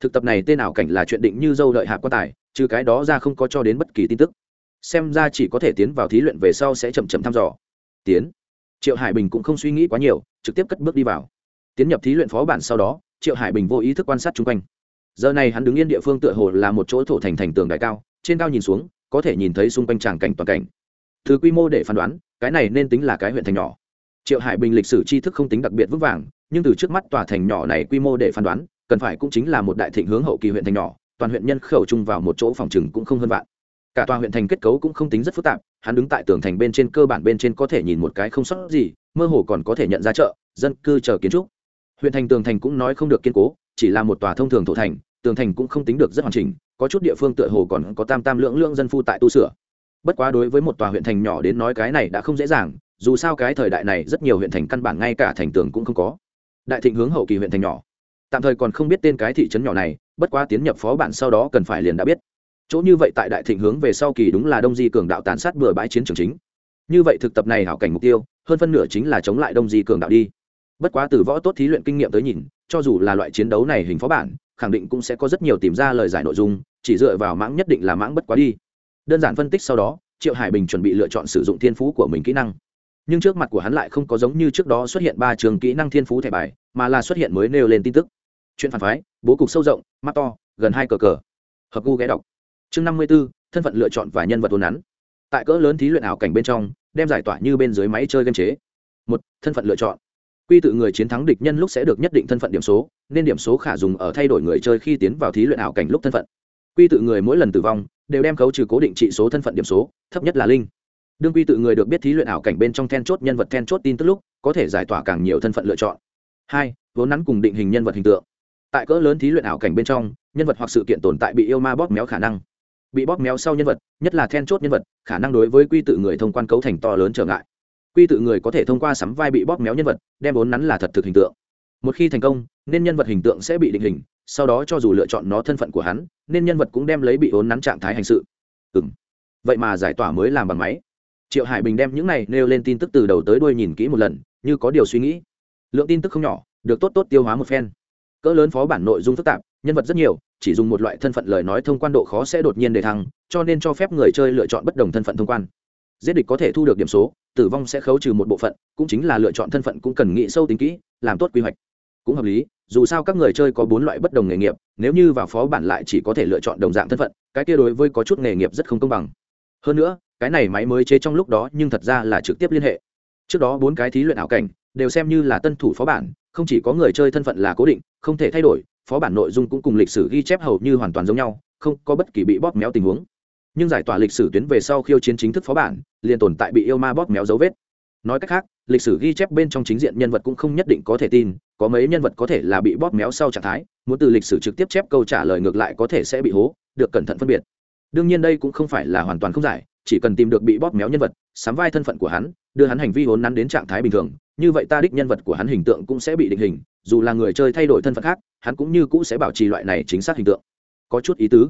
thực tập này tên ảo cảnh là chuyện định như dâu đợi hạ quan tài, trừ cái đó ra không có cho đến bất kỳ tin tức. Xem ra chỉ có thể tiến vào thí luyện về sau sẽ chậm chậm thăm dò. Tiến. Triệu hải bình cũng không suy nghĩ quá nhiều, trực tiếp cất bước đi vào. Tiến nhập thí luyện phó bản sau đó, triệu hải bình vô ý thức quan sát chung quanh. Giờ này hắn đứng yên địa phương tựa hồ là một chỗ thổ thành thành tường đại cao, trên cao nhìn xuống, có thể nhìn thấy xung quanh tràng cảnh toàn cảnh. Từ quy mô để phán đoán, cái này nên tính là cái huyện thành nhỏ. Triệu hải bình lịch sử tri thức không tính đặc biệt vững vàng, nhưng từ trước mắt tòa thành nhỏ này quy mô để phán đoán cần phải cũng chính là một đại thịnh hướng hậu kỳ huyện thành nhỏ, toàn huyện nhân khẩu chung vào một chỗ phòng trừng cũng không hơn vạn. Cả tòa huyện thành kết cấu cũng không tính rất phức tạp, hắn đứng tại tường thành bên trên cơ bản bên trên có thể nhìn một cái không sót gì, mơ hồ còn có thể nhận ra chợ, dân cư chờ kiến trúc. Huyện thành tường thành cũng nói không được kiên cố, chỉ là một tòa thông thường thổ thành, tường thành cũng không tính được rất hoàn chỉnh, có chút địa phương tựa hồ còn có tam tam lượng lượng dân phu tại tu sửa. Bất quá đối với một tòa huyện thành nhỏ đến nói cái này đã không dễ dàng, dù sao cái thời đại này rất nhiều huyện thành căn bản ngay cả thành tường cũng không có. Đại thịnh hướng hậu kỳ huyện thành nhỏ tạm thời còn không biết tên cái thị trấn nhỏ này, bất quá tiến nhập phó bản sau đó cần phải liền đã biết. Chỗ như vậy tại đại thịnh hướng về sau kỳ đúng là đông di cường đạo tàn sát bừa bãi chiến trường chính. Như vậy thực tập này hảo cảnh mục tiêu, hơn phân nửa chính là chống lại đông di cường đạo đi. Bất quá từ võ tốt thí luyện kinh nghiệm tới nhìn, cho dù là loại chiến đấu này hình phó bản, khẳng định cũng sẽ có rất nhiều tìm ra lời giải nội dung, chỉ dựa vào mãng nhất định là mãng bất quá đi. Đơn giản phân tích sau đó, triệu hải bình chuẩn bị lựa chọn sử dụng thiên phú của mình kỹ năng. Nhưng trước mặt của hắn lại không có giống như trước đó xuất hiện ba trường kỹ năng thiên phú thẻ bài, mà là xuất hiện mới nêu lên tin tức chuyện phản phái, bố cục sâu rộng, mắt to, gần hai cờ cờ. Hợp gu ghé đọc. Chương năm mươi b ố thân phận lựa chọn và nhân vật vốn nắn. Tại cỡ lớn thí luyện ảo cảnh bên trong, đem giải tỏa như bên dưới máy chơi game chế. Một, thân phận lựa chọn. Quy tự người chiến thắng địch nhân lúc sẽ được nhất định thân phận điểm số, nên điểm số khả dùng ở thay đổi người chơi khi tiến vào thí luyện ảo cảnh lúc thân phận. Quy tự người mỗi lần tử vong, đều đem khấu trừ cố định trị số thân phận điểm số, thấp nhất là linh. Đương quy tự người được biết thí luyện ảo cảnh bên trong then chốt nhân vật then chốt tin tức lúc, có thể giải tỏa càng nhiều thân phận lựa chọn. Hai, vốn nắn cùng định hình nhân vật hình tượng tại cỡ lớn thí luyện ảo cảnh bên trong, nhân vật hoặc sự kiện tồn tại bị yêu ma bóp méo khả năng. Bị bóp méo sau nhân vật, nhất là then chốt nhân vật, khả năng đối với quy tự người thông quan cấu thành to lớn trở ngại. Quy tự người có thể thông qua sắm vai bị bóp méo nhân vật, đem vốn nắn là thật thực hình tượng. Một khi thành công, nên nhân vật hình tượng sẽ bị định hình, sau đó cho dù lựa chọn nó thân phận của hắn, nên nhân vật cũng đem lấy bị vốn nắn trạng thái hành sự. Ừ m vậy mà giải tỏa mới làm bằng máy. Triệu hải bình đem những này nêu lên tin tức từ đầu tới đuôi nhìn kỹ một lần, như có điều suy nghĩ. Lượng tin tức không nhỏ, được tốt tốt tiêu hóa một phen cỡ lớn phó bản nội dung phức tạp, nhân vật rất nhiều, chỉ dùng một loại thân phận lời nói thông quan độ khó sẽ đột nhiên đề thăng, cho nên cho phép người chơi lựa chọn bất đồng thân phận thông quan. Giết địch có thể thu được điểm số, tử vong sẽ khấu trừ một bộ phận, cũng chính là lựa chọn thân phận cũng cần nghĩ sâu tính kỹ, làm tốt quy hoạch. Cũng hợp lý, dù sao các người chơi có bốn loại bất đồng nghề nghiệp, nếu như vào phó bản lại chỉ có thể lựa chọn đồng dạng thân phận, cái kia đối với có chút nghề nghiệp rất không công bằng. Hơn nữa, cái này máy mới chế trong lúc đó nhưng thật ra là trực tiếp liên hệ. Trước đó bốn cái thí luyện ảo cảnh, đều xem như là tân thủ phó bản, không chỉ có người chơi thân phận là cố định không thể thay đổi, phó bản nội dung cũng cùng lịch sử ghi chép hầu như hoàn toàn giống nhau, không có bất kỳ bị bóp méo tình huống. Nhưng giải tỏa lịch sử tuyến về sau khiêu chiến chính thức phó bản, liền tồn tại bị yêu ma bóp méo dấu vết. Nói cách khác, lịch sử ghi chép bên trong chính diện nhân vật cũng không nhất định có thể tin, có mấy nhân vật có thể là bị bóp méo sau trạng thái, muốn từ lịch sử trực tiếp chép câu trả lời ngược lại có thể sẽ bị hố, được cẩn thận phân biệt. Đương nhiên đây cũng không phải là hoàn toàn không giải, chỉ cần tìm được bị bóp méo nhân vật sắm vai thân phận của hắn, đưa hắn hành vi hốn nắn đến trạng thái bình thường như vậy ta đích nhân vật của hắn hình tượng cũng sẽ bị định hình, dù là người chơi thay đổi thân phận khác, hắn cũng như cũ sẽ bảo trì loại này chính xác hình tượng. Có chút ý tứ.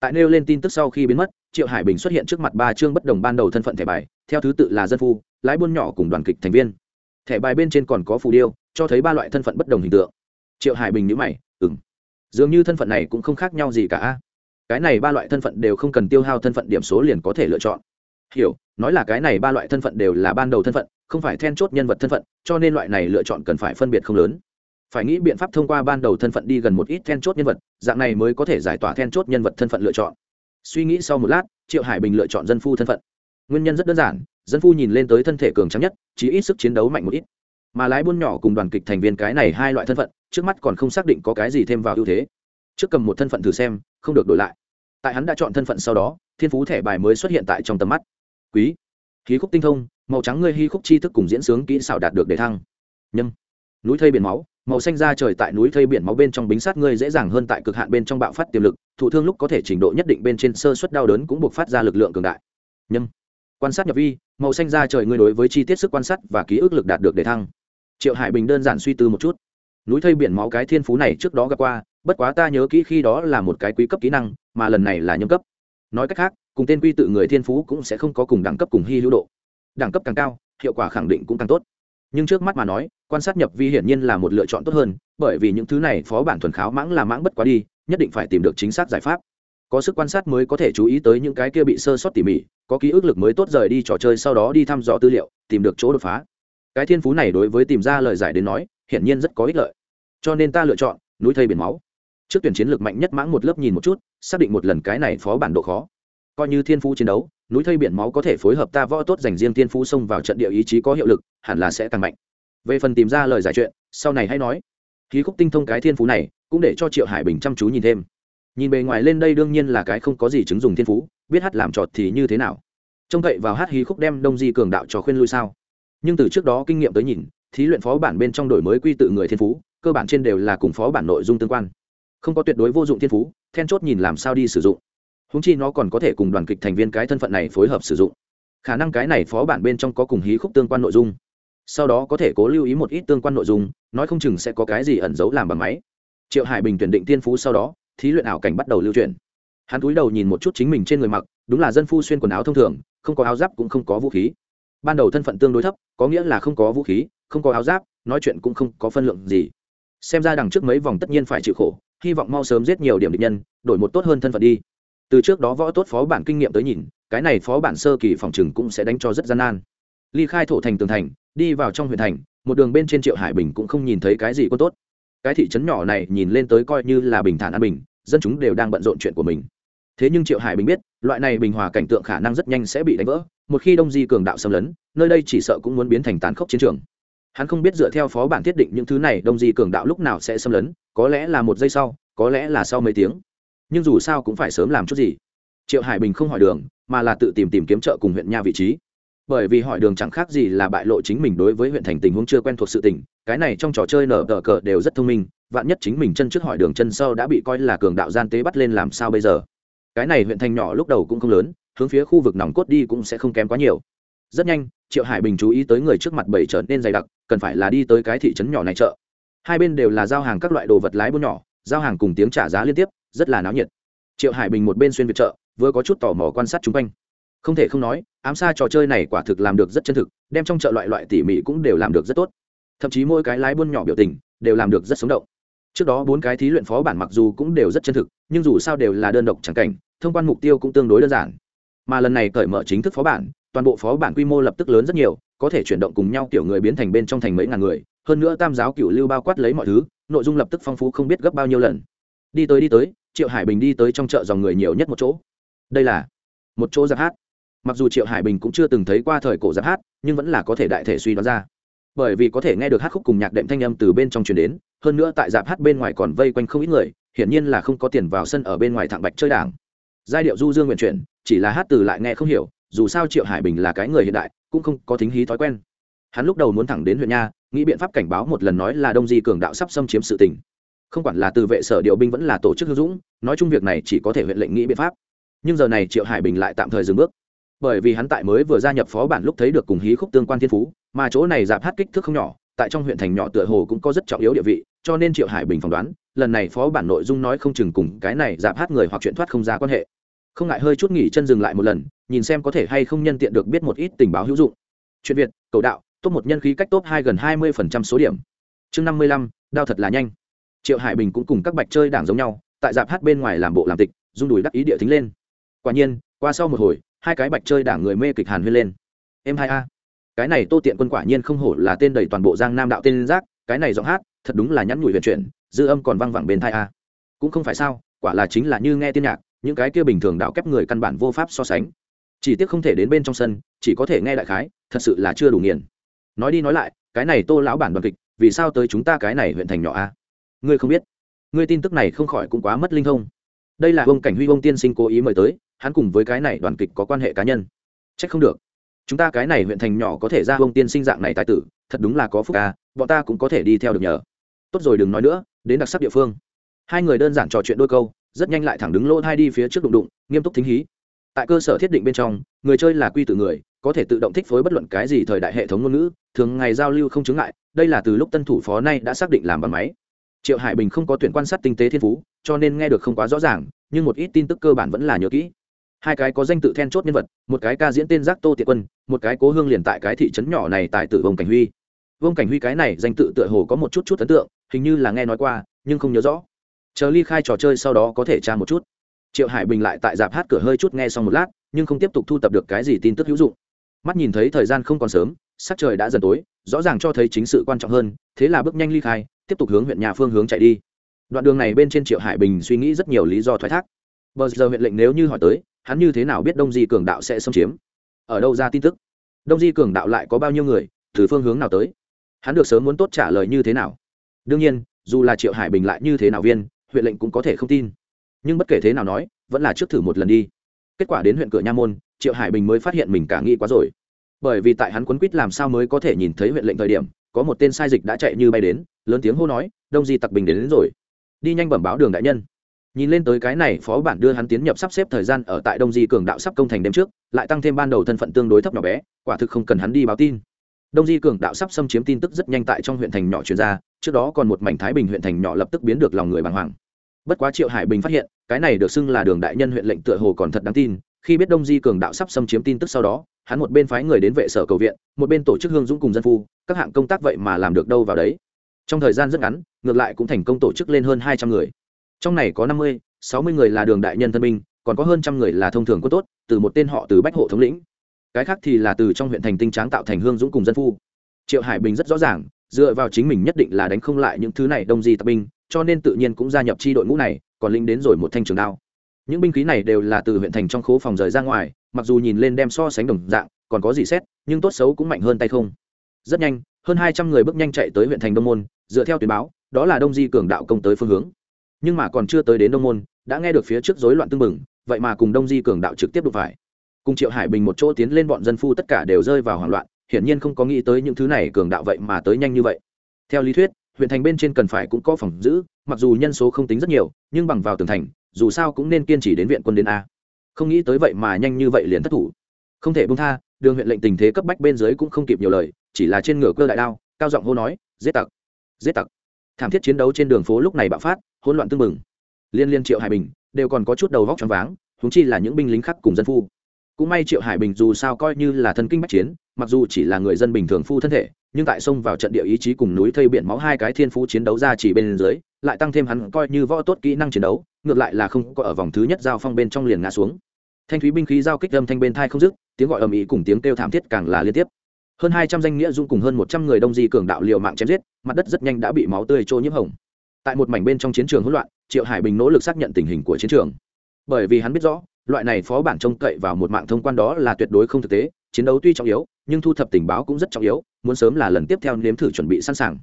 Tại nêu lên tin tức sau khi biến mất, triệu hải bình xuất hiện trước mặt ba chương bất đồng ban đầu thân phận thẻ bài, theo thứ tự là dân phu, lái buôn nhỏ cùng đoàn kịch thành viên. Thẻ bài bên trên còn có phù điêu, cho thấy ba loại thân phận bất đồng hình tượng. Triệu hải bình nhữ mày ừng dường như thân phận này cũng không khác nhau gì cả cái này ba loại thân phận đều không cần tiêu hao thân phận điểm số liền có thể lựa chọn. Hiểu, nói là cái này ba loại thân phận đều là ban đầu thân phận không phải then chốt nhân vật thân phận, cho nên loại này lựa chọn cần phải phân biệt không lớn. Phải nghĩ biện pháp thông qua ban đầu thân phận đi gần một ít then chốt nhân vật, dạng này mới có thể giải tỏa then chốt nhân vật thân phận lựa chọn. Suy nghĩ sau một lát, triệu hải bình lựa chọn dân phu thân phận. Nguyên nhân rất đơn giản, dân phu nhìn lên tới thân thể cường trắng nhất chỉ ít sức chiến đấu mạnh một ít. Mà lái buôn nhỏ cùng đoàn kịch thành viên cái này hai loại thân phận, trước mắt còn không xác định có cái gì thêm vào ưu thế. Trước cầm một thân phận thử xem, không được đổi lại. Tại hắn đã chọn thân phận sau đó, thiên phú thẻ bài mới xuất hiện tại trong tầm mắt. Quý khí khúc tinh thông, màu trắng ngươi hy khúc chi thức cùng diễn sướng kỹ xảo đạt được để thăng. Nhâm. Núi thây biển máu, màu xanh ra trời tại núi thây biển máu bên trong bính sát ngươi dễ dàng hơn tại cực hạn bên trong bạo phát tiềm lực, thụ thương lúc có thể trình độ nhất định bên trên sơ suất đau đớn cũng buộc phát ra lực lượng cường đại. Nhâm. Quan sát nhập vi, màu xanh ra trời ngươi đối với chi tiết sức quan sát và ký ức lực đạt được để thăng. Triệu hải bình đơn giản suy tư một chút. Núi thây biển máu cái thiên phú này trước đó gặp qua, bất quá ta nhớ kỹ khi đó là một cái quý cấp kỹ năng, mà lần này là nhâm cấp. Nói cách khác cùng tên quy tự người thiên phú cũng sẽ không có cùng đẳng cấp cùng hy hữu độ. Đẳng cấp càng cao, hiệu quả khẳng định cũng càng tốt. Nhưng trước mắt mà nói, quan sát nhập vi hiển nhiên là một lựa chọn tốt hơn, bởi vì những thứ này phó bản thuần kháo mãng là mãng bất quá đi, nhất định phải tìm được chính xác giải pháp. Có sức quan sát mới có thể chú ý tới những cái kia bị sơ sót tỉ mỉ, có ký ức lực mới tốt rời đi trò chơi sau đó đi thăm dò tư liệu, tìm được chỗ đột phá. Cái thiên phú này đối với tìm ra lời giải đến nói, hiển nhiên rất có ích lợi. Cho nên ta lựa chọn núi thây biển máu. Trước tuyển chiến lược mạnh nhất mãng một lớp nhìn một chút, xác định một lần cái này phó bản độ khó coi như thiên phú chiến đấu, núi thây biển máu có thể phối hợp ta võ tốt dành riêng thiên phú xông vào trận địa ý chí có hiệu lực, hẳn là sẽ tăng mạnh. Về phần tìm ra lời giải chuyện, sau này hãy nói. Khí khúc tinh thông cái thiên phú này, cũng để cho triệu hải bình chăm chú nhìn thêm. Nhìn bề ngoài lên đây đương nhiên là cái không có gì chứng dùng thiên phú, biết hát làm trọt thì như thế nào. Trông cậy vào hát hí khúc đem đông di cường đạo cho khuyên lui sao. Nhưng từ trước đó kinh nghiệm tới nhìn, thí luyện phó bản bên trong đổi mới quy tự người thiên phú, cơ bản trên đều là cùng phó bản nội dung tương quan. Không có tuyệt đối vô dụng thiên phú, then chốt nhìn làm sao đi sử dụng húng chi nó còn có thể cùng đoàn kịch thành viên cái thân phận này phối hợp sử dụng. Khả năng cái này phó bản bên trong có cùng hí khúc tương quan nội dung. Sau đó có thể cố lưu ý một ít tương quan nội dung, nói không chừng sẽ có cái gì ẩn giấu làm bằng máy. Triệu hải bình tuyển định tiên phú sau đó, thí luyện ảo cảnh bắt đầu lưu truyền. Hắn cúi đầu nhìn một chút chính mình trên người mặc, đúng là dân phu xuyên quần áo thông thường, không có áo giáp cũng không có vũ khí. Ban đầu thân phận tương đối thấp, có nghĩa là không có vũ khí, không có áo giáp, nói chuyện cũng không có phân lượng gì. Xem ra đằng trước mấy vòng tất nhiên phải chịu khổ, hy vọng mau sớm giết nhiều điểm địch nhân, đổi một tốt hơn thân phận đi từ trước đó võ tốt phó bản kinh nghiệm tới nhìn, cái này phó bản sơ kỳ phòng trừng cũng sẽ đánh cho rất gian nan. Ly khai thổ thành tường thành, đi vào trong huyện thành, một đường bên trên triệu hải bình cũng không nhìn thấy cái gì có tốt. Cái thị trấn nhỏ này nhìn lên tới coi như là bình thản an bình, dân chúng đều đang bận rộn chuyện của mình. Thế nhưng triệu hải bình biết, loại này bình hòa cảnh tượng khả năng rất nhanh sẽ bị đánh vỡ, một khi đông di cường đạo xâm lấn, nơi đây chỉ sợ cũng muốn biến thành tàn khốc chiến trường. Hắn không biết dựa theo phó bản thiết định những thứ này đông di cường đạo lúc nào sẽ xâm lấn, có lẽ là một giây sau, có lẽ là sau mấy tiếng nhưng dù sao cũng phải sớm làm chút gì. Triệu hải bình không hỏi đường, mà là tự tìm tìm kiếm chợ cùng huyện nha vị trí. Bởi vì hỏi đường chẳng khác gì là bại lộ chính mình đối với huyện thành tình huống chưa quen thuộc sự tình, cái này trong trò chơi nở tờ cờ đều rất thông minh, vạn nhất chính mình chân trước hỏi đường chân sau đã bị coi là cường đạo gian tế bắt lên làm sao bây giờ. Cái này huyện thành nhỏ lúc đầu cũng không lớn, hướng phía khu vực nòng cốt đi cũng sẽ không kém quá nhiều. Rất nhanh, triệu hải bình chú ý tới người trước mặt bảy trở nên dày đặc, cần phải là đi tới cái thị trấn nhỏ này chợ. Hai bên đều là giao hàng các loại đồ vật lái buôn nhỏ giao hàng cùng tiếng trả giá liên tiếp, rất là náo nhiệt. Triệu hải bình một bên xuyên việt chợ, vừa có chút tò mò quan sát chung quanh. Không thể không nói, ám xa trò chơi này quả thực làm được rất chân thực, đem trong chợ loại loại tỉ mỉ cũng đều làm được rất tốt. Thậm chí mỗi cái lái buôn nhỏ biểu tình, đều làm được rất sống động. Trước đó bốn cái thí luyện phó bản mặc dù cũng đều rất chân thực, nhưng dù sao đều là đơn độc chẳng cảnh, thông quan mục tiêu cũng tương đối đơn giản. Mà lần này cởi mở chính thức phó bản, toàn bộ phó bản quy mô lập tức lớn rất nhiều, có thể chuyển động cùng nhau kiểu người biến thành bên trong thành mấy ngàn người, hơn nữa tam giáo cựu lưu bao quát lấy mọi thứ nội dung lập tức phong phú không biết gấp bao nhiêu lần. Đi tới đi tới, triệu hải bình đi tới trong chợ dòng người nhiều nhất một chỗ. Đây là một chỗ giáp hát. Mặc dù triệu hải bình cũng chưa từng thấy qua thời cổ giáp hát, nhưng vẫn là có thể đại thể suy đoán ra. Bởi vì có thể nghe được hát khúc cùng nhạc đệm thanh âm từ bên trong truyền đến, hơn nữa tại dạp hát bên ngoài còn vây quanh không ít người, hiển nhiên là không có tiền vào sân ở bên ngoài thẳng bạch chơi đảng. Giai điệu du dương nguyện chuyển, chỉ là hát từ lại nghe không hiểu, dù sao triệu hải bình là cái người hiện đại, cũng không có thính hí thói quen. Hắn lúc đầu muốn thẳng đến huyện nha nghĩ biện pháp cảnh báo một lần nói là đông di cường đạo sắp xâm chiếm sự tình. Không quản là từ vệ sở điều binh vẫn là tổ chức hữu dũng, nói chung việc này chỉ có thể huyện lệnh nghĩ biện pháp. Nhưng giờ này triệu hải bình lại tạm thời dừng bước. Bởi vì hắn tại mới vừa gia nhập phó bản lúc thấy được cùng hí khúc tương quan thiên phú, mà chỗ này giảm hát kích thước không nhỏ, tại trong huyện thành nhỏ tựa hồ cũng có rất trọng yếu địa vị, cho nên triệu hải bình phỏng đoán, lần này phó bản nội dung nói không chừng cùng cái này giảm hát người hoặc chuyện thoát không ra quan hệ. Không ngại hơi chút nghỉ chân dừng lại một lần, nhìn xem có thể hay không nhân tiện được biết một ít tình báo hữu dụng. Chuyện việt, cầu đạo top một nhân khí cách top hai gần hai mươi phần trăm số điểm. Chương năm mươi lăm, đao thật là nhanh. Triệu hải bình cũng cùng các bạch chơi đảng giống nhau, tại dạp hát bên ngoài làm bộ làm tịch, rung đùi đắc ý địa thính lên. Quả nhiên, qua sau một hồi, hai cái bạch chơi đảng người mê kịch hàn huyên lên. Em hai a. Cái này tô tiện quân quả nhiên không hổ là tên đầy toàn bộ giang nam đạo tên giác cái này giọng hát, thật đúng là nhắn nhủi huyền chuyển, dư âm còn văng vẳng bên thai a. Cũng không phải sao, quả là chính là như nghe tiên nhạc, những cái kia bình thường đạo kép người căn bản vô pháp so sánh. Chỉ tiếc không thể đến bên trong sân, chỉ có thể nghe đại khái, thật sự là chưa đủ nghiền nói đi nói lại, cái này tô lão bản đoàn kịch, vì sao tới chúng ta cái này huyện thành nhỏ a? Ngươi không biết. Ngươi tin tức này không khỏi cũng quá mất linh thông. Đây là ông cảnh huy ông tiên sinh cố ý mời tới, hắn cùng với cái này đoàn kịch có quan hệ cá nhân. Trách không được. Chúng ta cái này huyện thành nhỏ có thể ra ông tiên sinh dạng này tài tử, thật đúng là có phúc ca bọn ta cũng có thể đi theo được nhờ. Tốt rồi đừng nói nữa, đến đặc sắc địa phương. Hai người đơn giản trò chuyện đôi câu, rất nhanh lại thẳng đứng lỗ hai đi phía trước đụng đụng, nghiêm túc thính hí. Tại cơ sở thiết định bên trong, người chơi là quy tự người có thể tự động thích phối bất luận cái gì thời đại hệ thống ngôn ngữ, thường ngày giao lưu không chứng ngại, đây là từ lúc tân thủ phó nay đã xác định làm bằng máy. Triệu hải bình không có tuyển quan sát tinh tế thiên phú, cho nên nghe được không quá rõ ràng, nhưng một ít tin tức cơ bản vẫn là nhớ kỹ. Hai cái có danh tự then chốt nhân vật, một cái ca diễn tên giác tô tiệ quân, một cái cố hương liền tại cái thị trấn nhỏ này tại tử vông cảnh huy. Vông cảnh huy cái này danh tự tựa hồ có một chút chút ấn tượng, hình như là nghe nói qua, nhưng không nhớ rõ. Chờ ly khai trò chơi sau đó có thể tra một chút. Triệu hải bình lại tại dạp hát cửa hơi chút nghe xong một lát, nhưng không tiếp tục thu tập được cái gì tin tức hữu dụng mắt nhìn thấy thời gian không còn sớm, sắc trời đã dần tối, rõ ràng cho thấy chính sự quan trọng hơn, thế là bước nhanh ly khai, tiếp tục hướng huyện nhà phương hướng chạy đi. Đoạn đường này bên trên triệu hải bình suy nghĩ rất nhiều lý do thoái thác. Bờ giờ huyện lệnh nếu như hỏi tới, hắn như thế nào biết đông di cường đạo sẽ xâm chiếm? Ở đâu ra tin tức? Đông di cường đạo lại có bao nhiêu người? Từ phương hướng nào tới? Hắn được sớm muốn tốt trả lời như thế nào? Đương nhiên, dù là triệu hải bình lại như thế nào viên, huyện lệnh cũng có thể không tin. Nhưng bất kể thế nào nói, vẫn là trước thử một lần đi. Kết quả đến huyện cửa nha môn triệu hải bình mới phát hiện mình cả nghĩ quá rồi bởi vì tại hắn quấn quýt làm sao mới có thể nhìn thấy huyện lệnh thời điểm có một tên sai dịch đã chạy như bay đến lớn tiếng hô nói đông di tặc bình đến, đến rồi đi nhanh bẩm báo đường đại nhân nhìn lên tới cái này phó bản đưa hắn tiến nhập sắp xếp thời gian ở tại đông di cường đạo sắp công thành đêm trước lại tăng thêm ban đầu thân phận tương đối thấp nhỏ bé quả thực không cần hắn đi báo tin đông di cường đạo sắp xâm chiếm tin tức rất nhanh tại trong huyện thành nhỏ chuyên ra trước đó còn một mảnh thái bình huyện thành nhỏ lập tức biến được lòng người bàng hoàng bất quá triệu hải bình phát hiện cái này được xưng là đường đại nhân huyện lệnh tựa hồ còn thật đáng tin khi biết đông di cường đạo sắp xâm chiếm tin tức sau đó, hắn một bên phái người đến vệ sở cầu viện, một bên tổ chức hương dũng cùng dân phu, các hạng công tác vậy mà làm được đâu vào đấy. Trong thời gian rất ngắn, ngược lại cũng thành công tổ chức lên hơn hai trăm người. Trong này có năm mươi, sáu mươi người là đường đại nhân thân binh, còn có hơn trăm người là thông thường quân tốt, từ một tên họ từ bách hộ thống lĩnh. Cái khác thì là từ trong huyện thành tinh tráng tạo thành hương dũng cùng dân phu. Triệu hải bình rất rõ ràng, dựa vào chính mình nhất định là đánh không lại những thứ này đông di tập binh, cho nên tự nhiên cũng gia nhập chi đội ngũ này, còn linh đến rồi một thanh trường đao những binh khí này đều là từ huyện thành trong khố phòng rời ra ngoài, mặc dù nhìn lên đem so sánh đồng dạng, còn có gì xét, nhưng tốt xấu cũng mạnh hơn tay không. Rất nhanh, hơn hai trăm người bước nhanh chạy tới huyện thành đông môn, dựa theo tuyến báo, đó là đông di cường đạo công tới phương hướng. Nhưng mà còn chưa tới đến đông môn, đã nghe được phía trước rối loạn tưng bừng. vậy mà cùng đông di cường đạo trực tiếp đụng phải. Cùng triệu hải bình một chỗ tiến lên bọn dân phu tất cả đều rơi vào hoảng loạn, hiển nhiên không có nghĩ tới những thứ này cường đạo vậy mà tới nhanh như vậy. Theo lý thuyết, huyện thành bên trên cần phải cũng có phòng giữ, mặc dù nhân số không tính rất nhiều, nhưng bằng vào tường thành dù sao cũng nên kiên trì đến viện quân đến a. Không nghĩ tới vậy mà nhanh như vậy liền thất thủ. Không thể bung tha, đường huyện lệnh tình thế cấp bách bên dưới cũng không kịp nhiều lời, chỉ là trên ngựa cơ đại đao, cao giọng hô nói, giết tặc! Giết tặc! Thảm thiết chiến đấu trên đường phố lúc này bạo phát, hỗn loạn tương mừng liên liên triệu hải bình đều còn có chút đầu vóc choáng váng húng chi là những binh lính khác cùng dân phu. Cũng may triệu hải bình dù sao coi như là thân kinh bách chiến, mặc dù chỉ là người dân bình thường phu thân thể, nhưng tại sông vào trận địa ý chí cùng núi thây biển máu hai cái thiên phú chiến đấu ra chỉ bên dưới, lại tăng thêm hắn coi như võ tốt kỹ năng chiến đấu ngược lại là không có ở vòng thứ nhất giao phong bên trong liền ngã xuống. Thanh thúy binh khí giao kích âm thanh bên thai không dứt, tiếng gọi ầm ĩ cùng tiếng kêu thảm thiết càng là liên tiếp. Hơn hai trăm danh nghĩa dung cùng hơn một trăm người đông di cường đạo liều mạng chém giết, mặt đất rất nhanh đã bị máu tươi trôi nhiễm hồng. Tại một mảnh bên trong chiến trường hỗn loạn, triệu hải bình nỗ lực xác nhận tình hình của chiến trường. Bởi vì hắn biết rõ, loại này phó bản trông cậy vào một mạng thông quan đó là tuyệt đối không thực tế, chiến đấu tuy trọng yếu, nhưng thu thập tình báo cũng rất trọng yếu, muốn sớm là lần tiếp theo nếm thử chuẩn bị sẵn sàng.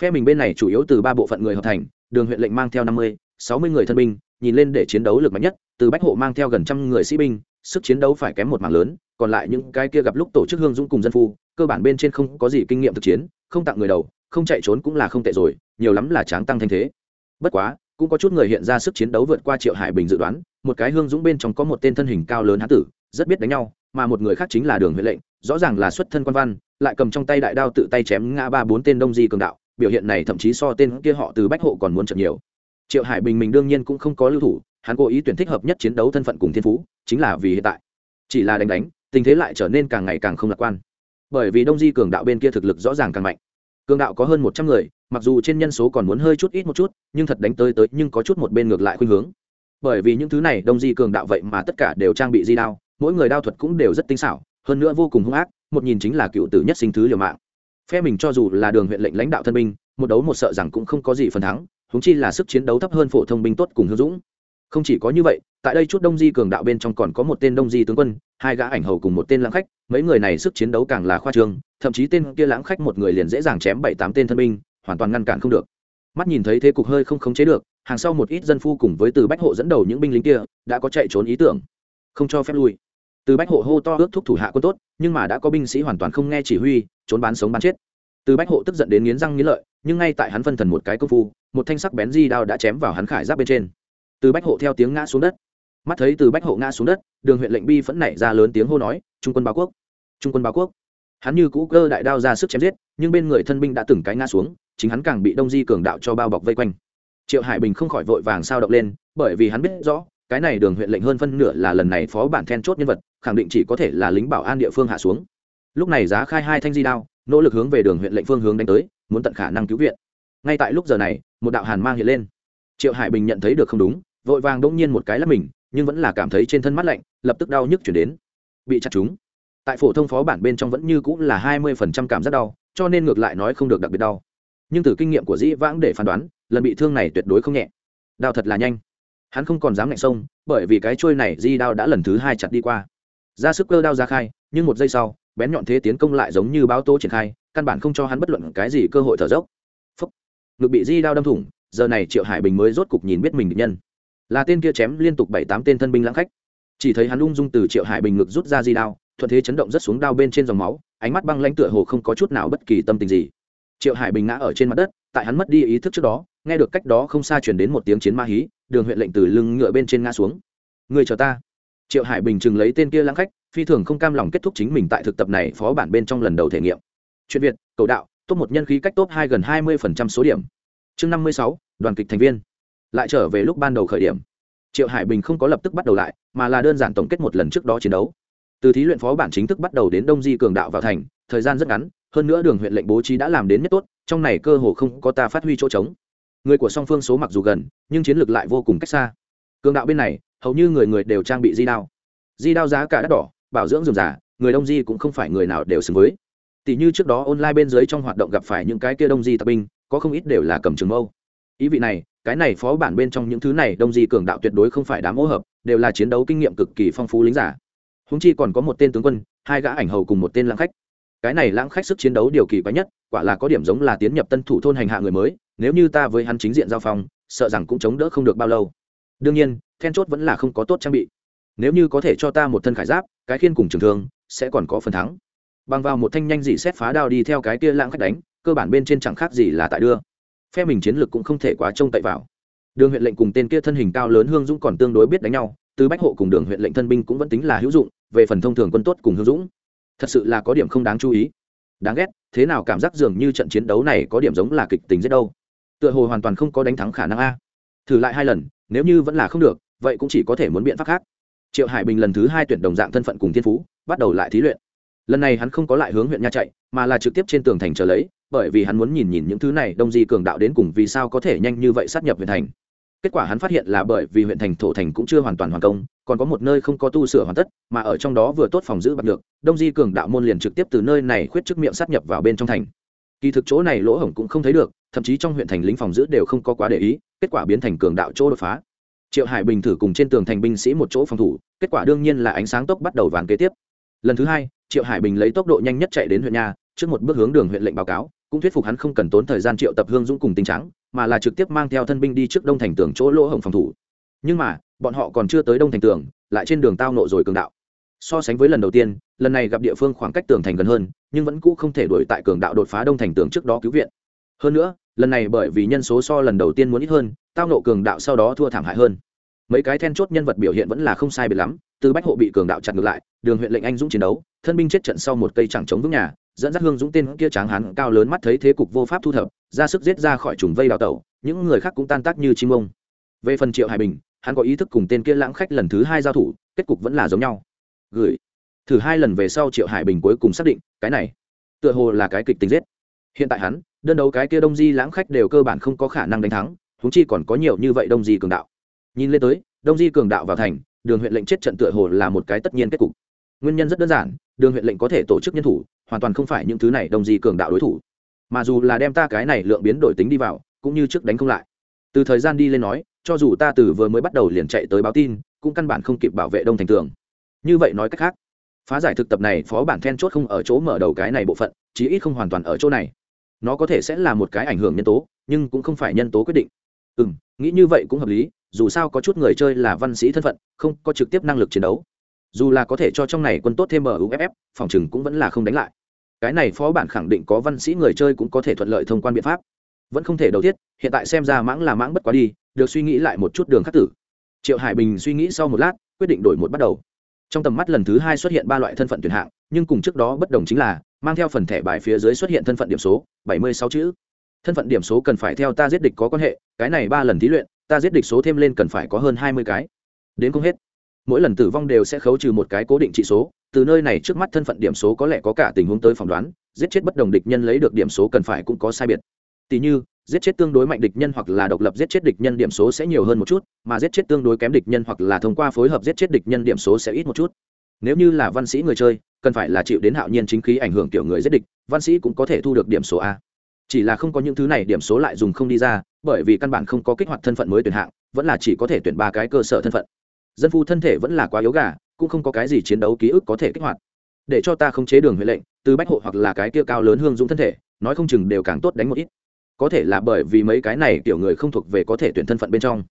Phe mình bên này chủ yếu từ ba bộ phận người hợp thành, đường huyện lệnh mang theo năm mươi sáu mươi người thân binh, nhìn lên để chiến đấu lực mạnh nhất, từ bách hộ mang theo gần trăm người sĩ binh, sức chiến đấu phải kém một mảng lớn, còn lại những cái kia gặp lúc tổ chức hương dũng cùng dân phu, cơ bản bên trên không có gì kinh nghiệm thực chiến, không tặng người đầu, không chạy trốn cũng là không tệ rồi, nhiều lắm là tráng tăng thanh thế. Bất quá, cũng có chút người hiện ra sức chiến đấu vượt qua triệu hải bình dự đoán, một cái hương dũng bên trong có một tên thân hình cao lớn hán tử, rất biết đánh nhau, mà một người khác chính là đường huệ lệnh, rõ ràng là xuất thân quan văn, lại cầm trong tay đại đao tự tay chém ngã ba bốn tên đông di cường đạo, biểu hiện này thậm chí so tên kia họ từ bách hộ còn muốn chậm nhiều triệu hải bình mình đương nhiên cũng không có lưu thủ, hắn cố ý tuyển thích hợp nhất chiến đấu thân phận cùng thiên phú, chính là vì hiện tại. Chỉ là đánh đánh, tình thế lại trở nên càng ngày càng không lạc quan. Bởi vì đông di cường đạo bên kia thực lực rõ ràng càng mạnh. Cường đạo có hơn một trăm người, mặc dù trên nhân số còn muốn hơi chút ít một chút, nhưng thật đánh tới tới nhưng có chút một bên ngược lại khuynh hướng. Bởi vì những thứ này, đông di cường đạo vậy mà tất cả đều trang bị di đao, mỗi người đao thuật cũng đều rất tinh xảo, hơn nữa vô cùng hung ác, một nhìn chính là cựu tử nhất sinh thứ liều mạng. Phe mình cho dù là đường huyện lệnh lãnh đạo thân binh, một đấu một sợ rằng cũng không có gì phần thắng húng chi là sức chiến đấu thấp hơn phổ thông binh tốt cùng hương dũng. Không chỉ có như vậy, tại đây chút đông di cường đạo bên trong còn có một tên đông di tướng quân, hai gã ảnh hầu cùng một tên lãng khách, mấy người này sức chiến đấu càng là khoa trương, thậm chí tên kia lãng khách một người liền dễ dàng chém bảy tám tên thân binh, hoàn toàn ngăn cản không được. Mắt nhìn thấy thế cục hơi không khống chế được, hàng sau một ít dân phu cùng với từ bách hộ dẫn đầu những binh lính kia, đã có chạy trốn ý tưởng. Không cho phép lui. Từ bách hộ hô to ước thúc thủ hạ quân tốt, nhưng mà đã có binh sĩ hoàn toàn không nghe chỉ huy, trốn bán sống bán chết từ bách hộ tức giận đến nghiến răng nghiến lợi, nhưng ngay tại hắn phân thần một cái công phu, một thanh sắc bén di đao đã chém vào hắn khải giáp bên trên. Từ bách hộ theo tiếng ngã xuống đất. Mắt thấy từ bách hộ ngã xuống đất, đường huyện lệnh bi phẫn nảy ra lớn tiếng hô nói, trung quân báo quốc! Trung quân báo quốc! Hắn như cũ cơ đại đao ra sức chém giết, nhưng bên người thân binh đã từng cái ngã xuống, chính hắn càng bị đông di cường đạo cho bao bọc vây quanh. Triệu hải bình không khỏi vội vàng sao động lên, bởi vì hắn biết rõ, cái này đường huyện lệnh hơn phân nửa là lần này phó bản then chốt nhân vật, khẳng định chỉ có thể là lính bảo an địa phương hạ xuống. Lúc này giá khai hai thanh di đao nỗ lực hướng về đường huyện lệnh phương hướng đánh tới, muốn tận khả năng cứu viện. Ngay tại lúc giờ này, một đạo hàn mang hiện lên. Triệu hải bình nhận thấy được không đúng, vội vàng đông nhiên một cái lắp mình, nhưng vẫn là cảm thấy trên thân mắt lạnh, lập tức đau nhức chuyển đến. Bị chặt chúng. Tại phổ thông phó bản bên trong vẫn như cũng là hai mươi phần trăm cảm giác đau, cho nên ngược lại nói không được đặc biệt đau. Nhưng từ kinh nghiệm của dĩ vãng để phán đoán, lần bị thương này tuyệt đối không nhẹ. Đau thật là nhanh. Hắn không còn dám ngạnh sông, bởi vì cái trôi này di đao đã lần thứ hai chặt đi qua. Ra sức cơ đao ra khai, nhưng một giây sau bén nhọn thế tiến công lại giống như báo tố triển khai, căn bản không cho hắn bất luận cái gì cơ hội thở dốc. Phúc. Ngực bị di đao đâm thủng, giờ này triệu hải bình mới rốt cục nhìn biết mình định nhân. Là tên kia chém liên tục bảy tám tên thân binh lãng khách. Chỉ thấy hắn ung dung từ triệu hải bình ngực rút ra di đao, thuận thế chấn động rất xuống đao bên trên dòng máu, ánh mắt băng lãnh tựa hồ không có chút nào bất kỳ tâm tình gì. Triệu hải bình ngã ở trên mặt đất, tại hắn mất đi ý thức trước đó, nghe được cách đó không xa chuyển đến một tiếng chiến ma hí, đường huyện lệnh từ lưng ngựa bên trên ngã xuống. Người chờ ta triệu hải bình chừng lấy tên kia lãng khách, phi thường không cam lòng kết thúc chính mình tại thực tập này phó bản bên trong lần đầu thể nghiệm. Chuyện việt, cầu đạo, top một nhân khí cách top hai gần hai mươi số điểm. Chương năm mươi sáu, đoàn kịch thành viên. Lại trở về lúc ban đầu khởi điểm. Triệu hải bình không có lập tức bắt đầu lại, mà là đơn giản tổng kết một lần trước đó chiến đấu. Từ thí luyện phó bản chính thức bắt đầu đến đông di cường đạo vào thành, thời gian rất ngắn, hơn nữa đường huyện lệnh bố trí đã làm đến nhất tốt, trong này cơ hồ không có ta phát huy chỗ trống. Người của song phương số mặc dù gần, nhưng chiến lược lại vô cùng cách xa cường đạo bên này, hầu như người người đều trang bị di đao. Di đao giá cả đắt đỏ, bảo dưỡng dườm giả người đông di cũng không phải người nào đều xứng với. Tỷ như trước đó online bên dưới trong hoạt động gặp phải những cái kia đông di tập binh, có không ít đều là cầm trường mâu. Ý vị này, cái này phó bản bên trong những thứ này đông di cường đạo tuyệt đối không phải đám ô hợp, đều là chiến đấu kinh nghiệm cực kỳ phong phú lính giả húng chi còn có một tên tướng quân, hai gã ảnh hầu cùng một tên lãng khách. Cái này lãng khách sức chiến đấu điều kỳ quái nhất, quả là có điểm giống là tiến nhập tân thủ thôn hành hạ người mới, nếu như ta với hắn chính diện giao phong, sợ rằng cũng chống đỡ không được bao lâu đương nhiên, then chốt vẫn là không có tốt trang bị. Nếu như có thể cho ta một thân khải giáp, cái khiên cùng trường thương, sẽ còn có phần thắng. Bằng vào một thanh nhanh dị xét phá đao đi theo cái kia lãng khách đánh, cơ bản bên trên chẳng khác gì là tại đưa. Phe mình chiến lược cũng không thể quá trông cậy vào. Đường huyện lệnh cùng tên kia thân hình cao lớn hương dũng còn tương đối biết đánh nhau, từ bách hộ cùng đường huyện lệnh thân binh cũng vẫn tính là hữu dụng, về phần thông thường quân tốt cùng hương dũng, thật sự là có điểm không đáng chú ý. Đáng ghét, thế nào cảm giác dường như trận chiến đấu này có điểm giống là kịch tính rất đâu. Tựa hồ hoàn toàn không có đánh thắng khả năng a. Thử lại hai lần nếu như vẫn là không được, vậy cũng chỉ có thể muốn biện pháp khác. Triệu hải bình lần thứ hai tuyển đồng dạng thân phận cùng thiên phú, bắt đầu lại thí luyện. Lần này hắn không có lại hướng huyện nha chạy, mà là trực tiếp trên tường thành trở lấy, bởi vì hắn muốn nhìn nhìn những thứ này đông di cường đạo đến cùng vì sao có thể nhanh như vậy sát nhập huyện thành. Kết quả hắn phát hiện là bởi vì huyện thành thổ thành cũng chưa hoàn toàn hoàn công, còn có một nơi không có tu sửa hoàn tất, mà ở trong đó vừa tốt phòng giữ bạc được, đông di cường đạo môn liền trực tiếp từ nơi này khuyết trước miệng sát nhập vào bên trong thành. Kỳ thực chỗ này lỗ hổng cũng không thấy được, thậm chí trong huyện thành lính phòng giữ đều không có quá để ý kết quả biến thành cường đạo chỗ đột phá. Triệu hải bình thử cùng trên tường thành binh sĩ một chỗ phòng thủ, kết quả đương nhiên là ánh sáng tốc bắt đầu ván kế tiếp. Lần thứ hai, triệu hải bình lấy tốc độ nhanh nhất chạy đến huyện nhà, trước một bước hướng đường huyện lệnh báo cáo, cũng thuyết phục hắn không cần tốn thời gian triệu tập hương dũng cùng tinh trắng mà là trực tiếp mang theo thân binh đi trước đông thành tường chỗ lỗ hổng phòng thủ. Nhưng mà, bọn họ còn chưa tới đông thành tường, lại trên đường tao nộ rồi cường đạo. So sánh với lần đầu tiên, lần này gặp địa phương khoảng cách tường thành gần hơn, nhưng vẫn cũ không thể đuổi tại cường đạo đột phá đông thành tường trước đó cứu viện. Hơn nữa lần này bởi vì nhân số so lần đầu tiên muốn ít hơn, tao nộ cường đạo sau đó thua thảm hại hơn. Mấy cái then chốt nhân vật biểu hiện vẫn là không sai biệt lắm, từ bách hộ bị cường đạo chặt ngược lại, đường huyện lệnh anh dũng chiến đấu, thân binh chết trận sau một cây chẳng chống vững nhà, dẫn dắt hương dũng tên kia tráng hán cao lớn mắt thấy thế cục vô pháp thu thập, ra sức giết ra khỏi trùng vây đào tẩu, những người khác cũng tan tác như chim ông. Về phần triệu hải bình, hắn có ý thức cùng tên kia lãng khách lần thứ hai giao thủ, kết cục vẫn là giống nhau. Gửi. Thử hai lần về sau triệu hải bình cuối cùng xác định, cái này, tựa hồ là cái kịch tính giết hiện tại hắn, đơn đấu cái kia đông di lãng khách đều cơ bản không có khả năng đánh thắng húng chi còn có nhiều như vậy đông di cường đạo. Nhìn lên tới, đông di cường đạo vào thành, đường huyện lệnh chết trận tựa hồ là một cái tất nhiên kết cục. Nguyên nhân rất đơn giản, đường huyện lệnh có thể tổ chức nhân thủ, hoàn toàn không phải những thứ này đông di cường đạo đối thủ. Mà dù là đem ta cái này lượng biến đổi tính đi vào, cũng như trước đánh không lại. Từ thời gian đi lên nói, cho dù ta từ vừa mới bắt đầu liền chạy tới báo tin, cũng căn bản không kịp bảo vệ đông thành tường. Như vậy nói cách khác, phá giải thực tập này phó bản then chốt không ở chỗ mở đầu cái này bộ phận, chí ít không hoàn toàn ở chỗ này nó có thể sẽ là một cái ảnh hưởng nhân tố, nhưng cũng không phải nhân tố quyết định. Ừ m nghĩ như vậy cũng hợp lý, dù sao có chút người chơi là văn sĩ thân phận, không có trực tiếp năng lực chiến đấu. Dù là có thể cho trong này quân tốt thêm muff phòng chừng cũng vẫn là không đánh lại. Cái này phó bản khẳng định có văn sĩ người chơi cũng có thể thuận lợi thông quan biện pháp. Vẫn không thể đầu tiết, hiện tại xem ra mãng là mãng bất quá đi, được suy nghĩ lại một chút đường khắc tử. Triệu hải bình suy nghĩ sau một lát, quyết định đổi một bắt đầu. Trong tầm mắt lần thứ hai xuất hiện ba loại thân phận tuyển hạng, nhưng cùng trước đó bất đồng chính là mang theo phần thẻ bài phía dưới xuất hiện thân phận điểm số, bảy mươi sáu chữ. Thân phận điểm số cần phải theo ta giết địch có quan hệ, cái này ba lần thí luyện, ta giết địch số thêm lên cần phải có hơn hai mươi cái. Đến không hết. Mỗi lần tử vong đều sẽ khấu trừ một cái cố định trị số, từ nơi này trước mắt thân phận điểm số có lẽ có cả tình huống tới phỏng đoán, giết chết bất đồng địch nhân lấy được điểm số cần phải cũng có sai biệt. Tỷ như, giết chết tương đối mạnh địch nhân hoặc là độc lập giết chết địch nhân điểm số sẽ nhiều hơn một chút, mà giết chết tương đối kém địch nhân hoặc là thông qua phối hợp giết chết địch nhân điểm số sẽ ít một chút. Nếu như là văn sĩ người chơi cần phải là chịu đến hạo nhiên chính khí ảnh hưởng tiểu người giết địch, văn sĩ cũng có thể thu được điểm số a. Chỉ là không có những thứ này, điểm số lại dùng không đi ra, bởi vì căn bản không có kích hoạt thân phận mới tuyển hạng, vẫn là chỉ có thể tuyển ba cái cơ sở thân phận. Dân phu thân thể vẫn là quá yếu gà, cũng không có cái gì chiến đấu ký ức có thể kích hoạt. Để cho ta không chế đường huệ lệnh, từ bách hộ hoặc là cái kia cao lớn hương dũng thân thể, nói không chừng đều càng tốt đánh một ít. Có thể là bởi vì mấy cái này kiểu người không thuộc về có thể tuyển thân phận bên trong.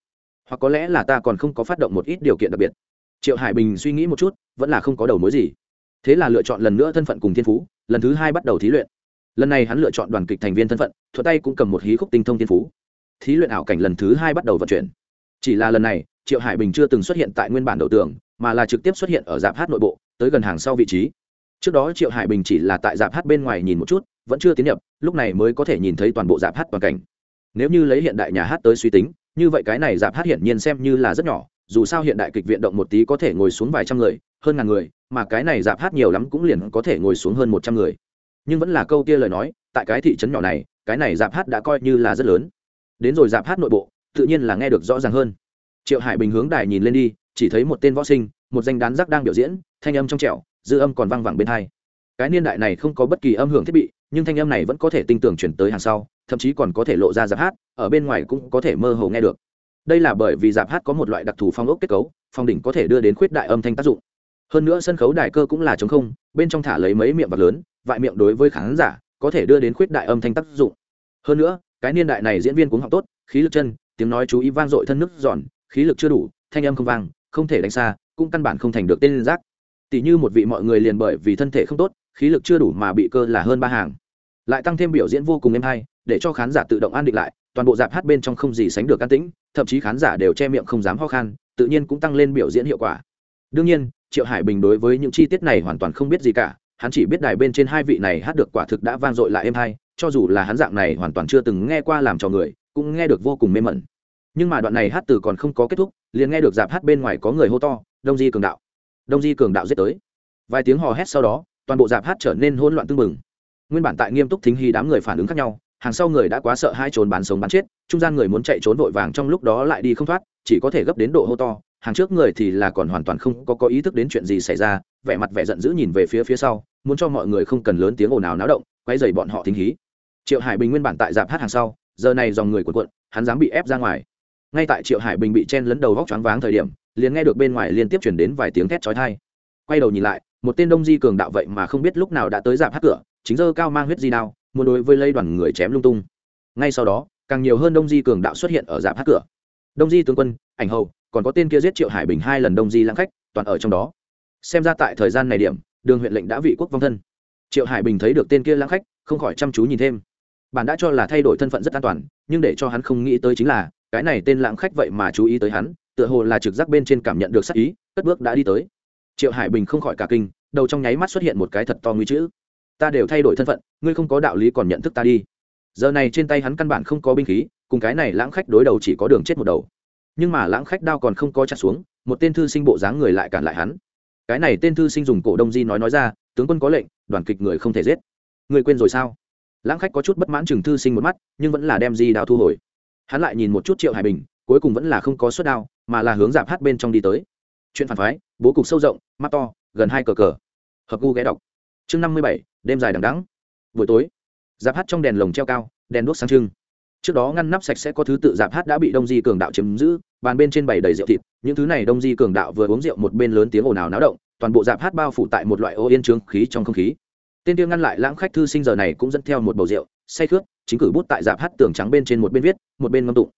Hoặc có lẽ là ta còn không có phát động một ít điều kiện đặc biệt. Triệu hải bình suy nghĩ một chút, vẫn là không có đầu mối gì thế là lựa chọn lần nữa thân phận cùng thiên phú, lần thứ hai bắt đầu thí luyện. Lần này hắn lựa chọn đoàn kịch thành viên thân phận, thuận tay cũng cầm một hí khúc tinh thông thiên phú. Thí luyện ảo cảnh lần thứ hai bắt đầu vận chuyển. Chỉ là lần này, triệu hải bình chưa từng xuất hiện tại nguyên bản đầu tường, mà là trực tiếp xuất hiện ở dạp hát nội bộ, tới gần hàng sau vị trí. Trước đó triệu hải bình chỉ là tại dạp hát bên ngoài nhìn một chút, vẫn chưa tiến nhập, lúc này mới có thể nhìn thấy toàn bộ dạp hát toàn cảnh. Nếu như lấy hiện đại nhà hát tới suy tính, như vậy cái này dạp hát hiển nhiên xem như là rất nhỏ, dù sao hiện đại kịch viện động một tí có thể ngồi xuống vài trăm người, hơn ngàn người mà cái này dạp hát nhiều lắm cũng liền có thể ngồi xuống hơn một trăm người. Nhưng vẫn là câu kia lời nói, tại cái thị trấn nhỏ này, cái này dạp hát đã coi như là rất lớn. Đến rồi dạp hát nội bộ, tự nhiên là nghe được rõ ràng hơn. Triệu hải bình hướng đài nhìn lên đi, chỉ thấy một tên võ sinh, một danh đán giác đang biểu diễn, thanh âm trong trẻo, dư âm còn văng vẳng bên hai. Cái niên đại này không có bất kỳ âm hưởng thiết bị, nhưng thanh âm này vẫn có thể tinh tường chuyển tới hàng sau, thậm chí còn có thể lộ ra dạp hát, ở bên ngoài cũng có thể mơ hồ nghe được. Đây là bởi vì dạp hát có một loại đặc thù phong ốc kết cấu, phong đỉnh có thể đưa đến khuyết đại âm thanh tác dụng hơn nữa sân khấu đại cơ cũng là trống không, bên trong thả lấy mấy miệng vật lớn, vại miệng đối với khán giả, có thể đưa đến khuyết đại âm thanh tác dụng. Hơn nữa, cái niên đại này diễn viên cũng học tốt, khí lực chân, tiếng nói chú ý vang dội thân nước giòn, khí lực chưa đủ, thanh âm không vang, không thể đánh xa, cũng căn bản không thành được tên giác. Tỷ như một vị mọi người liền bởi vì thân thể không tốt, khí lực chưa đủ mà bị cơ là hơn ba hàng. Lại tăng thêm biểu diễn vô cùng êm hay, để cho khán giả tự động an định lại, toàn bộ dạp hát bên trong không gì sánh được can tĩnh, thậm chí khán giả đều che miệng không dám ho khan, tự nhiên cũng tăng lên biểu diễn hiệu quả. Đương nhiên triệu hải bình đối với những chi tiết này hoàn toàn không biết gì cả, hắn chỉ biết đài bên trên hai vị này hát được quả thực đã vang dội lại êm hay, cho dù là hắn dạng này hoàn toàn chưa từng nghe qua làm cho người, cũng nghe được vô cùng mê mẩn. Nhưng mà đoạn này hát từ còn không có kết thúc, liền nghe được dạp hát bên ngoài có người hô to, đông di cường đạo! Đông di cường đạo giết tới! Vài tiếng hò hét sau đó, toàn bộ dạp hát trở nên hỗn loạn tưng bừng. Nguyên bản tại nghiêm túc thính hy đám người phản ứng khác nhau, hàng sau người đã quá sợ hai trốn bán sống bán chết, trung gian người muốn chạy trốn vội vàng trong lúc đó lại đi không thoát, chỉ có thể gấp đến độ hô to hàng trước người thì là còn hoàn toàn không có có ý thức đến chuyện gì xảy ra, vẻ mặt vẻ giận dữ nhìn về phía phía sau, muốn cho mọi người không cần lớn tiếng ồn ào náo động quay dày bọn họ thính hí. Triệu hải bình nguyên bản tại dạp hát hàng sau, giờ này dòng người cuộn cuộn, hắn dám bị ép ra ngoài. Ngay tại triệu hải bình bị chen lấn đầu vóc choáng váng thời điểm, liền nghe được bên ngoài liên tiếp chuyển đến vài tiếng thét chói tai. Quay đầu nhìn lại, một tên đông di cường đạo vậy mà không biết lúc nào đã tới dạp hát cửa, chính dơ cao mang huyết di đao, muốn đối với lây đoàn người chém lung tung. Ngay sau đó, càng nhiều hơn đông di cường đạo xuất hiện ở dạp hát cửa. Đông di tướng quân, ảnh hậu còn có tên kia giết triệu hải bình hai lần đông di lãng khách, toàn ở trong đó. Xem ra tại thời gian này điểm, đường huyện lệnh đã vị quốc vong thân. Triệu hải bình thấy được tên kia lãng khách, không khỏi chăm chú nhìn thêm. Bạn đã cho là thay đổi thân phận rất an toàn, nhưng để cho hắn không nghĩ tới chính là, cái này tên lãng khách vậy mà chú ý tới hắn, tựa hồ là trực giác bên trên cảm nhận được sắc ý, cất bước đã đi tới. Triệu hải bình không khỏi cả kinh, đầu trong nháy mắt xuất hiện một cái thật to nguy chữ. Ta đều thay đổi thân phận, ngươi không có đạo lý còn nhận thức ta đi. Giờ này trên tay hắn căn bản không có binh khí, cùng cái này lãng khách đối đầu chỉ có đường chết một đầu nhưng mà lãng khách đao còn không có chặt xuống, một tên thư sinh bộ dáng người lại cản lại hắn. Cái này tên thư sinh dùng cổ đông di nói nói ra, tướng quân có lệnh, đoàn kịch người không thể giết. Người quên rồi sao? Lãng khách có chút bất mãn chừng thư sinh một mắt, nhưng vẫn là đem di đao thu hồi. Hắn lại nhìn một chút triệu hải bình, cuối cùng vẫn là không có suất đao, mà là hướng giảm hát bên trong đi tới. Chuyện phản phái, bố cục sâu rộng, mắt to, gần hai cờ cờ. Hợp gu ghé đọc. Chương năm mươi bảy, đêm dài đằng đắng buổi tối giáp hát trong đèn lồng treo cao, đèn đuốc sáng trưng trước đó ngăn nắp sạch sẽ có thứ tự dạp hát đã bị đông di cường đạo chiếm giữ, bàn bên trên bày đầy rượu thịt, những thứ này đông di cường đạo vừa uống rượu một bên lớn tiếng ồn ào náo động, toàn bộ dạp hát bao phủ tại một loại ô yên trướng khí trong không khí. Tên tiêu ngăn lại lãng khách thư sinh giờ này cũng dẫn theo một bầu rượu, say khướt, chính cử bút tại dạp hát tường trắng bên trên một bên viết, một bên ngâm tụng.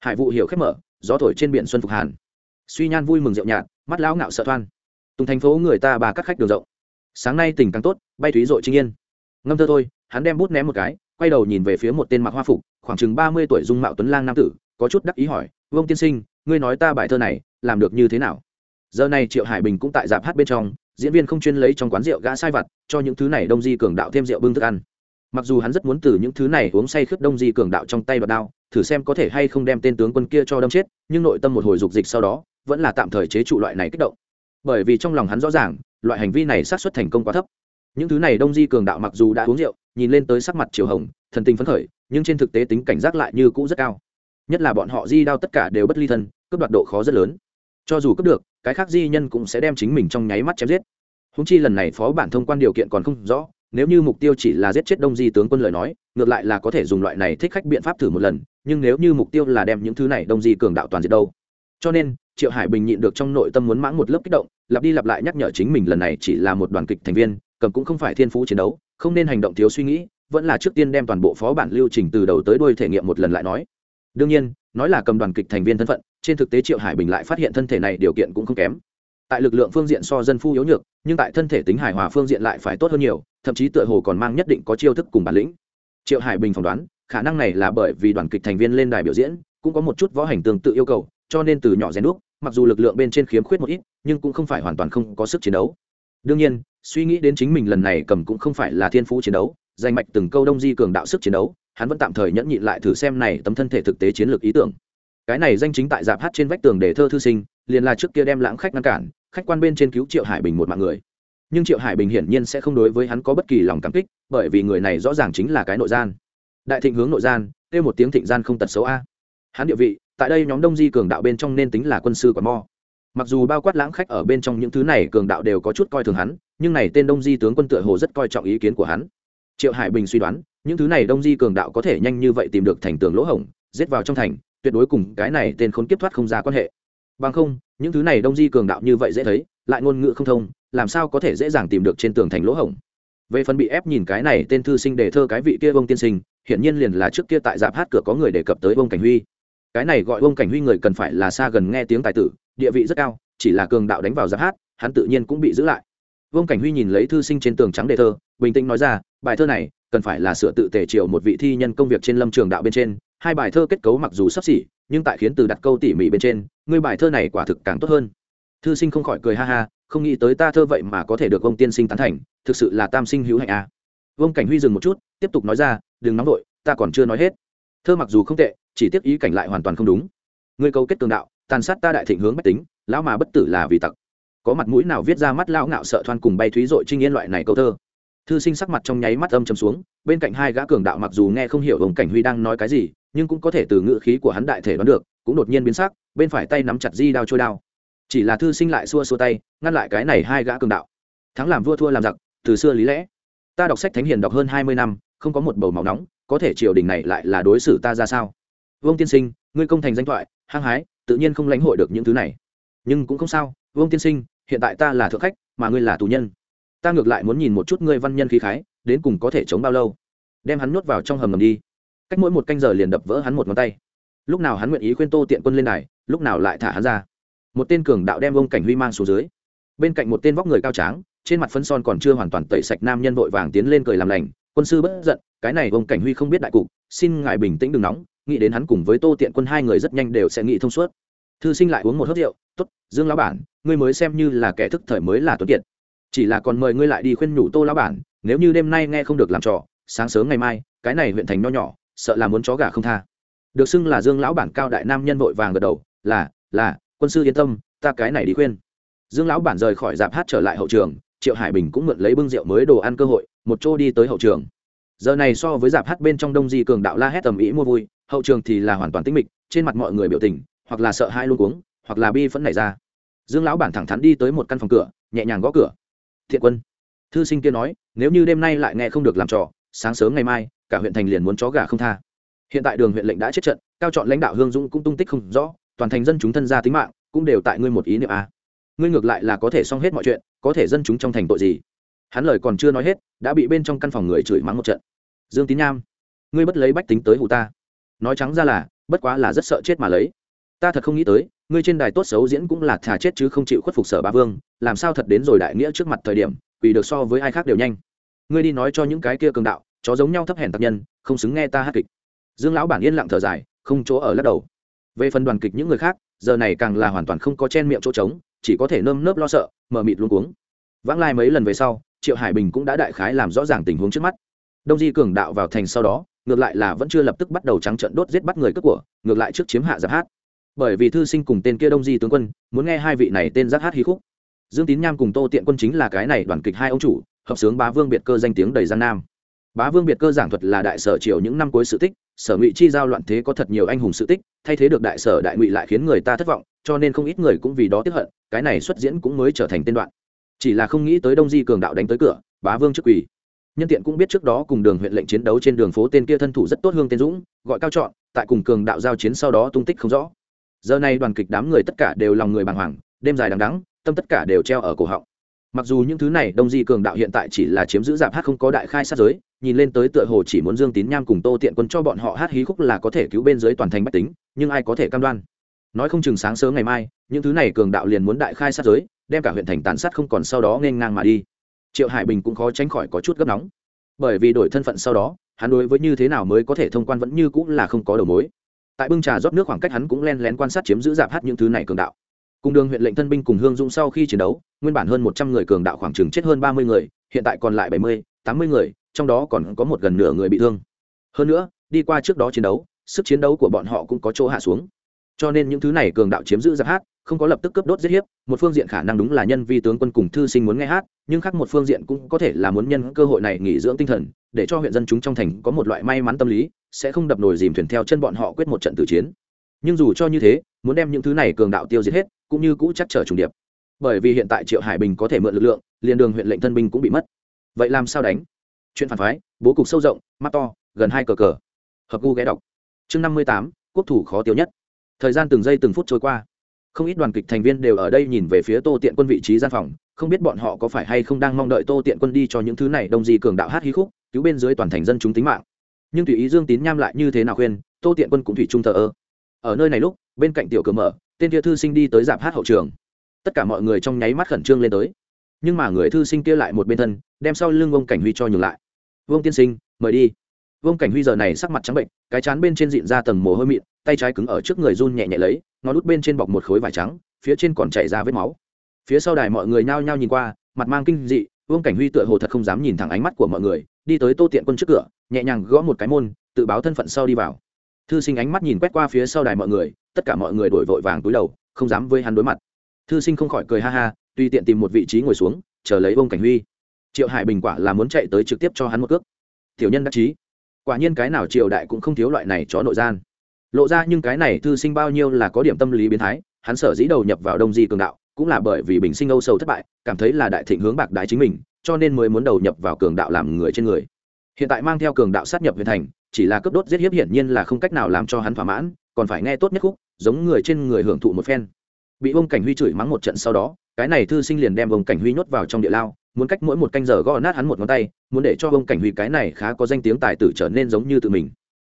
Hải vụ hiểu khép mở, gió thổi trên biển xuân phục hàn. Suy nhan vui mừng rượu nhạt, mắt lão ngạo sợ thoan. Tùng thành phố người ta bà các khách đường rộng. Sáng nay tình càng tốt, bay thúy dội trinh yên. Ngâm thơ thôi, hắn đem bút ném một cái, quay đầu nhìn về phía một tên mặc hoa phục khoảng chừng ba mươi tuổi dung mạo tuấn lang nam tử, có chút đắc ý hỏi, vương tiên sinh, ngươi nói ta bài thơ này, làm được như thế nào? Giờ này triệu hải bình cũng tại dạp hát bên trong, diễn viên không chuyên lấy trong quán rượu gã sai vặt, cho những thứ này đông di cường đạo thêm rượu bưng thức ăn. Mặc dù hắn rất muốn từ những thứ này uống say khướt đông di cường đạo trong tay đoạt đao, thử xem có thể hay không đem tên tướng quân kia cho đâm chết, nhưng nội tâm một hồi dục dịch sau đó, vẫn là tạm thời chế trụ loại này kích động. Bởi vì trong lòng hắn rõ ràng, loại hành vi này sát xuất thành công quá thấp. Những thứ này đông di cường đạo mặc dù đã uống rượu, nhìn lên tới sắc mặt chiều hồng, thần tình phấn khởi nhưng trên thực tế tính cảnh giác lại như cũ rất cao. Nhất là bọn họ di đao tất cả đều bất ly thân, cướp đoạt độ khó rất lớn. Cho dù cướp được, cái khác di nhân cũng sẽ đem chính mình trong nháy mắt chém giết. Húng chi lần này phó bản thông quan điều kiện còn không rõ, nếu như mục tiêu chỉ là giết chết đông di tướng quân lời nói, ngược lại là có thể dùng loại này thích khách biện pháp thử một lần, nhưng nếu như mục tiêu là đem những thứ này đông di cường đạo toàn diệt đâu? Cho nên, triệu hải bình nhịn được trong nội tâm muốn mãng một lớp kích động, lặp đi lặp lại nhắc nhở chính mình lần này chỉ là một đoàn kịch thành viên, cầm cũng không phải thiên phú chiến đấu, không nên hành động thiếu suy nghĩ vẫn là trước tiên đem toàn bộ phó bản lưu trình từ đầu tới đuôi thể nghiệm một lần lại nói. Đương nhiên, nói là cầm đoàn kịch thành viên thân phận, trên thực tế triệu hải bình lại phát hiện thân thể này điều kiện cũng không kém. Tại lực lượng phương diện so dân phu yếu nhược, nhưng tại thân thể tính hài hòa phương diện lại phải tốt hơn nhiều, thậm chí tựa hồ còn mang nhất định có chiêu thức cùng bản lĩnh. Triệu hải bình phỏng đoán, khả năng này là bởi vì đoàn kịch thành viên lên đài biểu diễn, cũng có một chút võ hành tương tự yêu cầu, cho nên từ nhỏ rèn đúc, mặc dù lực lượng bên trên khiếm khuyết một ít, nhưng cũng không phải hoàn toàn không có sức chiến đấu. Đương nhiên, suy nghĩ đến chính mình lần này cầm cũng không phải là thiên phú chiến đấu danh mạch từng câu đông di cường đạo sức chiến đấu, hắn vẫn tạm thời nhẫn nhịn lại thử xem này tấm thân thể thực tế chiến lược ý tưởng. Cái này danh chính tại dạp hát trên vách tường để thơ thư sinh, liền là trước kia đem lãng khách ngăn cản, khách quan bên trên cứu triệu hải bình một mạng người. Nhưng triệu hải bình hiển nhiên sẽ không đối với hắn có bất kỳ lòng cảm kích, bởi vì người này rõ ràng chính là cái nội gian. Đại thịnh hướng nội gian, kêu một tiếng thịnh gian không tật xấu a. Hắn địa vị, tại đây nhóm đông di cường đạo bên trong nên tính là quân sư quản mo. Mặc dù bao quát lãng khách ở bên trong những thứ này cường đạo đều có chút coi thường hắn, nhưng này tên đông di tướng quân tựa hồ rất coi trọng ý kiến của hắn triệu hải bình suy đoán, những thứ này đông di cường đạo có thể nhanh như vậy tìm được thành tường lỗ hổng, giết vào trong thành, tuyệt đối cùng cái này tên khốn kiếp thoát không ra quan hệ. Bằng không, những thứ này đông di cường đạo như vậy dễ thấy, lại ngôn ngữ không thông, làm sao có thể dễ dàng tìm được trên tường thành lỗ hổng? Về phần bị ép nhìn cái này tên thư sinh đề thơ cái vị kia vông tiên sinh, hiển nhiên liền là trước kia tại dạp hát cửa có người đề cập tới vông cảnh huy. Cái này gọi vông cảnh huy người cần phải là xa gần nghe tiếng tài tử, địa vị rất cao, chỉ là cường đạo đánh vào dạp hát, hắn tự nhiên cũng bị giữ lại vương cảnh huy nhìn lấy thư sinh trên tường trắng đề thơ, bình tĩnh nói ra, bài thơ này cần phải là sửa tự tề triệu một vị thi nhân công việc trên lâm trường đạo bên trên. Hai bài thơ kết cấu mặc dù sắp xỉ, nhưng tại khiến từ đặt câu tỉ mỉ bên trên ngươi bài thơ này quả thực càng tốt hơn. Thư sinh không khỏi cười ha ha, không nghĩ tới ta thơ vậy mà có thể được ông tiên sinh tán thành, thực sự là tam sinh hữu hạnh a à. vương cảnh huy dừng một chút, tiếp tục nói ra, đừng nóng vội, ta còn chưa nói hết. Thơ mặc dù không tệ, chỉ tiếc ý cảnh lại hoàn toàn không đúng. Ngươi câu kết tường đạo, tàn sát ta đại thịnh hướng bách tính, lão mà bất tử là vì tặc có mặt mũi nào viết ra mắt lão ngạo sợ thoan cùng bay thúy dội trinh yên loại này câu thơ? Thư sinh sắc mặt trong nháy mắt âm chầm xuống, bên cạnh hai gã cường đạo mặc dù nghe không hiểu ông cảnh huy đang nói cái gì, nhưng cũng có thể từ ngữ khí của hắn đại thể đoán được, cũng đột nhiên biến sắc, bên phải tay nắm chặt di đao trôi đao. Chỉ là thư sinh lại xua xua tay, ngăn lại cái này hai gã cường đạo. Thắng làm vua thua làm giặc, từ xưa lý lẽ. Ta đọc sách thánh hiền đọc hơn hai mươi năm, không có một bầu máu nóng, có thể triều đình này lại là đối xử ta ra sao? Vương tiên sinh, ngươi công thành danh thoại, hăng hái, tự nhiên không lãnh hội được những thứ này. Nhưng cũng không sao, vương tiên sinh hiện tại ta là thượng khách, mà ngươi là tù nhân. Ta ngược lại muốn nhìn một chút ngươi văn nhân khí khái, đến cùng có thể chống bao lâu. Đem hắn nuốt vào trong hầm ngầm đi. Cách mỗi một canh giờ liền đập vỡ hắn một ngón tay. Lúc nào hắn nguyện ý khuyên tô tiện quân lên này lúc nào lại thả hắn ra. Một tên cường đạo đem ông cảnh huy mang xuống dưới. Bên cạnh một tên vóc người cao tráng, trên mặt phân son còn chưa hoàn toàn tẩy sạch nam nhân vội vàng tiến lên cười làm lành, quân sư bất giận, cái này ông cảnh huy không biết đại cục, xin ngài bình tĩnh đừng nóng, nghĩ đến hắn cùng với tô tiện quân hai người rất nhanh đều sẽ nghĩ thông suốt thư sinh lại uống một hớt rượu t ố t dương lão bản, ngươi mới xem như là kẻ thức thời mới là tuấn kiệt. Chỉ là còn mời ngươi lại đi khuyên nhủ tô lão bản, nếu như đêm nay nghe không được làm trò, sáng sớm ngày mai, cái này huyện thành nho nhỏ, sợ là muốn chó gà không tha. Được xưng là dương lão bản cao đại nam nhân vội vàng gật đầu, là là, quân sư yên tâm, ta cái này đi khuyên. Dương lão bản rời khỏi dạp hát trở lại hậu trường, triệu hải bình cũng mượn lấy bưng rượu mới đồ ăn cơ hội, một chỗ đi tới hậu trường. Giờ này so với dạp hát bên trong đông di cường đạo la hét tầm ý mua vui, hậu trường thì là hoàn toàn tĩnh mịch, trên mặt mọi người biểu tình hoặc là sợ hai luôn cuống, hoặc là bi phẫn nảy ra. Dương lão bản thẳng thắn đi tới một căn phòng cửa, nhẹ nhàng gõ cửa. Thiện quân. Thư sinh kia nói, nếu như đêm nay lại nghe không được làm trò, sáng sớm ngày mai, cả huyện thành liền muốn chó gà không tha. Hiện tại đường huyện lệnh đã chết trận, cao chọn lãnh đạo hương dũng cũng tung tích không rõ, toàn thành dân chúng thân gia tính mạng, cũng đều tại ngươi một ý niệm a. Ngươi ngược lại là có thể xong hết mọi chuyện, có thể dân chúng trong thành tội gì? Hắn lời còn chưa nói hết, đã bị bên trong căn phòng người chửi mắng một trận. Dương tín nham, ngươi bất lấy bách tính tới hù ta. Nói trắng ra là, bất quá là rất sợ chết mà lấy ta thật không nghĩ tới, ngươi trên đài tốt xấu diễn cũng là thà chết chứ không chịu khuất phục sở ba vương, làm sao thật đến rồi đại nghĩa trước mặt thời điểm vì được so với ai khác đều nhanh. Ngươi đi nói cho những cái kia cường đạo, chó giống nhau thấp hèn tập nhân, không xứng nghe ta hát kịch. Dương lão bản yên lặng thở dài, không chỗ ở lắc đầu. Về phần đoàn kịch những người khác, giờ này càng là hoàn toàn không có chen miệng chỗ trống, chỉ có thể nơm nớp lo sợ mờ mịt luôn cuống. Vãng lai mấy lần về sau, triệu hải bình cũng đã đại khái làm rõ ràng tình huống trước mắt. Đông di cường đạo vào thành sau đó, ngược lại là vẫn chưa lập tức bắt đầu trắng trận đốt giết bắt người cướp của, ngược lại trước chiếm hạ giáp hát bởi vì thư sinh cùng tên kia đông di tướng quân, muốn nghe hai vị này tên giác hát hí khúc. Dương tín nham cùng tô tiện quân chính là cái này đoàn kịch hai ông chủ, hợp sướng bá vương biệt cơ danh tiếng đầy gian nam. Bá vương biệt cơ giảng thuật là đại sở triều những năm cuối sự tích, sở ngụy chi giao loạn thế có thật nhiều anh hùng sự tích, thay thế được đại sở đại ngụy lại khiến người ta thất vọng, cho nên không ít người cũng vì đó tiếp hận, cái này xuất diễn cũng mới trở thành tên đoạn. Chỉ là không nghĩ tới đông di cường đạo đánh tới cửa, bá vương trước quỳ. Nhân tiện cũng biết trước đó cùng đường huyện lệnh chiến đấu trên đường phố tên kia thân thủ rất tốt hương tên dũng, gọi cao chọn, tại cùng cường đạo giao chiến sau đó tung tích không rõ giờ này đoàn kịch đám người tất cả đều lòng người bàng hoàng, đêm dài đằng đắng tâm tất cả đều treo ở cổ họng. Mặc dù những thứ này, đông di cường đạo hiện tại chỉ là chiếm giữ giảm hát không có đại khai sát giới, nhìn lên tới tựa hồ chỉ muốn dương tín nham cùng tô tiện quân cho bọn họ hát hí khúc là có thể cứu bên dưới toàn thành bách tính, nhưng ai có thể cam đoan? Nói không chừng sáng sớm ngày mai, những thứ này cường đạo liền muốn đại khai sát giới, đem cả huyện thành tàn sát không còn sau đó nên ngang mà đi. Triệu hải bình cũng khó tránh khỏi có chút gấp nóng. Bởi vì đổi thân phận sau đó, hắn đối với như thế nào mới có thể thông quan vẫn như cũng là không có đầu mối tại bưng trà rót nước khoảng cách hắn cũng len lén quan sát chiếm giữ dạp hát những thứ này cường đạo. Cùng đường huyện lệnh thân binh cùng hương dũng sau khi chiến đấu, nguyên bản hơn một trăm người cường đạo khoảng chừng chết hơn ba mươi người, hiện tại còn lại bảy mươi, tám mươi người, trong đó còn có một gần nửa người bị thương. Hơn nữa, đi qua trước đó chiến đấu, sức chiến đấu của bọn họ cũng có chỗ hạ xuống cho nên những thứ này cường đạo chiếm giữ giặc hát, không có lập tức cướp đốt giết hiếp, một phương diện khả năng đúng là nhân vi tướng quân cùng thư sinh muốn nghe hát, nhưng khác một phương diện cũng có thể là muốn nhân cơ hội này nghỉ dưỡng tinh thần, để cho huyện dân chúng trong thành có một loại may mắn tâm lý, sẽ không đập nồi dìm thuyền theo chân bọn họ quyết một trận tử chiến. Nhưng dù cho như thế, muốn đem những thứ này cường đạo tiêu diệt hết, cũng như cũ chắc trở trùng điệp. Bởi vì hiện tại triệu hải bình có thể mượn lực lượng, liền đường huyện lệnh thân binh cũng bị mất. Vậy làm sao đánh? Chuyện phản phái, bố cục sâu rộng, mắt to, gần hai cờ cờ. Hợp gu ghé đọc. Chương năm mươi tám, quốc thủ khó tiêu nhất thời gian từng giây từng phút trôi qua. Không ít đoàn kịch thành viên đều ở đây nhìn về phía tô tiện quân vị trí gian phòng, không biết bọn họ có phải hay không đang mong đợi tô tiện quân đi cho những thứ này đông di cường đạo hát hí khúc, cứu bên dưới toàn thành dân chúng tính mạng. Nhưng tùy ý dương tín nham lại như thế nào khuyên, tô tiện quân cũng thủy trung thờ ơ. Ở nơi này lúc, bên cạnh tiểu cửa mở, tên kia thư sinh đi tới dạp hát hậu trường. Tất cả mọi người trong nháy mắt khẩn trương lên tới. Nhưng mà người thư sinh kia lại một bên thân, đem sau lưng ông cảnh huy cho nhường lại. Vương tiên sinh, mời đi. Vương cảnh huy giờ này sắc mặt trắng bệnh, cái chán bên trên diện ra tầng mồ hôi mịn tay trái cứng ở trước người run nhẹ nhẹ lấy, ngón út bên trên bọc một khối vải trắng, phía trên còn chảy ra vết máu. Phía sau đài mọi người nhao nhao nhìn qua, mặt mang kinh dị, vương cảnh huy tựa hồ thật không dám nhìn thẳng ánh mắt của mọi người, đi tới tô tiện quân trước cửa, nhẹ nhàng gõ một cái môn, tự báo thân phận sau đi vào. Thư sinh ánh mắt nhìn quét qua phía sau đài mọi người, tất cả mọi người đổi vội vàng túi đầu, không dám với hắn đối mặt. Thư sinh không khỏi cười ha ha, tùy tiện tìm một vị trí ngồi xuống, chờ lấy Vương cảnh huy. Triệu hải bình quả là muốn chạy tới trực tiếp cho hắn một cước. Tiểu nhân đắc chí. Quả nhiên cái nào triều đại cũng không thiếu loại này chó nội gian lộ ra nhưng cái này thư sinh bao nhiêu là có điểm tâm lý biến thái, hắn sở dĩ đầu nhập vào đông di cường đạo, cũng là bởi vì bình sinh âu sầu thất bại, cảm thấy là đại thịnh hướng bạc đái chính mình, cho nên mới muốn đầu nhập vào cường đạo làm người trên người. Hiện tại mang theo cường đạo sát nhập huyện thành, chỉ là cấp đốt giết hiếp hiển nhiên là không cách nào làm cho hắn thỏa mãn, còn phải nghe tốt nhất khúc, giống người trên người hưởng thụ một phen. Bị ông cảnh huy chửi mắng một trận sau đó, cái này thư sinh liền đem ông cảnh huy nhốt vào trong địa lao, muốn cách mỗi một canh giờ gõ nát hắn một ngón tay, muốn để cho ông cảnh huy cái này khá có danh tiếng tài tử trở nên giống như tự mình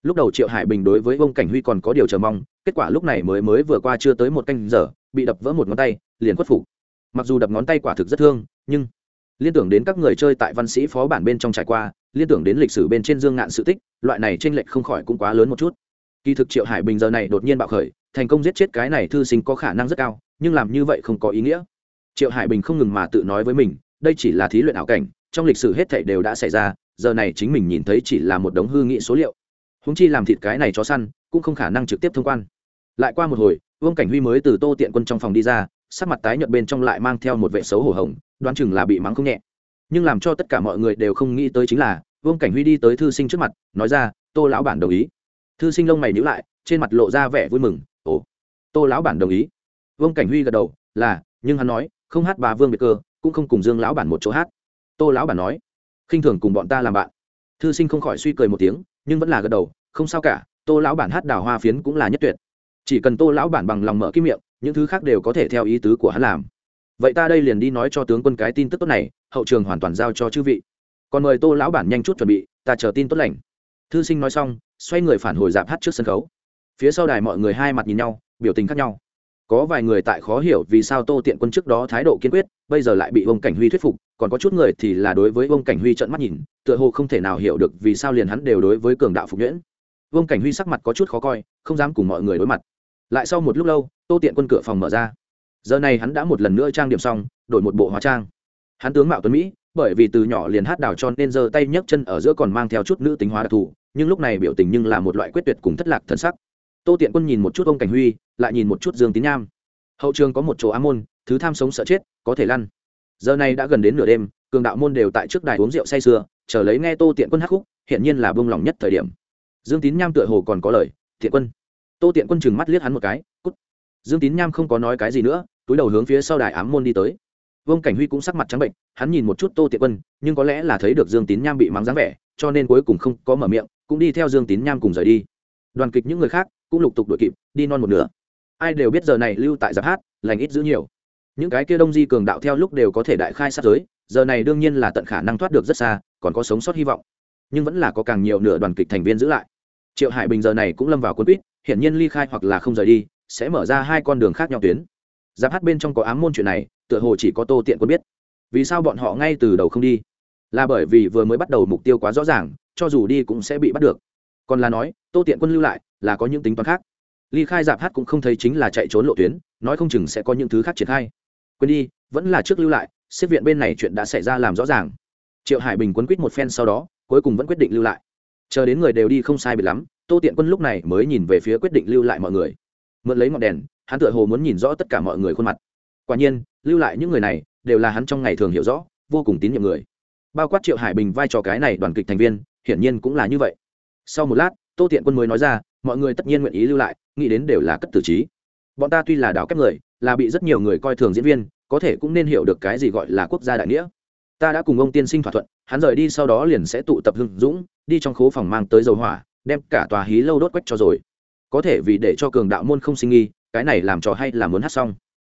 lúc đầu triệu hải bình đối với ông cảnh huy còn có điều chờ mong, kết quả lúc này mới mới vừa qua chưa tới một canh giờ, bị đập vỡ một ngón tay, liền khuất phục. Mặc dù đập ngón tay quả thực rất thương, nhưng liên tưởng đến các người chơi tại văn sĩ phó bản bên trong trải qua, liên tưởng đến lịch sử bên trên dương ngạn sự tích, loại này tranh lệch không khỏi cũng quá lớn một chút. Kỳ thực triệu hải bình giờ này đột nhiên bạo khởi, thành công giết chết cái này thư sinh có khả năng rất cao, nhưng làm như vậy không có ý nghĩa. Triệu hải bình không ngừng mà tự nói với mình, đây chỉ là thí luyện ảo cảnh, trong lịch sử hết thảy đều đã xảy ra, giờ này chính mình nhìn thấy chỉ là một đống hư nghị số liệu húng chi làm thịt cái này chó săn, cũng không khả năng trực tiếp thông quan. Lại qua một hồi, vương cảnh huy mới từ tô tiện quân trong phòng đi ra, sắc mặt tái nhợt bên trong lại mang theo một vệ xấu hổ hồng, đoán chừng là bị mắng không nhẹ. Nhưng làm cho tất cả mọi người đều không nghĩ tới chính là, vương cảnh huy đi tới thư sinh trước mặt, nói ra, tô lão bản đồng ý. Thư sinh lông mày nhữ lại, trên mặt lộ ra vẻ vui mừng, ồ, tô lão bản đồng ý. Vương cảnh huy gật đầu, là, nhưng hắn nói, không hát bà vương biệt cơ, cũng không cùng dương lão bản một chỗ hát. Tô lão bản nói, khinh thường cùng bọn ta làm bạn. Thư sinh không khỏi suy cười một tiếng nhưng vẫn là gật đầu, không sao cả, tô lão bản hát đào hoa phiến cũng là nhất tuyệt. Chỉ cần tô lão bản bằng lòng mở kim miệng, những thứ khác đều có thể theo ý tứ của hắn làm. Vậy ta đây liền đi nói cho tướng quân cái tin tức tốt này, hậu trường hoàn toàn giao cho chư vị. Còn mời tô lão bản nhanh chút chuẩn bị, ta chờ tin tốt lành. Thư sinh nói xong, xoay người phản hồi dạp hát trước sân khấu. Phía sau đài mọi người hai mặt nhìn nhau, biểu tình khác nhau. Có vài người tại khó hiểu vì sao tô tiện quân trước đó thái độ kiên quyết bây giờ lại bị ông cảnh huy thuyết phục, còn có chút người thì là đối với ông cảnh huy trận mắt nhìn, tựa hồ không thể nào hiểu được vì sao liền hắn đều đối với cường đạo phục nhuyễn. Ông cảnh huy sắc mặt có chút khó coi, không dám cùng mọi người đối mặt. Lại sau một lúc lâu, tô tiện quân cửa phòng mở ra. Giờ này hắn đã một lần nữa trang điểm xong, đổi một bộ hóa trang. Hắn tướng mạo tuấn mỹ, bởi vì từ nhỏ liền hát đào cho nên giơ tay nhấc chân ở giữa còn mang theo chút nữ tính hóa đặc thù, nhưng lúc này biểu tình nhưng là một loại quyết tuyệt cùng thất lạc thân sắc. Tô tiện quân nhìn một chút ông cảnh huy, lại nhìn một chút dương tín nham. Hậu trường có một chỗ á môn thứ tham sống sợ chết, có thể lăn. Giờ này đã gần đến nửa đêm, cường đạo môn đều tại trước đài uống rượu say sưa, chờ lấy nghe tô tiện quân hát khúc hiện nhiên là bông lòng nhất thời điểm. Dương tín nham tựa hồ còn có lời thiện quân. Tô tiện quân chừng mắt liếc hắn một cái, cút. Dương tín nham không có nói cái gì nữa, túi đầu hướng phía sau đài ám môn đi tới. Vương cảnh huy cũng sắc mặt trắng bệnh, hắn nhìn một chút tô tiện quân, nhưng có lẽ là thấy được dương tín nham bị mắng dáng vẻ, cho nên cuối cùng không có mở miệng, cũng đi theo dương tín nham cùng rời đi. Đoàn kịch những người khác cũng lục tục đuổi kịp, đi non một nửa. Ai đều biết giờ này lưu tại giáp hát, lành ít giữ nhiều những cái kia đông di cường đạo theo lúc đều có thể đại khai sát giới, giờ này đương nhiên là tận khả năng thoát được rất xa, còn có sống sót hy vọng. Nhưng vẫn là có càng nhiều nửa đoàn kịch thành viên giữ lại. Triệu hải bình giờ này cũng lâm vào quân quýt, hiển nhiên ly khai hoặc là không rời đi, sẽ mở ra hai con đường khác nhau tuyến. Giáp hát bên trong có ám môn chuyện này, tựa hồ chỉ có tô tiện quân biết. Vì sao bọn họ ngay từ đầu không đi? Là bởi vì vừa mới bắt đầu mục tiêu quá rõ ràng, cho dù đi cũng sẽ bị bắt được. Còn là nói, tô tiện quân lưu lại, là có những tính toán khác. Ly khai giáp hát cũng không thấy chính là chạy trốn lộ tuyến, nói không chừng sẽ có những thứ khác triển khai quên đi, vẫn là trước lưu lại, xếp viện bên này chuyện đã xảy ra làm rõ ràng. Triệu hải bình quấn quýt một phen sau đó, cuối cùng vẫn quyết định lưu lại. Chờ đến người đều đi không sai bị lắm, tô tiện quân lúc này mới nhìn về phía quyết định lưu lại mọi người. Mượn lấy ngọn đèn, hắn tựa hồ muốn nhìn rõ tất cả mọi người khuôn mặt. Quả nhiên, lưu lại những người này đều là hắn trong ngày thường hiểu rõ, vô cùng tín nhiệm người. Bao quát triệu hải bình vai trò cái này đoàn kịch thành viên, hiển nhiên cũng là như vậy. Sau một lát, tô tiện quân mới nói ra, mọi người tất nhiên nguyện ý lưu lại, nghĩ đến đều là cất tử trí. Bọn ta tuy là đào kép người là bị rất nhiều người coi thường diễn viên, có thể cũng nên hiểu được cái gì gọi là quốc gia đại nghĩa. Ta đã cùng ông tiên sinh thỏa thuận, hắn rời đi sau đó liền sẽ tụ tập hưng dũng, đi trong khố phòng mang tới dầu hỏa, đem cả tòa hí lâu đốt quách cho rồi. Có thể vì để cho cường đạo môn không sinh nghi, cái này làm trò hay là muốn hát xong.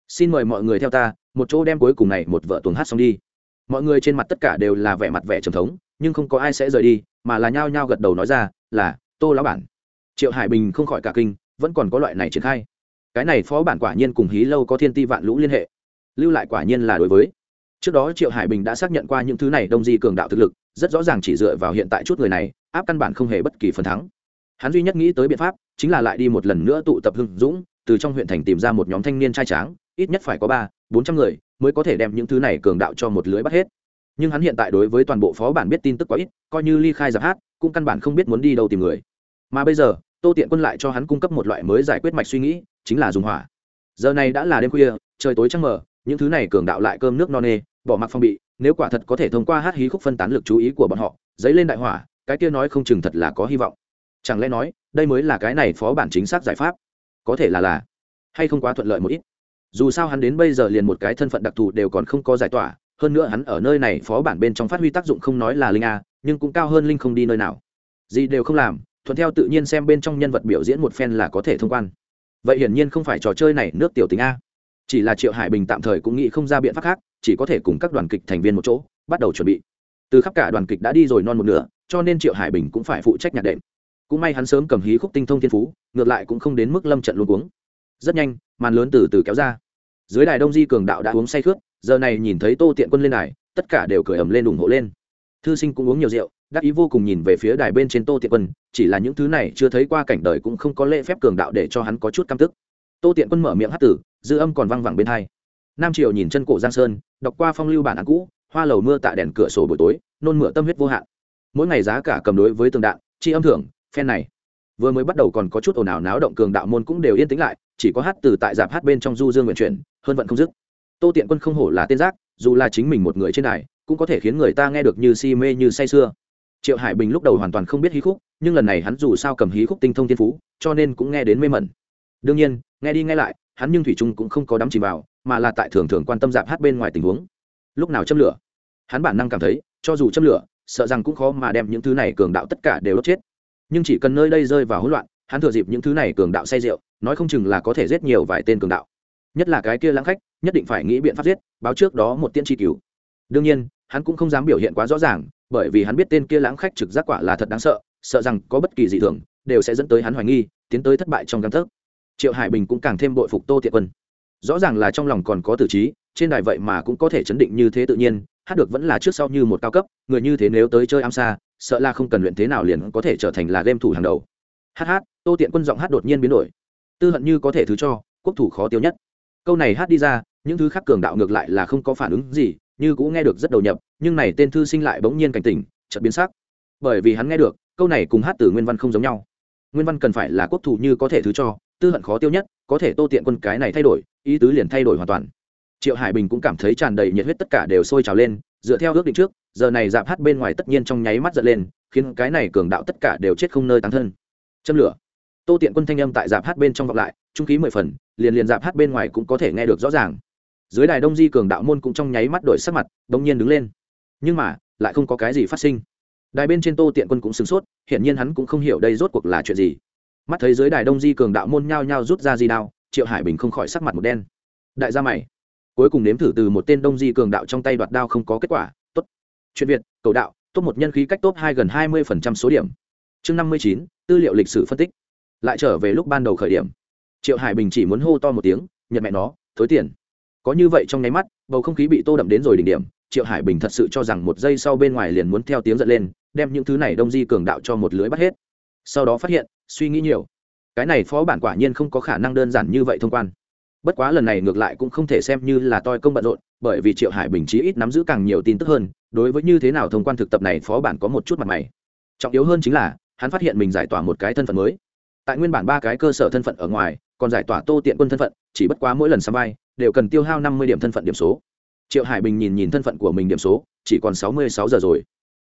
Xin mời mọi người theo ta, một chỗ đem cuối cùng này một vợ tuồng hát xong đi. Mọi người trên mặt tất cả đều là vẻ mặt vẻ trầm thống, nhưng không có ai sẽ rời đi, mà là nhao nhao gật đầu nói ra là, tô lão bản. Triệu hải bình không khỏi cả kinh, vẫn còn có loại này triển khai cái này phó bản quả nhiên cùng hí lâu có thiên ti vạn lũ liên hệ. Lưu lại quả nhiên là đối với. Trước đó triệu hải bình đã xác nhận qua những thứ này đông di cường đạo thực lực, rất rõ ràng chỉ dựa vào hiện tại chút người này, áp căn bản không hề bất kỳ phần thắng. Hắn duy nhất nghĩ tới biện pháp, chính là lại đi một lần nữa tụ tập hưng dũng, từ trong huyện thành tìm ra một nhóm thanh niên trai tráng, ít nhất phải có ba, bốn trăm người, mới có thể đem những thứ này cường đạo cho một lưới bắt hết. Nhưng hắn hiện tại đối với toàn bộ phó bản biết tin tức quá ít, coi như ly khai giặc hát, cũng căn bản không biết muốn đi đâu tìm người. Mà bây giờ, tô tiện quân lại cho hắn cung cấp một loại mới giải quyết mạch suy nghĩ chính là dùng hỏa. Giờ này đã là đêm khuya, trời tối trăng mờ, những thứ này cường đạo lại cơm nước no nê, bỏ mặc phong bị, nếu quả thật có thể thông qua hát hí khúc phân tán lực chú ý của bọn họ, dấy lên đại hỏa, cái kia nói không chừng thật là có hy vọng. Chẳng lẽ nói, đây mới là cái này phó bản chính xác giải pháp? Có thể là là. Hay không quá thuận lợi một ít? Dù sao hắn đến bây giờ liền một cái thân phận đặc thù đều còn không có giải tỏa, hơn nữa hắn ở nơi này phó bản bên trong phát huy tác dụng không nói là linh a, nhưng cũng cao hơn linh không đi nơi nào. Gì đều không làm, thuận theo tự nhiên xem bên trong nhân vật biểu diễn một phen là có thể thông quan vậy hiển nhiên không phải trò chơi này nước tiểu tính a. Chỉ là triệu hải bình tạm thời cũng nghĩ không ra biện pháp khác, chỉ có thể cùng các đoàn kịch thành viên một chỗ, bắt đầu chuẩn bị. Từ khắp cả đoàn kịch đã đi rồi non một nửa, cho nên triệu hải bình cũng phải phụ trách nhạc đệm. Cũng may hắn sớm cầm hí khúc tinh thông thiên phú, ngược lại cũng không đến mức lâm trận luôn uống rất nhanh, màn lớn từ từ kéo ra. Dưới đài đông di cường đạo đã uống say khướt giờ này nhìn thấy tô tiện quân lên đài, tất cả đều cười ầm lên ủng hộ lên. Thư sinh cũng uống nhiều rượu đắc ý vô cùng nhìn về phía đài bên trên tô tiện quân, chỉ là những thứ này chưa thấy qua cảnh đời cũng không có lễ phép cường đạo để cho hắn có chút căm tức. Tô tiện quân mở miệng hát tử, dư âm còn văng vẳng bên hai. Nam triều nhìn chân cổ giang sơn, đọc qua phong lưu bản án cũ, hoa lầu mưa tạ đèn cửa sổ buổi tối, nôn mửa tâm huyết vô hạn. Mỗi ngày giá cả cầm đối với tường đạn, chi âm thưởng, phen này. Vừa mới bắt đầu còn có chút ồn ào náo động cường đạo môn cũng đều yên tĩnh lại, chỉ có hát từ tại dạp hát bên trong du dương nguyện chuyển, hơn vận không dứt. Tô tiện quân không hổ là tên giác, dù là chính mình một người trên đài, cũng có thể khiến người ta nghe được như si mê như say sưa triệu hải bình lúc đầu hoàn toàn không biết hí khúc, nhưng lần này hắn dù sao cầm hí khúc tinh thông thiên phú, cho nên cũng nghe đến mê mẩn. Đương nhiên, nghe đi nghe lại, hắn nhưng thủy trung cũng không có đắm chìm vào, mà là tại thường thường quan tâm dạp hát bên ngoài tình huống. Lúc nào châm lửa? Hắn bản năng cảm thấy, cho dù châm lửa, sợ rằng cũng khó mà đem những thứ này cường đạo tất cả đều đốt chết. Nhưng chỉ cần nơi đây rơi vào hỗn loạn, hắn thừa dịp những thứ này cường đạo say rượu, nói không chừng là có thể giết nhiều vài tên cường đạo. Nhất là cái kia lãng khách, nhất định phải nghĩ biện pháp giết, báo trước đó một tiên tri cứu. Đương nhiên, hắn cũng không dám biểu hiện quá rõ ràng bởi vì hắn biết tên kia lãng khách trực giác quả là thật đáng sợ sợ rằng có bất kỳ gì thường, đều sẽ dẫn tới hắn hoài nghi, tiến tới thất bại trong căn thức triệu hải bình cũng càng thêm bội phục tô tiện quân. Rõ ràng là trong lòng còn có tử trí, trên đài vậy mà cũng có thể chấn định như thế tự nhiên, hát được vẫn là trước sau như một cao cấp, người như thế nếu tới chơi am xa, sợ là không cần luyện thế nào liền có thể trở thành là game thủ hàng đầu. Hát hát, tô tiện quân giọng hát đột nhiên biến đổi. Tư hận như có thể thứ cho, quốc thủ khó tiêu nhất. Câu này hát đi ra, những thứ khác cường đạo ngược lại là không có phản ứng gì, như cũng nghe được rất đầu nhập nhưng này tên thư sinh lại bỗng nhiên cảnh tỉnh, chợt biến sắc. Bởi vì hắn nghe được, câu này cùng hát từ nguyên văn không giống nhau. Nguyên văn cần phải là quốc thủ như có thể thứ cho, tư hận khó tiêu nhất, có thể tô tiện quân cái này thay đổi, ý tứ liền thay đổi hoàn toàn. Triệu hải bình cũng cảm thấy tràn đầy nhiệt huyết tất cả đều sôi trào lên, dựa theo ước định trước, giờ này dạp hát bên ngoài tất nhiên trong nháy mắt giật lên, khiến cái này cường đạo tất cả đều chết không nơi tán thân. Châm lửa. Tô tiện quân thanh âm tại dạp hát bên trong vọng lại, trung khí mười phần, liền liền dạp hát bên ngoài cũng có thể nghe được rõ ràng. Dưới đài đông di cường đạo môn cũng trong nháy mắt đổi sắc mặt đ ỗ n g nhiên đứng lên nhưng mà, lại không có cái gì phát sinh. Đài bên trên tô tiện quân cũng sửng sốt, hiển nhiên hắn cũng không hiểu đây rốt cuộc là chuyện gì. Mắt thấy dưới đài đông di cường đạo môn nhao nhao rút ra di đao, triệu hải bình không khỏi sắc mặt một đen. Đại gia mày, cuối cùng nếm thử từ một tên đông di cường đạo trong tay đoạt đao không có kết quả. Tốt. Chuyện việt, cầu đạo top một nhân khí cách top hai gần hai mươi phần trăm số điểm. Chương năm mươi chín, tư liệu lịch sử phân tích. Lại trở về lúc ban đầu khởi điểm. Triệu hải bình chỉ muốn hô to một tiếng nhận mẹ nó, thối tiền. Có như vậy trong nháy mắt, bầu không khí bị tô đậm đến rồi đỉnh điểm triệu hải bình thật sự cho rằng một giây sau bên ngoài liền muốn theo tiếng giận lên, đem những thứ này đông di cường đạo cho một lưới bắt hết. Sau đó phát hiện, suy nghĩ nhiều. Cái này phó bản quả nhiên không có khả năng đơn giản như vậy thông quan. Bất quá lần này ngược lại cũng không thể xem như là toi công bận rộn, bởi vì triệu hải bình chí ít nắm giữ càng nhiều tin tức hơn, đối với như thế nào thông quan thực tập này phó bản có một chút mặt mày. Trọng yếu hơn chính là, hắn phát hiện mình giải tỏa một cái thân phận mới. Tại nguyên bản ba cái cơ sở thân phận ở ngoài, còn giải tỏa tô tiện quân thân phận, chỉ bất quá mỗi lần xăm vai, đều cần tiêu hao năm mươi điểm thân phận điểm số triệu hải bình nhìn nhìn thân phận của mình điểm số, chỉ còn sáu mươi sáu giờ rồi.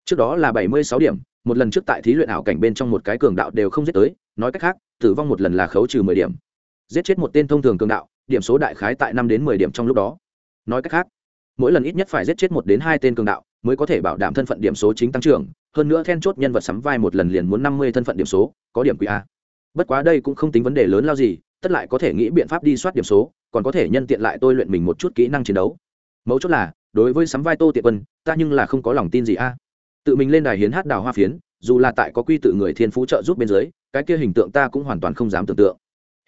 Trước đó là bảy mươi sáu điểm, một lần trước tại thí luyện ảo cảnh bên trong một cái cường đạo đều không giết tới, nói cách khác, tử vong một lần là khấu trừ mười điểm. Giết chết một tên thông thường cường đạo, điểm số đại khái tại năm đến mười điểm trong lúc đó. Nói cách khác, mỗi lần ít nhất phải giết chết một đến hai tên cường đạo mới có thể bảo đảm thân phận điểm số chính tăng trưởng, hơn nữa then chốt nhân vật sắm vai một lần liền muốn năm mươi thân phận điểm số, có điểm quý a. Bất quá đây cũng không tính vấn đề lớn lao gì, tất lại có thể nghĩ biện pháp đi soát điểm số, còn có thể nhân tiện lại tôi luyện mình một chút kỹ năng chiến đấu mấu chốt là, đối với sắm vai tô tiện quân, ta nhưng là không có lòng tin gì a. Tự mình lên đài hiến hát đào hoa phiến, dù là tại có quy tự người thiên phú trợ giúp bên dưới, cái kia hình tượng ta cũng hoàn toàn không dám tưởng tượng.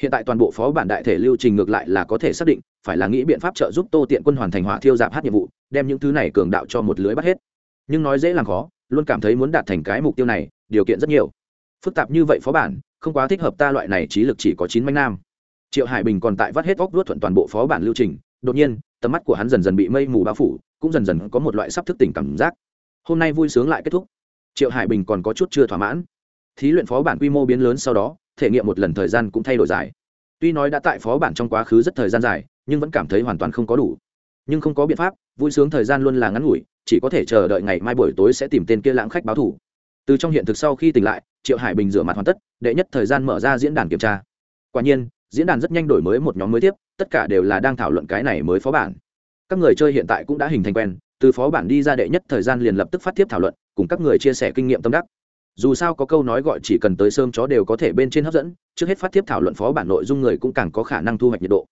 Hiện tại toàn bộ phó bản đại thể lưu trình ngược lại là có thể xác định, phải là nghĩ biện pháp trợ giúp tô tiện quân hoàn thành hỏa thiêu giảm hát nhiệm vụ, đem những thứ này cường đạo cho một lưới bắt hết. Nhưng nói dễ làm khó, luôn cảm thấy muốn đạt thành cái mục tiêu này, điều kiện rất nhiều. Phức tạp như vậy phó bản, không quá thích hợp ta loại này trí lực chỉ có chín manh nam. Triệu hải bình còn tại vắt hết óc đuốt thuận toàn bộ phó bản lưu trình đột nhiên, tầm mắt của hắn dần dần bị mây mù bao phủ, cũng dần dần có một loại sắp thức tỉnh cảm giác. Hôm nay vui sướng lại kết thúc. Triệu hải bình còn có chút chưa thỏa mãn. Thí luyện phó bản quy mô biến lớn sau đó, thể nghiệm một lần thời gian cũng thay đổi dài. Tuy nói đã tại phó bản trong quá khứ rất thời gian dài, nhưng vẫn cảm thấy hoàn toàn không có đủ. Nhưng không có biện pháp, vui sướng thời gian luôn là ngắn ngủi, chỉ có thể chờ đợi ngày mai buổi tối sẽ tìm tên kia lãng khách báo thủ. Từ trong hiện thực sau khi tỉnh lại, triệu hải bình rửa mặt hoàn tất, đệ nhất thời gian mở ra diễn đàn kiểm tra. Quả nhiên diễn đàn rất nhanh đổi mới một nhóm mới tiếp, tất cả đều là đang thảo luận cái này mới phó bản. Các người chơi hiện tại cũng đã hình thành quen, từ phó bản đi ra đệ nhất thời gian liền lập tức phát tiếp thảo luận, cùng các người chia sẻ kinh nghiệm tâm đắc. Dù sao có câu nói gọi chỉ cần tới sơm chó đều có thể bên trên hấp dẫn, trước hết phát tiếp thảo luận phó bản nội dung người cũng càng có khả năng thu hoạch nhiệt độ.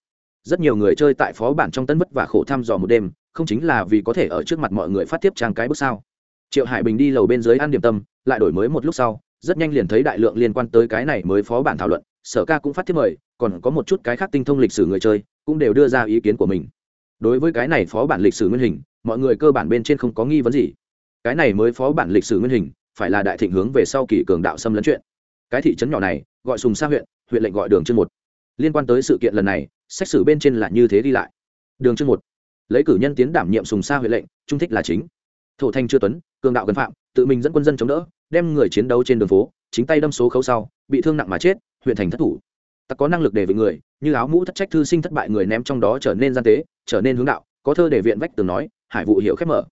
Rất nhiều người chơi tại phó bản trong tân bất và khổ thăm dò một đêm, không chính là vì có thể ở trước mặt mọi người phát tiếp trang cái bước sao. Triệu hải bình đi lầu bên dưới ăn điểm tâm, lại đổi mới một lúc sau rất nhanh liền thấy đại lượng liên quan tới cái này mới phó bản thảo luận, sở ca cũng phát thiết mời, còn có một chút cái khác tinh thông lịch sử người chơi, cũng đều đưa ra ý kiến của mình. Đối với cái này phó bản lịch sử nguyên hình, mọi người cơ bản bên trên không có nghi vấn gì. Cái này mới phó bản lịch sử nguyên hình, phải là đại thịnh hướng về sau kỳ cường đạo xâm lấn chuyện. Cái thị trấn nhỏ này, gọi sùng sa huyện huyện lệnh gọi đường chương một. Liên quan tới sự kiện lần này, xét xử bên trên là như thế đi lại. Đường chương một. Lấy cử nhân tiến đảm nhiệm sùng sa huyện lệnh, trung thích là chính. Thổ thanh chưa tuấn, cường đạo gần phạm, tự mình dẫn quân dân chống đỡ đem người chiến đấu trên đường phố chính tay đâm số khấu sau bị thương nặng mà chết huyện thành thất thủ. Ta có năng lực để về người như áo mũ thất trách thư sinh thất bại người ném trong đó trở nên gian tế trở nên hướng đạo có thơ để viện vách tường nói hải vụ hiệu khép mở.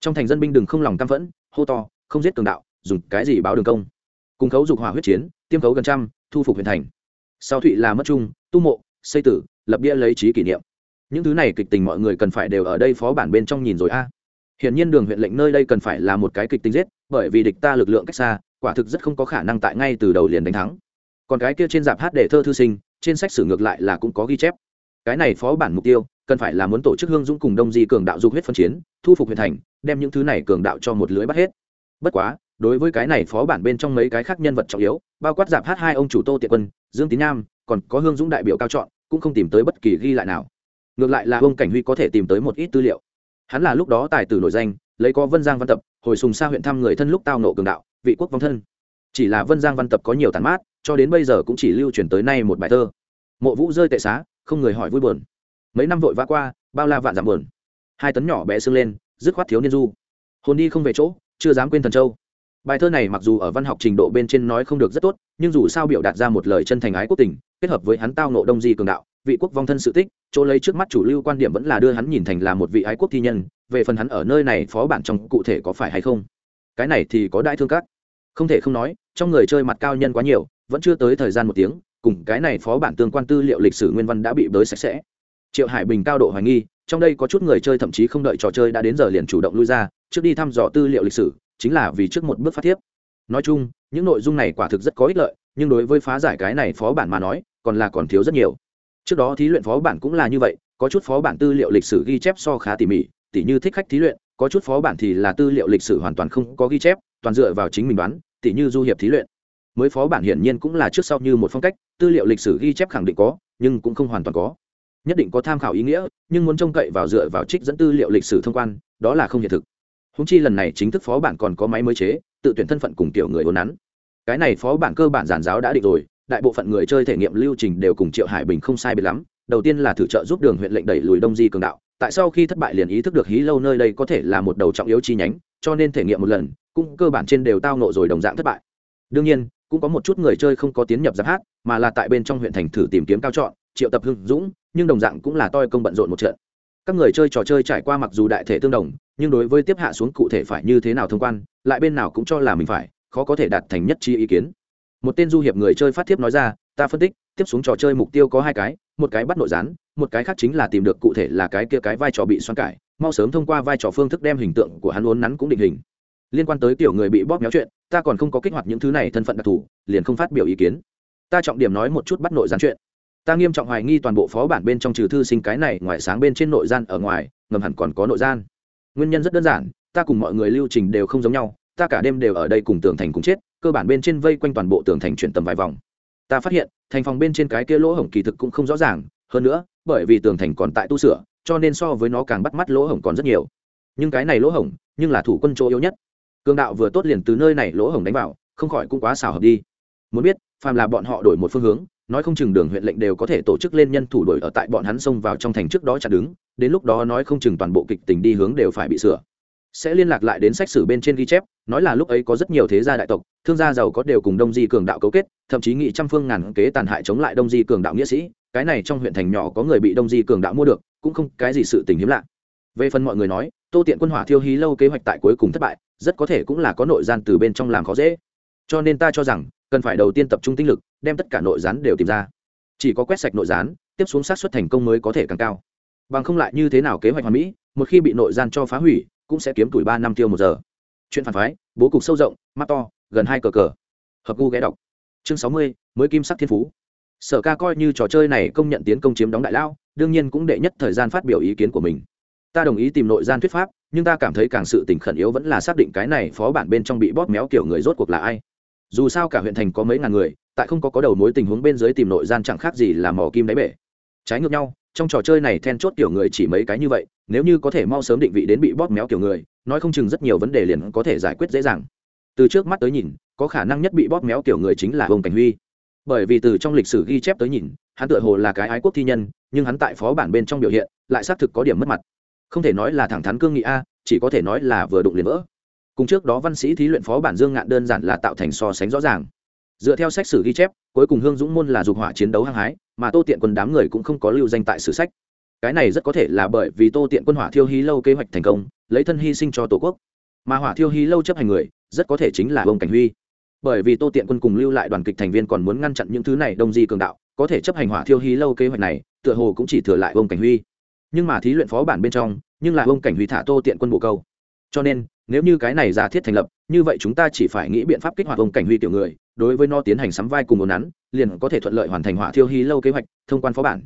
Trong thành dân binh đừng không lòng cam phẫn hô to không giết cường đạo dùng cái gì báo đường công? Cùng khấu dục hỏa huyết chiến tiêm khấu gần trăm thu phục huyện thành. Sau thụy là mất trung, tu mộ xây tử lập bia lấy trí kỷ niệm. Những thứ này kịch tình mọi người cần phải đều ở đây phó bản bên trong nhìn rồi a. À. hiển nhiên đường huyện lệnh nơi đây cần phải là một cái kịch tính giết bởi vì địch ta lực lượng cách xa, quả thực rất không có khả năng tại ngay từ đầu liền đánh thắng. Còn cái kia trên dạp hát để thơ thư sinh, trên sách sử ngược lại là cũng có ghi chép. Cái này phó bản mục tiêu, cần phải là muốn tổ chức hương dũng cùng đông di cường đạo dục huyết phân chiến, thu phục huyện thành, đem những thứ này cường đạo cho một lưới bắt hết. Bất quá, đối với cái này phó bản bên trong mấy cái khác nhân vật trọng yếu, bao quát dạp hát hai ông chủ tô tiện quân, dương tín nam còn có hương dũng đại biểu cao chọn, cũng không tìm tới bất kỳ ghi lại nào. Ngược lại là ông cảnh huy có thể tìm tới một ít tư liệu. Hắn là lúc đó tài tử nổi danh, lấy có vân giang văn tập hồi sùng xa huyện thăm người thân lúc tao nộ cường đạo, vị quốc vong thân. Chỉ là vân giang văn tập có nhiều tàn mát, cho đến bây giờ cũng chỉ lưu truyền tới nay một bài thơ. Mộ vũ rơi tệ xá, không người hỏi vui buồn. Mấy năm vội vã qua, bao la vạn giảm buồn. Hai tấn nhỏ bé sưng lên, dứt khoát thiếu niên du. Hồn đi không về chỗ, chưa dám quên thần châu. Bài thơ này mặc dù ở văn học trình độ bên trên nói không được rất tốt, nhưng dù sao biểu đạt ra một lời chân thành ái quốc tình, kết hợp với hắn tao nộ đông di cường đạo, vị quốc vong thân sự tích, chỗ lấy trước mắt chủ lưu quan điểm vẫn là đưa hắn nhìn thành là một vị ái quốc thi nhân về phần hắn ở nơi này phó bản trong cụ thể có phải hay không? Cái này thì có đại thương các. Không thể không nói, trong người chơi mặt cao nhân quá nhiều, vẫn chưa tới thời gian một tiếng, cùng cái này phó bản tương quan tư liệu lịch sử nguyên văn đã bị bới sạch sẽ. Triệu hải bình cao độ hoài nghi, trong đây có chút người chơi thậm chí không đợi trò chơi đã đến giờ liền chủ động lui ra, trước đi thăm dò tư liệu lịch sử, chính là vì trước một bước phát thiếp. Nói chung, những nội dung này quả thực rất có ích lợi, nhưng đối với phá giải cái này phó bản mà nói, còn là còn thiếu rất nhiều. Trước đó thí luyện phó bản cũng là như vậy, có chút phó bản tư liệu lịch sử ghi chép so khá tỉ mỉ tỉ như thích khách thí luyện, có chút phó bản thì là tư liệu lịch sử hoàn toàn không có ghi chép, toàn dựa vào chính mình đoán, tỉ như du hiệp thí luyện. Mới phó bản hiển nhiên cũng là trước sau như một phong cách, tư liệu lịch sử ghi chép khẳng định có, nhưng cũng không hoàn toàn có. Nhất định có tham khảo ý nghĩa, nhưng muốn trông cậy vào dựa vào trích dẫn tư liệu lịch sử thông quan, đó là không hiện thực. Húng chi lần này chính thức phó bản còn có máy mới chế, tự tuyển thân phận cùng tiểu người hồn nắn. Cái này phó bản cơ bản giản giáo đã định rồi, đại bộ phận người chơi thể nghiệm lưu trình đều cùng triệu hải bình không sai biệt lắm. Đầu tiên là thử trợ giúp đường huyện lệnh đẩy lùi đông di cường đạo tại sau khi thất bại liền ý thức được hí lâu nơi đây có thể là một đầu trọng yếu chi nhánh, cho nên thể nghiệm một lần, cũng cơ bản trên đều tao nộ rồi đồng dạng thất bại. Đương nhiên, cũng có một chút người chơi không có tiến nhập giáp hát, mà là tại bên trong huyện thành thử tìm kiếm cao chọn triệu tập hưng dũng, nhưng đồng dạng cũng là toi công bận rộn một trận. Các người chơi trò chơi trải qua mặc dù đại thể tương đồng, nhưng đối với tiếp hạ xuống cụ thể phải như thế nào thông quan, lại bên nào cũng cho là mình phải, khó có thể đạt thành nhất chi ý kiến. Một tên du hiệp người chơi phát thiếp nói ra, ta phân tích, tiếp xuống trò chơi mục tiêu có hai cái, một cái bắt nội gián một cái khác chính là tìm được cụ thể là cái kia cái vai trò bị xoan cải, mau sớm thông qua vai trò phương thức đem hình tượng của hắn uốn nắn cũng định hình. Liên quan tới tiểu người bị bóp méo chuyện, ta còn không có kích hoạt những thứ này thân phận đặc thù, liền không phát biểu ý kiến. Ta trọng điểm nói một chút bắt nội gián chuyện. Ta nghiêm trọng hoài nghi toàn bộ phó bản bên trong trừ thư sinh cái này, ngoài sáng bên trên nội gian ở ngoài, ngầm hẳn còn có nội gian. Nguyên nhân rất đơn giản, ta cùng mọi người lưu trình đều không giống nhau, ta cả đêm đều ở đây cùng tường thành cùng chết, cơ bản bên trên vây quanh toàn bộ tường thành chuyển tầm vài vòng. Ta phát hiện, thành phòng bên trên cái kia lỗ hổng kỳ thực cũng không rõ ràng, hơn nữa bởi vì tường thành còn tại tu sửa, cho nên so với nó càng bắt mắt lỗ hổng còn rất nhiều. Nhưng cái này lỗ hổng, nhưng là thủ quân chỗ yếu nhất. Cương đạo vừa tốt liền từ nơi này lỗ hổng đánh vào, không khỏi cũng quá xào hợp đi. Muốn biết, phàm là bọn họ đổi một phương hướng, nói không chừng đường huyện lệnh đều có thể tổ chức lên nhân thủ đổi ở tại bọn hắn xông vào trong thành trước đó chặn đứng, đến lúc đó nói không chừng toàn bộ kịch tình đi hướng đều phải bị sửa. Sẽ liên lạc lại đến sách sử bên trên ghi chép, nói là lúc ấy có rất nhiều thế gia đại tộc, thương gia giàu có đều cùng đông di cường đạo cấu kết, thậm chí nghị trăm phương ngàn kế tàn hại chống lại đông di cường đạo nghĩa sĩ cái này trong huyện thành nhỏ có người bị đông di cường đạo mua được, cũng không cái gì sự tình hiếm lạ. Về phần mọi người nói, tô tiện quân hỏa thiêu hí lâu kế hoạch tại cuối cùng thất bại, rất có thể cũng là có nội gian từ bên trong làm khó dễ. Cho nên ta cho rằng, cần phải đầu tiên tập trung tinh lực, đem tất cả nội gián đều tìm ra. Chỉ có quét sạch nội gián, tiếp xuống sát xuất thành công mới có thể càng cao. Bằng không lại như thế nào kế hoạch hoàn mỹ, một khi bị nội gian cho phá hủy, cũng sẽ kiếm tuổi ba năm tiêu một giờ. Chuyện phản phái, bố cục sâu rộng, mắt to, gần hai cờ cờ. Hợp gu ghé đọc. Chương sáu mươi, mới kim sắc thiên phú sở ca coi như trò chơi này công nhận tiến công chiếm đóng đại lao, đương nhiên cũng đệ nhất thời gian phát biểu ý kiến của mình. Ta đồng ý tìm nội gian thuyết pháp, nhưng ta cảm thấy càng sự tình khẩn yếu vẫn là xác định cái này phó bản bên trong bị bóp méo kiểu người rốt cuộc là ai. Dù sao cả huyện thành có mấy ngàn người, tại không có có đầu mối tình huống bên dưới tìm nội gian chẳng khác gì là mỏ kim đáy bể. Trái ngược nhau, trong trò chơi này then chốt kiểu người chỉ mấy cái như vậy, nếu như có thể mau sớm định vị đến bị bóp méo kiểu người, nói không chừng rất nhiều vấn đề liền có thể giải quyết dễ dàng. Từ trước mắt tới nhìn, có khả năng nhất bị bóp méo kiểu người chính là ông cảnh huy bởi vì từ trong lịch sử ghi chép tới nhìn, hắn tựa hồ là cái ái quốc thi nhân, nhưng hắn tại phó bản bên trong biểu hiện, lại xác thực có điểm mất mặt. Không thể nói là thẳng thắn cương nghị a, chỉ có thể nói là vừa đụng liền vỡ. Cùng trước đó văn sĩ thí luyện phó bản dương ngạn đơn giản là tạo thành so sánh rõ ràng. Dựa theo sách sử ghi chép, cuối cùng hương dũng môn là dục hỏa chiến đấu hăng hái, mà tô tiện quân đám người cũng không có lưu danh tại sử sách. Cái này rất có thể là bởi vì tô tiện quân hỏa thiêu hí lâu kế hoạch thành công, lấy thân hy sinh cho tổ quốc. Mà hỏa thiêu hí lâu chấp hành người, rất có thể chính là ông cảnh huy bởi vì tô tiện quân cùng lưu lại đoàn kịch thành viên còn muốn ngăn chặn những thứ này đông di cường đạo, có thể chấp hành hỏa thiêu hí lâu kế hoạch này, tựa hồ cũng chỉ thừa lại ông cảnh huy. Nhưng mà thí luyện phó bản bên trong, nhưng là ông cảnh huy thả tô tiện quân bộ câu. Cho nên, nếu như cái này giả thiết thành lập, như vậy chúng ta chỉ phải nghĩ biện pháp kích hoạt ông cảnh huy tiểu người, đối với nó tiến hành sắm vai cùng một nắn liền có thể thuận lợi hoàn thành hỏa thiêu hí lâu kế hoạch, thông quan phó bản.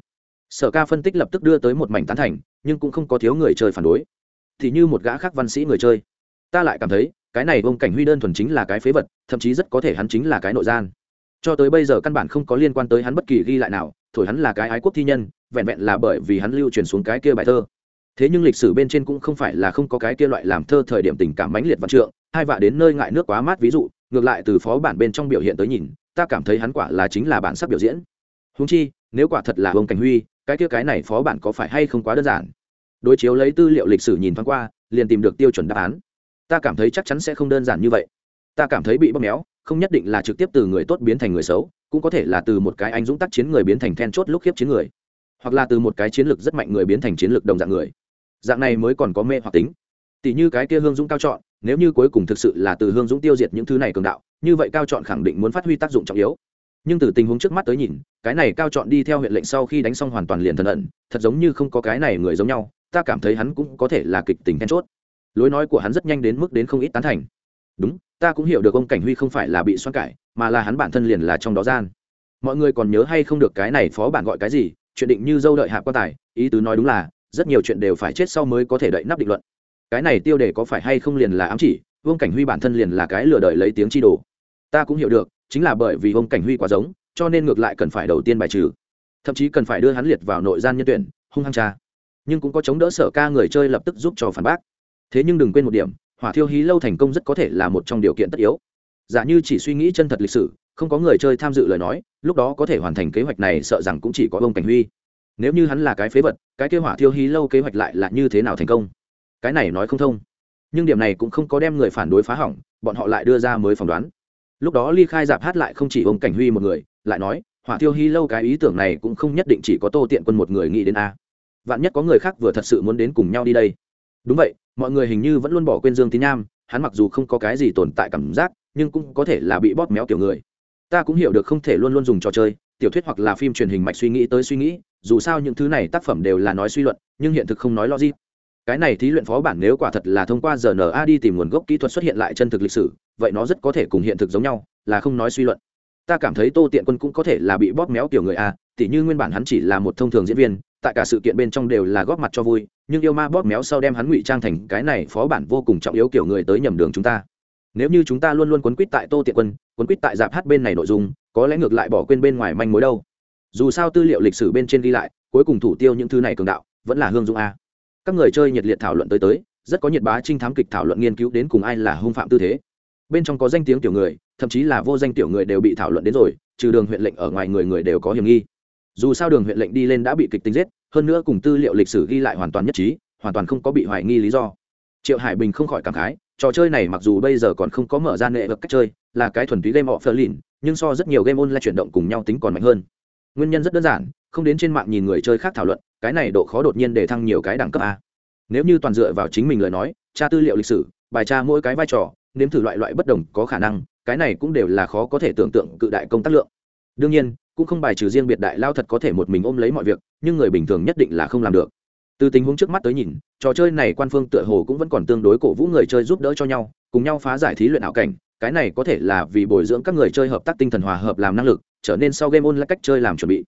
Sở ca phân tích lập tức đưa tới một mảnh tán thành, nhưng cũng không có thiếu người chơi phản đối. Thì như một gã khác văn sĩ người chơi ta lại cảm thấy, cái này ông cảnh huy đơn thuần chính là cái phế vật, thậm chí rất có thể hắn chính là cái nội gian. Cho tới bây giờ căn bản không có liên quan tới hắn bất kỳ ghi lại nào, thổi hắn là cái ái quốc thi nhân, vẹn vẹn là bởi vì hắn lưu truyền xuống cái kia bài thơ. Thế nhưng lịch sử bên trên cũng không phải là không có cái kia loại làm thơ thời điểm tình cảm mãnh liệt văn trượng, hai vạ đến nơi ngại nước quá mát ví dụ, ngược lại từ phó bản bên trong biểu hiện tới nhìn, ta cảm thấy hắn quả là chính là bản sắc biểu diễn. Húng chi, nếu quả thật là ông cảnh huy, cái kia cái này phó bản có phải hay không quá đơn giản? Đối chiếu lấy tư liệu lịch sử nhìn thoáng qua, liền tìm được tiêu chuẩn đáp án ta cảm thấy chắc chắn sẽ không đơn giản như vậy. Ta cảm thấy bị bóp méo, không nhất định là trực tiếp từ người tốt biến thành người xấu, cũng có thể là từ một cái anh dũng tác chiến người biến thành then chốt lúc khiếp chiến người, hoặc là từ một cái chiến lược rất mạnh người biến thành chiến lược đồng dạng người. Dạng này mới còn có mê hoặc tính. Tỷ như cái kia hương dũng cao chọn, nếu như cuối cùng thực sự là từ hương dũng tiêu diệt những thứ này cường đạo, như vậy cao chọn khẳng định muốn phát huy tác dụng trọng yếu. Nhưng từ tình huống trước mắt tới nhìn, cái này cao chọn đi theo huyện lệnh sau khi đánh xong hoàn toàn liền thần ẩn, thật giống như không có cái này người giống nhau, ta cảm thấy hắn cũng có thể là kịch tính then chốt lối nói của hắn rất nhanh đến mức đến không ít tán thành. Đúng, ta cũng hiểu được ông cảnh huy không phải là bị xoan cải, mà là hắn bản thân liền là trong đó gian. Mọi người còn nhớ hay không được cái này phó bản gọi cái gì, chuyện định như dâu đợi hạ quan tài, ý tứ nói đúng là, rất nhiều chuyện đều phải chết sau mới có thể đậy nắp định luận. Cái này tiêu đề có phải hay không liền là ám chỉ vương cảnh huy bản thân liền là cái lừa đợi lấy tiếng chi đồ. Ta cũng hiểu được, chính là bởi vì vương cảnh huy quá giống, cho nên ngược lại cần phải đầu tiên bài trừ. Thậm chí cần phải đưa hắn liệt vào nội gian nhân tuyển, hung hăng cha nhưng cũng có chống đỡ sở ca người chơi lập tức giúp cho phản bác thế nhưng đừng quên một điểm, hỏa thiêu hí lâu thành công rất có thể là một trong điều kiện tất yếu. Giả như chỉ suy nghĩ chân thật lịch sử, không có người chơi tham dự lời nói, lúc đó có thể hoàn thành kế hoạch này sợ rằng cũng chỉ có ông cảnh huy. Nếu như hắn là cái phế vật, cái kế hỏa thiêu hí lâu kế hoạch lại là như thế nào thành công? Cái này nói không thông. Nhưng điểm này cũng không có đem người phản đối phá hỏng, bọn họ lại đưa ra mới phỏng đoán. Lúc đó ly khai giạp hát lại không chỉ ông cảnh huy một người, lại nói, hỏa thiêu hí lâu cái ý tưởng này cũng không nhất định chỉ có tô tiện quân một người nghĩ đến a. Vạn nhất có người khác vừa thật sự muốn đến cùng nhau đi đây đúng vậy, mọi người hình như vẫn luôn bỏ quên dương tín nham hắn mặc dù không có cái gì tồn tại cảm giác, nhưng cũng có thể là bị bóp méo kiểu người. Ta cũng hiểu được không thể luôn luôn dùng trò chơi, tiểu thuyết hoặc là phim truyền hình mạch suy nghĩ tới suy nghĩ, dù sao những thứ này tác phẩm đều là nói suy luận, nhưng hiện thực không nói logic. Cái này thí luyện phó bản nếu quả thật là thông qua rna đi tìm nguồn gốc kỹ thuật xuất hiện lại chân thực lịch sử, vậy nó rất có thể cùng hiện thực giống nhau, là không nói suy luận ta cảm thấy tô tiện quân cũng có thể là bị bóp méo kiểu người a, tỉ như nguyên bản hắn chỉ là một thông thường diễn viên, tại cả sự kiện bên trong đều là góp mặt cho vui, nhưng yêu ma bóp méo sau đem hắn ngụy trang thành cái này phó bản vô cùng trọng yếu kiểu người tới nhầm đường chúng ta. Nếu như chúng ta luôn luôn quấn quýt tại tô tiện quân, quấn quýt tại dạp hát bên này nội dung, có lẽ ngược lại bỏ quên bên ngoài manh mối đâu. Dù sao tư liệu lịch sử bên trên ghi lại, cuối cùng thủ tiêu những thứ này cường đạo, vẫn là hương dung a. Các người chơi nhiệt liệt thảo luận tới tới, rất có nhiệt bá trinh thám kịch thảo luận nghiên cứu đến cùng ai là hung phạm tư thế. Bên trong có danh tiếng tiểu người thậm chí là vô danh tiểu người đều bị thảo luận đến rồi, trừ đường huyện lệnh ở ngoài người người đều có hiểm nghi. Dù sao đường huyện lệnh đi lên đã bị kịch tính giết, hơn nữa cùng tư liệu lịch sử ghi lại hoàn toàn nhất trí, hoàn toàn không có bị hoài nghi lý do. Triệu hải bình không khỏi cảm khái, trò chơi này mặc dù bây giờ còn không có mở ra nệ vật cách chơi, là cái thuần túy game of lìn nhưng so rất nhiều game online chuyển động cùng nhau tính còn mạnh hơn. Nguyên nhân rất đơn giản, không đến trên mạng nhìn người chơi khác thảo luận, cái này độ khó đột nhiên để thăng nhiều cái đẳng cấp a. Nếu như toàn dựa vào chính mình lời nói, tra tư liệu lịch sử, bài tra mỗi cái vai trò, nếm thử loại loại bất đồng có khả năng cái này cũng đều là khó có thể tưởng tượng cự đại công tác lượng. Đương nhiên, cũng không bài trừ riêng biệt đại lao thật có thể một mình ôm lấy mọi việc, nhưng người bình thường nhất định là không làm được. Từ tình huống trước mắt tới nhìn, trò chơi này quan phương tựa hồ cũng vẫn còn tương đối cổ vũ người chơi giúp đỡ cho nhau, cùng nhau phá giải thí luyện ảo cảnh, cái này có thể là vì bồi dưỡng các người chơi hợp tác tinh thần hòa hợp làm năng lực, trở nên sau game online cách chơi làm chuẩn bị.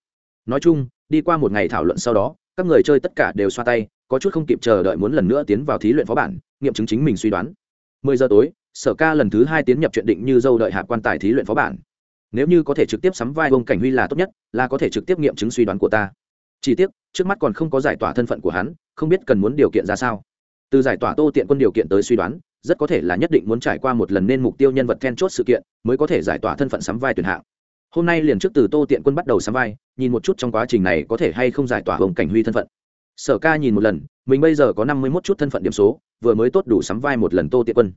Nói chung, đi qua một ngày thảo luận sau đó, các người chơi tất cả đều xoa tay, có chút không kịp chờ đợi muốn lần nữa tiến vào thí luyện phó bản, nghiệm chứng chính mình suy đoán mười giờ tối, sở ca lần thứ hai tiến nhập chuyện định như dâu đợi hạ quan tài thí luyện phó bản. Nếu như có thể trực tiếp sắm vai ông cảnh huy là tốt nhất, là có thể trực tiếp nghiệm chứng suy đoán của ta. Chỉ tiếc, trước mắt còn không có giải tỏa thân phận của hắn, không biết cần muốn điều kiện ra sao. Từ giải tỏa tô tiện quân điều kiện tới suy đoán, rất có thể là nhất định muốn trải qua một lần nên mục tiêu nhân vật then chốt sự kiện, mới có thể giải tỏa thân phận sắm vai tuyển hạng. Hôm nay liền trước từ tô tiện quân bắt đầu sắm vai, nhìn một chút trong quá trình này có thể hay không giải tỏa hồng cảnh huy thân phận. Sở ca nhìn một lần mình bây giờ có năm mươi mốt chút thân phận điểm số, vừa mới tốt đủ sắm vai một lần tô tiện quân.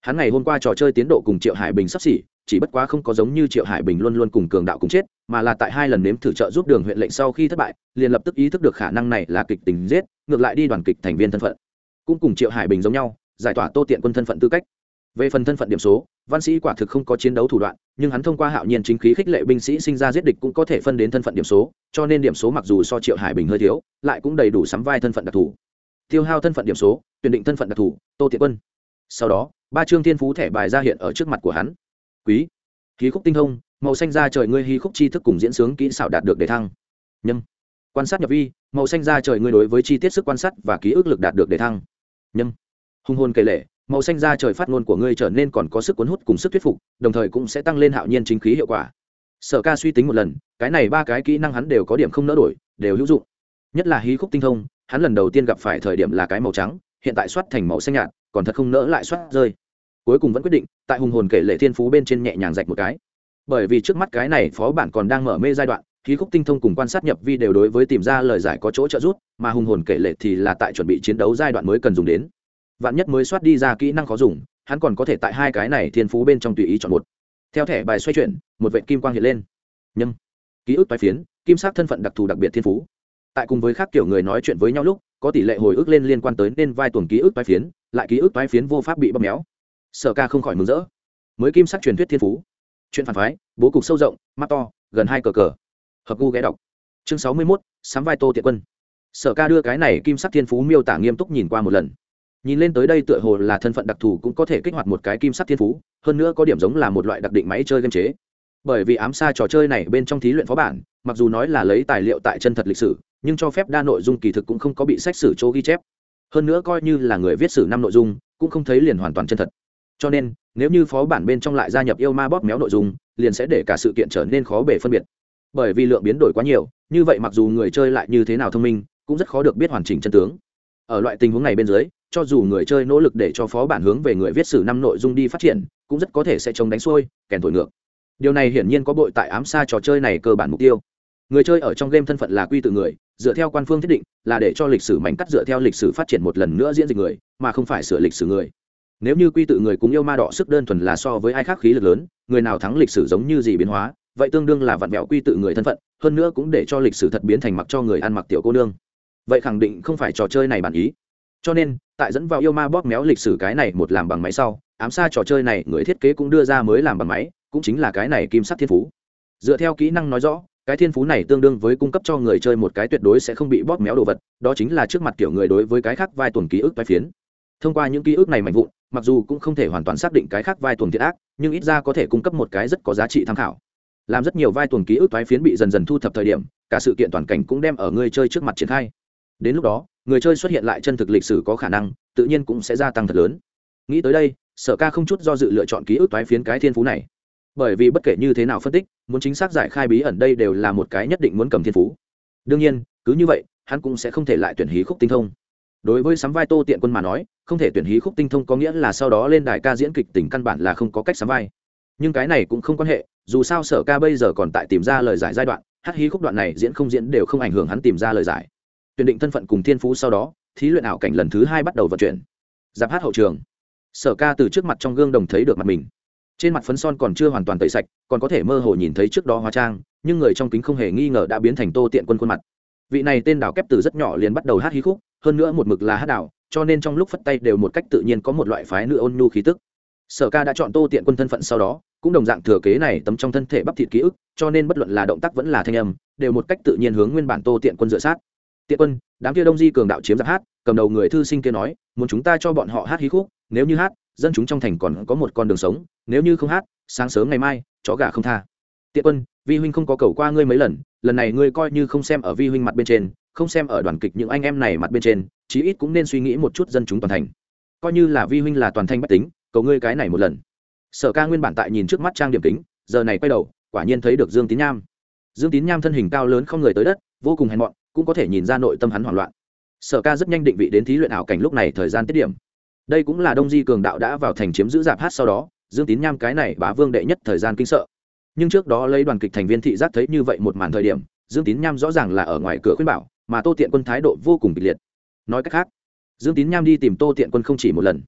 Hắn ngày hôm qua trò chơi tiến độ cùng triệu hải bình sắp xỉ, chỉ bất quá không có giống như triệu hải bình luôn luôn cùng cường đạo cùng chết, mà là tại hai lần nếm thử trợ giúp đường huyện lệnh sau khi thất bại, liền lập tức ý thức được khả năng này là kịch tình giết, ngược lại đi đoàn kịch thành viên thân phận. Cũng cùng triệu hải bình giống nhau, giải tỏa tô tiện quân thân phận tư cách. Về phần thân phận điểm số, văn sĩ quả thực không có chiến đấu thủ đoạn, nhưng hắn thông qua hạo nhiên chính khí khích lệ binh sĩ sinh ra giết địch cũng có thể phân đến thân phận điểm số, cho nên điểm số mặc dù so triệu hải bình hơi thiếu, lại cũng đầy đủ sắm vai thân phận đặc thù tiêu hao thân phận điểm số, tuyển định thân phận đặc thù, tô tiện quân. Sau đó, ba chương thiên phú thẻ bài ra hiện ở trước mặt của hắn. Quý khí khúc tinh thông, màu xanh ra trời ngươi hí khúc tri thức cùng diễn sướng kỹ xảo đạt được đề thăng. Nhâm. Quan sát nhập vi, màu xanh ra trời ngươi đối với chi tiết sức quan sát và ký ức lực đạt được đề thăng. Nhâm. Hung hồn kể lệ, màu xanh ra trời phát ngôn của ngươi trở nên còn có sức cuốn hút cùng sức thuyết phục, đồng thời cũng sẽ tăng lên hạo nhiên chính khí hiệu quả. Sở ca suy tính một lần, cái này ba cái kỹ năng hắn đều có điểm không nỡ đổi, đều hữu dụng. Nhất là hí khúc tinh thông hắn lần đầu tiên gặp phải thời điểm là cái màu trắng, hiện tại soát thành màu xanh nhạt, còn thật không nỡ lại soát rơi. Cuối cùng vẫn quyết định, tại hùng hồn kể lệ thiên phú bên trên nhẹ nhàng rạch một cái. Bởi vì trước mắt cái này phó bản còn đang mở mê giai đoạn, khí khúc tinh thông cùng quan sát nhập vi đều đối với tìm ra lời giải có chỗ trợ giúp, mà hùng hồn kể lệ thì là tại chuẩn bị chiến đấu giai đoạn mới cần dùng đến. Vạn nhất mới soát đi ra kỹ năng khó dùng, hắn còn có thể tại hai cái này thiên phú bên trong tùy ý chọn một. Theo thẻ bài xoay chuyển, một vệ kim quang hiện lên. Nhâm. Ký ức bài phiến, kim sắc thân phận đặc thù đặc biệt thiên phú tại cùng với khác kiểu người nói chuyện với nhau lúc, có tỷ lệ hồi ức lên liên quan tới nên vai tuần ký ức toái phiến, lại ký ức toái phiến vô pháp bị bóp méo. Sở ca không khỏi mừng rỡ. Mới kim sắc truyền thuyết thiên phú. Chuyện phản phái, bố cục sâu rộng, mắt to, gần hai cờ cờ. Hợp gu ghé đọc. Chương sáu mươi mốt sắm vai tô tiện quân. Sở ca đưa cái này kim sắc thiên phú miêu tả nghiêm túc nhìn qua một lần. Nhìn lên tới đây tựa hồ là thân phận đặc thù cũng có thể kích hoạt một cái kim sắc thiên phú, hơn nữa có điểm giống là một loại đặc định máy chơi game chế. Bởi vì ám xa trò chơi này bên trong thí luyện phó bản, mặc dù nói là lấy tài liệu tại chân thật lịch sử nhưng cho phép đa nội dung kỳ thực cũng không có bị sách sử chỗ ghi chép. Hơn nữa coi như là người viết sử năm nội dung, cũng không thấy liền hoàn toàn chân thật. Cho nên, nếu như phó bản bên trong lại gia nhập yêu ma bóp méo nội dung, liền sẽ để cả sự kiện trở nên khó bể phân biệt. Bởi vì lượng biến đổi quá nhiều, như vậy mặc dù người chơi lại như thế nào thông minh, cũng rất khó được biết hoàn chỉnh chân tướng. Ở loại tình huống này bên dưới, cho dù người chơi nỗ lực để cho phó bản hướng về người viết sử năm nội dung đi phát triển, cũng rất có thể sẽ chống đánh xuôi, kèn thổi ngược. Điều này hiển nhiên có bội tại ám xa trò chơi này cơ bản mục tiêu. Người chơi ở trong game thân phận là quy tự người dựa theo quan phương thiết định, là để cho lịch sử mảnh cắt dựa theo lịch sử phát triển một lần nữa diễn dịch người, mà không phải sửa lịch sử người. Nếu như quy tự người cùng yêu ma đỏ sức đơn thuần là so với ai khác khí lực lớn, người nào thắng lịch sử giống như gì biến hóa, vậy tương đương là vặn vẹo quy tự người thân phận, hơn nữa cũng để cho lịch sử thật biến thành mặc cho người ăn mặc tiểu cô nương. Vậy khẳng định không phải trò chơi này bản ý. Cho nên, tại dẫn vào yêu ma bóp méo lịch sử cái này một làm bằng máy sau, ám xa trò chơi này người thiết kế cũng đưa ra mới làm bằng máy, cũng chính là cái này kim sắc thiên phú. Dựa theo kỹ năng nói rõ cái thiên phú này tương đương với cung cấp cho người chơi một cái tuyệt đối sẽ không bị bóp méo đồ vật, đó chính là trước mặt kiểu người đối với cái khác vai tuần ký ức vai phiến. Thông qua những ký ức này mạnh vụn, mặc dù cũng không thể hoàn toàn xác định cái khác vai tuần thiệt ác, nhưng ít ra có thể cung cấp một cái rất có giá trị tham khảo. Làm rất nhiều vai tuần ký ức toái phiến bị dần dần thu thập thời điểm, cả sự kiện toàn cảnh cũng đem ở người chơi trước mặt triển khai. Đến lúc đó, người chơi xuất hiện lại chân thực lịch sử có khả năng, tự nhiên cũng sẽ gia tăng thật lớn. Nghĩ tới đây, sở ca không chút do dự lựa chọn ký ức toái phiến cái thiên phú này bởi vì bất kể như thế nào phân tích, muốn chính xác giải khai bí ẩn đây đều là một cái nhất định muốn cầm thiên phú. Đương nhiên, cứ như vậy, hắn cũng sẽ không thể lại tuyển hí khúc tinh thông. Đối với sắm vai tô tiện quân mà nói, không thể tuyển hí khúc tinh thông có nghĩa là sau đó lên đài ca diễn kịch tình căn bản là không có cách sắm vai. Nhưng cái này cũng không quan hệ, dù sao sở ca bây giờ còn tại tìm ra lời giải giai đoạn, hát hí khúc đoạn này diễn không diễn đều không ảnh hưởng hắn tìm ra lời giải. Tuyển định thân phận cùng thiên phú sau đó, thí luyện ảo cảnh lần thứ hai bắt đầu vận chuyển. Giáp hát hậu trường. Sở ca từ trước mặt trong gương đồng thấy được mặt mình trên mặt phấn son còn chưa hoàn toàn tẩy sạch, còn có thể mơ hồ nhìn thấy trước đó hóa trang, nhưng người trong kính không hề nghi ngờ đã biến thành tô tiện quân khuôn mặt. Vị này tên đào kép từ rất nhỏ liền bắt đầu hát hí khúc, hơn nữa một mực là hát đào cho nên trong lúc phất tay đều một cách tự nhiên có một loại phái nữ ôn nhu khí tức. Sở ca đã chọn tô tiện quân thân phận sau đó, cũng đồng dạng thừa kế này tấm trong thân thể bắp thịt ký ức, cho nên bất luận là động tác vẫn là thanh âm, đều một cách tự nhiên hướng nguyên bản tô tiện quân dựa sát. Tiện quân, đám kia đông di cường đạo chiếm giặc hát, cầm đầu người thư sinh kia nói, muốn chúng ta cho bọn họ hát hí khúc, nếu như hát dân chúng trong thành còn có một con đường sống, nếu như không hát, sáng sớm ngày mai, chó gà không tha. Tiện quân, vi huynh không có cầu qua ngươi mấy lần lần này ngươi coi như không xem ở vi huynh mặt bên trên, không xem ở đoàn kịch những anh em này mặt bên trên, chí ít cũng nên suy nghĩ một chút dân chúng toàn thành. Coi như là vi huynh là toàn thanh bách tính, cầu ngươi cái này một lần. Sở ca nguyên bản tại nhìn trước mắt trang điểm kính, giờ này quay đầu, quả nhiên thấy được dương tín nham. Dương tín nham thân hình cao lớn không người tới đất, vô cùng hèn mọn, cũng có thể nhìn ra nội tâm hắn hoảng loạn. Sở ca rất nhanh định vị đến thí luyện ảo cảnh lúc này thời gian tiết điểm đây cũng là đông di cường đạo đã vào thành chiếm giữ giạp hát sau đó, dương tín nham cái này bá vương đệ nhất thời gian kinh sợ. Nhưng trước đó lấy đoàn kịch thành viên thị giác thấy như vậy một màn thời điểm, dương tín nham rõ ràng là ở ngoài cửa khuyên bảo, mà tô tiện quân thái độ vô cùng kịch liệt. Nói cách khác, dương tín nham đi tìm tô tiện quân không chỉ một lần.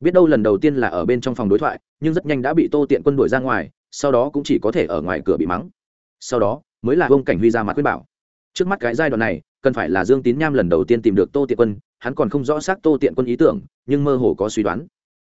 Biết đâu lần đầu tiên là ở bên trong phòng đối thoại, nhưng rất nhanh đã bị tô tiện quân đuổi ra ngoài, sau đó cũng chỉ có thể ở ngoài cửa bị mắng. Sau đó, mới là vương cảnh huy ra mặt khuyên bảo. Trước mắt cái giai đoạn này cần phải là dương tín nham lần đầu tiên tìm được tô tiện quân hắn còn không rõ xác tô tiện quân ý tưởng nhưng mơ hồ có suy đoán.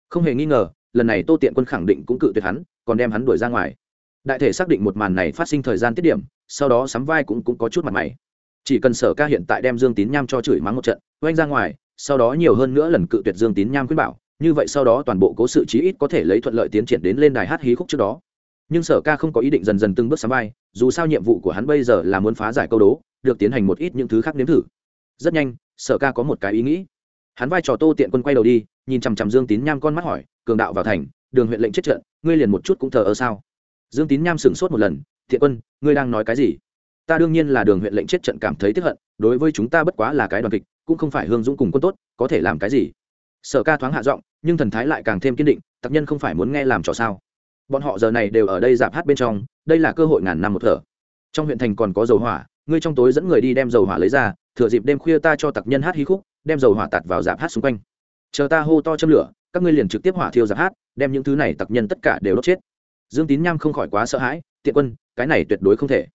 Không hề nghi ngờ lần này tô tiện quân khẳng định cũng cự tuyệt hắn còn đem hắn đuổi ra ngoài. Đại thể xác định một màn này phát sinh thời gian tiết điểm sau đó sắm vai cũng, cũng có chút mặt mày. Chỉ cần sở ca hiện tại đem dương tín nham cho chửi mắng một trận oanh ra ngoài sau đó nhiều hơn nữa lần cự tuyệt dương tín nham khuyên bảo như vậy sau đó toàn bộ cố sự chí ít có thể lấy thuận lợi tiến triển đến lên đài hát hí khúc trước đó. Nhưng sở ca không có ý định dần dần từng bước sắm vai dù sao nhiệm vụ của hắn bây giờ là muốn phá giải câu đố được tiến hành một ít những thứ khác nếm thử. Rất nhanh, sở ca có một cái ý nghĩ. Hắn vai trò tô tiện quân quay đầu đi, nhìn chằm chằm dương tín nham con mắt hỏi, cường đạo vào thành, đường huyện lệnh chết trận, ngươi liền một chút cũng thờ ơ sao? Dương tín nham sửng sốt một lần, thiện quân, ngươi đang nói cái gì? Ta đương nhiên là đường huyện lệnh chết trận cảm thấy tiếp hận, đối với chúng ta bất quá là cái đoàn kịch, cũng không phải hương dũng cùng quân tốt, có thể làm cái gì? Sở ca thoáng hạ giọng, nhưng thần thái lại càng thêm kiên định, tặc nhân không phải muốn nghe làm trò sao? Bọn họ giờ này đều ở đây giảm hát bên trong, đây là cơ hội ngàn năm một thở. Trong huyện thành còn có dầu hỏa ngươi trong tối dẫn người đi đem dầu hỏa lấy ra, thừa dịp đêm khuya ta cho tặc nhân hát hí khúc, đem dầu hỏa tạt vào giảm hát xung quanh. Chờ ta hô to châm lửa, các ngươi liền trực tiếp hỏa thiêu giảm hát, đem những thứ này tặc nhân tất cả đều đốt chết. Dương tín nham không khỏi quá sợ hãi, tiện quân, cái này tuyệt đối không thể.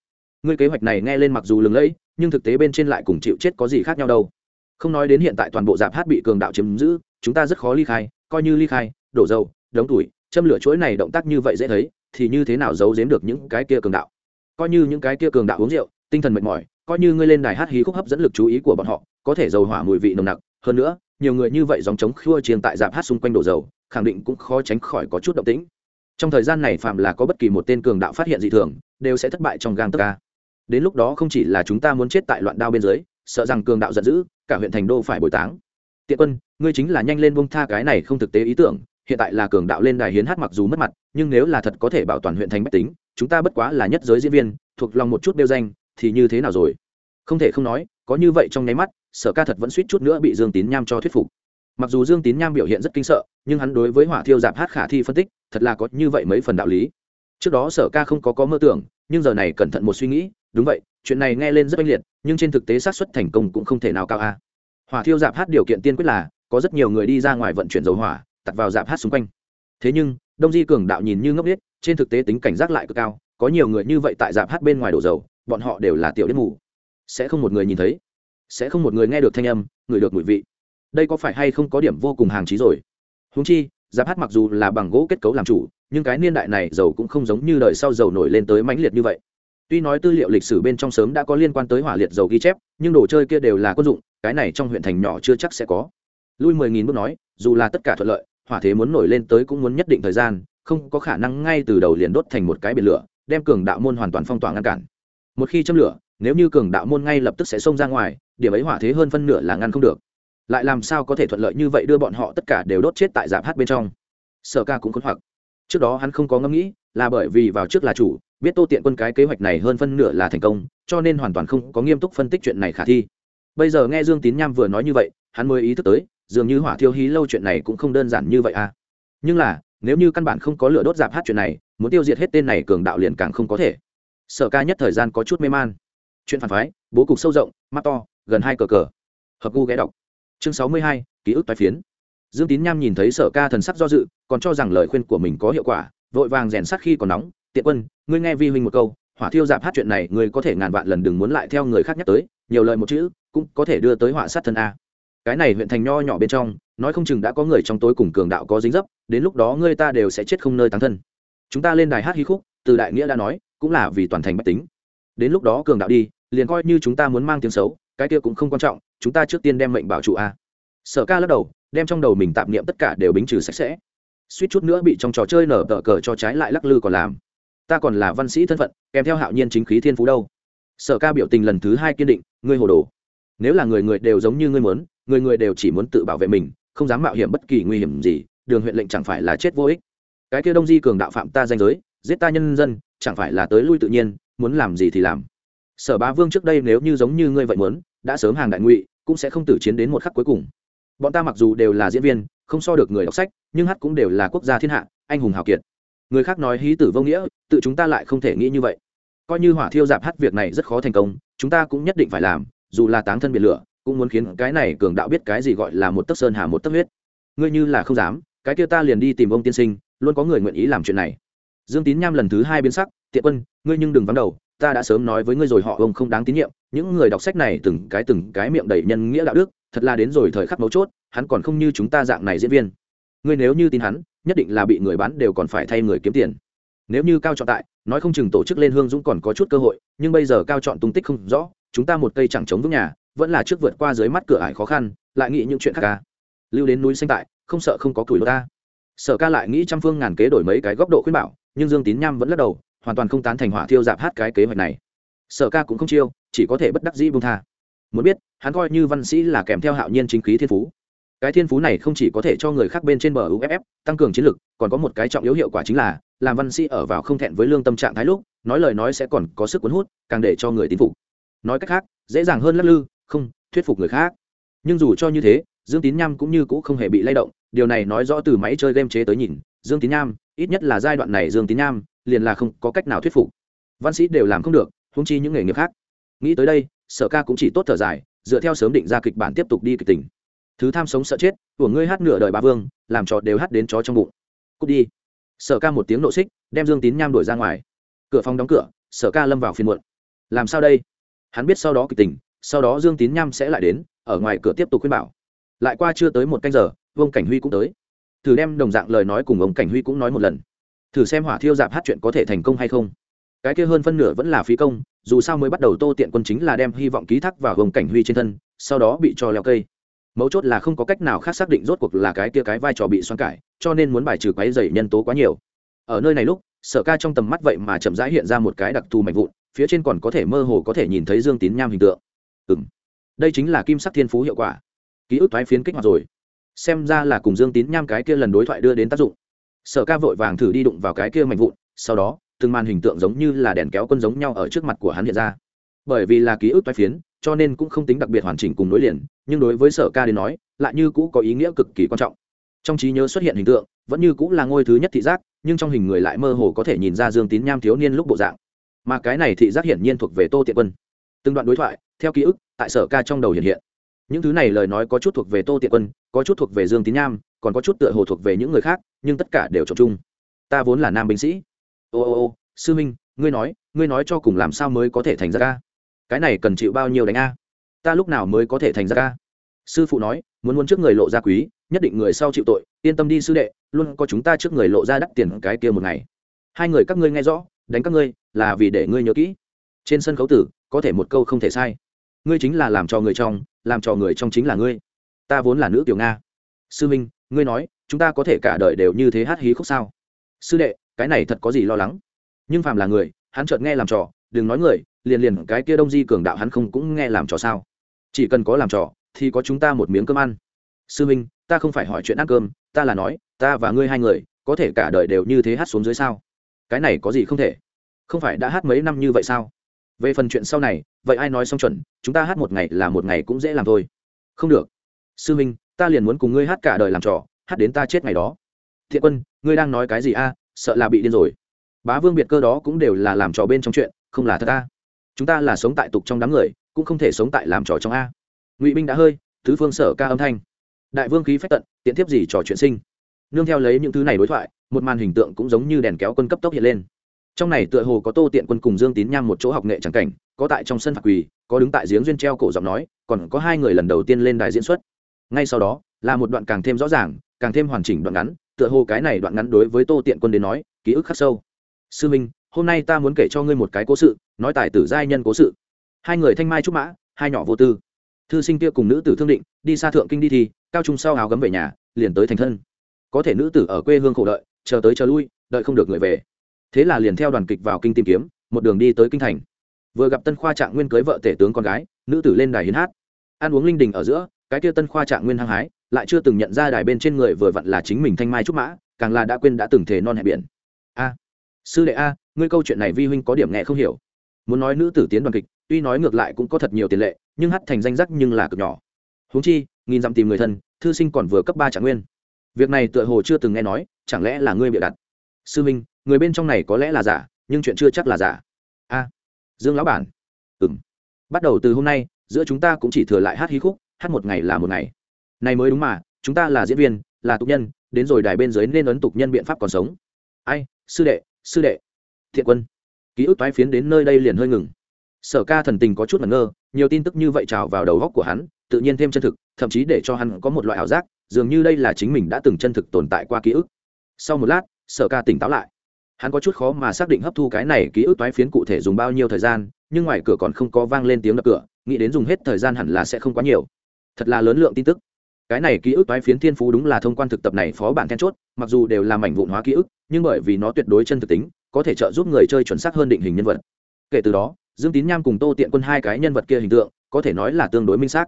Ngươi kế hoạch này nghe lên mặc dù lừng lẫy, nhưng thực tế bên trên lại cùng chịu chết có gì khác nhau đâu. Không nói đến hiện tại toàn bộ dạp hát bị cường đạo chiếm giữ, chúng ta rất khó ly khai, coi như ly khai, đổ dầu, đống tuổi châm lửa chuỗi này động tác như vậy dễ thấy, thì như thế nào giấu giếm được những cái kia cường đạo? Coi như những cái kia cường đạo uống rượu tinh thần mệt mỏi, coi như ngươi lên đài hát hí khúc hấp dẫn lực chú ý của bọn họ, có thể dầu hỏa mùi vị nồng nặc. Hơn nữa, nhiều người như vậy dòng chống khua chiên tại dạp hát xung quanh đổ dầu, khẳng định cũng khó tránh khỏi có chút động tĩnh. Trong thời gian này phạm là có bất kỳ một tên cường đạo phát hiện dị thường, đều sẽ thất bại trong gang tấc ca đến lúc đó không chỉ là chúng ta muốn chết tại loạn đao bên dưới, sợ rằng cường đạo giận dữ, cả huyện thành đô phải bồi táng. Tiện quân, ngươi chính là nhanh lên bông tha cái này không thực tế ý tưởng, hiện tại là cường đạo lên đài hiến hát mặc dù mất mặt, nhưng nếu là thật có thể bảo toàn huyện thành bách tính, chúng ta bất quá là nhất giới diễn viên, thuộc lòng một chút đeo danh thì như thế nào rồi? Không thể không nói, có như vậy trong nháy mắt, sở ca thật vẫn suýt chút nữa bị dương tín nham cho thuyết phục. Mặc dù dương tín nham biểu hiện rất kinh sợ, nhưng hắn đối với hỏa thiêu giảm hát khả thi phân tích, thật là có như vậy mấy phần đạo lý. Trước đó sở ca không có có mơ tưởng, nhưng giờ này cẩn thận một suy nghĩ, đúng vậy, chuyện này nghe lên rất oanh liệt, nhưng trên thực tế xác suất thành công cũng không thể nào cao a. Hỏa thiêu giảm hát điều kiện tiên quyết là, có rất nhiều người đi ra ngoài vận chuyển dầu hỏa tặt vào giảm hát xung quanh. Thế nhưng, đông di cường đạo nhìn như ngốc nghếch, trên thực tế tính cảnh giác lại cực cao, có nhiều người như vậy tại giảm hát bên ngoài đổ dầu bọn họ đều là tiểu đến mù. Sẽ không một người nhìn thấy. Sẽ không một người nghe được thanh âm, người được mùi vị. Đây có phải hay không có điểm vô cùng hàng trí rồi? Húng chi, giáp hát mặc dù là bằng gỗ kết cấu làm chủ, nhưng cái niên đại này dầu cũng không giống như đời sau dầu nổi lên tới mãnh liệt như vậy. Tuy nói tư liệu lịch sử bên trong sớm đã có liên quan tới hỏa liệt dầu ghi chép, nhưng đồ chơi kia đều là quân dụng, cái này trong huyện thành nhỏ chưa chắc sẽ có. Lui mười nghìn bước nói, dù là tất cả thuận lợi, hỏa thế muốn nổi lên tới cũng muốn nhất định thời gian, không có khả năng ngay từ đầu liền đốt thành một cái biển lửa, đem cường đạo môn hoàn toàn phong tỏa ngăn cản một khi châm lửa, nếu như cường đạo môn ngay lập tức sẽ xông ra ngoài, điểm ấy hỏa thế hơn phân nửa là ngăn không được. Lại làm sao có thể thuận lợi như vậy đưa bọn họ tất cả đều đốt chết tại giạp hát bên trong? Sở ca cũng khốn hoặc. Trước đó hắn không có ngẫm nghĩ, là bởi vì vào trước là chủ, biết tô tiện quân cái kế hoạch này hơn phân nửa là thành công, cho nên hoàn toàn không có nghiêm túc phân tích chuyện này khả thi. Bây giờ nghe dương tín nham vừa nói như vậy, hắn mới ý thức tới, dường như hỏa thiêu hí lâu chuyện này cũng không đơn giản như vậy à. Nhưng là, nếu như căn bản không có lửa đốt giạp hát chuyện này, muốn tiêu diệt hết tên này cường đạo liền càng không có thể sở ca nhất thời gian có chút mê man. Chuyện phản phái, bố cục sâu rộng, mắt to, gần hai cờ cờ. Hợp gu ghé đọc. Chương sáu mươi hai, ký ức tái phiến. Dương tín nham nhìn thấy sở ca thần sắc do dự, còn cho rằng lời khuyên của mình có hiệu quả, vội vàng rèn sắc khi còn nóng, tiện quân, ngươi nghe vi huynh một câu, hỏa thiêu dạp hát chuyện này ngươi có thể ngàn vạn lần đừng muốn lại theo người khác nhắc tới, nhiều lời một chữ, cũng có thể đưa tới họa sát thân a. Cái này huyện thành nho nhỏ bên trong, nói không chừng đã có người trong tối cùng cường đạo có dính dấp, đến lúc đó ngươi ta đều sẽ chết không nơi tán thân. Chúng ta lên đài hát hí khúc, từ đại nghĩa đã nói cũng là vì toàn thành bách tính. Đến lúc đó cường đạo đi, liền coi như chúng ta muốn mang tiếng xấu, cái kia cũng không quan trọng, chúng ta trước tiên đem mệnh bảo trụ a. Sở ca lắc đầu, đem trong đầu mình tạp niệm tất cả đều bính trừ sạch sẽ. Suýt chút nữa bị trong trò chơi nở tờ cờ cho trái lại lắc lư còn làm. Ta còn là văn sĩ thân phận, kèm theo hạo nhiên chính khí thiên phú đâu. Sở ca biểu tình lần thứ hai kiên định, ngươi hồ đồ. Nếu là người người đều giống như ngươi muốn, người người đều chỉ muốn tự bảo vệ mình, không dám mạo hiểm bất kỳ nguy hiểm gì, đường huyện lệnh chẳng phải là chết vô ích. Cái kia đông di cường đạo phạm ta danh giới, giết ta nhân dân chẳng phải là tới lui tự nhiên, muốn làm gì thì làm. Sở bá vương trước đây nếu như giống như ngươi vậy muốn, đã sớm hàng đại ngụy, cũng sẽ không tử chiến đến một khắc cuối cùng. Bọn ta mặc dù đều là diễn viên, không so được người đọc sách, nhưng hát cũng đều là quốc gia thiên hạ, anh hùng hào kiệt. Người khác nói hí tử vô nghĩa, tự chúng ta lại không thể nghĩ như vậy. Coi như hỏa thiêu dạp hát việc này rất khó thành công, chúng ta cũng nhất định phải làm, dù là táng thân biệt lửa, cũng muốn khiến cái này cường đạo biết cái gì gọi là một tấc sơn hà một tấc huyết. Ngươi như là không dám, cái kia ta liền đi tìm ông tiên sinh, luôn có người nguyện ý làm chuyện này dương tín nham lần thứ hai biến sắc, tiện quân, ngươi nhưng đừng vắng đầu, ta đã sớm nói với ngươi rồi, họ ông không đáng tín nhiệm. Những người đọc sách này từng cái từng cái miệng đầy nhân nghĩa đạo đức, thật là đến rồi thời khắc mấu chốt, hắn còn không như chúng ta dạng này diễn viên. Ngươi nếu như tin hắn, nhất định là bị người bán đều còn phải thay người kiếm tiền. Nếu như cao chọn tại, nói không chừng tổ chức lên hương dũng còn có chút cơ hội, nhưng bây giờ cao chọn tung tích không rõ, chúng ta một cây chẳng chống vững nhà, vẫn là trước vượt qua dưới mắt cửa ải khó khăn, lại nghĩ những chuyện khác ca lưu đến núi xanh tại, không sợ không có củi ta. Sở ca lại nghĩ trăm phương ngàn kế đổi mấy cái góc độ khuyên bảo nhưng dương tín nham vẫn lắc đầu, hoàn toàn không tán thành hỏa thiêu dạp hát cái kế hoạch này. Sở ca cũng không chiêu, chỉ có thể bất đắc dĩ bung tha. Muốn biết, hắn coi như văn sĩ là kèm theo hạo nhiên chính khí thiên phú. Cái thiên phú này không chỉ có thể cho người khác bên trên bờ uff tăng cường chiến lực, còn có một cái trọng yếu hiệu quả chính là, làm văn sĩ ở vào không thẹn với lương tâm trạng thái lúc, nói lời nói sẽ còn có sức cuốn hút, càng để cho người tín phục. Nói cách khác, dễ dàng hơn lắc lư, không, thuyết phục người khác. Nhưng dù cho như thế, dương tín nham cũng như cũng không hề bị lay động, điều này nói rõ từ máy chơi game chế tới nhìn, dương tín nham ít nhất là giai đoạn này dương tín nham liền là không có cách nào thuyết phục. Văn sĩ đều làm không được húng chi những nghề nghiệp khác. Nghĩ tới đây, sở ca cũng chỉ tốt thở dài, dựa theo sớm định ra kịch bản tiếp tục đi kịch tình. Thứ tham sống sợ chết, của ngươi hát nửa đời bà vương, làm trò đều hát đến chó trong bụng. Cút đi. Sở ca một tiếng nộ xích, đem dương tín nham đuổi ra ngoài. Cửa phòng đóng cửa, sở ca lâm vào phiên muộn. Làm sao đây? Hắn biết sau đó kịch tình, sau đó dương tín nham sẽ lại đến, ở ngoài cửa tiếp tục khuyên bảo. Lại qua chưa tới một canh giờ, vương cảnh huy cũng tới thử đem đồng dạng lời nói cùng ông cảnh huy cũng nói một lần. Thử xem hỏa thiêu dạp hát chuyện có thể thành công hay không. Cái kia hơn phân nửa vẫn là phí công, dù sao mới bắt đầu tô tiện quân chính là đem hy vọng ký thác vào ông cảnh huy trên thân, sau đó bị cho leo cây. Mấu chốt là không có cách nào khác xác định rốt cuộc là cái kia cái vai trò bị xoắn cải, cho nên muốn bài trừ quáy dày nhân tố quá nhiều. Ở nơi này lúc, sở ca trong tầm mắt vậy mà chậm rãi hiện ra một cái đặc thù mạnh vụn, phía trên còn có thể mơ hồ có thể nhìn thấy dương tín nham hình tượng. Ừ m đây chính là kim sắc thiên phú hiệu quả. Ký ức thoái phiến kích hoạt rồi xem ra là cùng dương tín nham cái kia lần đối thoại đưa đến tác dụng. Sở ca vội vàng thử đi đụng vào cái kia mạnh vụn, sau đó, từng màn hình tượng giống như là đèn kéo quân giống nhau ở trước mặt của hắn hiện ra. Bởi vì là ký ức toái phiến, cho nên cũng không tính đặc biệt hoàn chỉnh cùng nối liền, nhưng đối với sở ca đến nói, lại như cũ có ý nghĩa cực kỳ quan trọng. Trong trí nhớ xuất hiện hình tượng, vẫn như cũ là ngôi thứ nhất thị giác, nhưng trong hình người lại mơ hồ có thể nhìn ra dương tín nham thiếu niên lúc bộ dạng. Mà cái này thị giác hiển nhiên thuộc về tô tiện quân. Từng đoạn đối thoại, theo ký ức, tại sở ca trong đầu hiện hiện những thứ này lời nói có chút thuộc về tô tiện quân, có chút thuộc về dương tín nham, còn có chút tựa hồ thuộc về những người khác, nhưng tất cả đều trộm chung. Ta vốn là nam binh sĩ. Ô ô ô, sư minh ngươi nói ngươi nói cho cùng làm sao mới có thể thành ra ca? Cái này cần chịu bao nhiêu đánh a? Ta lúc nào mới có thể thành ra ca? Sư phụ nói, muốn muốn trước người lộ ra quý, nhất định người sau chịu tội, yên tâm đi sư đệ, luôn có chúng ta trước người lộ ra đắt tiền cái kia một ngày. Hai người các ngươi nghe rõ, đánh các ngươi, là vì để ngươi nhớ kỹ. Trên sân khấu tử, có thể một câu không thể sai. Ngươi chính là làm cho người trong làm cho người trong chính là ngươi. Ta vốn là nữ tiểu nga. Sư minh, ngươi nói, chúng ta có thể cả đời đều như thế hát hí khúc sao? Sư đệ, cái này thật có gì lo lắng? Nhưng phàm là người, hắn chợt nghe làm trò, đừng nói người, liền liền cái kia đông di cường đạo hắn không cũng nghe làm trò sao? Chỉ cần có làm trò, thì có chúng ta một miếng cơm ăn. Sư minh, ta không phải hỏi chuyện ăn cơm, ta là nói, ta và ngươi hai người, có thể cả đời đều như thế hát xuống dưới sao? Cái này có gì không thể? Không phải đã hát mấy năm như vậy sao? Về phần chuyện sau này, vậy ai nói xong chuẩn, chúng ta hát một ngày là một ngày cũng dễ làm thôi. Không được. Sư minh, ta liền muốn cùng ngươi hát cả đời làm trò, hát đến ta chết ngày đó. Thiện quân, ngươi đang nói cái gì a? Sợ là bị điên rồi. Bá vương biệt cơ đó cũng đều là làm trò bên trong chuyện, không là thật a. Chúng ta là sống tại tục trong đám người, cũng không thể sống tại làm trò trong a. Ngụy binh đã hơi, tứ phương sở ca âm thanh. Đại vương khí phách tận, tiện tiếp gì trò chuyện sinh. Nương theo lấy những thứ này đối thoại, một màn hình tượng cũng giống như đèn kéo quân cấp tốc hiện lên trong này tựa hồ có tô tiện quân cùng dương tín nham một chỗ học nghệ trắng cảnh, có tại trong sân phạt quỳ, có đứng tại giếng duyên treo cổ giọng nói, còn có hai người lần đầu tiên lên đài diễn xuất. Ngay sau đó, là một đoạn càng thêm rõ ràng, càng thêm hoàn chỉnh đoạn ngắn, tựa hồ cái này đoạn ngắn đối với tô tiện quân đến nói, ký ức khắc sâu. Sư minh, hôm nay ta muốn kể cho ngươi một cái cố sự, nói tài tử giai nhân cố sự. Hai người thanh mai trúc mã, hai nhỏ vô tư. Thư sinh kia cùng nữ tử thương định, đi xa thượng kinh đi thì cao trung sau áo gấm về nhà, liền tới thành thân. Có thể nữ tử ở quê hương khổ đợi, chờ tới chờ lui, đợi không được người về thế là liền theo đoàn kịch vào kinh tìm kiếm, một đường đi tới kinh thành. Vừa gặp tân khoa trạng nguyên cưới vợ tể tướng con gái, nữ tử lên đài hiến hát. Ăn uống linh đình ở giữa, cái kia tân khoa trạng nguyên hăng hái, lại chưa từng nhận ra đài bên trên người vừa vặn là chính mình thanh mai trúc mã, càng là đã quên đã từng thể non hẹn biển. A, sư đệ a, ngươi câu chuyện này vi huynh có điểm nghe không hiểu. Muốn nói nữ tử tiến đoàn kịch, tuy nói ngược lại cũng có thật nhiều tiền lệ, nhưng hát thành danh giác nhưng là cực nhỏ. Huống chi, nghìn dặm tìm người thân, thư sinh còn vừa cấp ba trạng nguyên. Việc này tựa hồ chưa từng nghe nói, chẳng lẽ là ngươi bịa đặt? Sư minh người bên trong này có lẽ là giả, nhưng chuyện chưa chắc là giả. A, dương lão bản. Ừng bắt đầu từ hôm nay, giữa chúng ta cũng chỉ thừa lại hát hí khúc, hát một ngày là một ngày. Này mới đúng mà, chúng ta là diễn viên, là tục nhân, đến rồi đài bên dưới nên ấn tục nhân biện pháp còn sống. Ai, sư đệ sư đệ. Thiện quân. Ký ức toái phiến đến nơi đây liền hơi ngừng. Sở ca thần tình có chút ngẩn ngơ, nhiều tin tức như vậy trào vào đầu góc của hắn, tự nhiên thêm chân thực, thậm chí để cho hắn có một loại ảo giác, dường như đây là chính mình đã từng chân thực tồn tại qua ký ức. Sau một lát, sở ca tỉnh táo lại hắn có chút khó mà xác định hấp thu cái này ký ức toái phiến cụ thể dùng bao nhiêu thời gian, nhưng ngoài cửa còn không có vang lên tiếng đập cửa, nghĩ đến dùng hết thời gian hẳn là sẽ không quá nhiều. Thật là lớn lượng tin tức. Cái này ký ức toái phiến thiên phú đúng là thông quan thực tập này phó bản then chốt, mặc dù đều là mảnh vụn hóa ký ức, nhưng bởi vì nó tuyệt đối chân thực tính, có thể trợ giúp người chơi chuẩn xác hơn định hình nhân vật. Kể từ đó, dương tín nham cùng tô tiện quân hai cái nhân vật kia hình tượng, có thể nói là tương đối minh xác.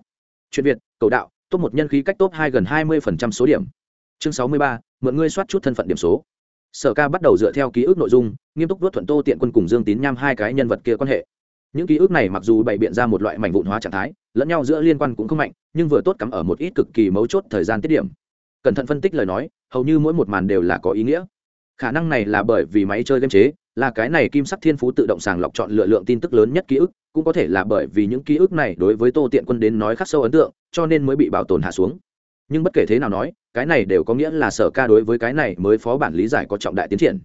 Chuyện việt, cầu đạo, top một nhân khí cách top hai gần hai mươi số điểm. Chương sáu mươi ba, mượn ngươi soát chút thân phận điểm số sở ca bắt đầu dựa theo ký ức nội dung, nghiêm túc vớt thuận tô tiện quân cùng dương tín nham hai cái nhân vật kia quan hệ. Những ký ức này mặc dù bày biện ra một loại mảnh vụn hóa trạng thái, lẫn nhau giữa liên quan cũng không mạnh, nhưng vừa tốt cắm ở một ít cực kỳ mấu chốt thời gian tiết điểm. Cẩn thận phân tích lời nói, hầu như mỗi một màn đều là có ý nghĩa. Khả năng này là bởi vì máy chơi game chế, là cái này kim sắc thiên phú tự động sàng lọc chọn lựa lượng tin tức lớn nhất ký ức, cũng có thể là bởi vì những ký ức này đối với tô tiện quân đến nói khắc sâu ấn tượng, cho nên mới bị bảo tồn hạ xuống nhưng bất kể thế nào nói, cái này đều có nghĩa là sở ca đối với cái này mới phó bản lý giải có trọng đại tiến triển.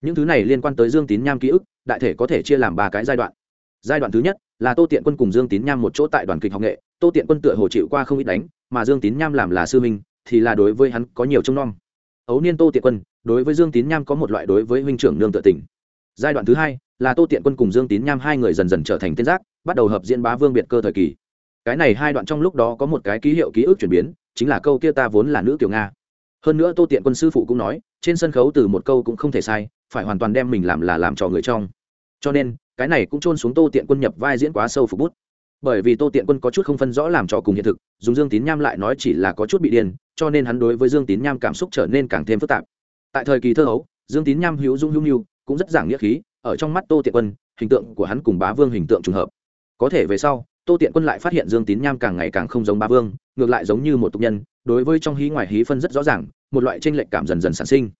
Những thứ này liên quan tới dương tín nham ký ức, đại thể có thể chia làm ba cái giai đoạn. Giai đoạn thứ nhất là tô tiện quân cùng dương tín nham một chỗ tại đoàn kịch học nghệ, tô tiện quân tựa hồ chịu qua không ít đánh, mà dương tín nham làm là sư minh thì là đối với hắn có nhiều trông nom. Ấu niên tô tiện quân, đối với dương tín nham có một loại đối với huynh trưởng nương tự tình. Giai đoạn thứ hai là tô tiện quân cùng dương tín nham hai người dần dần trở thành tên giác, bắt đầu hợp diễn bá vương biệt cơ thời kỳ cái này hai đoạn trong lúc đó có một cái ký hiệu ký ức chuyển biến, chính là câu kia ta vốn là nữ kiều nga. Hơn nữa tô tiện quân sư phụ cũng nói, trên sân khấu từ một câu cũng không thể sai, phải hoàn toàn đem mình làm là làm trò người trong. Cho nên, cái này cũng trôn xuống tô tiện quân nhập vai diễn quá sâu phục bút. Bởi vì tô tiện quân có chút không phân rõ làm trò cùng hiện thực, dùng dương tín nham lại nói chỉ là có chút bị điên, cho nên hắn đối với dương tín nham cảm xúc trở nên càng thêm phức tạp. Tại thời kỳ thơ hấu, dương tín nham hữu dung hữu nhu, cũng rất giảng nghĩa khí, ở trong mắt tô tiện quân, hình tượng của hắn cùng bá vương hình tượng trùng hợp. Có thể về sau tô tiện quân lại phát hiện dương tín nham càng ngày càng không giống Ba vương, ngược lại giống như một tục nhân, đối với trong hí ngoài hí phân rất rõ ràng, một loại tranh lệch cảm dần dần sản sinh.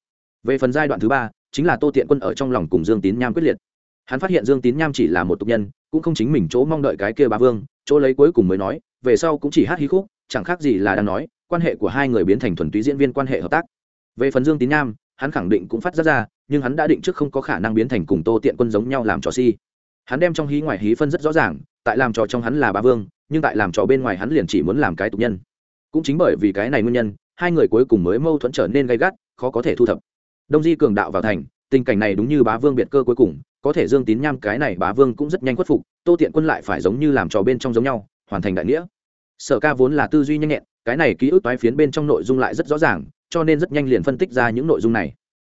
Về phần giai đoạn thứ ba, chính là tô tiện quân ở trong lòng cùng dương tín nham quyết liệt. Hắn phát hiện dương tín nham chỉ là một tục nhân, cũng không chính mình chỗ mong đợi cái kia Ba vương, chỗ lấy cuối cùng mới nói, về sau cũng chỉ hát hí khúc, chẳng khác gì là đang nói, quan hệ của hai người biến thành thuần túy diễn viên quan hệ hợp tác. Về phần dương tín nham, hắn khẳng định cũng phát ra ra, nhưng hắn đã định trước không có khả năng biến thành cùng tô tiện quân giống nhau làm trò si. Hắn đem trong hí ngoài hí phân rất rõ ràng tại làm trò trong hắn là bá vương, nhưng tại làm trò bên ngoài hắn liền chỉ muốn làm cái tục nhân. Cũng chính bởi vì cái này nguyên nhân, hai người cuối cùng mới mâu thuẫn trở nên gay gắt, khó có thể thu thập. Đông di cường đạo vào thành, tình cảnh này đúng như bá vương biệt cơ cuối cùng, có thể dương tín nham cái này bá vương cũng rất nhanh khuất phục, tô tiện quân lại phải giống như làm trò bên trong giống nhau, hoàn thành đại nghĩa. Sở ca vốn là tư duy nhanh nhẹn, cái này ký ức toái phiến bên trong nội dung lại rất rõ ràng, cho nên rất nhanh liền phân tích ra những nội dung này.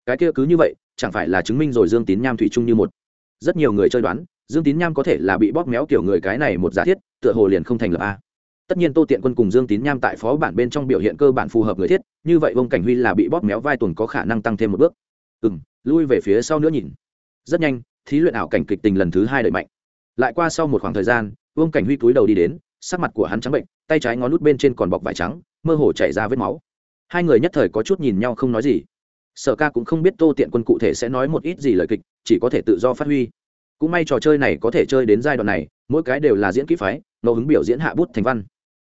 Cái kia cứ như vậy, chẳng phải là chứng minh rồi dương tín nham thủy chung như một. Rất nhiều người chơi đoán dương tín nham có thể là bị bóp méo kiểu người cái này một giả thiết, tựa hồ liền không thành lập a. Tất nhiên tô tiện quân cùng dương tín nham tại phó bản bên trong biểu hiện cơ bản phù hợp người thiết, như vậy vông cảnh huy là bị bóp méo vai tuần có khả năng tăng thêm một bước. Ừ m lui về phía sau nữa nhìn. Rất nhanh, thí luyện ảo cảnh kịch tình lần thứ hai đợi mạnh. Lại qua sau một khoảng thời gian, vương cảnh huy cúi đầu đi đến, sắc mặt của hắn trắng bệnh, tay trái ngón nút bên trên còn bọc vải trắng, mơ hồ chảy ra vết máu. Hai người nhất thời có chút nhìn nhau không nói gì. Sở ca cũng không biết tô tiện quân cụ thể sẽ nói một ít gì lời kịch, chỉ có thể tự do phát huy cũng may trò chơi này có thể chơi đến giai đoạn này, mỗi cái đều là diễn kỹ phái ngẫu hứng biểu diễn hạ bút thành văn.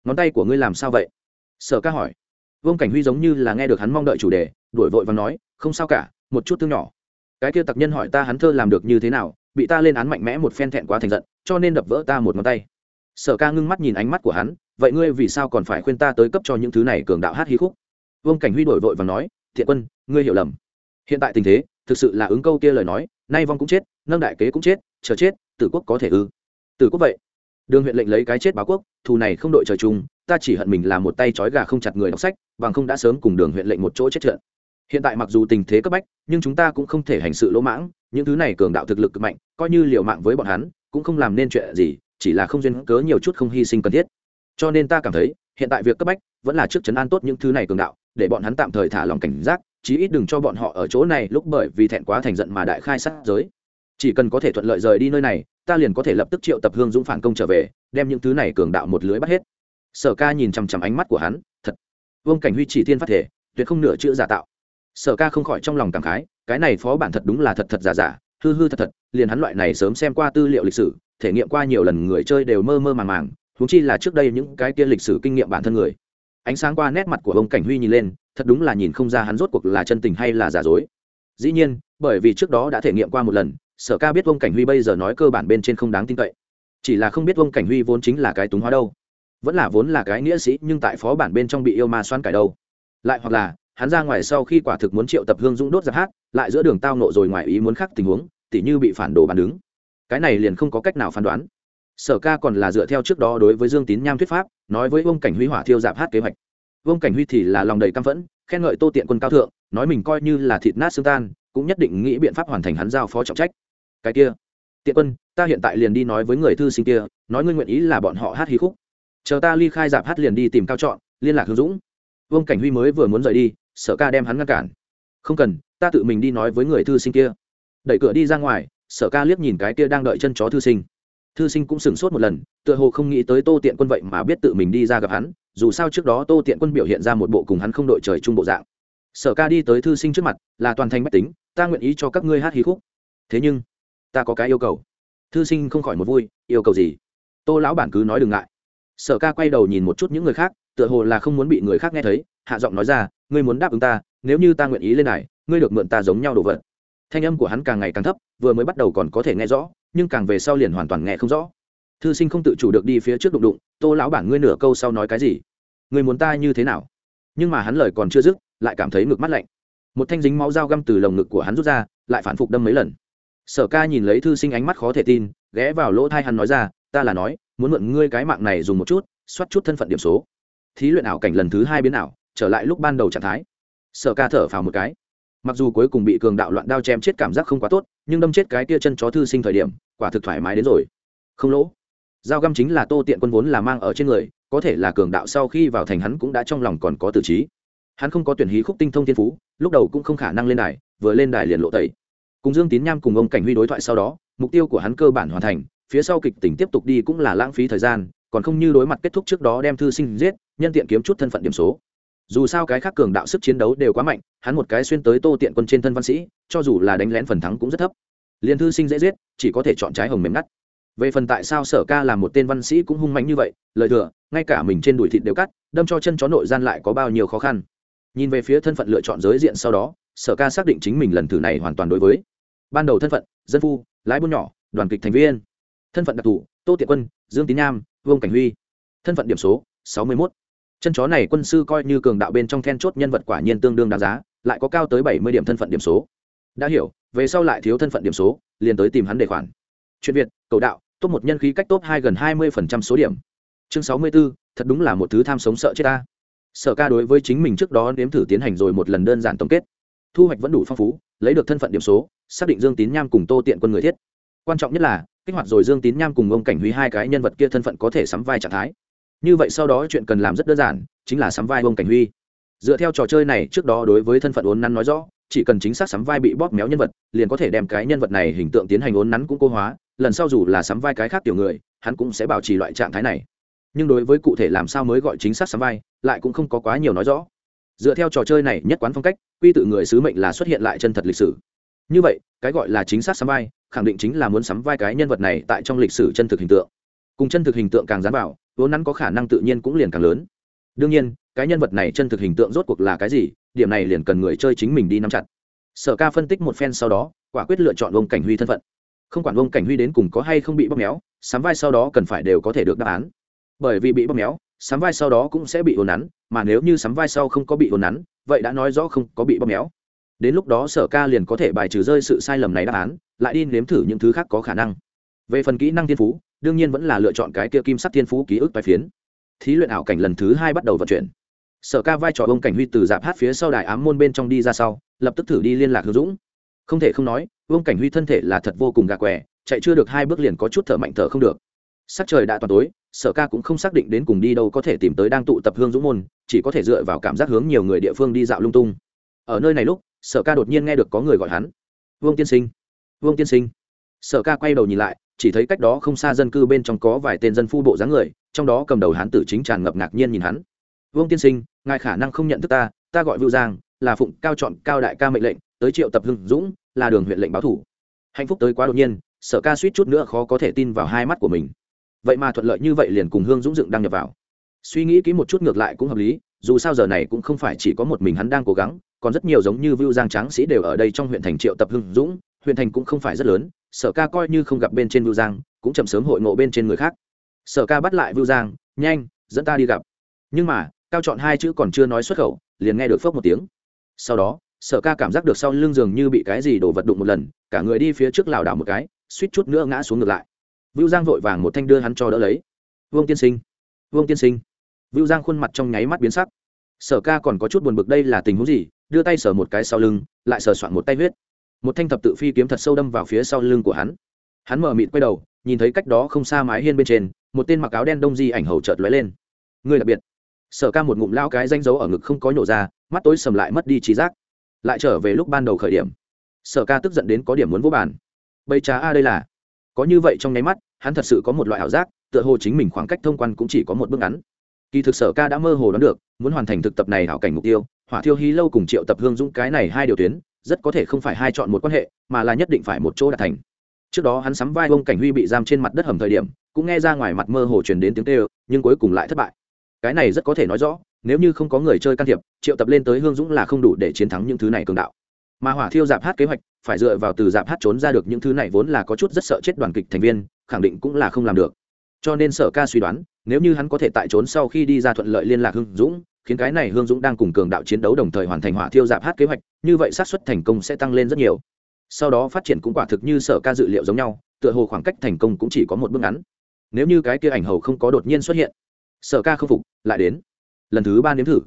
Ngón tay của ngươi làm sao vậy? Sở ca hỏi. Vương cảnh huy giống như là nghe được hắn mong đợi chủ đề, đuổi vội và nói, không sao cả, một chút thương nhỏ. Cái kia tặc nhân hỏi ta hắn thơ làm được như thế nào, bị ta lên án mạnh mẽ một phen thẹn quá thành giận, cho nên đập vỡ ta một ngón tay. Sở ca ngưng mắt nhìn ánh mắt của hắn, vậy ngươi vì sao còn phải khuyên ta tới cấp cho những thứ này cường đạo hát hí khúc? Vương cảnh huy đổi vội và nói, thiện quân, ngươi hiểu lầm. Hiện tại tình thế, thực sự là ứng câu kia lời nói nay vong cũng chết, nâng đại kế cũng chết, chờ chết, tử quốc có thể ư? Tử quốc vậy? Đường huyện lệnh lấy cái chết báo quốc, thù này không đội trời chung, ta chỉ hận mình là một tay trói gà không chặt người đọc sách, bằng không đã sớm cùng đường huyện lệnh một chỗ chết trận hiện tại mặc dù tình thế cấp bách, nhưng chúng ta cũng không thể hành sự lỗ mãng, những thứ này cường đạo thực lực cực mạnh, coi như liều mạng với bọn hắn, cũng không làm nên chuyện gì, chỉ là không duyên cớ nhiều chút không hy sinh cần thiết. Cho nên ta cảm thấy, hiện tại việc cấp bách, vẫn là trước chấn an tốt những thứ này cường đạo, để bọn hắn tạm thời thả lòng cảnh giác chí ít đừng cho bọn họ ở chỗ này lúc bởi vì thẹn quá thành giận mà đại khai sát giới. Chỉ cần có thể thuận lợi rời đi nơi này, ta liền có thể lập tức triệu tập hương dũng phản công trở về, đem những thứ này cường đạo một lưới bắt hết. Sở ca nhìn chằm chằm ánh mắt của hắn, thật. Vương cảnh huy chỉ thiên phát thể, tuyệt không nửa chữ giả tạo. Sở ca không khỏi trong lòng cảm khái, cái này phó bản thật đúng là thật thật giả giả, hư hư thật thật, liền hắn loại này sớm xem qua tư liệu lịch sử, thể nghiệm qua nhiều lần người chơi đều mơ mơ màng màng húng chi là trước đây những cái kia lịch sử kinh nghiệm bản thân người. Ánh sáng qua nét mặt của ông cảnh huy nhìn lên thật đúng là nhìn không ra hắn rốt cuộc là chân tình hay là giả dối. Dĩ nhiên, bởi vì trước đó đã thể nghiệm qua một lần, sở ca biết ông cảnh huy bây giờ nói cơ bản bên trên không đáng tin cậy. Chỉ là không biết ông cảnh huy vốn chính là cái túng hóa đâu. Vẫn là vốn là cái nghĩa sĩ, nhưng tại phó bản bên trong bị yêu ma xoan cải đâu. Lại hoặc là, hắn ra ngoài sau khi quả thực muốn triệu tập hương dũng đốt giặc hát, lại giữa đường tao nộ rồi ngoài ý muốn khác tình huống, tỉ như bị phản đồ bàn đứng. Cái này liền không có cách nào phán đoán. Sở ca còn là dựa theo trước đó đối với dương tín nham thuyết pháp, nói với ông cảnh huy hỏa thiêu dạp hát kế hoạch vương cảnh huy thì là lòng đầy căm phẫn khen ngợi tô tiện quân cao thượng nói mình coi như là thịt nát xương tan cũng nhất định nghĩ biện pháp hoàn thành hắn giao phó trọng trách. Cái kia tiện quân ta hiện tại liền đi nói với người thư sinh kia nói ngươi nguyện ý là bọn họ hát hí khúc. Chờ ta ly khai dạp hát liền đi tìm cao trọn, liên lạc hướng dũng. Vương cảnh huy mới vừa muốn rời đi sở ca đem hắn ngăn cản. Không cần ta tự mình đi nói với người thư sinh kia. Đẩy cửa đi ra ngoài sở ca liếc nhìn cái kia đang đợi chân chó thư sinh. Thư sinh cũng sửng sốt một lần tựa hồ không nghĩ tới tô tiện quân vậy mà biết tự mình đi ra gặp hắn dù sao trước đó tô tiện quân biểu hiện ra một bộ cùng hắn không đội trời chung bộ dạng. Sở ca đi tới thư sinh trước mặt, là toàn thành bách tính, ta nguyện ý cho các ngươi hát hí khúc. Thế nhưng, ta có cái yêu cầu. Thư sinh không khỏi một vui, yêu cầu gì? Tô lão bản cứ nói đừng ngại. Sở ca quay đầu nhìn một chút những người khác, tựa hồ là không muốn bị người khác nghe thấy, hạ giọng nói ra, ngươi muốn đáp ứng ta, nếu như ta nguyện ý lên này, ngươi được mượn ta giống nhau đồ vật. Thanh âm của hắn càng ngày càng thấp, vừa mới bắt đầu còn có thể nghe rõ, nhưng càng về sau liền hoàn toàn nghe không rõ thư sinh không tự chủ được đi phía trước đụng đụng, tô lão bản ngươi nửa câu sau nói cái gì? Người muốn ta như thế nào? Nhưng mà hắn lời còn chưa dứt, lại cảm thấy ngực mắt lạnh. Một thanh dính máu dao găm từ lồng ngực của hắn rút ra, lại phản phục đâm mấy lần. Sở ca nhìn lấy thư sinh ánh mắt khó thể tin, ghé vào lỗ thai hắn nói ra, ta là nói, muốn mượn ngươi cái mạng này dùng một chút, soát chút thân phận điểm số. Thí luyện ảo cảnh lần thứ hai biến ảo, trở lại lúc ban đầu trạng thái. Sở ca thở phào một cái. Mặc dù cuối cùng bị cường đạo loạn đao chém chết cảm giác không quá tốt, nhưng đâm chết cái tia chân chó thư sinh thời điểm, quả thực thoải mái đến rồi. Không lỗ dao găm chính là tô tiện quân vốn là mang ở trên người, có thể là cường đạo sau khi vào thành hắn cũng đã trong lòng còn có tử trí. Hắn không có tuyển hí khúc tinh thông thiên phú, lúc đầu cũng không khả năng lên đài, vừa lên đài liền lộ tẩy. Cùng dương tín nham cùng ông cảnh huy đối thoại sau đó, mục tiêu của hắn cơ bản hoàn thành, phía sau kịch tỉnh tiếp tục đi cũng là lãng phí thời gian, còn không như đối mặt kết thúc trước đó đem thư sinh giết, nhân tiện kiếm chút thân phận điểm số. Dù sao cái khác cường đạo sức chiến đấu đều quá mạnh, hắn một cái xuyên tới tô tiện quân trên thân văn sĩ, cho dù là đánh lén phần thắng cũng rất thấp. Liền thư sinh dễ giết, chỉ có thể chọn trái hồng mềm ngắt về phần tại sao sở ca là một tên văn sĩ cũng hung mạnh như vậy, lời thừa, ngay cả mình trên đùi thịt đều cắt, đâm cho chân chó nội gian lại có bao nhiêu khó khăn. Nhìn về phía thân phận lựa chọn giới diện sau đó, sở ca xác định chính mình lần thử này hoàn toàn đối với. Ban đầu thân phận, dân phu, lái buôn nhỏ, đoàn kịch thành viên. Thân phận đặc thù, tô tiệ quân, dương tín nam vương cảnh huy. Thân phận điểm số, sáu mươi một chân chó này quân sư coi như cường đạo bên trong then chốt nhân vật quả nhiên tương đương đáng giá, lại có cao tới bảy mươi điểm thân phận điểm số. Đã hiểu, về sau lại thiếu thân phận điểm số, liền tới tìm hắn đề khoản. Chuyện việt, cầu đạo top một nhân khí cách top hai gần hai mươi số điểm. Chương sáu mươi 64, thật đúng là một thứ tham sống sợ chết ta. Sở ca đối với chính mình trước đó nếm thử tiến hành rồi một lần đơn giản tổng kết. Thu hoạch vẫn đủ phong phú lấy được thân phận điểm số xác định dương tín nham cùng tô tiện quân người thiết. Quan trọng nhất là kích hoạt rồi dương tín nham cùng ông cảnh huy hai cái nhân vật kia thân phận có thể sắm vai trạng thái. Như vậy sau đó chuyện cần làm rất đơn giản chính là sắm vai ông cảnh huy. Dựa theo trò chơi này trước đó đối với thân phận ốn nắn nói rõ chỉ cần chính xác sắm vai bị bóp méo nhân vật liền có thể đem cái nhân vật này hình tượng tiến hành ốn nắn cũng cô hóa lần sau dù là sắm vai cái khác tiểu người, hắn cũng sẽ bảo trì loại trạng thái này. Nhưng đối với cụ thể làm sao mới gọi chính xác sắm vai, lại cũng không có quá nhiều nói rõ. Dựa theo trò chơi này nhất quán phong cách, quy tự người sứ mệnh là xuất hiện lại chân thật lịch sử. Như vậy, cái gọi là chính xác sắm vai, khẳng định chính là muốn sắm vai cái nhân vật này tại trong lịch sử chân thực hình tượng. Cùng chân thực hình tượng càng dán vào, vốn nắn có khả năng tự nhiên cũng liền càng lớn. Đương nhiên, cái nhân vật này chân thực hình tượng rốt cuộc là cái gì, điểm này liền cần người chơi chính mình đi nắm chặt. Sở ca phân tích một phen sau đó, quả quyết lựa chọn ông cảnh huy thân phận không quản ông cảnh huy đến cùng có hay không bị bóp méo sắm vai sau đó cần phải đều có thể được đáp án. Bởi vì bị bóp méo sắm vai sau đó cũng sẽ bị ồn nắn, mà nếu như sắm vai sau không có bị ồn nắn, vậy đã nói rõ không có bị bóp méo. Đến lúc đó sở ca liền có thể bài trừ rơi sự sai lầm này đáp án, lại đi nếm thử những thứ khác có khả năng. Về phần kỹ năng thiên phú, đương nhiên vẫn là lựa chọn cái kia kim sắc thiên phú ký ức bài phiến. Thí luyện ảo cảnh lần thứ hai bắt đầu vận chuyển. Sở ca vai trò ông cảnh huy từ dạp hát phía sau đài ám môn bên trong đi ra sau, lập tức thử đi liên lạc hữu dũng. Không thể không nói Vương cảnh huy thân thể là thật vô cùng gà què chạy chưa được hai bước liền có chút thở mạnh thở không được. Sắc trời đã toàn tối, sở ca cũng không xác định đến cùng đi đâu có thể tìm tới đang tụ tập hương dũng môn, chỉ có thể dựa vào cảm giác hướng nhiều người địa phương đi dạo lung tung. Ở nơi này lúc, sở ca đột nhiên nghe được có người gọi hắn. Vương tiên sinh, vương tiên sinh. Sở ca quay đầu nhìn lại, chỉ thấy cách đó không xa dân cư bên trong có vài tên dân phu bộ dáng người, trong đó cầm đầu hán tử chính tràn ngập ngạc nhiên nhìn hắn. Vương tiên sinh, ngài khả năng không nhận thức ta ta gọi vưu giang, là phụng cao chọn cao đại ca mệnh lệnh tới triệu tập hưng dũng là đường huyện lệnh báo thủ hạnh phúc tới quá đột nhiên sở ca suýt chút nữa khó có thể tin vào hai mắt của mình vậy mà thuận lợi như vậy liền cùng hương dũng dựng đăng nhập vào suy nghĩ kỹ một chút ngược lại cũng hợp lý dù sao giờ này cũng không phải chỉ có một mình hắn đang cố gắng còn rất nhiều giống như vưu giang tráng sĩ đều ở đây trong huyện thành triệu tập hưng dũng huyện thành cũng không phải rất lớn sở ca coi như không gặp bên trên vưu giang cũng chậm sớm hội ngộ bên trên người khác sở ca bắt lại vưu giang nhanh dẫn ta đi gặp nhưng mà cao chọn hai chữ còn chưa nói xuất khẩu liền nghe được phốc một tiếng sau đó sở ca cảm giác được sau lưng giường như bị cái gì đổ vật đụng một lần, cả người đi phía trước lảo đảo một cái, suýt chút nữa ngã xuống ngược lại. Vưu giang vội vàng một thanh đưa hắn cho đỡ lấy. Vương tiên sinh, vương tiên sinh. Vưu giang khuôn mặt trong nháy mắt biến sắc. Sở ca còn có chút buồn bực đây là tình huống gì? Đưa tay sờ một cái sau lưng, lại sờ soạn một tay huyết. Một thanh thập tự phi kiếm thật sâu đâm vào phía sau lưng của hắn. Hắn mở mịt quay đầu, nhìn thấy cách đó không xa mái hiên bên trên, một tên mặc áo đen đông di ảnh hầu chợt lóe lên. Người đặc biệt. Sở ca một ngụm lao cái danh dấu ở ngực không có nhổ ra, mắt tối sầm lại mất đi trí giác lại trở về lúc ban đầu khởi điểm. Sở ca tức giận đến có điểm muốn vô bàn. Bây trà a đây là. Có như vậy trong nháy mắt, hắn thật sự có một loại ảo giác, tựa hồ chính mình khoảng cách thông quan cũng chỉ có một bước ngắn. Kỳ thực sở ca đã mơ hồ đoán được, muốn hoàn thành thực tập này hảo cảnh mục tiêu, hỏa thiêu hí lâu cùng triệu tập hương dũng cái này hai điều tuyến, rất có thể không phải hai chọn một quan hệ, mà là nhất định phải một chỗ đạt thành. Trước đó hắn sắm vai ông cảnh huy bị giam trên mặt đất hầm thời điểm, cũng nghe ra ngoài mặt mơ hồ truyền đến tiếng tê nhưng cuối cùng lại thất bại. Cái này rất có thể nói rõ nếu như không có người chơi can thiệp, triệu tập lên tới hương dũng là không đủ để chiến thắng những thứ này cường đạo. Mà hỏa thiêu dạp hát kế hoạch, phải dựa vào từ dạp hát trốn ra được những thứ này vốn là có chút rất sợ chết đoàn kịch thành viên, khẳng định cũng là không làm được. Cho nên sở ca suy đoán, nếu như hắn có thể tại trốn sau khi đi ra thuận lợi liên lạc hương dũng, khiến cái này hương dũng đang cùng cường đạo chiến đấu đồng thời hoàn thành hỏa thiêu dạp hát kế hoạch, như vậy xác suất thành công sẽ tăng lên rất nhiều. Sau đó phát triển cũng quả thực như sở ca dự liệu giống nhau, tựa hồ khoảng cách thành công cũng chỉ có một bước ngắn. Nếu như cái kia ảnh hầu không có đột nhiên xuất hiện, sở ca không phục, lại đến lần thứ ba nếm thử.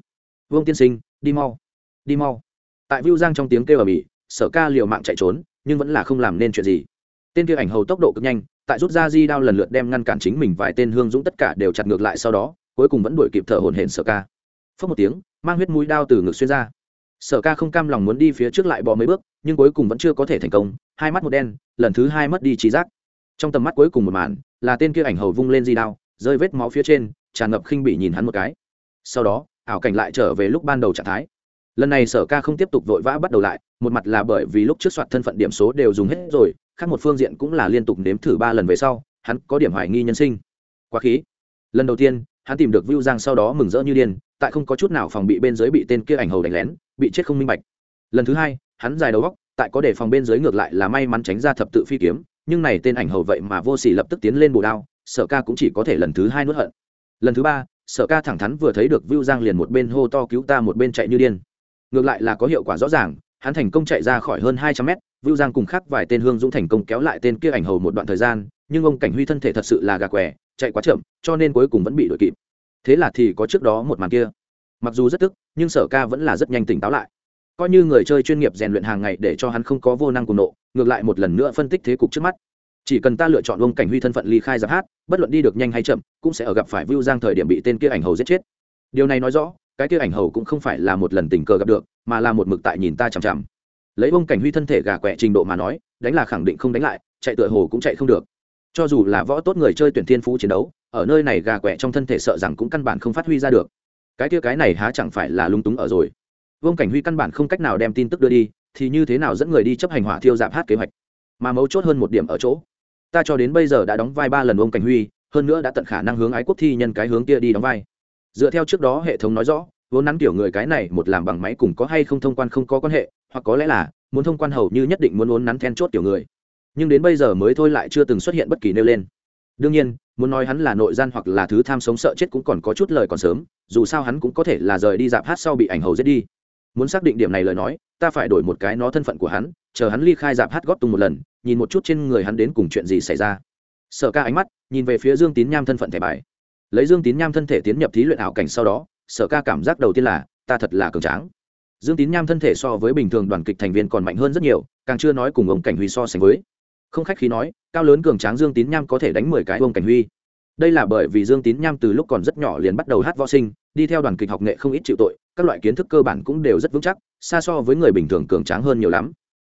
Vương tiên sinh, đi mau. Đi mau. Tại view giang trong tiếng kêu ở bỉ sở ca liều mạng chạy trốn, nhưng vẫn là không làm nên chuyện gì. Tên kia ảnh hầu tốc độ cực nhanh, tại rút ra di đao lần lượt đem ngăn cản chính mình vài tên hương dũng tất cả đều chặt ngược lại sau đó, cuối cùng vẫn đuổi kịp thở hồn hển sở ca. Phớt một tiếng, mang huyết mũi đao từ ngực xuyên ra. Sở ca không cam lòng muốn đi phía trước lại bỏ mấy bước, nhưng cuối cùng vẫn chưa có thể thành công, hai mắt một đen, lần thứ hai mất đi trí giác. Trong tầm mắt cuối cùng một màn, là tên kia ảnh hầu vung lên di đao, rơi vết máu phía trên, tràn ngập khinh bị nhìn hắn một cái sau đó, ảo cảnh lại trở về lúc ban đầu trạng thái. Lần này sở ca không tiếp tục vội vã bắt đầu lại, một mặt là bởi vì lúc trước soạt thân phận điểm số đều dùng hết rồi, khác một phương diện cũng là liên tục nếm thử ba lần về sau, hắn có điểm hoài nghi nhân sinh. Quá khí. Lần đầu tiên, hắn tìm được Vu giang sau đó mừng rỡ như điên, tại không có chút nào phòng bị bên dưới bị tên kia ảnh hầu đánh lén, bị chết không minh bạch. Lần thứ hai, hắn dài đầu góc, tại có để phòng bên dưới ngược lại là may mắn tránh ra thập tự phi kiếm, nhưng này tên ảnh hầu vậy mà vô s ỉ lập tức tiến lên bổ đao, sở ca cũng chỉ có thể lần thứ hai nuốt hận. Lần thứ ba sở ca thẳng thắn vừa thấy được vưu giang liền một bên hô to cứu ta một bên chạy như điên. Ngược lại là có hiệu quả rõ ràng, hắn thành công chạy ra khỏi hơn hai trăm mét vưu giang cùng khác vài tên hương dũng thành công kéo lại tên kia ảnh hầu một đoạn thời gian, nhưng ông cảnh huy thân thể thật sự là gà què chạy quá chậm, cho nên cuối cùng vẫn bị đuổi kịp. Thế là thì có trước đó một màn kia. Mặc dù rất tức, nhưng sở ca vẫn là rất nhanh tỉnh táo lại. Coi như người chơi chuyên nghiệp rèn luyện hàng ngày để cho hắn không có vô năng cùng nộ, ngược lại một lần nữa phân tích thế cục trước mắt chỉ cần ta lựa chọn ông cảnh huy thân phận ly khai giáp hát, bất luận đi được nhanh hay chậm, cũng sẽ ở gặp phải vưu giang thời điểm bị tên kia ảnh hầu giết chết. Điều này nói rõ, cái kia ảnh hầu cũng không phải là một lần tình cờ gặp được, mà là một mực tại nhìn ta chằm chằm. Lấy ông cảnh huy thân thể gà quẹ trình độ mà nói, đánh là khẳng định không đánh lại, chạy tựa hồ cũng chạy không được. Cho dù là võ tốt người chơi tuyển thiên phú chiến đấu, ở nơi này gà quẹ trong thân thể sợ rằng cũng căn bản không phát huy ra được. Cái kia cái này há chẳng phải là lung túng ở rồi. Vương cảnh huy căn bản không cách nào đem tin tức đưa đi, thì như thế nào dẫn người đi chấp hành hỏa thiêu giảm hát kế hoạch? Mà mấu chốt hơn một điểm ở chỗ ta cho đến bây giờ đã đóng vai ba lần ông cảnh huy, hơn nữa đã tận khả năng hướng ái quốc thi nhân cái hướng kia đi đóng vai. Dựa theo trước đó hệ thống nói rõ, vốn nắn kiểu người cái này một làm bằng máy cùng có hay không thông quan không có quan hệ, hoặc có lẽ là muốn thông quan hầu như nhất định muốn vốn nắn then chốt kiểu người. Nhưng đến bây giờ mới thôi lại chưa từng xuất hiện bất kỳ nêu lên. Đương nhiên, muốn nói hắn là nội gian hoặc là thứ tham sống sợ chết cũng còn có chút lời còn sớm, dù sao hắn cũng có thể là rời đi dạp hát sau bị ảnh hầu giết đi. Muốn xác định điểm này lời nói ta phải đổi một cái nó thân phận của hắn, chờ hắn ly khai dạp hát góp tung một lần, nhìn một chút trên người hắn đến cùng chuyện gì xảy ra. Sợ ca ánh mắt, nhìn về phía dương tín nham thân phận thẻ bài. Lấy dương tín nham thân thể tiến nhập thí luyện ảo cảnh sau đó, sở ca cảm giác đầu tiên là, ta thật là cường tráng. Dương tín nham thân thể so với bình thường đoàn kịch thành viên còn mạnh hơn rất nhiều, càng chưa nói cùng ông cảnh huy so sánh với. Không khách khí nói, cao lớn cường tráng dương tín nham có thể đánh mười cái ông cảnh huy. Đây là bởi vì dương tín nham từ lúc còn rất nhỏ liền bắt đầu hát võ sinh, đi theo đoàn kịch học nghệ không ít chịu tội các loại kiến thức cơ bản cũng đều rất vững chắc, xa so với người bình thường cường tráng hơn nhiều lắm.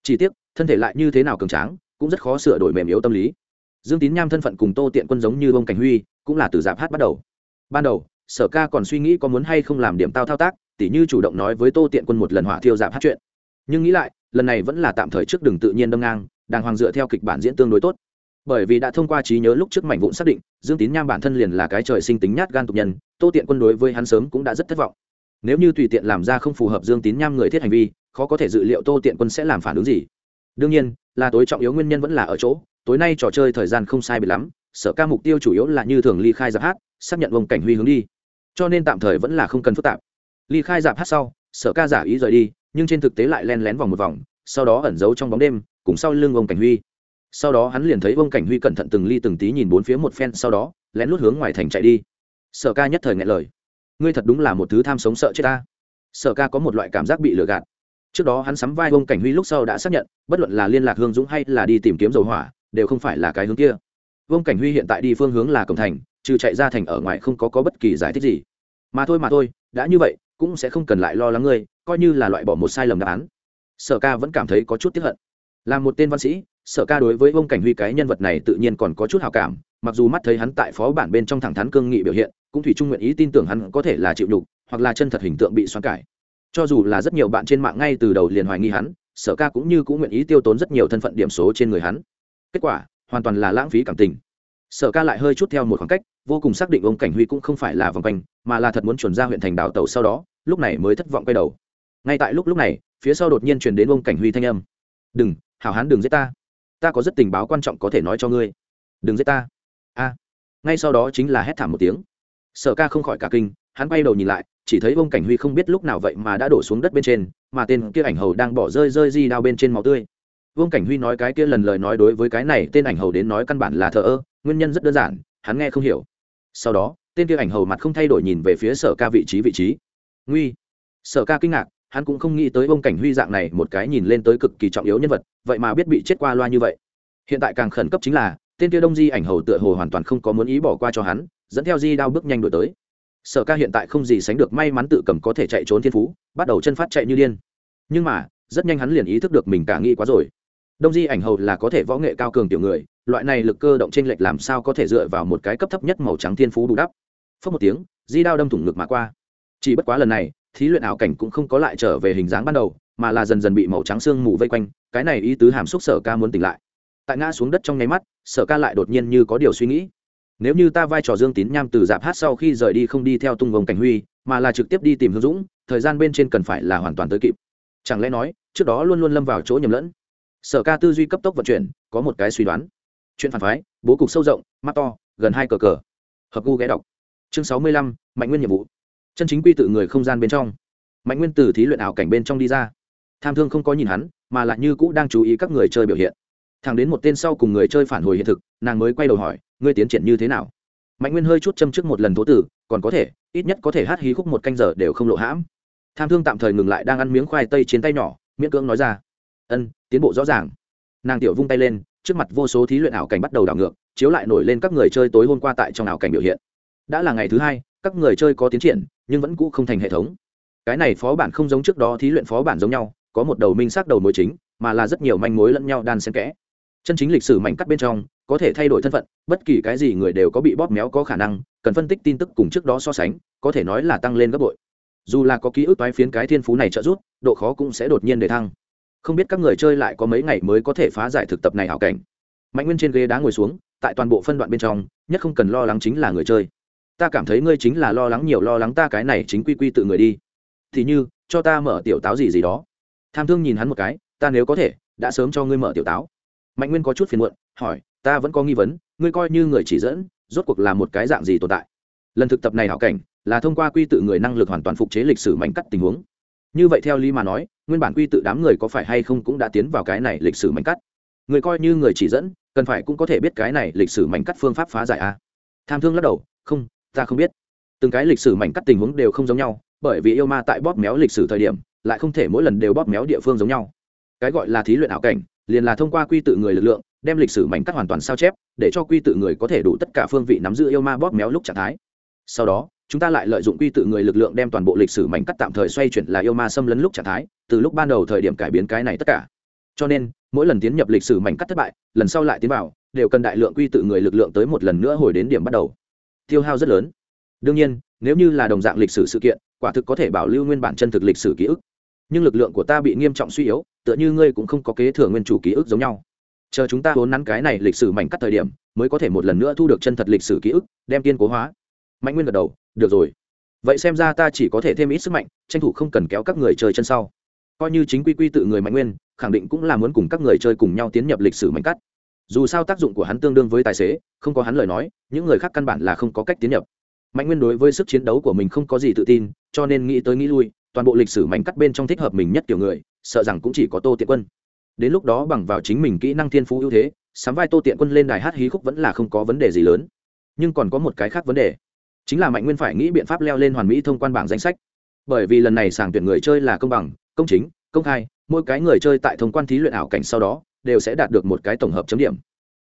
Chỉ tiếc, thân thể lại như thế nào cường tráng, cũng rất khó sửa đổi mềm yếu tâm lý. Dương tín nham thân phận cùng tô tiện quân giống như ông cảnh huy, cũng là từ giảm hát bắt đầu. Ban đầu, sở ca còn suy nghĩ có muốn hay không làm điểm tao thao tác, tỉ như chủ động nói với tô tiện quân một lần hỏa thiêu giảm hát chuyện. Nhưng nghĩ lại, lần này vẫn là tạm thời trước đường tự nhiên đâm ngang, đàng hoàng dựa theo kịch bản diễn tương đối tốt. Bởi vì đã thông qua trí nhớ lúc trước mảnh vụn xác định, dương tín nham bản thân liền là cái trời sinh tính nhát gan tục nhân, tô tiện quân đối với hắn sớm cũng đã rất thất vọng nếu như tùy tiện làm ra không phù hợp dương tín nham người thiết hành vi, khó có thể dự liệu tô tiện quân sẽ làm phản ứng gì. Đương nhiên, là tối trọng yếu nguyên nhân vẫn là ở chỗ, tối nay trò chơi thời gian không sai bị lắm, sở ca mục tiêu chủ yếu là như thường ly khai giáp hát, xác nhận vùng cảnh huy hướng đi. Cho nên tạm thời vẫn là không cần phức tạp. Ly khai giáp hát sau, sở ca giả ý rời đi, nhưng trên thực tế lại len lén vòng một vòng, sau đó ẩn giấu trong bóng đêm, cùng sau lưng vòng cảnh huy. Sau đó hắn liền thấy vông cảnh huy cẩn thận từng ly từng tí nhìn bốn phía một phen, sau đó, lén lút hướng ngoài thành chạy đi. Sở ca nhất thời ngại lời ngươi thật đúng là một thứ tham sống sợ chết ta. Sở ca có một loại cảm giác bị lừa gạt. Trước đó hắn sắm vai vông cảnh huy lúc sau đã xác nhận bất luận là liên lạc hương dũng hay là đi tìm kiếm dầu hỏa đều không phải là cái hướng kia. Vông cảnh huy hiện tại đi phương hướng là cổng thành trừ chạy ra thành ở ngoài không có, có bất kỳ giải thích gì. Mà thôi mà thôi đã như vậy cũng sẽ không cần lại lo lắng ngươi coi như là loại bỏ một sai lầm đáp án. Sở ca vẫn cảm thấy có chút tiếp hận. Là một tên văn sĩ sở ca đối với ông cảnh huy cái nhân vật này tự nhiên còn có chút hào cảm, mặc dù mắt thấy hắn tại phó bản bên trong thẳng thắn cương nghị biểu hiện, cũng thủy trung nguyện ý tin tưởng hắn có thể là chịu đục hoặc là chân thật hình tượng bị xoắn cải. Cho dù là rất nhiều bạn trên mạng ngay từ đầu liền hoài nghi hắn, sở ca cũng như cũng nguyện ý tiêu tốn rất nhiều thân phận điểm số trên người hắn. Kết quả, hoàn toàn là lãng phí cảm tình. Sở ca lại hơi chút theo một khoảng cách, vô cùng xác định ông cảnh huy cũng không phải là vòng quanh, mà là thật muốn chuẩn ra huyện thành đảo tàu sau đó, lúc này mới thất vọng quay đầu. Ngay tại lúc lúc này, phía sau đột nhiên chuyển đến ông cảnh huy thanh âm. Đừng, hảo hán đừng giết ta ta có rất tình báo quan trọng có thể nói cho ngươi. Đừng giết ta. A. Ngay sau đó chính là hét thảm một tiếng. Sở ca không khỏi cả kinh, hắn bay đầu nhìn lại, chỉ thấy vông cảnh huy không biết lúc nào vậy mà đã đổ xuống đất bên trên, mà tên kia ảnh hầu đang bỏ rơi rơi di đao bên trên máu tươi. Vương cảnh huy nói cái kia lần lời nói đối với cái này, tên ảnh hầu đến nói căn bản là thờ ơ, nguyên nhân rất đơn giản, hắn nghe không hiểu. Sau đó, tên kia ảnh hầu mặt không thay đổi nhìn về phía sở ca vị trí vị trí. Nguy. Sở ca kinh ngạc hắn cũng không nghĩ tới bông cảnh huy dạng này một cái nhìn lên tới cực kỳ trọng yếu nhân vật, vậy mà biết bị chết qua loa như vậy. Hiện tại càng khẩn cấp chính là, tên kia đông di ảnh hầu tựa hồ hoàn toàn không có muốn ý bỏ qua cho hắn, dẫn theo di đao bước nhanh đổi tới. Sở ca hiện tại không gì sánh được may mắn tự cầm có thể chạy trốn thiên phú, bắt đầu chân phát chạy như điên. Nhưng mà, rất nhanh hắn liền ý thức được mình cả nghĩ quá rồi. Đông di ảnh hầu là có thể võ nghệ cao cường tiểu người, loại này lực cơ động t r ê n lệch làm sao có thể dựa vào một cái cấp thấp nhất màu trắng thiên phú bù đắp. Phớt một tiếng, di đao đâm thủng ngực mà qua. Chỉ bất quá lần này thí luyện ảo cảnh cũng không có lại trở về hình dáng ban đầu, mà là dần dần bị màu trắng sương mù vây quanh, cái này ý tứ hàm xúc sở ca muốn tỉnh lại. Tại ngã xuống đất trong nháy mắt, sở ca lại đột nhiên như có điều suy nghĩ. Nếu như ta vai trò dương tín nham từ dạp hát sau khi rời đi không đi theo tung vồng cảnh huy, mà là trực tiếp đi tìm hương dũng, thời gian bên trên cần phải là hoàn toàn tới kịp. Chẳng lẽ nói, trước đó luôn luôn lâm vào chỗ nhầm lẫn? Sở ca tư duy cấp tốc vận chuyển, có một cái suy đoán. Chuyện phản phái, bố cục sâu rộng, mắt to, gần hai cờ cờ. Hợp gu ghé đọc. Chương sáu mươi lăm, mạnh nguyên nhiệm vụ chân chính quy tự người không gian bên trong. Mạnh nguyên tử thí luyện ảo cảnh bên trong đi ra. Tham thương không có nhìn hắn, mà lại như cũ đang chú ý các người chơi biểu hiện. Thằng đến một tên sau cùng người chơi phản hồi hiện thực, nàng mới quay đầu hỏi, ngươi tiến triển như thế nào? Mạnh nguyên hơi chút châm trước một lần thố tử, còn có thể, ít nhất có thể hát hí khúc một canh giờ đều không lộ hãm. Tham thương tạm thời ngừng lại đang ăn miếng khoai tây trên tay nhỏ, miễn cưỡng nói ra, ân, tiến bộ rõ ràng. Nàng tiểu vung tay lên, trước mặt vô số thí luyện ảo cảnh bắt đầu đảo ngược, chiếu lại nổi lên các người chơi tối hôm qua tại trong ảo cảnh biểu hiện. Đã là ngày thứ hai các người chơi có tiến triển, nhưng vẫn cũ không thành hệ thống. Cái này phó bản không giống trước đó thí luyện phó bản giống nhau, có một đầu minh xác đầu mối chính, mà là rất nhiều manh mối lẫn nhau đan xen kẽ. Chân chính lịch sử mảnh cắt bên trong, có thể thay đổi thân phận, bất kỳ cái gì người đều có bị bóp méo có khả năng, cần phân tích tin tức cùng trước đó so sánh, có thể nói là tăng lên gấp bội. Dù là có ký ức toái phiến cái thiên phú này trợ giúp, độ khó cũng sẽ đột nhiên để thăng. Không biết các người chơi lại có mấy ngày mới có thể phá giải thực tập này hảo cảnh. Mạnh nguyên trên ghế đá ngồi xuống, tại toàn bộ phân đoạn bên trong, nhất không cần lo lắng chính là người chơi ta cảm thấy ngươi chính là lo lắng nhiều lo lắng ta cái này chính quy quy tự người đi. Thì như, cho ta mở tiểu táo gì gì đó. Tham thương nhìn hắn một cái, ta nếu có thể, đã sớm cho ngươi mở tiểu táo. Mạnh nguyên có chút phiền muộn, hỏi, ta vẫn có nghi vấn, ngươi coi như người chỉ dẫn, rốt cuộc là một cái dạng gì tồn tại? Lần thực tập này hảo cảnh, là thông qua quy tự người năng lực hoàn toàn phục chế lịch sử mảnh cắt tình huống. Như vậy theo lý mà nói, nguyên bản quy tự đám người có phải hay không cũng đã tiến vào cái này lịch sử mảnh cắt? Người coi như người chỉ dẫn, cần phải cũng có thể biết cái này lịch sử mảnh cắt phương pháp phá giải a tham thương lắc đầu, không ta không biết. Từng cái lịch sử mảnh cắt tình huống đều không giống nhau, bởi vì yêu ma tại bóp méo lịch sử thời điểm, lại không thể mỗi lần đều bóp méo địa phương giống nhau. Cái gọi là thí luyện ảo cảnh, liền là thông qua quy tự người lực lượng, đem lịch sử mảnh cắt hoàn toàn sao chép, để cho quy tự người có thể đủ tất cả phương vị nắm giữ yêu ma bóp méo lúc trạng thái. Sau đó, chúng ta lại lợi dụng quy tự người lực lượng đem toàn bộ lịch sử mảnh cắt tạm thời xoay chuyển là yêu ma xâm lấn lúc trạng thái, từ lúc ban đầu thời điểm cải biến cái này tất cả. Cho nên, mỗi lần tiến nhập lịch sử mảnh cắt thất bại, lần sau lại tiến vào, đều cần đại lượng quy tự người lực lượng tới một lần nữa hồi đến điểm bắt đầu tiêu hao rất lớn. Đương nhiên, nếu như là đồng dạng lịch sử sự kiện, quả thực có thể bảo lưu nguyên bản chân thực lịch sử ký ức. Nhưng lực lượng của ta bị nghiêm trọng suy yếu, tựa như ngươi cũng không có kế thừa nguyên chủ ký ức giống nhau. Chờ chúng ta vốn nắn cái này lịch sử mảnh cắt thời điểm, mới có thể một lần nữa thu được chân thật lịch sử ký ức, đem kiên cố hóa. Mạnh nguyên gật đầu, được rồi. Vậy xem ra ta chỉ có thể thêm ít sức mạnh, tranh thủ không cần kéo các người chơi chân sau. Coi như chính quy quy tự người mạnh nguyên, khẳng định cũng là muốn cùng các người chơi cùng nhau tiến nhập lịch sử mảnh cắt dù sao tác dụng của hắn tương đương với tài xế, không có hắn lời nói, những người khác căn bản là không có cách tiến nhập. Mạnh nguyên đối với sức chiến đấu của mình không có gì tự tin, cho nên nghĩ tới nghĩ lui, toàn bộ lịch sử mảnh cắt bên trong thích hợp mình nhất kiểu người, sợ rằng cũng chỉ có tô tiện quân. Đến lúc đó bằng vào chính mình kỹ năng thiên phú ưu thế, sắm vai tô tiện quân lên đài hát hí khúc vẫn là không có vấn đề gì lớn. Nhưng còn có một cái khác vấn đề, chính là mạnh nguyên phải nghĩ biện pháp leo lên hoàn mỹ thông quan bảng danh sách. Bởi vì lần này sàng tuyển người chơi là công bằng, công chính, công khai, mỗi cái người chơi tại thông quan thí luyện ảo cảnh sau đó đều sẽ đạt được một cái tổng hợp chấm điểm.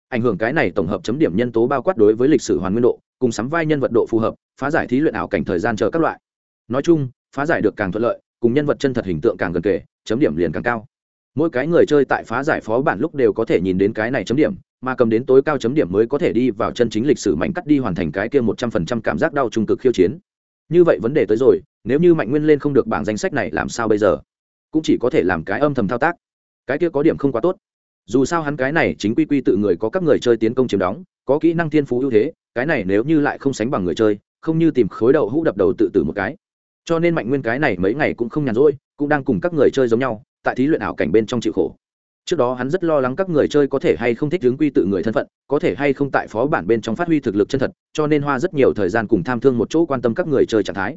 Ảnh hưởng cái này tổng hợp chấm điểm nhân tố bao quát đối với lịch sử hoàn nguyên độ, cùng sắm vai nhân vật độ phù hợp, phá giải thí luyện ảo cảnh thời gian chờ các loại. Nói chung, phá giải được càng thuận lợi, cùng nhân vật chân thật hình tượng càng gần kề, chấm điểm liền càng cao. Mỗi cái người chơi tại phá giải phó bản lúc đều có thể nhìn đến cái này chấm điểm, mà cầm đến tối cao chấm điểm mới có thể đi vào chân chính lịch sử mạnh cắt đi hoàn thành cái kia một trăm phần trăm cảm giác đau trung cực khiêu chiến. Như vậy vấn đề tới rồi, nếu như mạnh nguyên lên không được bảng danh sách này làm sao bây giờ? Cũng chỉ có thể làm cái âm thầm thao tác. Cái kia có điểm không quá tốt dù sao hắn cái này chính quy quy tự người có các người chơi tiến công chiếm đóng, có kỹ năng thiên phú ưu thế, cái này nếu như lại không sánh bằng người chơi, không như tìm khối đầu hũ đập đầu tự tử một cái. Cho nên mạnh nguyên cái này mấy ngày cũng không nhàn rỗi, cũng đang cùng các người chơi giống nhau, tại thí luyện ảo cảnh bên trong chịu khổ. Trước đó hắn rất lo lắng các người chơi có thể hay không thích hướng quy tự người thân phận, có thể hay không tại phó bản bên trong phát huy thực lực chân thật, cho nên hoa rất nhiều thời gian cùng tham thương một chỗ quan tâm các người chơi trạng thái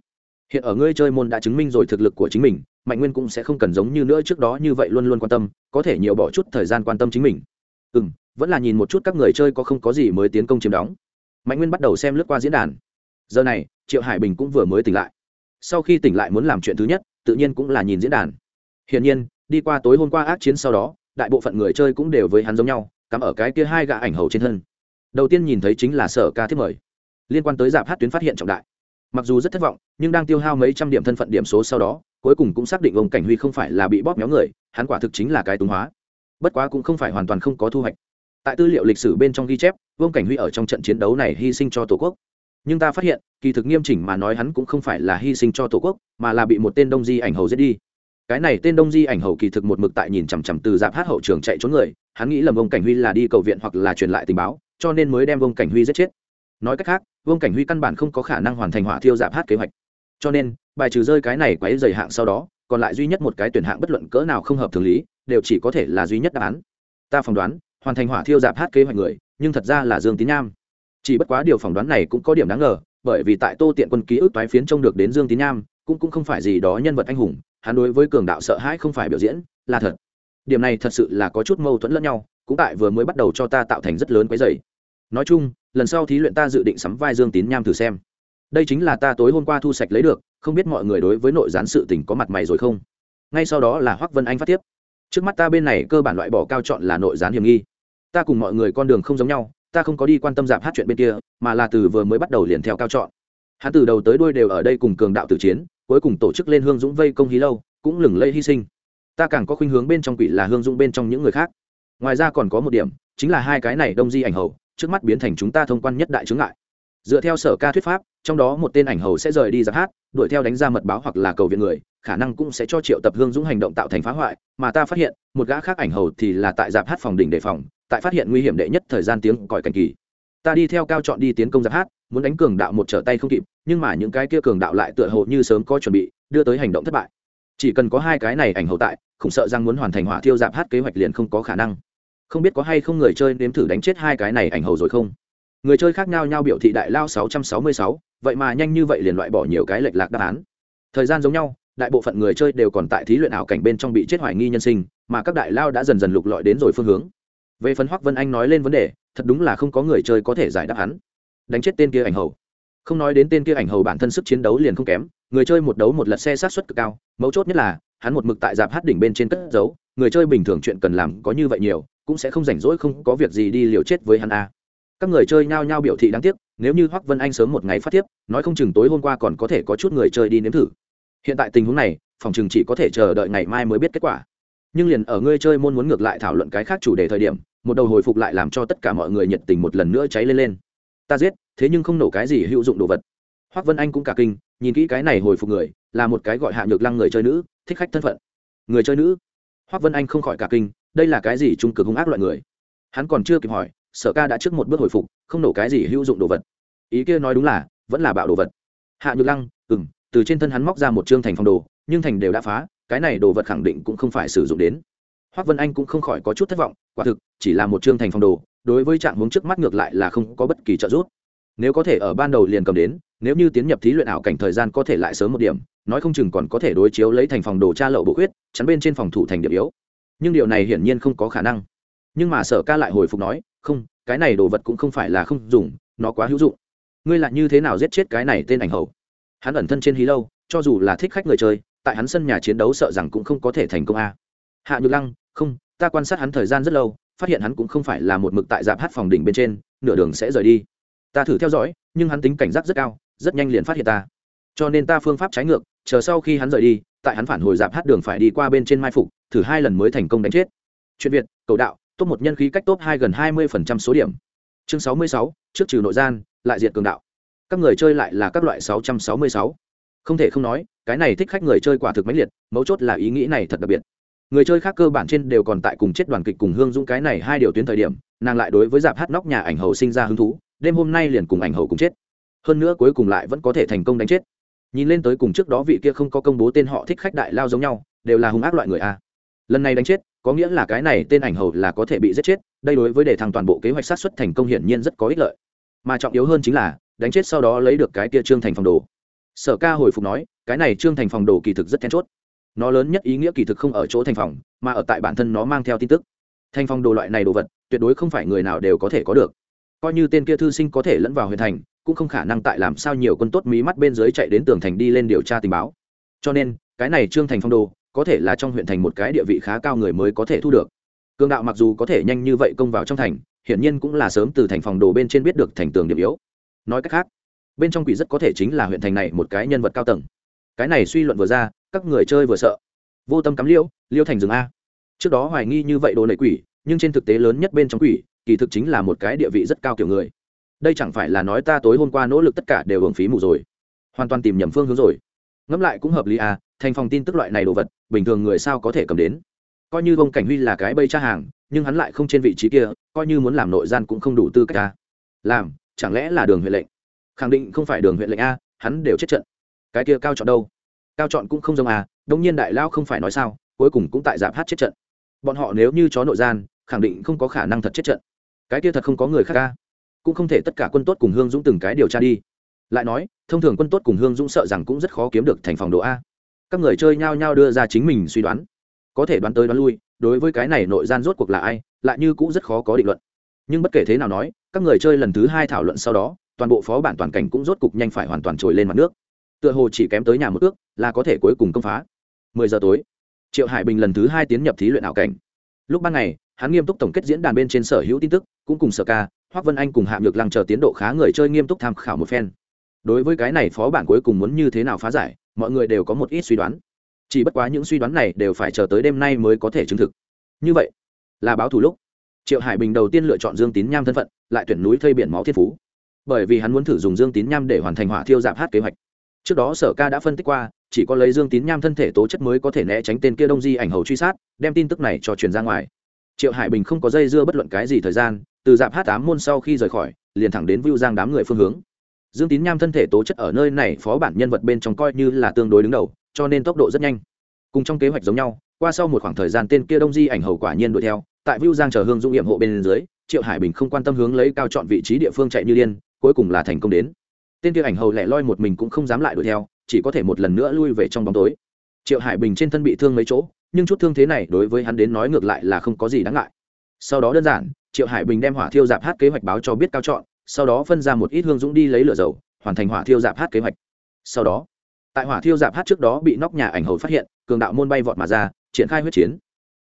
hiện ở ngươi chơi môn đã chứng minh rồi thực lực của chính mình, mạnh nguyên cũng sẽ không cần giống như nữa trước đó như vậy luôn luôn quan tâm, có thể nhiều bỏ chút thời gian quan tâm chính mình. Ừ m vẫn là nhìn một chút các người chơi có không có gì mới tiến công chiếm đóng. Mạnh nguyên bắt đầu xem lướt qua diễn đàn. Giờ này, triệu hải bình cũng vừa mới tỉnh lại. Sau khi tỉnh lại muốn làm chuyện thứ nhất, tự nhiên cũng là nhìn diễn đàn. Hiển nhiên, đi qua tối hôm qua ác chiến sau đó, đại bộ phận người chơi cũng đều với hắn giống nhau, cắm ở cái kia hai gã ảnh hầu trên thân. Đầu tiên nhìn thấy chính là sở ca thiết mời. Liên quan tới giảm hát tuyến phát hiện trọng đại mặc dù rất thất vọng, nhưng đang tiêu hao mấy trăm điểm thân phận điểm số sau đó, cuối cùng cũng xác định ông cảnh huy không phải là bị bóp méo người, hắn quả thực chính là cái túng hóa. Bất quá cũng không phải hoàn toàn không có thu hoạch. Tại tư liệu lịch sử bên trong ghi chép vương cảnh huy ở trong trận chiến đấu này hy sinh cho tổ quốc. Nhưng ta phát hiện, kỳ thực nghiêm chỉnh mà nói hắn cũng không phải là hy sinh cho tổ quốc, mà là bị một tên đông di ảnh hầu giết đi. Cái này tên đông di ảnh hầu kỳ thực một mực tại nhìn chằm chằm từ dạp hát hậu trường chạy trốn người, hắn nghĩ lầm ông cảnh huy là đi cầu viện hoặc là truyền lại tình báo, cho nên mới đem ông cảnh huy giết chết nói cách khác, vương cảnh huy căn bản không có khả năng hoàn thành hỏa thiêu dạp hát kế hoạch. Cho nên, bài trừ rơi cái này quấy dày hạng sau đó, còn lại duy nhất một cái tuyển hạng bất luận cỡ nào không hợp thường lý, đều chỉ có thể là duy nhất đáp án. Ta phỏng đoán, hoàn thành hỏa thiêu dạp hát kế hoạch người, nhưng thật ra là dương tín nham. Chỉ bất quá điều phỏng đoán này cũng có điểm đáng ngờ, bởi vì tại tô tiện quân ký ức toái phiến trông được đến dương tín nham, cũng cũng không phải gì đó nhân vật anh hùng, hắn đối với cường đạo sợ hãi không phải biểu diễn, là thật. Điểm này thật sự là có chút mâu thuẫn lẫn nhau, cũng tại vừa mới bắt đầu cho ta tạo thành rất lớn cái dày nói chung, lần sau thí luyện ta dự định sắm vai dương tín nham thử xem. Đây chính là ta tối hôm qua thu sạch lấy được, không biết mọi người đối với nội gián sự tình có mặt mày rồi không? Ngay sau đó là hoắc vân anh phát tiếp. Trước mắt ta bên này cơ bản loại bỏ cao chọn là nội gián hiểm nghi. Ta cùng mọi người con đường không giống nhau, ta không có đi quan tâm giảm hát chuyện bên kia, mà là từ vừa mới bắt đầu liền theo cao chọn. Hắn từ đầu tới đuôi đều ở đây cùng cường đạo tử chiến, cuối cùng tổ chức lên hương dũng vây công hí lâu, cũng lừng lây hy sinh. Ta càng có khuynh hướng bên trong quỷ là hương dũng bên trong những người khác. Ngoài ra còn có một điểm, chính là hai cái này đông di ảnh hầu trước mắt biến thành chúng ta thông quan nhất đại chứng ngại. Dựa theo sở ca thuyết pháp, trong đó một tên ảnh hầu sẽ rời đi giáp hát, đuổi theo đánh ra mật báo hoặc là cầu viện người, khả năng cũng sẽ cho triệu tập hương dũng hành động tạo thành phá hoại, mà ta phát hiện, một gã khác ảnh hầu thì là tại giáp hát phòng đỉnh đề phòng, tại phát hiện nguy hiểm đệ nhất thời gian tiếng còi cảnh kỳ. Ta đi theo cao chọn đi tiến công giáp hát, muốn đánh cường đạo một trở tay không kịp, nhưng mà những cái kia cường đạo lại tựa hồ như sớm có chuẩn bị, đưa tới hành động thất bại. Chỉ cần có hai cái này ảnh hầu tại, không sợ rằng muốn hoàn thành hỏa thiêu giáp hát kế hoạch liền không có khả năng không biết có hay không người chơi nếm thử đánh chết hai cái này ảnh hầu rồi không? Người chơi khác nhau nhau biểu thị đại lao 666, vậy mà nhanh như vậy liền loại bỏ nhiều cái lệch lạc đáp án. Thời gian giống nhau đại bộ phận người chơi đều còn tại thí luyện ảo cảnh bên trong bị chết hoài nghi nhân sinh mà các đại lao đã dần dần lục lọi đến rồi phương hướng. Về phần hoắc vân anh nói lên vấn đề thật đúng là không có người chơi có thể giải đáp hắn. Đánh chết tên kia ảnh hầu. Không nói đến tên kia ảnh hầu bản thân sức chiến đấu liền không kém người chơi một đấu một lật xe sát xuất cực cao mấu chốt nhất là hắn một mực tại dạp hát đỉnh bên trên cất giấu người chơi bình thường chuyện cần làm có như vậy nhiều, cũng sẽ không rảnh rỗi, không có việc gì đi liều chết với hắn a. Các người chơi nhao nhao biểu thị đáng tiếc, nếu như hoắc vân anh sớm một ngày phát tiếp nói không chừng tối hôm qua còn có thể có chút người chơi đi nếm thử. Hiện tại tình huống này, phòng chừng chỉ có thể chờ đợi ngày mai mới biết kết quả. Nhưng liền ở ngươi chơi môn muốn ngược lại thảo luận cái khác chủ đề thời điểm, một đầu hồi phục lại làm cho tất cả mọi người nhiệt tình một lần nữa cháy lên lên. Ta giết, thế nhưng không nổ cái gì hữu dụng đồ vật. Hoắc vân anh cũng cả kinh, nhìn kỹ cái này hồi phục người, là một cái gọi hạ nhược lăng người chơi nữ, thích khách thân phận. Người chơi nữ hoắc vân anh không khỏi cả kinh, đây là cái gì trung cực hung ác loại người? Hắn còn chưa kịp hỏi, sở ca đã trước một bước hồi phục, không nổ cái gì hữu dụng đồ vật. Ý kia nói đúng là, vẫn là bạo đồ vật. Hạ nhược lăng ừ m từ trên thân hắn móc ra một chương thành phong đồ, nhưng thành đều đã phá, cái này đồ vật khẳng định cũng không phải sử dụng đến. Hoác vân anh cũng không khỏi có chút thất vọng, quả thực, chỉ là một chương thành phong đồ, đối với trạng hướng trước mắt ngược lại là không có bất kỳ trợ giúp nếu có thể ở ban đầu liền cầm đến, nếu như tiến nhập thí luyện ảo cảnh thời gian có thể lại sớm một điểm, nói không chừng còn có thể đối chiếu lấy thành phòng đồ tra lậu bộ huyết chắn bên trên phòng thủ thành điểm yếu. Nhưng điều này hiển nhiên không có khả năng. Nhưng mà sở ca lại hồi phục nói, không, cái này đồ vật cũng không phải là không dùng, nó quá hữu dụng. Ngươi lại như thế nào giết chết cái này tên ảnh hầu hắn ẩn thân trên hí lâu, cho dù là thích khách người chơi, tại hắn sân nhà chiến đấu sợ rằng cũng không có thể thành công a. Hạ nhược lăng, không, ta quan sát hắn thời gian rất lâu, phát hiện hắn cũng không phải là một mực tại dạp hát phòng đỉnh bên trên, nửa đường sẽ rời đi ta thử theo dõi, nhưng hắn tính cảnh giác rất cao, rất nhanh liền phát hiện ta. Cho nên ta phương pháp trái ngược, chờ sau khi hắn rời đi, tại hắn phản hồi dạp hát đường phải đi qua bên trên mai phục, thử hai lần mới thành công đánh chết. Chuyện việt, cầu đạo, top một nhân khí cách top hai gần hai mươi số điểm. Chương sáu mươi sáu, trước trừ nội gian, lại diệt cường đạo. Các người chơi lại là các loại sáu trăm sáu mươi sáu. Không thể không nói, cái này thích khách người chơi quả thực mãnh liệt, mấu chốt là ý nghĩ này thật đặc biệt. Người chơi khác cơ bản trên đều còn tại cùng chết đoàn kịch cùng hương dũng cái này hai điều tuyến thời điểm, nàng lại đối với dạp hát nóc nhà ảnh hầu sinh ra hứng thú đêm hôm nay liền cùng ảnh hầu cùng chết. Hơn nữa cuối cùng lại vẫn có thể thành công đánh chết. Nhìn lên tới cùng trước đó vị kia không có công bố tên họ thích khách đại lao giống nhau, đều là hung ác loại người a. Lần này đánh chết, có nghĩa là cái này tên ảnh hầu là có thể bị giết chết, đây đối với đề thăng toàn bộ kế hoạch sát xuất thành công hiển nhiên rất có ích lợi. Mà trọng yếu hơn chính là, đánh chết sau đó lấy được cái kia trương thành phòng đồ. Sở ca hồi phục nói, cái này trương thành phòng đồ kỳ thực rất then chốt. Nó lớn nhất ý nghĩa kỳ thực không ở chỗ thành phòng, mà ở tại bản thân nó mang theo tin tức. Thành phòng đồ loại này đồ vật, tuyệt đối không phải người nào đều có thể có được coi như tên kia thư sinh có thể lẫn vào huyện thành, cũng không khả năng tại làm sao nhiều quân tốt mí mắt bên dưới chạy đến tường thành đi lên điều tra tình báo. Cho nên, cái này trương thành phong đồ có thể là trong huyện thành một cái địa vị khá cao người mới có thể thu được. Cương đạo mặc dù có thể nhanh như vậy công vào trong thành, hiển nhiên cũng là sớm từ thành phòng đồ bên trên biết được thành tường điểm yếu. Nói cách khác, bên trong quỷ rất có thể chính là huyện thành này một cái nhân vật cao tầng. Cái này suy luận vừa ra, các người chơi vừa sợ. Vô tâm cắm liêu liêu thành rừng a. Trước đó hoài nghi như vậy đồ nệ quỷ, nhưng trên thực tế lớn nhất bên trong quỷ kỳ thực chính là một cái địa vị rất cao kiểu người. Đây chẳng phải là nói ta tối hôm qua nỗ lực tất cả đều hưởng phí mù rồi. Hoàn toàn tìm nhầm phương hướng rồi. Ngẫm lại cũng hợp lý à thành phòng tin tức loại này đồ vật, bình thường người sao có thể cầm đến? Coi như bông cảnh huy là cái bây cha hàng, nhưng hắn lại không trên vị trí kia, coi như muốn làm nội gian cũng không đủ tư cách ta làm, chẳng lẽ là đường huyện lệnh? Khẳng định không phải đường huyện lệnh a, hắn đều chết trận. Cái kia cao chọn đâu? Cao chọn cũng không giống à đông nhiên đại lao không phải nói sao, cuối cùng cũng tại giảm hát chết trận. Bọn họ nếu như chó nội gian, khẳng định không có khả năng thật chết trận cái kia thật không có người khác ca. Cũng không thể tất cả quân tốt cùng hương dũng từng cái điều tra đi. Lại nói, thông thường quân tốt cùng hương dũng sợ rằng cũng rất khó kiếm được thành phòng độ a. Các người chơi nhao nhao đưa ra chính mình suy đoán. Có thể đoán tới đoán lui, đối với cái này nội gian rốt cuộc là ai, lại như cũng rất khó có định luận. Nhưng bất kể thế nào nói, các người chơi lần thứ hai thảo luận sau đó, toàn bộ phó bản toàn cảnh cũng rốt cục nhanh phải hoàn toàn trồi lên mặt nước. Tựa hồ chỉ kém tới nhà một ước, là có thể cuối cùng công phá. Mười giờ tối, triệu hải bình lần thứ hai tiến nhập thí luyện ảo cảnh. Lúc ban ngày hắn nghiêm túc tổng kết diễn đàn bên trên sở hữu tin tức, cũng cùng sở ca, hoác vân anh cùng hạ nhược lăng chờ tiến độ khá người chơi nghiêm túc tham khảo một phen. Đối với cái này phó bản cuối cùng muốn như thế nào phá giải, mọi người đều có một ít suy đoán. Chỉ bất quá những suy đoán này đều phải chờ tới đêm nay mới có thể chứng thực. Như vậy, là báo thủ lúc, triệu hải bình đầu tiên lựa chọn dương tín nham thân phận, lại tuyển núi thây biển máu thiên phú. Bởi vì hắn muốn thử dùng dương tín nham để hoàn thành hỏa thiêu giảm hát kế hoạch. Trước đó sở ca đã phân tích qua, chỉ có lấy dương tín nham thân thể tố chất mới có thể né tránh tên kia đông di ảnh hầu truy sát, đem tin tức này cho truyền ra ngoài triệu hải bình không có dây dưa bất luận cái gì thời gian, từ dạp h tám môn sau khi rời khỏi, liền thẳng đến vưu giang đám người phương hướng. Dương tín nham thân thể tố chất ở nơi này phó bản nhân vật bên trong coi như là tương đối đứng đầu, cho nên tốc độ rất nhanh. Cùng trong kế hoạch giống nhau, qua sau một khoảng thời gian tên kia đông di ảnh hầu quả nhiên đuổi theo, tại vưu giang chờ hương dũng nghiệm hộ bên dưới, triệu hải bình không quan tâm hướng lấy cao chọn vị trí địa phương chạy như điên, cuối cùng là thành công đến. Tên kia ảnh hầu lẻ loi một mình cũng không dám lại đuổi theo, chỉ có thể một lần nữa lui về trong bóng tối. Triệu hải bình trên thân bị thương mấy chỗ nhưng chút thương thế này đối với hắn đến nói ngược lại là không có gì đáng ngại. Sau đó đơn giản, triệu hải bình đem hỏa thiêu dạp hát kế hoạch báo cho biết cao chọn, sau đó phân ra một ít hương dũng đi lấy lửa dầu, hoàn thành hỏa thiêu dạp hát kế hoạch. Sau đó, tại hỏa thiêu dạp hát trước đó bị nóc nhà ảnh hầu phát hiện, cường đạo môn bay vọt mà ra, triển khai huyết chiến.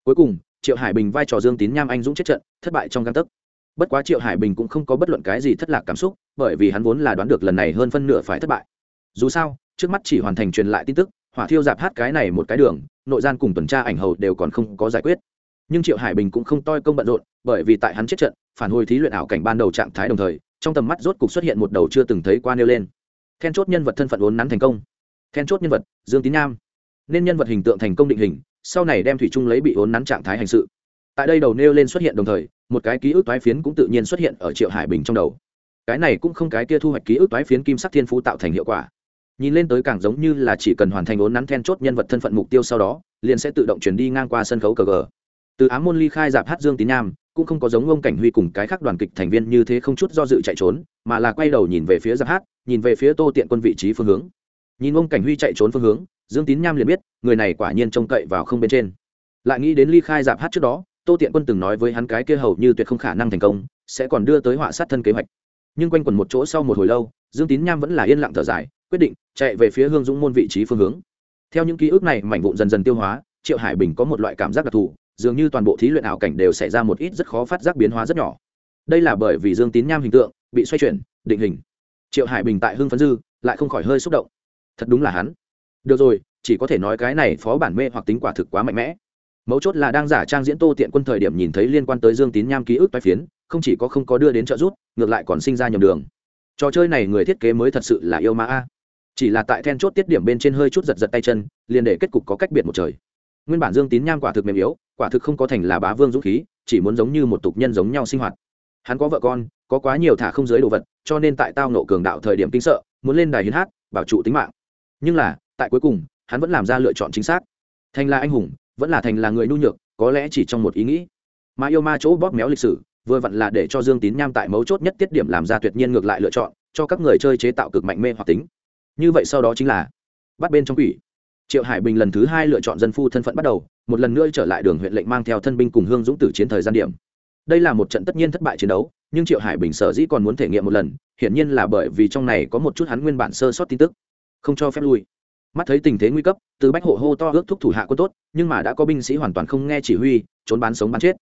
Cuối cùng, triệu hải bình vai trò dương tín nham anh dũng chết trận, thất bại trong căn tấc. Bất quá triệu hải bình cũng không có bất luận cái gì thất lạc cảm xúc, bởi vì hắn vốn là đoán được lần này hơn phân nửa phải thất bại. Dù sao, trước mắt chỉ hoàn thành truyền lại tin tức, hỏa thiêu dạp hát cái này một cái đường nội gian cùng tuần tra ảnh hầu đều còn không có giải quyết. Nhưng triệu hải bình cũng không toi công bận rộn, bởi vì tại hắn chết trận, phản hồi thí luyện ảo cảnh ban đầu trạng thái đồng thời, trong tầm mắt rốt cục xuất hiện một đầu chưa từng thấy qua nêu lên. Then chốt nhân vật thân phận uốn nắn thành công. Then chốt nhân vật, dương tín nam. Nên nhân vật hình tượng thành công định hình, sau này đem thủy chung lấy bị uốn nắn trạng thái hành sự. Tại đây đầu nêu lên xuất hiện đồng thời, một cái ký ức toái phiến cũng tự nhiên xuất hiện ở triệu hải bình trong đầu. Cái này cũng không cái kia thu hoạch ký ức toái phiến kim sắc thiên phú tạo thành hiệu quả nhìn lên tới càng giống như là chỉ cần hoàn thành ốn nắn then chốt nhân vật thân phận mục tiêu sau đó, liền sẽ tự động chuyển đi ngang qua sân khấu cờ gờ. Từ ám môn ly khai dạp hát dương tín nam, cũng không có giống ông cảnh huy cùng cái khác đoàn kịch thành viên như thế không chút do dự chạy trốn, mà là quay đầu nhìn về phía giáp hát, nhìn về phía tô tiện quân vị trí phương hướng. Nhìn ông cảnh huy chạy trốn phương hướng, dương tín nham liền biết, người này quả nhiên trông cậy vào không bên trên. Lại nghĩ đến ly khai dạp hát trước đó, tô tiện quân từng nói với hắn cái kia hầu như tuyệt không khả năng thành công, sẽ còn đưa tới họa sát thân kế hoạch. Nhưng quanh quẩn một chỗ sau một hồi lâu, dương tín nham vẫn là yên lặng thở dài quyết định chạy về phía hương dũng môn vị trí phương hướng. Theo những ký ức này, mảnh vụn dần dần tiêu hóa, triệu hải bình có một loại cảm giác đặc thù, dường như toàn bộ thí luyện ảo cảnh đều xảy ra một ít rất khó phát giác biến hóa rất nhỏ. Đây là bởi vì dương tín nham hình tượng bị xoay chuyển, định hình. Triệu hải bình tại hưng phấn dư lại không khỏi hơi xúc động. Thật đúng là hắn. Được rồi, chỉ có thể nói cái này phó bản mê hoặc tính quả thực quá mạnh mẽ. Mấu chốt là đang giả trang diễn tô tiện quân thời điểm nhìn thấy liên quan tới dương tín nham ký ức toái phiến, không chỉ có không có đưa đến trợ giúp, ngược lại còn sinh ra nhầm đường. Trò chơi này người thiết kế mới thật sự là yêu ma a chỉ là tại then chốt tiết điểm bên trên hơi chút giật giật tay chân, liền để kết cục có cách biệt một trời. Nguyên bản dương tín nham quả thực mềm yếu, quả thực không có thành là bá vương dũng khí, chỉ muốn giống như một tục nhân giống nhau sinh hoạt. Hắn có vợ con, có quá nhiều thả không giới đồ vật, cho nên tại tao nộ cường đạo thời điểm kinh sợ, muốn lên đài hiến hát, bảo trụ tính mạng. Nhưng là, tại cuối cùng, hắn vẫn làm ra lựa chọn chính xác. Thành là anh hùng, vẫn là thành là người nhu nhược, có lẽ chỉ trong một ý nghĩ. Mà yêu ma chỗ bóp méo lịch sử, vừa vặn là để cho dương tín nham tại mấu chốt nhất tiết điểm làm ra tuyệt nhiên ngược lại lựa chọn, cho các người chơi chế tạo cực mạnh mê hoặc tính như vậy sau đó chính là bắt bên trong quỷ. Triệu hải bình lần thứ hai lựa chọn dân phu thân phận bắt đầu, một lần nữa trở lại đường huyện lệnh mang theo thân binh cùng hương dũng tử chiến thời gian điểm. Đây là một trận tất nhiên thất bại chiến đấu, nhưng triệu hải bình sở dĩ còn muốn thể nghiệm một lần, hiển nhiên là bởi vì trong này có một chút hắn nguyên bản sơ sót tin tức. Không cho phép lui. Mắt thấy tình thế nguy cấp, từ bách hộ hô to ước thúc thủ hạ quân tốt, nhưng mà đã có binh sĩ hoàn toàn không nghe chỉ huy, trốn bán sống bán chết.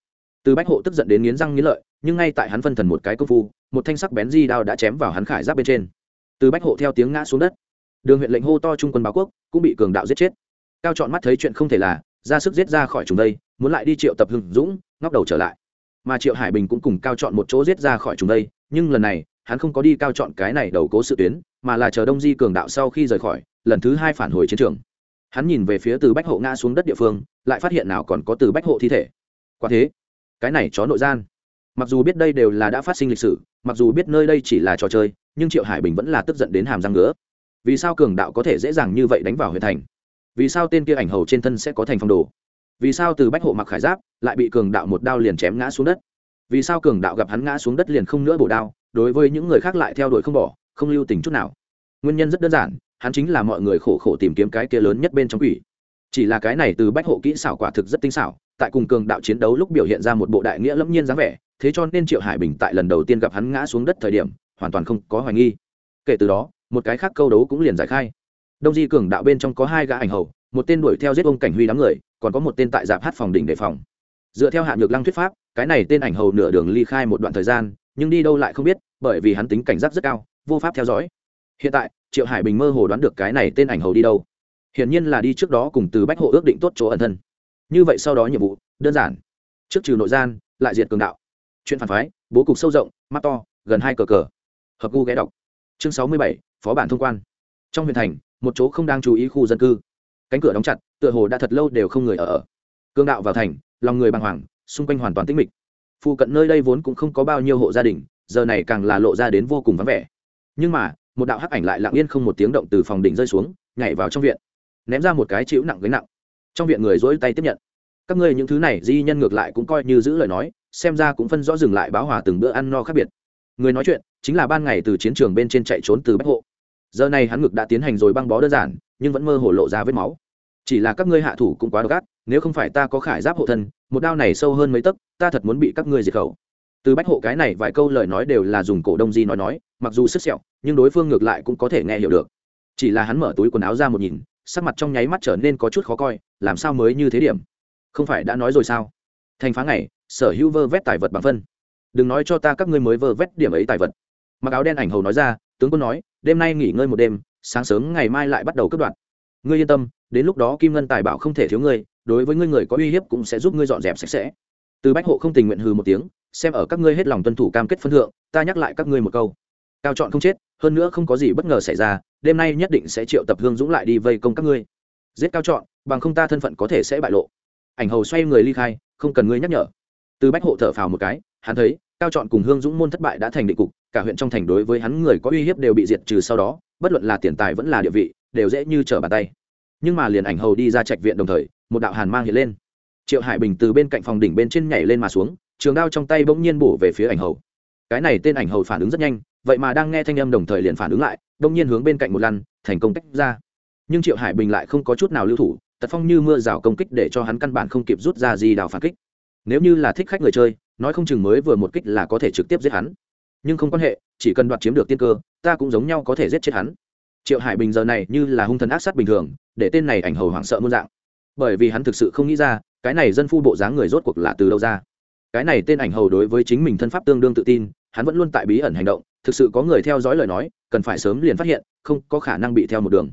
Từ bách hộ tức giận đến nghiến răng nghiến lợi, nhưng ngay tại hắn phân thần một cái công phu, một thanh sắc bén di đao đã chém vào hắn khải giáp bên trên từ bách hộ theo tiếng ngã xuống đất. Đường huyện lệnh hô to trung quân báo quốc, cũng bị cường đạo giết chết. Cao chọn mắt thấy chuyện không thể là, ra sức giết ra khỏi chúng đây, muốn lại đi triệu tập hưng dũng, ngóc đầu trở lại. Mà triệu hải bình cũng cùng cao chọn một chỗ giết ra khỏi chúng đây, nhưng lần này, hắn không có đi cao chọn cái này đầu cố sự tuyến, mà là chờ đông di cường đạo sau khi rời khỏi, lần thứ hai phản hồi chiến trường. Hắn nhìn về phía từ bách hộ ngã xuống đất địa phương, lại phát hiện nào còn có từ bách hộ thi thể. Quả thế, cái này chó nội gian. Mặc dù biết đây đều là đã phát sinh lịch sử, mặc dù biết nơi đây chỉ là trò chơi nhưng triệu hải bình vẫn là tức giận đến hàm răng ngứa vì sao cường đạo có thể dễ dàng như vậy đánh vào huyện thành vì sao tên kia ảnh hầu trên thân sẽ có thành phong đồ vì sao từ bách hộ mặc khải giáp lại bị cường đạo một đao liền chém ngã xuống đất vì sao cường đạo gặp hắn ngã xuống đất liền không nữa bổ đao đối với những người khác lại theo đuổi không bỏ không lưu tình chút nào nguyên nhân rất đơn giản hắn chính là mọi người khổ khổ tìm kiếm cái kia lớn nhất bên trong quỷ chỉ là cái này từ bách hộ kỹ xảo quả thực rất tinh xảo tại cùng cường đạo chiến đấu lúc biểu hiện ra một bộ đại nghĩa lẫm nhiên dáng vẻ thế cho nên triệu hải bình tại lần đầu tiên gặp hắn ngã xuống đất thời điểm hoàn toàn không có hoài nghi. Kể từ đó, một cái khác câu đấu cũng liền giải khai. Đông di cường đạo bên trong có hai gã ảnh hầu, một tên đuổi theo giết ông cảnh huy đám người, còn có một tên tại dạp hát phòng đỉnh đề phòng. Dựa theo hạ nhược lăng thuyết pháp, cái này tên ảnh hầu nửa đường ly khai một đoạn thời gian, nhưng đi đâu lại không biết, bởi vì hắn tính cảnh giác rất cao, vô pháp theo dõi. Hiện tại, triệu hải bình mơ hồ đoán được cái này tên ảnh hầu đi đâu. Hiển nhiên là đi trước đó cùng từ bách hộ ước định tốt chỗ ẩn thân. Như vậy sau đó nhiệm vụ, đơn giản. Trước trừ nội gian, lại diệt cường đạo. Chuyện phản phái, bố cục sâu rộng, mắt to, gần hai cờ cờ hợp gu ghé đọc. Chương sáu mươi bảy, phó bản thông quan. Trong huyện thành, một chỗ không đang chú ý khu dân cư. Cánh cửa đóng chặt, tựa hồ đã thật lâu đều không người ở ở. Cương đạo vào thành, lòng người bàng hoàng, xung quanh hoàn toàn tĩnh mịch. Phụ cận nơi đây vốn cũng không có bao nhiêu hộ gia đình, giờ này càng là lộ ra đến vô cùng vắng vẻ. Nhưng mà, một đạo hắc ảnh lại lặng yên không một tiếng động từ phòng đỉnh rơi xuống, nhảy vào trong viện. Ném ra một cái chịu nặng gánh nặng. Trong viện người dỗi tay tiếp nhận. Các ngươi những thứ này, di nhân ngược lại cũng coi như giữ lời nói, xem ra cũng phân rõ dừng lại báo hòa từng bữa ăn no khác biệt người nói chuyện chính là ban ngày từ chiến trường bên trên chạy trốn từ bách hộ. Giờ này hắn ngực đã tiến hành rồi băng bó đơn giản, nhưng vẫn mơ hồ lộ ra vết máu. Chỉ là các ngươi hạ thủ cũng quá độc ác, nếu không phải ta có khải giáp hộ thân, một đao này sâu hơn mấy tấc, ta thật muốn bị các ngươi diệt khẩu. Từ bách hộ cái này vài câu lời nói đều là dùng cổ đông di nói nói, mặc dù sức sẹo, nhưng đối phương ngược lại cũng có thể nghe hiểu được. Chỉ là hắn mở túi quần áo ra một nhìn, sắc mặt trong nháy mắt trở nên có chút khó coi, làm sao mới như thế điểm? Không phải đã nói rồi sao? Thành phá ngày, sở hữu vơ vét tài vật bằng phân đừng nói cho ta các ngươi mới vơ vét điểm ấy tài vật. Mặc áo đen ảnh hầu nói ra, tướng quân nói, đêm nay nghỉ ngơi một đêm, sáng sớm ngày mai lại bắt đầu cướp đoạt ngươi yên tâm, đến lúc đó kim ngân tài bảo không thể thiếu ngươi, đối với ngươi người có uy hiếp cũng sẽ giúp ngươi dọn dẹp sạch sẽ. Từ bách hộ không tình nguyện hừ một tiếng, xem ở các ngươi hết lòng tuân thủ cam kết phân thượng, ta nhắc lại các ngươi một câu. Cao chọn không chết, hơn nữa không có gì bất ngờ xảy ra, đêm nay nhất định sẽ triệu tập hương dũng lại đi vây công các ngươi. Giết cao chọn, bằng không ta thân phận có thể sẽ bại lộ. Ảnh hầu xoay người ly khai, không cần ngươi nhắc nhở. Từ bách hộ thở phào một cái hắn thấy, cao chọn cùng hương dũng môn thất bại đã thành định cục, cả huyện trong thành đối với hắn người có uy hiếp đều bị diệt trừ sau đó, bất luận là tiền tài vẫn là địa vị, đều dễ như trở bàn tay. Nhưng mà liền ảnh hầu đi ra trạch viện đồng thời, một đạo hàn mang hiện lên. Triệu hải bình từ bên cạnh phòng đỉnh bên trên nhảy lên mà xuống, trường đao trong tay bỗng nhiên bổ về phía ảnh hầu. Cái này tên ảnh hầu phản ứng rất nhanh, vậy mà đang nghe thanh âm đồng thời liền phản ứng lại, bỗng nhiên hướng bên cạnh một lăn, thành công tách ra. Nhưng triệu hải bình lại không có chút nào lưu thủ, tật phong như mưa rào công kích để cho hắn căn bản không kịp rút ra gì đào phản kích. Nếu như là thích khách người chơi nói không chừng mới vừa một kích là có thể trực tiếp giết hắn. Nhưng không quan hệ, chỉ cần đoạt chiếm được tiên cơ, ta cũng giống nhau có thể giết chết hắn. Triệu hải bình giờ này như là hung thần ác sát bình thường, để tên này ảnh hầu hoảng sợ muôn dạng. Bởi vì hắn thực sự không nghĩ ra, cái này dân phu bộ dáng người rốt cuộc là từ đâu ra. Cái này tên ảnh hầu đối với chính mình thân pháp tương đương tự tin, hắn vẫn luôn tại bí ẩn hành động, thực sự có người theo dõi lời nói, cần phải sớm liền phát hiện, không có khả năng bị theo một đường.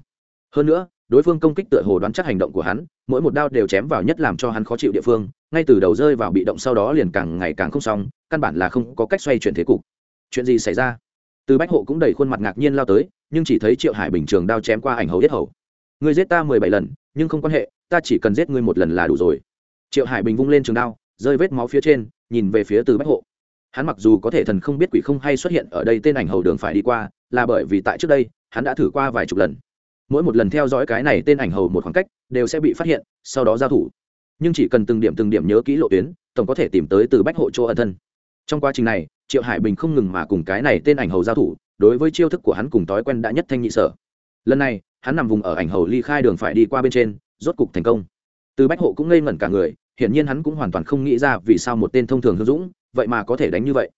Hơn nữa, đối phương công kích tựa hồ đoán chắc hành động của hắn, mỗi một đao đều chém vào nhất làm cho hắn khó chịu địa phương ngay từ đầu rơi vào bị động sau đó liền càng ngày càng không xong, căn bản là không có cách xoay chuyển thế cục. Chuyện gì xảy ra? Từ bách hộ cũng đầy khuôn mặt ngạc nhiên lao tới, nhưng chỉ thấy triệu hải bình trường đao chém qua ảnh hầu yết hầu. Người giết ta mười bảy lần, nhưng không quan hệ, ta chỉ cần giết ngươi một lần là đủ rồi. Triệu hải bình vung lên trường đao, rơi vết máu phía trên, nhìn về phía từ bách hộ. Hắn mặc dù có thể thần không biết quỷ không hay xuất hiện ở đây tên ảnh hầu đường phải đi qua, là bởi vì tại trước đây, hắn đã thử qua vài chục lần. Mỗi một lần theo dõi cái này tên ảnh hầu một khoảng cách, đều sẽ bị phát hiện, sau đó giao thủ nhưng chỉ cần từng điểm từng điểm nhớ kỹ lộ tuyến, tổng có thể tìm tới từ bách hộ chỗ ẩn thân. Trong quá trình này, triệu hải bình không ngừng mà cùng cái này tên ảnh hầu giao thủ, đối với chiêu thức của hắn cùng thói quen đã nhất thanh nhị sở. Lần này, hắn nằm vùng ở ảnh hầu ly khai đường phải đi qua bên trên, rốt cục thành công. Từ bách hộ cũng ngây ngẩn cả người, hiển nhiên hắn cũng hoàn toàn không nghĩ ra vì sao một tên thông thường hương dũng, vậy mà có thể đánh như vậy.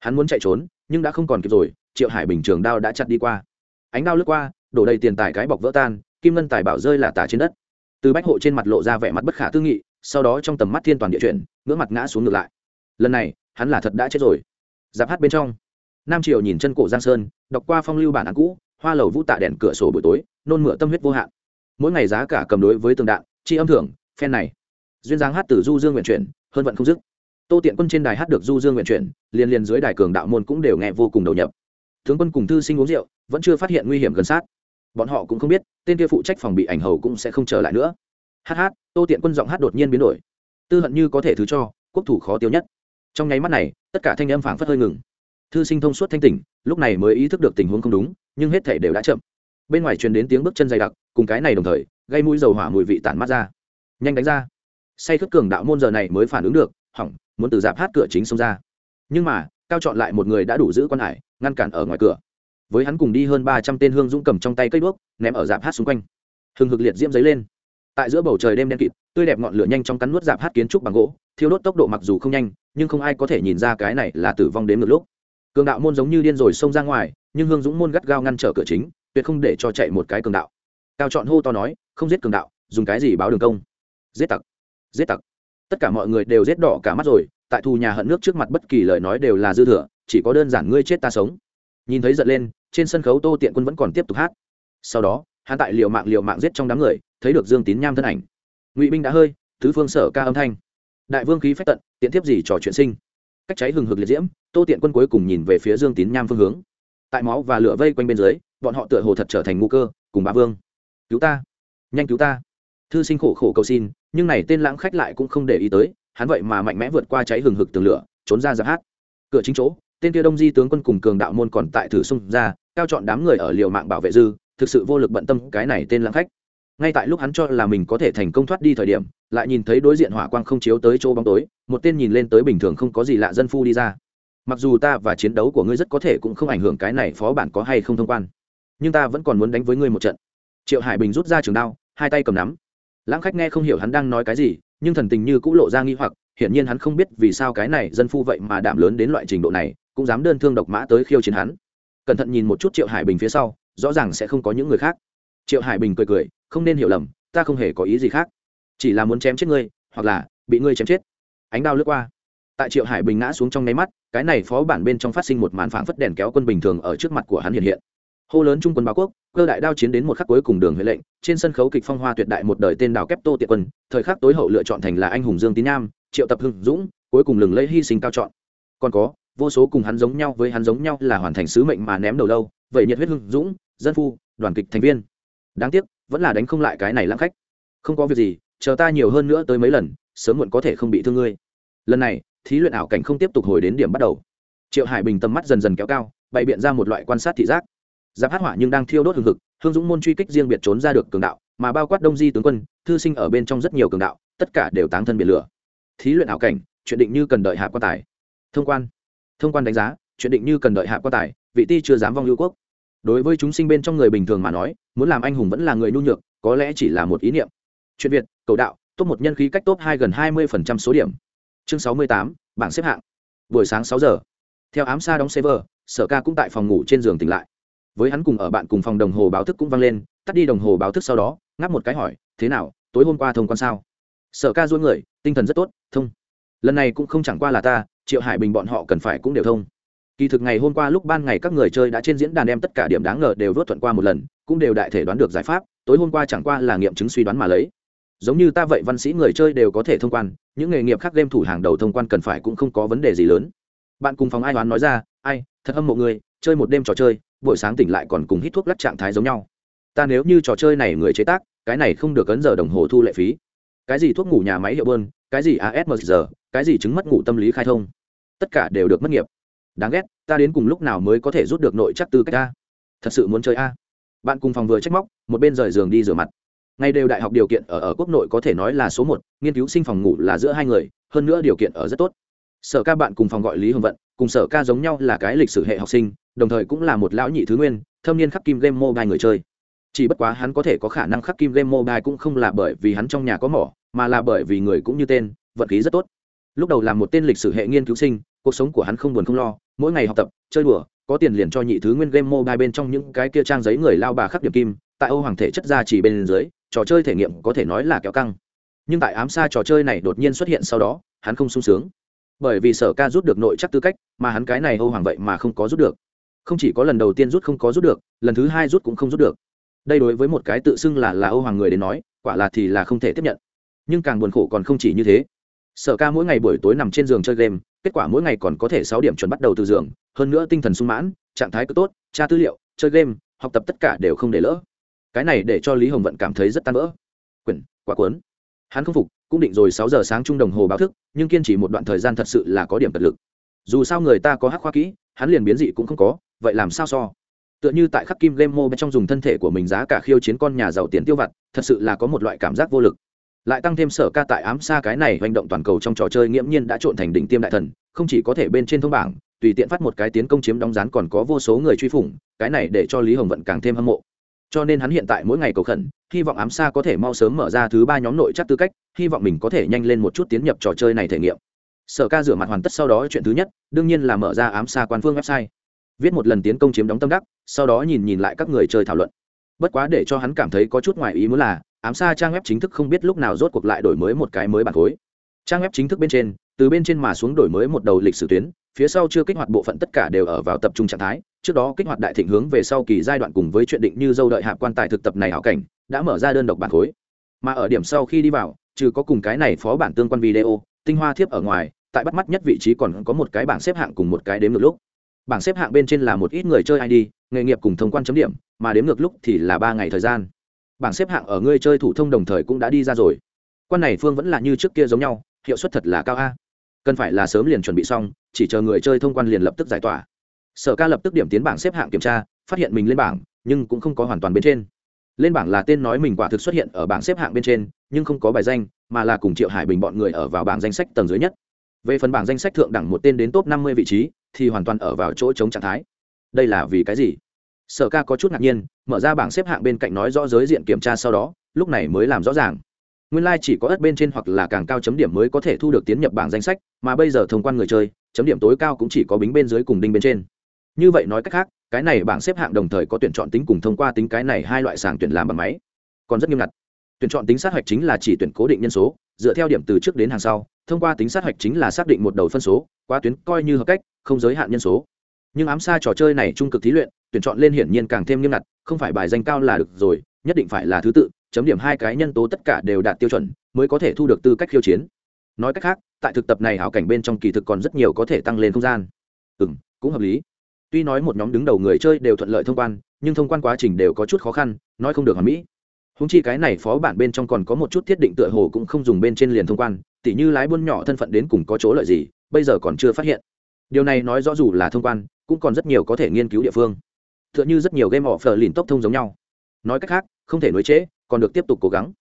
Hắn muốn chạy trốn, nhưng đã không còn kịp rồi, triệu hải bình trường đao đã chặt đi qua. Ánh đao lướt qua, đổ đầy tiền tài cái bọc vỡ tan, kim ngân tài bảo rơi là tả trên đất từ bách hộ trên mặt lộ ra vẻ mặt bất khả tư nghị, sau đó trong tầm mắt thiên toàn địa chuyển, ngưỡng mặt ngã xuống ngược lại. Lần này, hắn là thật đã chết rồi. Giáp hát bên trong, nam triều nhìn chân cổ giang sơn, đọc qua phong lưu bản án cũ, hoa lầu vũ tạ đèn cửa sổ buổi tối, nôn mửa tâm huyết vô hạn. Mỗi ngày giá cả cầm đối với tường đạn, chi âm thưởng, phen này. Duyên dáng hát từ du dương nguyện chuyển, hơn vận không dứt. Tô tiện quân trên đài hát được du dương nguyện chuyển liên liên dưới đài cường đạo môn cũng đều nghe vô cùng đầu nhập. Tướng quân cùng thư sinh uống rượu, vẫn chưa phát hiện nguy hiểm gần sát bọn họ cũng không biết, tên kia phụ trách phòng bị ảnh hầu cũng sẽ không trở lại nữa. Hh tô tiện quân giọng hát đột nhiên biến đổi. Tư hận như có thể thứ cho, quốc thủ khó tiêu nhất. Trong nháy mắt này, tất cả thanh âm phảng phất hơi ngừng. Thư sinh thông suốt thanh tỉnh, lúc này mới ý thức được tình huống không đúng, nhưng hết thể đều đã chậm. Bên ngoài truyền đến tiếng bước chân dày đặc, cùng cái này đồng thời, gây mũi dầu hỏa mùi vị tản mắt ra. Nhanh đánh ra. Say khất cường đạo môn giờ này mới phản ứng được, hỏng, muốn từ dạp hát cửa chính xông ra. Nhưng mà, cao chọn lại một người đã đủ giữ quan hải, ngăn cản ở ngoài cửa với hắn cùng đi hơn ba trăm tên hương dũng cầm trong tay cây đuốc, ném ở dạp hát xung quanh. Hừng hực liệt diễm giấy lên. Tại giữa bầu trời đêm đen kịt, tươi đẹp ngọn lửa nhanh trong cắn nuốt dạp hát kiến trúc bằng gỗ, thiêu đốt tốc độ mặc dù không nhanh, nhưng không ai có thể nhìn ra cái này là tử vong đến ngược lúc. Cường đạo môn giống như điên rồi xông ra ngoài, nhưng hương dũng môn gắt gao ngăn trở cửa chính, tuyệt không để cho chạy một cái cường đạo. Cao chọn hô to nói, không giết cường đạo, dùng cái gì báo đường công? Giết tặc giết tặc. Tất cả mọi người đều giết đỏ cả mắt rồi, tại thù nhà hận nước trước mặt bất kỳ lời nói đều là dư thừa, chỉ có đơn giản ngươi chết ta sống. Nhìn thấy giận lên trên sân khấu tô tiện quân vẫn còn tiếp tục hát. Sau đó, hắn tại liều mạng liều mạng giết trong đám người, thấy được dương tín nham thân ảnh. Ngụy binh đã hơi thứ phương sở ca âm thanh. Đại vương khí phách tận, tiện tiếp gì trò chuyện sinh. Cách cháy hừng hực liệt diễm, tô tiện quân cuối cùng nhìn về phía dương tín nham phương hướng. Tại máu và lửa vây quanh bên dưới, bọn họ tựa hồ thật trở thành ngũ cơ, cùng bá vương. Cứu ta, nhanh cứu ta. Thư sinh khổ khổ cầu xin, nhưng này tên lãng khách lại cũng không để ý tới, hắn vậy mà mạnh mẽ vượt qua cháy hừng hực tường lửa, trốn ra giáp hát. Cửa chính chỗ tên kia đông di tướng quân cùng cường đạo môn còn tại thử xung ra, cao chọn đám người ở liều mạng bảo vệ dư, thực sự vô lực bận tâm cái này tên lãng khách. Ngay tại lúc hắn cho là mình có thể thành công thoát đi thời điểm, lại nhìn thấy đối diện hỏa quang không chiếu tới chỗ bóng tối, một tên nhìn lên tới bình thường không có gì lạ dân phu đi ra. Mặc dù ta và chiến đấu của ngươi rất có thể cũng không ảnh hưởng cái này phó bản có hay không thông quan, nhưng ta vẫn còn muốn đánh với ngươi một trận. Triệu hải bình rút ra trường đao, hai tay cầm nắm. Lãng khách nghe không hiểu hắn đang nói cái gì, nhưng thần tình như cũng lộ ra nghi hoặc, hiển nhiên hắn không biết vì sao cái này dân phu vậy mà đảm lớn đến loại trình độ này cũng dám đơn thương độc mã tới khiêu chiến hắn. Cẩn thận nhìn một chút triệu hải bình phía sau, rõ ràng sẽ không có những người khác. Triệu hải bình cười cười, không nên hiểu lầm, ta không hề có ý gì khác. Chỉ là muốn chém chết ngươi, hoặc là bị ngươi chém chết. Ánh đao lướt qua. Tại triệu hải bình ngã xuống trong nháy mắt, cái này phó bản bên trong phát sinh một màn phảng phất đèn kéo quân bình thường ở trước mặt của hắn hiện hiện. Hô lớn trung quân báo quốc, cơ đại đao chiến đến một khắc cuối cùng đường huệ lệnh, trên sân khấu kịch phong hoa tuyệt đại một đời tên đào kép tô tiệ quân, thời khắc tối hậu lựa chọn thành là anh hùng dương tín nam, triệu tập hưng dũng, cuối cùng lừng lấy hy sinh cao chọn. Còn có vô số cùng hắn giống nhau với hắn giống nhau là hoàn thành sứ mệnh mà ném đầu lâu, vậy nhiệt huyết hưng dũng, dân phu, đoàn kịch thành viên. Đáng tiếc, vẫn là đánh không lại cái này lãng khách. Không có việc gì, chờ ta nhiều hơn nữa tới mấy lần, sớm muộn có thể không bị thương ngươi. Lần này, thí luyện ảo cảnh không tiếp tục hồi đến điểm bắt đầu. Triệu hải bình tầm mắt dần dần kéo cao, bày biện ra một loại quan sát thị giác. Giáp hát hỏa nhưng đang thiêu đốt hừng hực, hương dũng môn truy kích riêng biệt trốn ra được cường đạo, mà bao quát đông di tướng quân, thư sinh ở bên trong rất nhiều cường đạo, tất cả đều táng thân biệt lửa. Thí luyện ảo cảnh, chuyện định như cần đợi hạ quan tài. Thông quan thông quan đánh giá, chuyện định như cần đợi hạ quan tài, vị ti chưa dám vong lưu quốc. Đối với chúng sinh bên trong người bình thường mà nói, muốn làm anh hùng vẫn là người nhu nhược, có lẽ chỉ là một ý niệm. Chuyện việt, cầu đạo, top một nhân khí cách top hai gần hai mươi phần trăm số điểm. Chương sáu mươi tám, bảng xếp hạng. Buổi sáng sáu giờ. Theo ám xa đóng server, sở ca cũng tại phòng ngủ trên giường tỉnh lại. Với hắn cùng ở bạn cùng phòng đồng hồ báo thức cũng vang lên, tắt đi đồng hồ báo thức sau đó, ngáp một cái hỏi, thế nào, tối hôm qua thông quan sao? Sở ca dối người, tinh thần rất tốt, thông. Lần này cũng không chẳng qua là ta triệu hải bình bọn họ cần phải cũng đều thông. Kỳ thực ngày hôm qua lúc ban ngày các người chơi đã trên diễn đàn đem tất cả điểm đáng ngờ đều vớt thuận qua một lần, cũng đều đại thể đoán được giải pháp, tối hôm qua chẳng qua là nghiệm chứng suy đoán mà lấy. Giống như ta vậy văn sĩ người chơi đều có thể thông quan, những nghề nghiệp khác game thủ hàng đầu thông quan cần phải cũng không có vấn đề gì lớn. Bạn cùng phòng ai đoán nói ra, ai, thật âm mộ người, chơi một đêm trò chơi, buổi sáng tỉnh lại còn cùng hít thuốc lắc trạng thái giống nhau. Ta nếu như trò chơi này người chế tác, cái này không được ấn giờ đồng hồ thu lệ phí. Cái gì thuốc ngủ nhà máy hiệu bơn, cái gì asmr cái gì chứng mất ngủ tâm lý khai thông tất cả đều được mất nghiệp. Đáng ghét, ta đến cùng lúc nào mới có thể rút được nội chắc tư cách ta? Thật sự muốn chơi a. Bạn cùng phòng vừa trách móc, một bên rời giường đi rửa mặt. Ngay đều đại học điều kiện ở ở quốc nội có thể nói là số một, nghiên cứu sinh phòng ngủ là giữa hai người, hơn nữa điều kiện ở rất tốt. Sở ca bạn cùng phòng gọi lý hồng vận, cùng sở ca giống nhau là cái lịch sử hệ học sinh, đồng thời cũng là một lão nhị thứ nguyên, thâm niên khắc kim game mobile người chơi. Chỉ bất quá hắn có thể có khả năng khắc kim game mobile cũng không là bởi vì hắn trong nhà có mỏ, mà là bởi vì người cũng như tên, vận khí rất tốt lúc đầu là một tên lịch sử hệ nghiên cứu sinh, cuộc sống của hắn không buồn không lo, mỗi ngày học tập, chơi đùa, có tiền liền cho nhị thứ nguyên game mobile bên trong những cái kia trang giấy người lao bà khắc điểm kim, tại âu hoàng thể chất ra chỉ bên dưới, trò chơi thể nghiệm có thể nói là kéo căng. Nhưng tại ám xa trò chơi này đột nhiên xuất hiện sau đó, hắn không sung sướng. Bởi vì sở ca rút được nội chắc tư cách, mà hắn cái này âu hoàng vậy mà không có rút được. Không chỉ có lần đầu tiên rút không có rút được, lần thứ hai rút cũng không rút được. Đây đối với một cái tự xưng là là âu hoàng người đến nói, quả là thì là không thể tiếp nhận. Nhưng càng buồn khổ còn không chỉ như thế sở ca mỗi ngày buổi tối nằm trên giường chơi game, kết quả mỗi ngày còn có thể sáu điểm chuẩn bắt đầu từ giường, hơn nữa tinh thần sung mãn, trạng thái cứ tốt, tra tư liệu, chơi game, học tập tất cả đều không để lỡ. Cái này để cho lý hồng vận cảm thấy rất tan vỡ. Quyển quả cuốn. Hắn không phục, cũng định rồi sáu giờ sáng trung đồng hồ báo thức, nhưng kiên trì một đoạn thời gian thật sự là có điểm cật lực. Dù sao người ta có hắc khoa kỹ, hắn liền biến dị cũng không có, vậy làm sao so? Tựa như tại khắc kim game mô bên trong dùng thân thể của mình giá cả khiêu chiến con nhà giàu tiền tiêu vặt, thật sự là có một loại cảm giác vô lực lại tăng thêm sở ca tại ám xa cái này hành động toàn cầu trong trò chơi nghiễm nhiên đã trộn thành đỉnh tiêm đại thần, không chỉ có thể bên trên thông bảng, tùy tiện phát một cái tiến công chiếm đóng rán còn có vô số người truy phủng, cái này để cho lý hồng vận càng thêm hâm mộ. Cho nên hắn hiện tại mỗi ngày cầu khẩn, hy vọng ám xa có thể mau sớm mở ra thứ ba nhóm nội chắc tư cách, hy vọng mình có thể nhanh lên một chút tiến nhập trò chơi này thể nghiệm. Sở ca rửa mặt hoàn tất sau đó chuyện thứ nhất, đương nhiên là mở ra ám xa quan phương website. Viết một lần tiến công chiếm đóng tâm đắc, sau đó nhìn nhìn lại các người chơi thảo luận. Bất quá để cho hắn cảm thấy có chút ngoài ý muốn là ám xa trang web chính thức không biết lúc nào rốt cuộc lại đổi mới một cái mới bản khối. Trang web chính thức bên trên, từ bên trên mà xuống đổi mới một đầu lịch sử tuyến, phía sau chưa kích hoạt bộ phận tất cả đều ở vào tập trung trạng thái, trước đó kích hoạt đại thịnh hướng về sau kỳ giai đoạn cùng với chuyện định như dâu đợi hạ quan tài thực tập này hảo cảnh, đã mở ra đơn độc bản khối. Mà ở điểm sau khi đi vào, trừ có cùng cái này phó bản tương quan video, tinh hoa thiếp ở ngoài, tại bắt mắt nhất vị trí còn có một cái bảng xếp hạng cùng một cái đếm ngược lúc. Bảng xếp hạng bên trên là một ít người chơi id nghề nghiệp cùng thông quan chấm điểm, mà đếm ngược lúc thì là ba ngày thời gian bảng xếp hạng ở người chơi thủ thông đồng thời cũng đã đi ra rồi. Quan này phương vẫn là như trước kia giống nhau, hiệu suất thật là cao a. Cần phải là sớm liền chuẩn bị xong, chỉ chờ người chơi thông quan liền lập tức giải tỏa. Sở ca lập tức điểm tiến bảng xếp hạng kiểm tra, phát hiện mình lên bảng, nhưng cũng không có hoàn toàn bên trên. Lên bảng là tên nói mình quả thực xuất hiện ở bảng xếp hạng bên trên, nhưng không có bài danh, mà là cùng triệu hải bình bọn người ở vào bảng danh sách tầng dưới nhất. Về phần bảng danh sách thượng đẳng một tên đến top năm mươi vị trí, thì hoàn toàn ở vào chỗ chống trạng thái. Đây là vì cái gì? Sở ca có chút ngạc nhiên, mở ra bảng xếp hạng bên cạnh nói rõ giới diện kiểm tra sau đó, lúc này mới làm rõ ràng. Nguyên lai、like、chỉ có ớt bên trên hoặc là càng cao chấm điểm mới có thể thu được tiến nhập bảng danh sách, mà bây giờ thông quan người chơi, chấm điểm tối cao cũng chỉ có bính bên dưới cùng đinh bên trên. Như vậy nói cách khác, cái này bảng xếp hạng đồng thời có tuyển chọn tính cùng thông qua tính cái này hai loại sàng tuyển làm bằng máy. Còn rất nghiêm ngặt. Tuyển chọn tính sát hạch chính là chỉ tuyển cố định nhân số, dựa theo điểm từ trước đến hàng sau, thông qua tính sát hạch chính là xác định một đầu phân số qua tuyến coi như hợp cách, không giới hạn nhân số. Nhưng ám xa trò chơi này trung cực thí luyện tuyển chọn lên hiển nhiên càng thêm nghiêm ngặt, không phải bài danh cao là được rồi, nhất định phải là thứ tự, chấm điểm hai cái nhân tố tất cả đều đạt tiêu chuẩn mới có thể thu được tư cách khiêu chiến. Nói cách khác, tại thực tập này hảo cảnh bên trong kỳ thực còn rất nhiều có thể tăng lên không gian. Ừ n cũng hợp lý. Tuy nói một nhóm đứng đầu người chơi đều thuận lợi thông quan, nhưng thông quan quá trình đều có chút khó khăn, nói không được hoàn mỹ. Húng chi cái này phó bản bên trong còn có một chút thiết định tựa hồ cũng không dùng bên trên liền thông quan, tỉ như lái buôn nhỏ thân phận đến cùng có chỗ lợi gì, bây giờ còn chưa phát hiện. Điều này nói rõ dù là thông quan, cũng còn rất nhiều có thể nghiên cứu địa phương tựa như rất nhiều game offer lìn tốc thông giống nhau. Nói cách khác, không thể nối trễ, còn được tiếp tục cố gắng.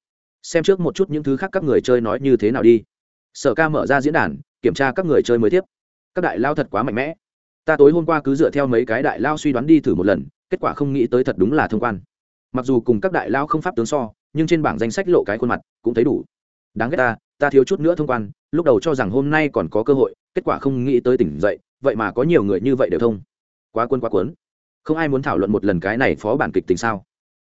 Xem trước một chút những thứ khác các người chơi nói như thế nào đi. Sở ca mở ra diễn đàn, kiểm tra các người chơi mới tiếp. Các đại lao thật quá mạnh mẽ. Ta tối hôm qua cứ dựa theo mấy cái đại lao suy đoán đi thử một lần, kết quả không nghĩ tới thật đúng là thông quan. Mặc dù cùng các đại lao không pháp tướng so, nhưng trên bảng danh sách lộ cái khuôn mặt, cũng thấy đủ. Đáng ghét ta ta thiếu chút nữa thông quan, lúc đầu cho rằng hôm nay còn có cơ hội, kết quả không nghĩ tới tỉnh dậy, vậy mà có nhiều người như vậy đều thông. Quá quân quá cuốn không ai muốn thảo luận một lần cái này phó bản kịch tình sao?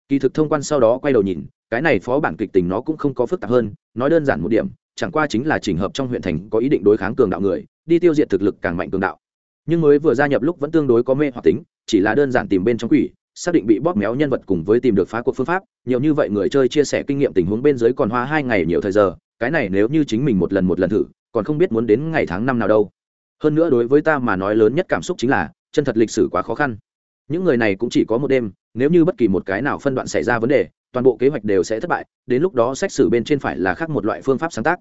Kỳ thực thông quan sau đó quay đầu nhìn, cái này phó bản kịch tình nó cũng không có phức tạp hơn, nói đơn giản một điểm, chẳng qua chính là trình hợp trong huyện thành có ý định đối kháng cường đạo người, đi tiêu diệt thực lực càng mạnh cường đạo. Nhưng mới vừa gia nhập lúc vẫn tương đối có mê hoặc tính, chỉ là đơn giản tìm bên trong quỷ, xác định bị bóp méo nhân vật cùng với tìm được phá cuộc phương pháp, nhiều như vậy người chơi chia sẻ kinh nghiệm tình huống bên dưới còn hoa hai ngày nhiều thời giờ, cái này nếu như chính mình một lần một lần thử, còn không biết muốn đến ngày tháng năm nào đâu. Hơn nữa đối với ta mà nói lớn nhất cảm xúc chính là, chân thật lịch sử quá khó khăn những người này cũng chỉ có một đêm, nếu như bất kỳ một cái nào phân đoạn xảy ra vấn đề, toàn bộ kế hoạch đều sẽ thất bại, đến lúc đó xét xử bên trên phải là khác một loại phương pháp sáng tác.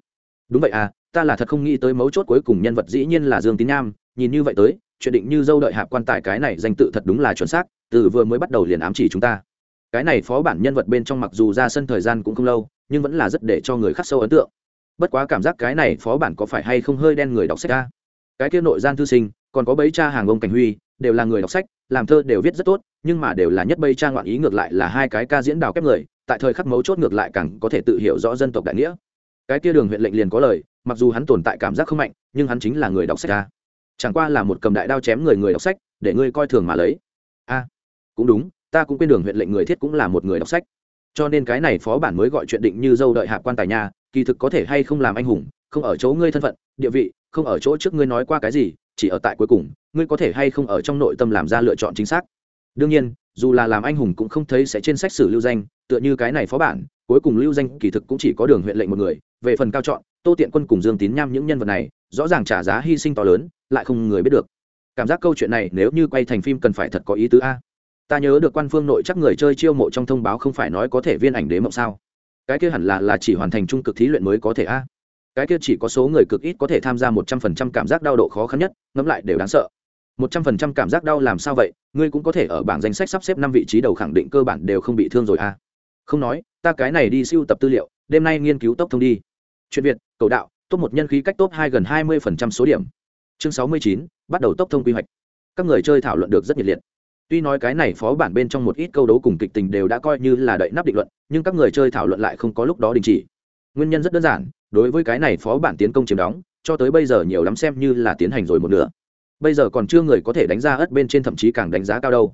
Đúng vậy à ta là thật không nghĩ tới mấu chốt cuối cùng nhân vật dĩ nhiên là dương tín nham, nhìn như vậy tới, chuyện định như dâu đợi hạp quan tài cái này danh tự thật đúng là chuẩn xác, từ vừa mới bắt đầu liền ám chỉ chúng ta. Cái này phó bản nhân vật bên trong mặc dù ra sân thời gian cũng không lâu, nhưng vẫn là rất để cho người khắc sâu ấn tượng. Bất quá cảm giác cái này phó bản có phải hay không hơi đen người đọc sách ra cái kia nội gian thư sinh, còn có bấy cha hàng ông cảnh huy, đều là người đọc sách làm thơ đều viết rất tốt, nhưng mà đều là nhất bây trang ngoạn ý ngược lại là hai cái ca diễn đào kép người, tại thời khắc mấu chốt ngược lại càng có thể tự hiểu rõ dân tộc đại nghĩa. Cái kia đường huyện lệnh liền có lời, mặc dù hắn tồn tại cảm giác không mạnh, nhưng hắn chính là người đọc sách ca chẳng qua là một cầm đại đao chém người người đọc sách, để ngươi coi thường mà lấy. A, cũng đúng, ta cũng quên đường huyện lệnh người thiết cũng là một người đọc sách. Cho nên cái này phó bản mới gọi chuyện định như dâu đợi hạ quan tài nhà, kỳ thực có thể hay không làm anh hùng, không ở chỗ ngươi thân phận, địa vị, không ở chỗ trước ngươi nói qua cái gì chỉ ở tại cuối cùng, ngươi có thể hay không ở trong nội tâm làm ra lựa chọn chính xác. Đương nhiên, dù là làm anh hùng cũng không thấy sẽ trên sách sử lưu danh, tựa như cái này phó bản, cuối cùng lưu danh kỳ thực cũng chỉ có đường huyện lệnh một người, về phần cao chọn, tô tiện quân cùng dương tín nham những nhân vật này, rõ ràng trả giá hy sinh to lớn, lại không người biết được. Cảm giác câu chuyện này nếu như quay thành phim cần phải thật có ý tứ a. Ta nhớ được quan phương nội chắc người chơi chiêu mộ trong thông báo không phải nói có thể viên ảnh đế mộng sao. Cái kia hẳn là là chỉ hoàn thành trung cực thí luyện mới có thể a cái kia chỉ có số người cực ít có thể tham gia một trăm phần trăm cảm giác đau độ khó khăn nhất, ngẫm lại đều đáng sợ. Một trăm phần trăm cảm giác đau làm sao vậy? Ngươi cũng có thể ở bảng danh sách sắp xếp năm vị trí đầu khẳng định cơ bản đều không bị thương rồi à? không nói, ta cái này đi siêu tập tư liệu, đêm nay nghiên cứu tốc thông đi. Chuyện việt, cầu đạo, top một nhân khí cách top hai gần hai mươi phần trăm số điểm. Chương sáu mươi chín, bắt đầu tốc thông quy hoạch. Các người chơi thảo luận được rất nhiệt liệt. Tuy nói cái này phó bản bên trong một ít câu đấu cùng kịch tình đều đã coi như là đậy nắp định luận, nhưng các người chơi thảo luận lại không có lúc đó đình chỉ. Nguyên nhân rất đơn giản đối với cái này phó bản tiến công chiếm đóng, cho tới bây giờ nhiều lắm xem như là tiến hành rồi một nửa. Bây giờ còn chưa người có thể đánh ra ớt bên trên thậm chí càng đánh giá cao đâu.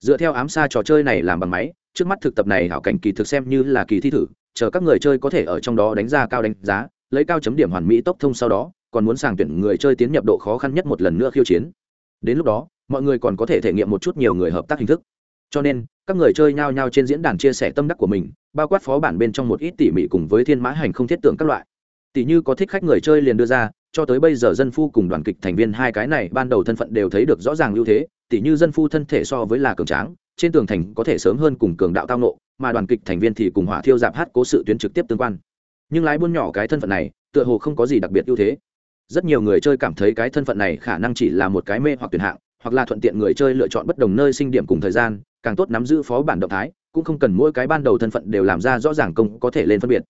Dựa theo ám xa trò chơi này làm bằng máy, trước mắt thực tập này hảo cảnh kỳ thực xem như là kỳ thi thử, chờ các người chơi có thể ở trong đó đánh ra cao đánh giá, lấy cao chấm điểm hoàn mỹ tốc thông sau đó, còn muốn sàng tuyển người chơi tiến nhập độ khó khăn nhất một lần nữa khiêu chiến. Đến lúc đó, mọi người còn có thể thể nghiệm một chút nhiều người hợp tác hình thức. Cho nên, các người chơi nhao nhao trên diễn đàn chia sẻ tâm đắc của mình, bao quát phó bản bên trong một ít tỉ mỉ cùng với thiên mã hành không thiết tưởng các loại tỷ như có thích khách người chơi liền đưa ra, cho tới bây giờ dân phu cùng đoàn kịch thành viên hai cái này ban đầu thân phận đều thấy được rõ ràng ưu thế tỷ như dân phu thân thể so với là cường tráng, trên tường thành có thể sớm hơn cùng cường đạo tao nộ mà đoàn kịch thành viên thì cùng hỏa thiêu dạp hát cố sự tuyến trực tiếp tương quan. Nhưng lái buôn nhỏ cái thân phận này, tựa hồ không có gì đặc biệt ưu thế. Rất nhiều người chơi cảm thấy cái thân phận này khả năng chỉ là một cái mê hoặc tuyển hạng, hoặc là thuận tiện người chơi lựa chọn bất đồng nơi sinh điểm cùng thời gian, càng tốt nắm giữ phó bản động thái, cũng không cần mỗi cái ban đầu thân phận đều làm ra rõ ràng công có thể lên phân biệt.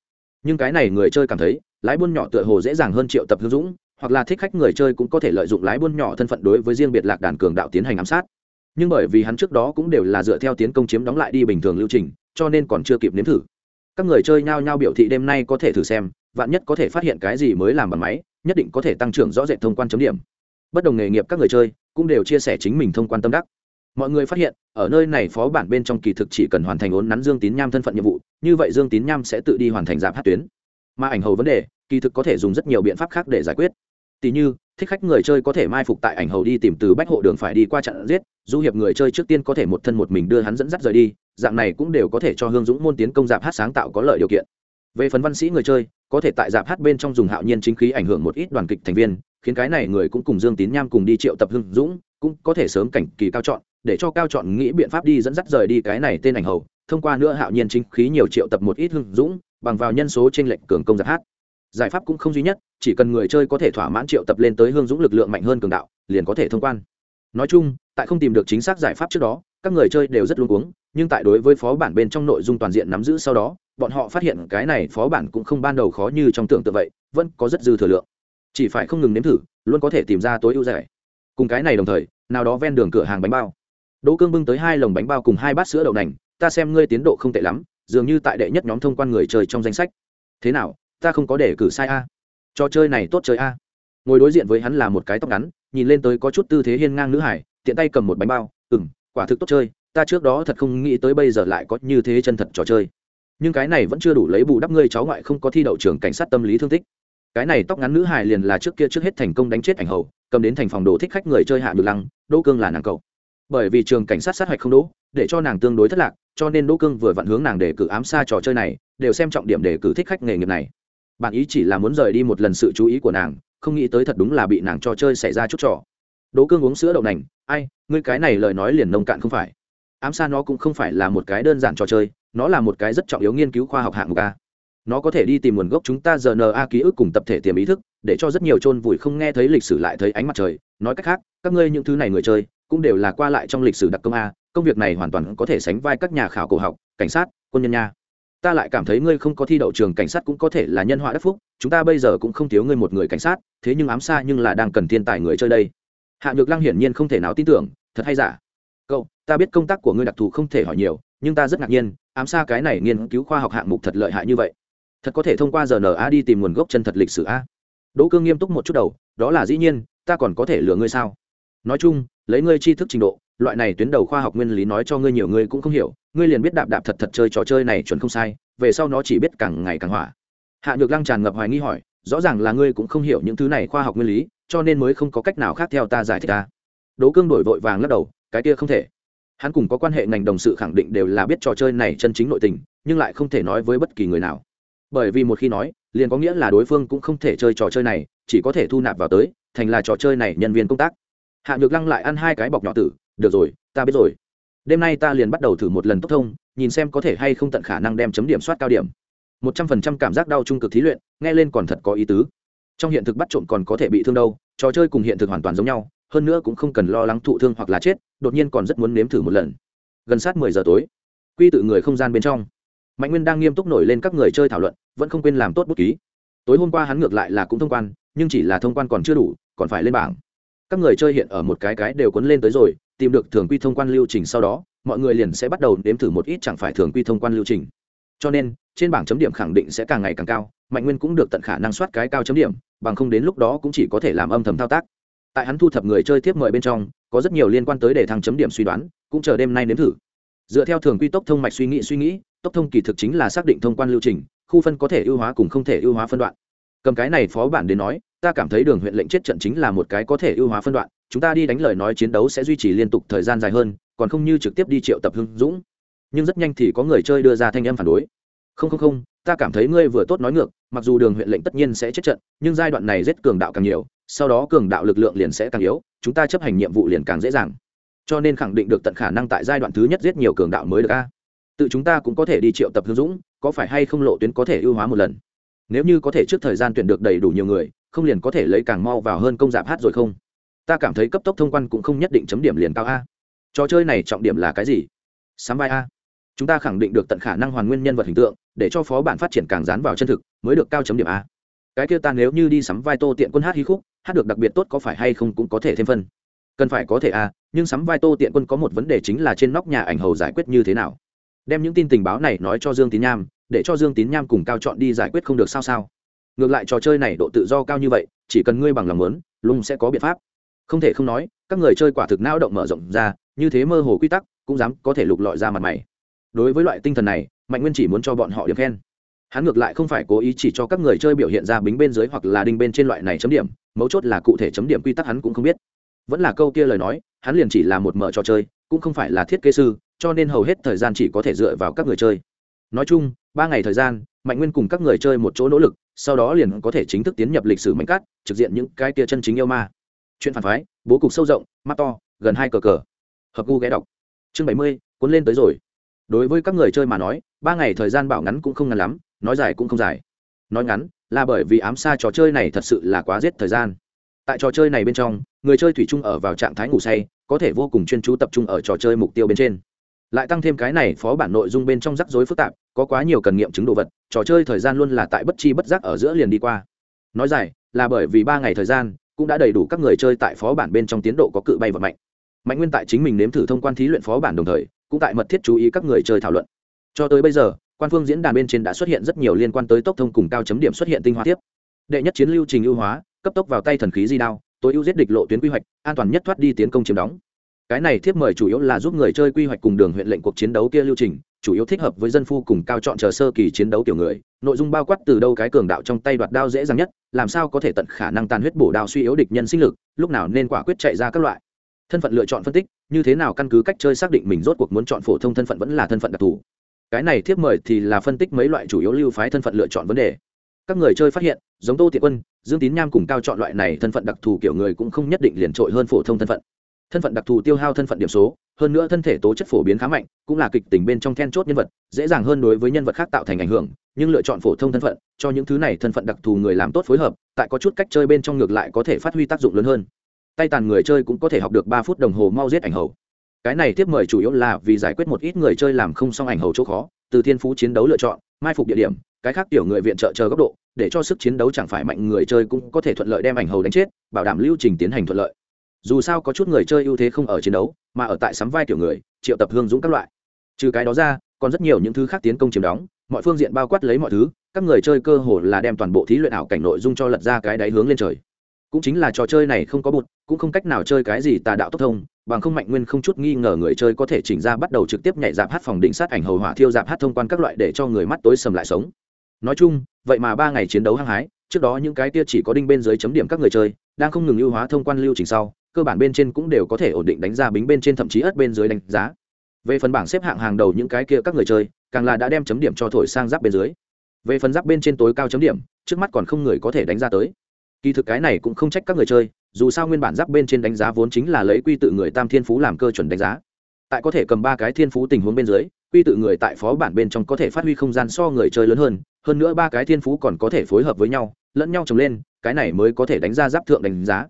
Nhưng cái này người chơi cảm thấy lái buôn nhỏ tựa hồ dễ dàng hơn triệu tập hương dũng, hoặc là thích khách người chơi cũng có thể lợi dụng lái buôn nhỏ thân phận đối với riêng biệt lạc đàn cường đạo tiến hành ám sát. Nhưng bởi vì hắn trước đó cũng đều là dựa theo tiến công chiếm đóng lại đi bình thường lưu trình, cho nên còn chưa kịp nếm thử. Các người chơi nhao nhao biểu thị đêm nay có thể thử xem, vạn nhất có thể phát hiện cái gì mới làm bằng máy, nhất định có thể tăng trưởng rõ rệt thông quan chấm điểm. Bất đồng nghề nghiệp các người chơi cũng đều chia sẻ chính mình thông quan tâm đắc. Mọi người phát hiện, ở nơi này phó bản bên trong kỳ thực chỉ cần hoàn thành ốn nắn dương tín nham thân phận nhiệm vụ, như vậy dương tín nham sẽ tự đi hoàn thành giảm hát tuyến mà ảnh hầu vấn đề, kỳ thực có thể dùng rất nhiều biện pháp khác để giải quyết. Tỉ như, thích khách người chơi có thể mai phục tại ảnh hầu đi tìm từ bách hộ đường phải đi qua trận giết du hiệp người chơi trước tiên có thể một thân một mình đưa hắn dẫn dắt rời đi, dạng này cũng đều có thể cho hương dũng môn tiến công dạp hát sáng tạo có lợi điều kiện. Về phần văn sĩ người chơi, có thể tại dạp hát bên trong dùng hạo nhiên chính khí ảnh hưởng một ít đoàn kịch thành viên, khiến cái này người cũng cùng dương tín nham cùng đi triệu tập hưng dũng, cũng có thể sớm cảnh kỳ cao chọn, để cho cao chọn nghĩ biện pháp đi dẫn dắt rời đi cái này tên ảnh hầu, thông qua nữa hạo nhiên chính khí nhiều triệu tập một ít hưng dũng bằng vào nhân số trên lệnh cường công giặc hát. Giải pháp cũng không duy nhất, chỉ cần người chơi có thể thỏa mãn triệu tập lên tới hương dũng lực lượng mạnh hơn cường đạo, liền có thể thông quan. Nói chung, tại không tìm được chính xác giải pháp trước đó, các người chơi đều rất luôn uống nhưng tại đối với phó bản bên trong nội dung toàn diện nắm giữ sau đó, bọn họ phát hiện cái này phó bản cũng không ban đầu khó như trong tưởng tượng vậy, vẫn có rất dư thừa lượng. Chỉ phải không ngừng nếm thử, luôn có thể tìm ra tối ưu giải. Cùng cái này đồng thời, nào đó ven đường cửa hàng bánh bao. Đỗ cương bưng tới hai lồng bánh bao cùng hai bát sữa đậu nành, ta xem ngươi tiến độ không tệ lắm dường như tại đệ nhất nhóm thông quan người chơi trong danh sách. Thế nào, ta không có để cử sai a? Trò chơi này tốt chơi a? Ngồi đối diện với hắn là một cái tóc ngắn, nhìn lên tới có chút tư thế hiên ngang nữ hải, tiện tay cầm một bánh bao ừ m quả thực tốt chơi, ta trước đó thật không nghĩ tới bây giờ lại có như thế chân thật trò chơi. Nhưng cái này vẫn chưa đủ lấy bù đắp ngươi cháu ngoại không có thi đậu trường cảnh sát tâm lý thương tích. Cái này tóc ngắn nữ hải liền là trước kia trước hết thành công đánh chết ảnh hầu cầm đến thành phòng đồ thích khách người chơi hạ nhược lăng, đỗ cương là nàng cậu. Bởi vì trường cảnh sát sát hạch không đỗ, để cho nàng tương đối thất lạc cho nên đỗ cương vừa vặn hướng nàng để cử ám xa trò chơi này, đều xem trọng điểm để cử thích khách nghề nghiệp này. Bạn ý chỉ là muốn rời đi một lần sự chú ý của nàng, không nghĩ tới thật đúng là bị nàng cho chơi xảy ra chút trò. Đỗ cương uống sữa đậu nành, ai, ngươi cái này lời nói liền nông cạn không phải. Ám xa nó cũng không phải là một cái đơn giản trò chơi, nó là một cái rất trọng yếu nghiên cứu khoa học hạng mục a. Nó có thể đi tìm nguồn gốc chúng ta giờ rna ký ức cùng tập thể tiềm ý thức, để cho rất nhiều chôn vùi không nghe thấy lịch sử lại thấy ánh mặt trời. Nói cách khác, các ngươi những thứ này người chơi, cũng đều là qua lại trong lịch sử đặc công a công việc này hoàn toàn có thể sánh vai các nhà khảo cổ học, cảnh sát, quân nhân nha. Ta lại cảm thấy ngươi không có thi đậu trường cảnh sát cũng có thể là nhân họa đắc phúc, chúng ta bây giờ cũng không thiếu ngươi một người cảnh sát, thế nhưng ám xa nhưng là đang cần thiên tài người chơi đây. Hạ nhược lăng hiển nhiên không thể nào tin tưởng, thật hay giả? Cậu, ta biết công tác của ngươi đặc thù không thể hỏi nhiều, nhưng ta rất ngạc nhiên, ám xa cái này nghiên cứu khoa học hạng mục thật lợi hại như vậy. Thật có thể thông qua rna đi tìm nguồn gốc chân thật lịch sử a? Đỗ cương nghiêm túc một chút đầu, đó là dĩ nhiên, ta còn có thể lừa ngươi sao? Nói chung, lấy ngươi tri thức trình độ loại này tuyến đầu khoa học nguyên lý nói cho ngươi nhiều ngươi cũng không hiểu, ngươi liền biết đạp đạp thật thật chơi trò chơi này chuẩn không sai, về sau nó chỉ biết càng ngày càng hỏa. Hạ nhược lăng tràn ngập hoài nghi hỏi, rõ ràng là ngươi cũng không hiểu những thứ này khoa học nguyên lý, cho nên mới không có cách nào khác theo ta giải thích ta. Đỗ cương đổi vội vàng lắc đầu, cái kia không thể. Hắn cùng có quan hệ ngành đồng sự khẳng định đều là biết trò chơi này chân chính nội tình, nhưng lại không thể nói với bất kỳ người nào. Bởi vì một khi nói, liền có nghĩa là đối phương cũng không thể chơi trò chơi này, chỉ có thể thu nạp vào tới, thành là trò chơi này nhân viên công tác. Hạ nhược lăng lại ăn hai cái bọc nhỏ tử được rồi, ta biết rồi. Đêm nay ta liền bắt đầu thử một lần tốc thông, nhìn xem có thể hay không tận khả năng đem chấm điểm soát cao điểm. Một trăm phần trăm cảm giác đau trung cực thí luyện, nghe lên còn thật có ý tứ. Trong hiện thực bắt trộm còn có thể bị thương đâu, trò chơi cùng hiện thực hoàn toàn giống nhau, hơn nữa cũng không cần lo lắng thụ thương hoặc là chết, đột nhiên còn rất muốn nếm thử một lần. Gần sát mười giờ tối, quy tự người không gian bên trong. Mạnh nguyên đang nghiêm túc nổi lên các người chơi thảo luận, vẫn không quên làm tốt bút ký. Tối hôm qua hắn ngược lại là cũng thông quan, nhưng chỉ là thông quan còn chưa đủ, còn phải lên bảng. Các người chơi hiện ở một cái cái đều cuốn lên tới rồi tìm được thường quy thông quan lưu trình sau đó, mọi người liền sẽ bắt đầu đếm thử một ít chẳng phải thường quy thông quan lưu trình. Cho nên, trên bảng chấm điểm khẳng định sẽ càng ngày càng cao, mạnh nguyên cũng được tận khả năng soát cái cao chấm điểm, bằng không đến lúc đó cũng chỉ có thể làm âm thầm thao tác. Tại hắn thu thập người chơi tiếp mời bên trong, có rất nhiều liên quan tới để thăng chấm điểm suy đoán, cũng chờ đêm nay nếm thử. Dựa theo thường quy tốc thông mạch suy nghĩ suy nghĩ, tốc thông kỳ thực chính là xác định thông quan lưu trình, khu phân có thể ưu hóa cùng không thể ưu hóa phân đoạn. Cầm cái này phó bản đến nói ta cảm thấy đường huyện lệnh chết trận chính là một cái có thể ưu hóa phân đoạn, chúng ta đi đánh lời nói chiến đấu sẽ duy trì liên tục thời gian dài hơn, còn không như trực tiếp đi triệu tập hưng dũng. Nhưng rất nhanh thì có người chơi đưa ra thanh âm phản đối. Không không không, ta cảm thấy ngươi vừa tốt nói ngược, mặc dù đường huyện lệnh tất nhiên sẽ chết trận, nhưng giai đoạn này giết cường đạo càng nhiều, sau đó cường đạo lực lượng liền sẽ càng yếu, chúng ta chấp hành nhiệm vụ liền càng dễ dàng. Cho nên khẳng định được tận khả năng tại giai đoạn thứ nhất giết nhiều cường đạo mới được a. Tự chúng ta cũng có thể đi triệu tập hưng dũng, có phải hay không lộ tuyến có thể ưu hóa một lần? Nếu như có thể trước thời gian tuyển được đầy đủ nhiều người không liền có thể lấy càng mau vào hơn công giảm hát rồi không? Ta cảm thấy cấp tốc thông quan cũng không nhất định chấm điểm liền cao a. Trò chơi này trọng điểm là cái gì? Sắm vai a. Chúng ta khẳng định được tận khả năng hoàn nguyên nhân vật hình tượng, để cho phó bản phát triển càng dán vào chân thực, mới được cao chấm điểm a. Cái kia ta nếu như đi sắm vai tô tiện quân hát hí khúc, hát được đặc biệt tốt có phải hay không cũng có thể thêm phân. Cần phải có thể a, nhưng sắm vai tô tiện quân có một vấn đề chính là trên nóc nhà ảnh hầu giải quyết như thế nào? Đem những tin tình báo này nói cho dương tín nham, để cho dương tín nham cùng cao chọn đi giải quyết không được sao sao? Ngược lại trò chơi này độ tự do cao như vậy, chỉ cần ngươi bằng lòng lớn lung sẽ có biện pháp. Không thể không nói, các người chơi quả thực não động mở rộng ra, như thế mơ hồ quy tắc, cũng dám có thể lục lọi ra mặt mày. Đối với loại tinh thần này, mạnh nguyên chỉ muốn cho bọn họ điểm khen. Hắn ngược lại không phải cố ý chỉ cho các người chơi biểu hiện ra bính bên dưới hoặc là đinh bên trên loại này chấm điểm, mấu chốt là cụ thể chấm điểm quy tắc hắn cũng không biết. Vẫn là câu kia lời nói, hắn liền chỉ là một mở trò chơi, cũng không phải là thiết kế sư, cho nên hầu hết thời gian chỉ có thể dựa vào các người chơi nói chung, ba ngày thời gian, mạnh nguyên cùng các người chơi một chỗ nỗ lực, sau đó liền có thể chính thức tiến nhập lịch sử mạnh cát, trực diện những cái tia chân chính yêu ma. Chuyện phản phái, bố cục sâu rộng, mắt to, gần hai cờ cờ. Hợp gu ghé đọc. Chương bảy mươi, cuốn lên tới rồi. Đối với các người chơi mà nói, ba ngày thời gian bảo ngắn cũng không ngắn lắm, nói dài cũng không dài. Nói ngắn, là bởi vì ám xa trò chơi này thật sự là quá giết thời gian. Tại trò chơi này bên trong, người chơi thủy chung ở vào trạng thái ngủ say, có thể vô cùng chuyên chú tập trung ở trò chơi mục tiêu bên trên lại tăng thêm cái này phó bản nội dung bên trong rắc rối phức tạp, có quá nhiều cần nghiệm chứng đồ vật, trò chơi thời gian luôn là tại bất chi bất giác ở giữa liền đi qua. Nói dài, là bởi vì ba ngày thời gian, cũng đã đầy đủ các người chơi tại phó bản bên trong tiến độ có cự bay vật mạnh. Mạnh nguyên tại chính mình nếm thử thông quan thí luyện phó bản đồng thời, cũng tại mật thiết chú ý các người chơi thảo luận. Cho tới bây giờ, quan phương diễn đàn bên trên đã xuất hiện rất nhiều liên quan tới tốc thông cùng cao chấm điểm xuất hiện tinh hoa tiếp. Đệ nhất chiến lưu trình ưu hóa, cấp tốc vào tay thần khí di đao, tối ưu giết địch lộ tuyến quy hoạch, an toàn nhất thoát đi tiến công chiếm đóng cái này thiếp mời chủ yếu là giúp người chơi quy hoạch cùng đường huyện lệnh cuộc chiến đấu kia lưu trình, chủ yếu thích hợp với dân phu cùng cao chọn chờ sơ kỳ chiến đấu kiểu người, nội dung bao quát từ đâu cái cường đạo trong tay đoạt đao dễ dàng nhất, làm sao có thể tận khả năng tàn huyết bổ đao suy yếu địch nhân sinh lực, lúc nào nên quả quyết chạy ra các loại. Thân phận lựa chọn phân tích, như thế nào căn cứ cách chơi xác định mình rốt cuộc muốn chọn phổ thông thân phận vẫn là thân phận đặc thù. Cái này thiếp mời thì là phân tích mấy loại chủ yếu lưu phái thân phận lựa chọn vấn đề. Các người chơi phát hiện, giống tô thiện quân, dương tín nham cùng cao chọn loại này thân phận đặc thù kiểu người cũng không nhất định liền trội hơn phổ thông thân phận thân phận đặc thù tiêu hao thân phận điểm số, hơn nữa thân thể tố chất phổ biến khá mạnh, cũng là kịch tính bên trong then chốt nhân vật, dễ dàng hơn đối với nhân vật khác tạo thành ảnh hưởng, nhưng lựa chọn phổ thông thân phận, cho những thứ này thân phận đặc thù người làm tốt phối hợp, tại có chút cách chơi bên trong ngược lại có thể phát huy tác dụng lớn hơn. Tay tàn người chơi cũng có thể học được ba phút đồng hồ mau giết ảnh hầu cái này tiếp mời chủ yếu là vì giải quyết một ít người chơi làm không xong ảnh hầu chỗ khó, từ thiên phú chiến đấu lựa chọn, mai phục địa điểm, cái khác tiểu người viện trợ chờ góc độ, để cho sức chiến đấu chẳng phải mạnh người chơi cũng có thể thuận lợi đem ảnh hầu đánh chết, bảo đảm lưu trình tiến hành thuận lợi dù sao có chút người chơi ưu thế không ở chiến đấu, mà ở tại sắm vai tiểu người, triệu tập hương dũng các loại. Trừ cái đó ra, còn rất nhiều những thứ khác tiến công chiếm đóng, mọi phương diện bao quát lấy mọi thứ, các người chơi cơ hồ là đem toàn bộ thí luyện ảo cảnh nội dung cho lật ra cái đáy hướng lên trời. Cũng chính là trò chơi này không có bụt, cũng không cách nào chơi cái gì tà đạo tốc thông, bằng không mạnh nguyên không chút nghi ngờ người chơi có thể chỉnh ra bắt đầu trực tiếp nhảy dạp hát phòng định sát ảnh hầu hỏa thiêu dạp hát thông quan các loại để cho người mắt tối sầm lại sống. Nói chung, vậy mà ba ngày chiến đấu hăng hái, trước đó những cái kia chỉ có đinh bên dưới chấm điểm các người chơi, đang không ngừng ưu hóa thông quan lưu trình sau cơ bản bên trên cũng đều có thể ổn định đánh ra bính bên trên thậm chí ớt bên dưới đánh giá. Về phần bảng xếp hạng hàng đầu những cái kia các người chơi, càng là đã đem chấm điểm cho thổi sang giáp bên dưới. Về phần giáp bên trên tối cao chấm điểm, trước mắt còn không người có thể đánh ra tới. Kỳ thực cái này cũng không trách các người chơi, dù sao nguyên bản giáp bên trên đánh giá vốn chính là lấy quy tự người tam thiên phú làm cơ chuẩn đánh giá. Tại có thể cầm ba cái thiên phú tình huống bên dưới, quy tự người tại phó bản bên trong có thể phát huy không gian so người chơi lớn hơn hơn nữa ba cái thiên phú còn có thể phối hợp với nhau, lẫn nhau trồng lên, cái này mới có thể đánh ra giáp thượng đánh giá.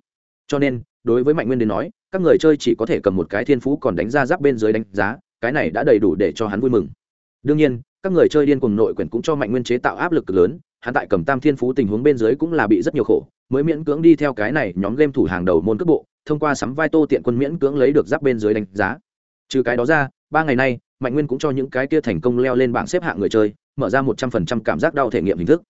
Cho nên đối với mạnh nguyên đến nói, các người chơi chỉ có thể cầm một cái thiên phú còn đánh ra giáp bên dưới đánh giá, cái này đã đầy đủ để cho hắn vui mừng. Đương nhiên, các người chơi điên cùng nội quyển cũng cho mạnh nguyên chế tạo áp lực lớn, hắn tại cầm tam thiên phú tình huống bên dưới cũng là bị rất nhiều khổ, mới miễn cưỡng đi theo cái này nhóm game thủ hàng đầu môn cước bộ, thông qua sắm vai tô tiện quân miễn cưỡng lấy được giáp bên dưới đánh giá. Trừ cái đó ra, ba ngày nay, mạnh nguyên cũng cho những cái kia thành công leo lên bảng xếp hạng người chơi, mở ra một trăm phần trăm cảm giác đau thể nghiệm hình thức.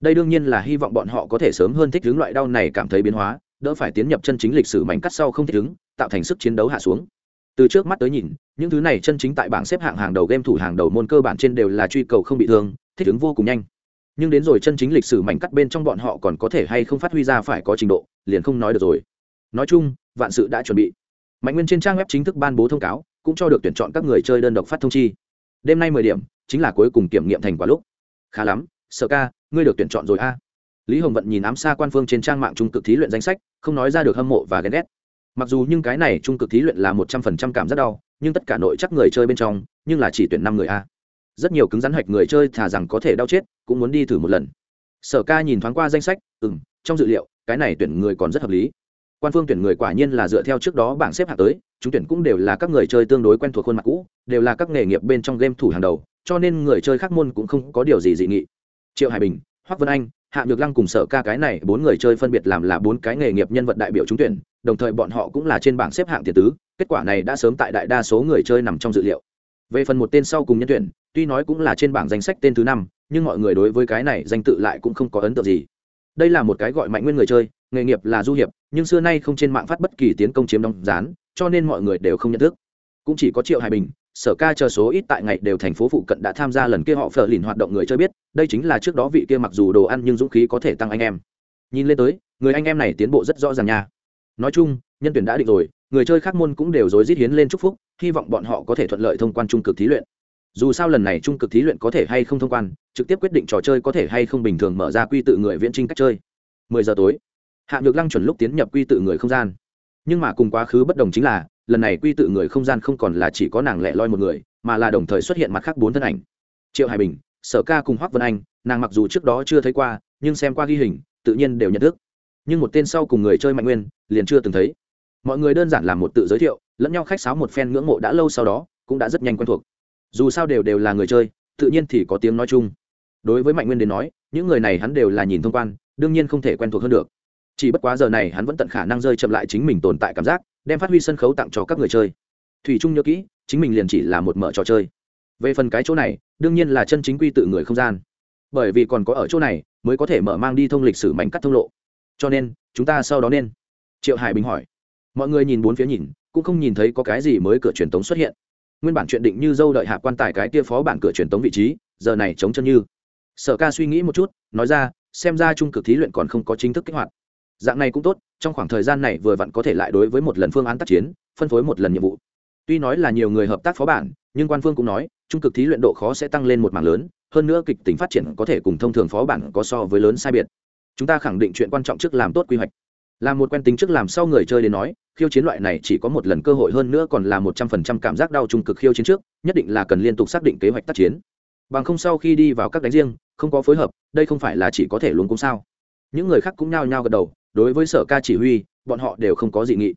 Đây đương nhiên là hy vọng bọn họ có thể sớm hơn thích ứng loại đau này cảm thấy biến hóa đỡ phải tiến nhập chân chính lịch sử mảnh cắt sau không thích ứng, tạo thành sức chiến đấu hạ xuống. Từ trước mắt tới nhìn, những thứ này chân chính tại bảng xếp hạng hàng đầu game thủ hàng đầu môn cơ bản trên đều là truy cầu không bị thương, thích ứng vô cùng nhanh. Nhưng đến rồi chân chính lịch sử mảnh cắt bên trong bọn họ còn có thể hay không phát huy ra phải có trình độ, liền không nói được rồi. Nói chung, vạn sự đã chuẩn bị. Mạnh nguyên trên trang web chính thức ban bố thông cáo, cũng cho được tuyển chọn các người chơi đơn độc phát thông chi. Đêm nay mười điểm, chính là cuối cùng kiểm nghiệm thành quả lúc. Khá lắm sợ ca, ngươi được tuyển chọn rồi a lý hồng vận nhìn ám xa quan phương trên trang mạng trung cực thí luyện danh sách, không nói ra được hâm mộ và ghen ghét. Mặc dù nhưng cái này trung cực thí luyện là một trăm phần trăm cảm giác đau, nhưng tất cả nội chắc người chơi bên trong, nhưng là chỉ tuyển năm người a. Rất nhiều cứng rắn hạch người chơi thà rằng có thể đau chết, cũng muốn đi thử một lần. Sở ca nhìn thoáng qua danh sách ừ m trong dự liệu, cái này tuyển người còn rất hợp lý. Quan phương tuyển người quả nhiên là dựa theo trước đó bảng xếp hạng tới, chúng tuyển cũng đều là các người chơi tương đối quen thuộc khuôn mặt cũ, đều là các nghề nghiệp bên trong game thủ hàng đầu, cho nên người chơi khác môn cũng không có điều gì dị nghị. Triệu hải bình hoác vân anh hạ nhược lăng cùng sở ca cái này bốn người chơi phân biệt làm là bốn cái nghề nghiệp nhân vật đại biểu trúng tuyển, đồng thời bọn họ cũng là trên bảng xếp hạng tiền tứ, kết quả này đã sớm tại đại đa số người chơi nằm trong dự liệu. Về phần một tên sau cùng nhân tuyển, tuy nói cũng là trên bảng danh sách tên thứ năm, nhưng mọi người đối với cái này danh tự lại cũng không có ấn tượng gì. Đây là một cái gọi mạnh nguyên người chơi, nghề nghiệp là du hiệp, nhưng xưa nay không trên mạng phát bất kỳ tiến công chiếm đóng rán cho nên mọi người đều không nhận thức. Cũng chỉ có triệu hải bình sở ca chờ số ít tại ngày đều thành phố phụ cận đã tham gia lần kia họ phờ lìn hoạt động người chơi biết, đây chính là trước đó vị kia mặc dù đồ ăn nhưng dũng khí có thể tăng anh em. Nhìn lên tới, người anh em này tiến bộ rất rõ ràng nha. Nói chung, nhân tuyển đã định rồi, người chơi khác môn cũng đều dối rít hiến lên chúc phúc, hy vọng bọn họ có thể thuận lợi thông quan trung cực thí luyện. Dù sao lần này trung cực thí luyện có thể hay không thông quan, trực tiếp quyết định trò chơi có thể hay không bình thường mở ra quy tự người viễn trinh cách chơi. Mười giờ tối, hạ nhược lăng chuẩn lúc tiến nhập quy tự người không gian. Nhưng mà cùng quá khứ bất đồng chính là lần này quy tự người không gian không còn là chỉ có nàng lẻ loi một người, mà là đồng thời xuất hiện mặt khác bốn thân ảnh. Triệu hải bình, sở ca cùng hoác vân anh, nàng mặc dù trước đó chưa thấy qua, nhưng xem qua ghi hình, tự nhiên đều nhận thức. Nhưng một tên sau cùng người chơi mạnh nguyên, liền chưa từng thấy. Mọi người đơn giản làm một tự giới thiệu, lẫn nhau khách sáo một phen ngưỡng mộ đã lâu sau đó, cũng đã rất nhanh quen thuộc. Dù sao đều đều là người chơi, tự nhiên thì có tiếng nói chung. Đối với mạnh nguyên đến nói, những người này hắn đều là nhìn thông quan, đương nhiên không thể quen thuộc hơn được. Chỉ bất quá giờ này hắn vẫn tận khả năng rơi chậm lại chính mình tồn tại cảm giác đem phát huy sân khấu tặng cho các người chơi. Thủy trung nhớ kỹ, chính mình liền chỉ là một mở trò chơi. Về phần cái chỗ này, đương nhiên là chân chính quy tự người không gian. Bởi vì còn có ở chỗ này, mới có thể mở mang đi thông lịch sử mảnh cắt thông lộ. Cho nên, chúng ta sau đó nên. Triệu hải bình hỏi. Mọi người nhìn bốn phía nhìn, cũng không nhìn thấy có cái gì mới cửa truyền tống xuất hiện. Nguyên bản chuyện định như dâu đợi hạ quan tài cái kia phó bản cửa truyền tống vị trí, giờ này chống chân như. Sở ca suy nghĩ một chút, nói ra, xem ra trung cực thí luyện còn không có chính thức kích hoạt dạng này cũng tốt, trong khoảng thời gian này vừa vặn có thể lại đối với một lần phương án tác chiến, phân phối một lần nhiệm vụ. Tuy nói là nhiều người hợp tác phó bản, nhưng quan phương cũng nói, trung cực thí luyện độ khó sẽ tăng lên một mảng lớn, hơn nữa kịch tính phát triển có thể cùng thông thường phó bản có so với lớn sai biệt. Chúng ta khẳng định chuyện quan trọng trước làm tốt quy hoạch. Làm một quen tính trước làm sau người chơi đến nói, khiêu chiến loại này chỉ có một lần cơ hội hơn nữa còn là một trăm phần trăm cảm giác đau trung cực khiêu chiến trước, nhất định là cần liên tục xác định kế hoạch tác chiến. Bằng không sau khi đi vào các đánh riêng, không có phối hợp, đây không phải là chỉ có thể luôn cũng sao. Những người khác cũng nhao nhao gật đầu đối với sở ca chỉ huy, bọn họ đều không có dị nghị.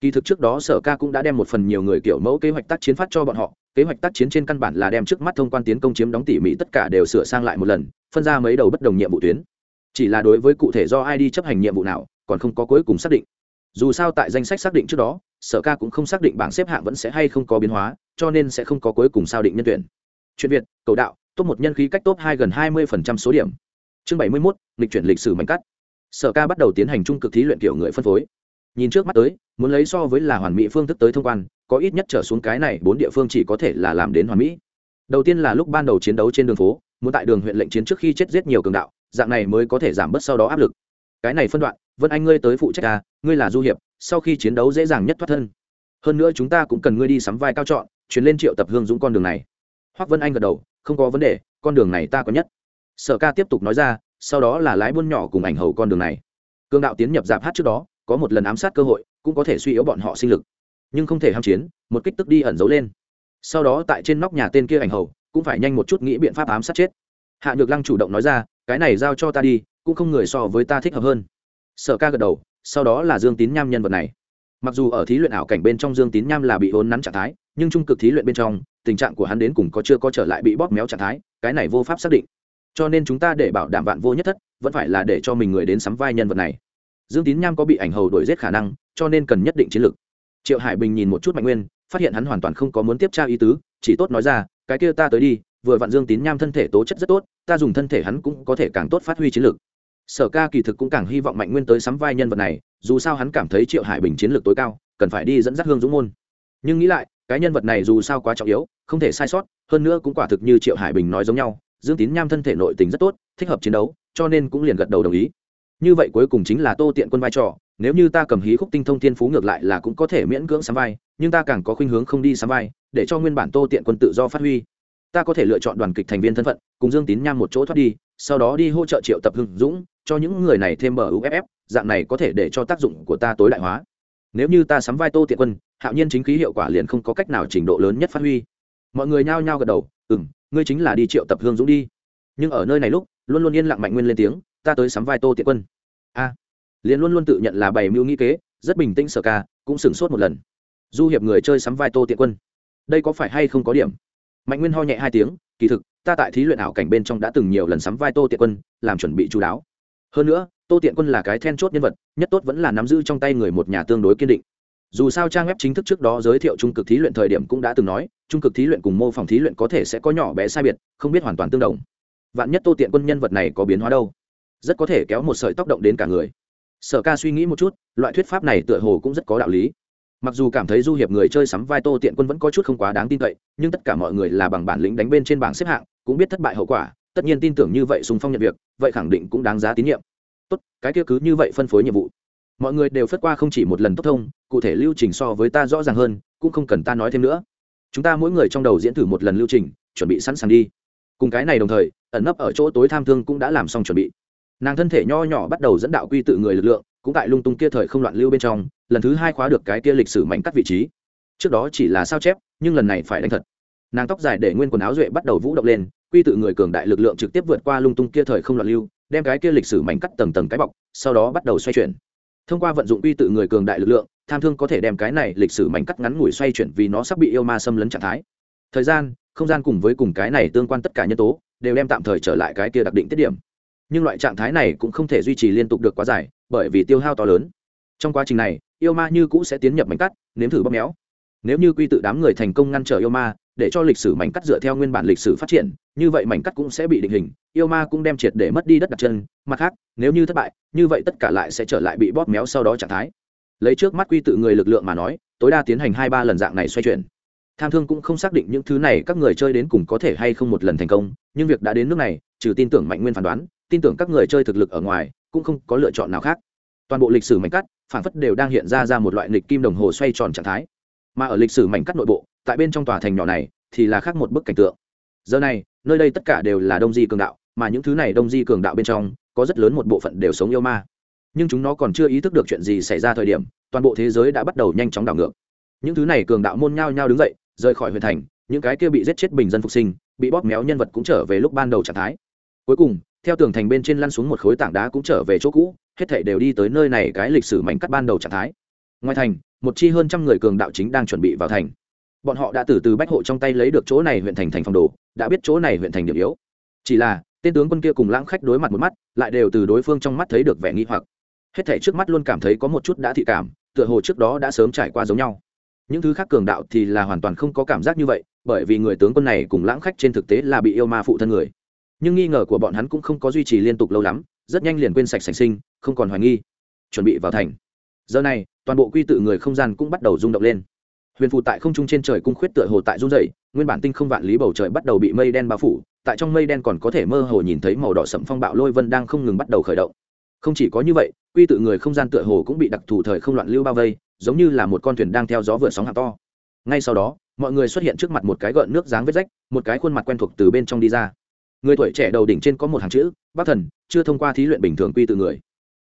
Kỳ thực trước đó sở ca cũng đã đem một phần nhiều người kiểu mẫu kế hoạch tác chiến phát cho bọn họ, kế hoạch tác chiến trên căn bản là đem trước mắt thông quan tiến công chiếm đóng tỉ mỉ tất cả đều sửa sang lại một lần, phân ra mấy đầu bất đồng nhiệm vụ tuyến. Chỉ là đối với cụ thể do ai đi chấp hành nhiệm vụ nào, còn không có cuối cùng xác định. Dù sao tại danh sách xác định trước đó, sở ca cũng không xác định bảng xếp hạng vẫn sẽ hay không có biến hóa, cho nên sẽ không có cuối cùng sao định nhân tuyển. Chuyện việt, cầu đạo, top một nhân khí cách top hai gần hai mươi số điểm. Chương bảy mươi mốt lịch chuyển lịch sử mạnh cắt sở ca bắt đầu tiến hành trung cực thí luyện kiểu người phân phối. Nhìn trước mắt tới, muốn lấy so với là hoàn mỹ phương thức tới thông quan, có ít nhất trở xuống cái này bốn địa phương chỉ có thể là làm đến hoàn mỹ. Đầu tiên là lúc ban đầu chiến đấu trên đường phố, muốn tại đường huyện lệnh chiến trước khi chết giết nhiều cường đạo, dạng này mới có thể giảm bớt sau đó áp lực. Cái này phân đoạn, vân anh ngươi tới phụ trách ta ngươi là du hiệp, sau khi chiến đấu dễ dàng nhất thoát thân. Hơn nữa chúng ta cũng cần ngươi đi sắm vai cao trọn chuyển lên triệu tập hương dũng con đường này. Hoắc vân anh gật đầu, không có vấn đề, con đường này ta có nhất. Sở ca tiếp tục nói ra sau đó là lái buôn nhỏ cùng ảnh hầu con đường này. Cương đạo tiến nhập dạp hát trước đó, có một lần ám sát cơ hội, cũng có thể suy yếu bọn họ sinh lực. Nhưng không thể ham chiến, một kích tức đi ẩn giấu lên. Sau đó tại trên nóc nhà tên kia ảnh hầu, cũng phải nhanh một chút nghĩ biện pháp ám sát chết. Hạ nhược lăng chủ động nói ra, cái này giao cho ta đi, cũng không người so với ta thích hợp hơn. Sở ca gật đầu, sau đó là dương tín nham nhân vật này. Mặc dù ở thí luyện ảo cảnh bên trong dương tín nham là bị ốn nắn trạng thái, nhưng trung cực thí luyện bên trong, tình trạng của hắn đến cùng có chưa có trở lại bị bóp méo trạng thái, cái này vô pháp xác định cho nên chúng ta để bảo đảm vạn vô nhất thất, vẫn phải là để cho mình người đến sắm vai nhân vật này. Dương tín nham có bị ảnh hầu đổi giết khả năng, cho nên cần nhất định chiến lược. Triệu hải bình nhìn một chút mạnh nguyên, phát hiện hắn hoàn toàn không có muốn tiếp tra ý tứ, chỉ tốt nói ra, cái kia ta tới đi, vừa vặn dương tín nham thân thể tố chất rất tốt, ta dùng thân thể hắn cũng có thể càng tốt phát huy chiến lược. Sở ca kỳ thực cũng càng hy vọng mạnh nguyên tới sắm vai nhân vật này, dù sao hắn cảm thấy triệu hải bình chiến lược tối cao, cần phải đi dẫn dắt hương dũng môn. Nhưng nghĩ lại, cái nhân vật này dù sao quá trọng yếu, không thể sai sót, hơn nữa cũng quả thực như triệu hải bình nói giống nhau dương tín nham thân thể nội tình rất tốt, thích hợp chiến đấu, cho nên cũng liền gật đầu đồng ý. Như vậy cuối cùng chính là tô tiện quân vai trò, nếu như ta cầm hí khúc tinh thông thiên phú ngược lại là cũng có thể miễn cưỡng sắm vai, nhưng ta càng có khuynh hướng không đi sắm vai, để cho nguyên bản tô tiện quân tự do phát huy. Ta có thể lựa chọn đoàn kịch thành viên thân phận, cùng dương tín nham một chỗ thoát đi, sau đó đi hỗ trợ triệu tập hưng dũng, cho những người này thêm bờ uff dạng này có thể để cho tác dụng của ta tối đại hóa. Nếu như ta sắm vai tô tiện quân, hạo nhiên chính khí hiệu quả liền không có cách nào trình độ lớn nhất phát huy. Mọi người nhao nhao gật đầu ừ m ngươi chính là đi triệu tập hương dũng đi. Nhưng ở nơi này lúc, luôn luôn yên lặng mạnh nguyên lên tiếng, ta tới sắm vai tô tiện quân. A. Liền luôn luôn tự nhận là bày mưu nghĩ kế, rất bình tĩnh sở ca, cũng sửng sốt một lần. Du hiệp người chơi sắm vai tô tiện quân. Đây có phải hay không có điểm? Mạnh nguyên ho nhẹ hai tiếng, kỳ thực, ta tại thí luyện ảo cảnh bên trong đã từng nhiều lần sắm vai tô tiện quân, làm chuẩn bị chú đáo. Hơn nữa, tô tiện quân là cái then chốt nhân vật, nhất tốt vẫn là nắm giữ trong tay người một nhà tương đối kiên định dù sao trang web chính thức trước đó giới thiệu trung cực thí luyện thời điểm cũng đã từng nói, trung cực thí luyện cùng mô phỏng thí luyện có thể sẽ có nhỏ bé sai biệt, không biết hoàn toàn tương đồng. Vạn nhất tô tiện quân nhân vật này có biến hóa đâu? Rất có thể kéo một sợi tóc động đến cả người. Sở ca suy nghĩ một chút, loại thuyết pháp này tựa hồ cũng rất có đạo lý. Mặc dù cảm thấy du hiệp người chơi sắm vai tô tiện quân vẫn có chút không quá đáng tin cậy, nhưng tất cả mọi người là bằng bản lĩnh đánh bên trên bảng xếp hạng, cũng biết thất bại hậu quả, tất nhiên tin tưởng như vậy sùng phong nhận việc, vậy khẳng định cũng đáng giá tín nhiệm. Tốt, cái kia cứ như vậy phân phối nhiệm vụ mọi người đều phất qua không chỉ một lần tốc thông, cụ thể lưu trình so với ta rõ ràng hơn, cũng không cần ta nói thêm nữa. Chúng ta mỗi người trong đầu diễn thử một lần lưu trình, chuẩn bị sẵn sàng đi. Cùng cái này đồng thời, ẩn nấp ở chỗ tối tham thương cũng đã làm xong chuẩn bị. Nàng thân thể nho nhỏ bắt đầu dẫn đạo quy tự người lực lượng, cũng tại lung tung kia thời không loạn lưu bên trong, lần thứ hai khóa được cái kia lịch sử mảnh cắt vị trí. Trước đó chỉ là sao chép, nhưng lần này phải đánh thật. Nàng tóc dài để nguyên quần áo duệ bắt đầu vũ động lên, quy tự người cường đại lực lượng trực tiếp vượt qua lung tung kia thời không loạn lưu, đem cái kia lịch sử mảnh cắt tầng tầng cái bọc, sau đó bắt đầu xoay chuyển thông qua vận dụng quy tự người cường đại lực lượng, tham thương có thể đem cái này lịch sử mảnh cắt ngắn ngủi xoay chuyển vì nó sắp bị yêu ma xâm lấn trạng thái. Thời gian, không gian cùng với cùng cái này tương quan tất cả nhân tố, đều đem tạm thời trở lại cái kia đặc định tiết điểm. Nhưng loại trạng thái này cũng không thể duy trì liên tục được quá dài, bởi vì tiêu hao to lớn. Trong quá trình này, yêu ma như cũ sẽ tiến nhập mảnh cắt, nếm thử bóp méo nếu như quy tự đám người thành công ngăn trở yêu ma, để cho lịch sử mảnh cắt dựa theo nguyên bản lịch sử phát triển, như vậy mảnh cắt cũng sẽ bị định hình, yêu ma cũng đem triệt để mất đi đất đặt chân. Mặt khác, nếu như thất bại, như vậy tất cả lại sẽ trở lại bị bóp méo sau đó trạng thái. Lấy trước mắt quy tự người lực lượng mà nói, tối đa tiến hành hai ba lần dạng này xoay chuyển. Tham thương cũng không xác định những thứ này các người chơi đến cùng có thể hay không một lần thành công, nhưng việc đã đến nước này, trừ tin tưởng mạnh nguyên phán đoán, tin tưởng các người chơi thực lực ở ngoài, cũng không có lựa chọn nào khác. Toàn bộ lịch sử mảnh cắt phản phất đều đang hiện ra ra một loại lịch kim đồng hồ xoay tròn trạng thái mà ở lịch sử mảnh cắt nội bộ, tại bên trong tòa thành nhỏ này thì là khác một bức cảnh tượng. Giờ này, nơi đây tất cả đều là đông di cường đạo, mà những thứ này đông di cường đạo bên trong, có rất lớn một bộ phận đều sống yêu ma. Nhưng chúng nó còn chưa ý thức được chuyện gì xảy ra thời điểm, toàn bộ thế giới đã bắt đầu nhanh chóng đảo ngược. Những thứ này cường đạo môn nhao nhao đứng dậy, rời khỏi huyện thành, những cái kia bị giết chết bình dân phục sinh, bị bóp méo nhân vật cũng trở về lúc ban đầu trạng thái. Cuối cùng, theo tường thành bên trên lăn xuống một khối tảng đá cũng trở về chỗ cũ, hết thảy đều đi tới nơi này cái lịch sử mảnh cắt ban đầu trạng thái. Ngoài thành một chi hơn trăm người cường đạo chính đang chuẩn bị vào thành. Bọn họ đã từ từ bách hộ trong tay lấy được chỗ này huyện thành thành phòng đồ, đã biết chỗ này huyện thành điểm yếu. Chỉ là, tên tướng quân kia cùng lãng khách đối mặt một mắt, lại đều từ đối phương trong mắt thấy được vẻ nghi hoặc. Hết thể trước mắt luôn cảm thấy có một chút đã thị cảm, tựa hồ trước đó đã sớm trải qua giống nhau. Những thứ khác cường đạo thì là hoàn toàn không có cảm giác như vậy, bởi vì người tướng quân này cùng lãng khách trên thực tế là bị yêu ma phụ thân người. Nhưng nghi ngờ của bọn hắn cũng không có duy trì liên tục lâu lắm, rất nhanh liền quên sạch sành sinh, không còn hoài nghi. Chuẩn bị vào thành giờ này, toàn bộ quy tự người không gian cũng bắt đầu rung động lên. Huyền phù tại không trung trên trời cung khuyết tựa hồ tại run dày nguyên bản tinh không vạn lý bầu trời bắt đầu bị mây đen bao phủ, tại trong mây đen còn có thể mơ hồ nhìn thấy màu đỏ sậm phong bạo lôi vân đang không ngừng bắt đầu khởi động. Không chỉ có như vậy, quy tự người không gian tựa hồ cũng bị đặc thù thời không loạn lưu bao vây, giống như là một con thuyền đang theo gió vượt sóng hạng to. Ngay sau đó, mọi người xuất hiện trước mặt một cái gợn nước dáng vết rách, một cái khuôn mặt quen thuộc từ bên trong đi ra. Người tuổi trẻ đầu đỉnh trên có một hàng chữ, bác thần, chưa thông qua thí luyện bình thường quy tự người.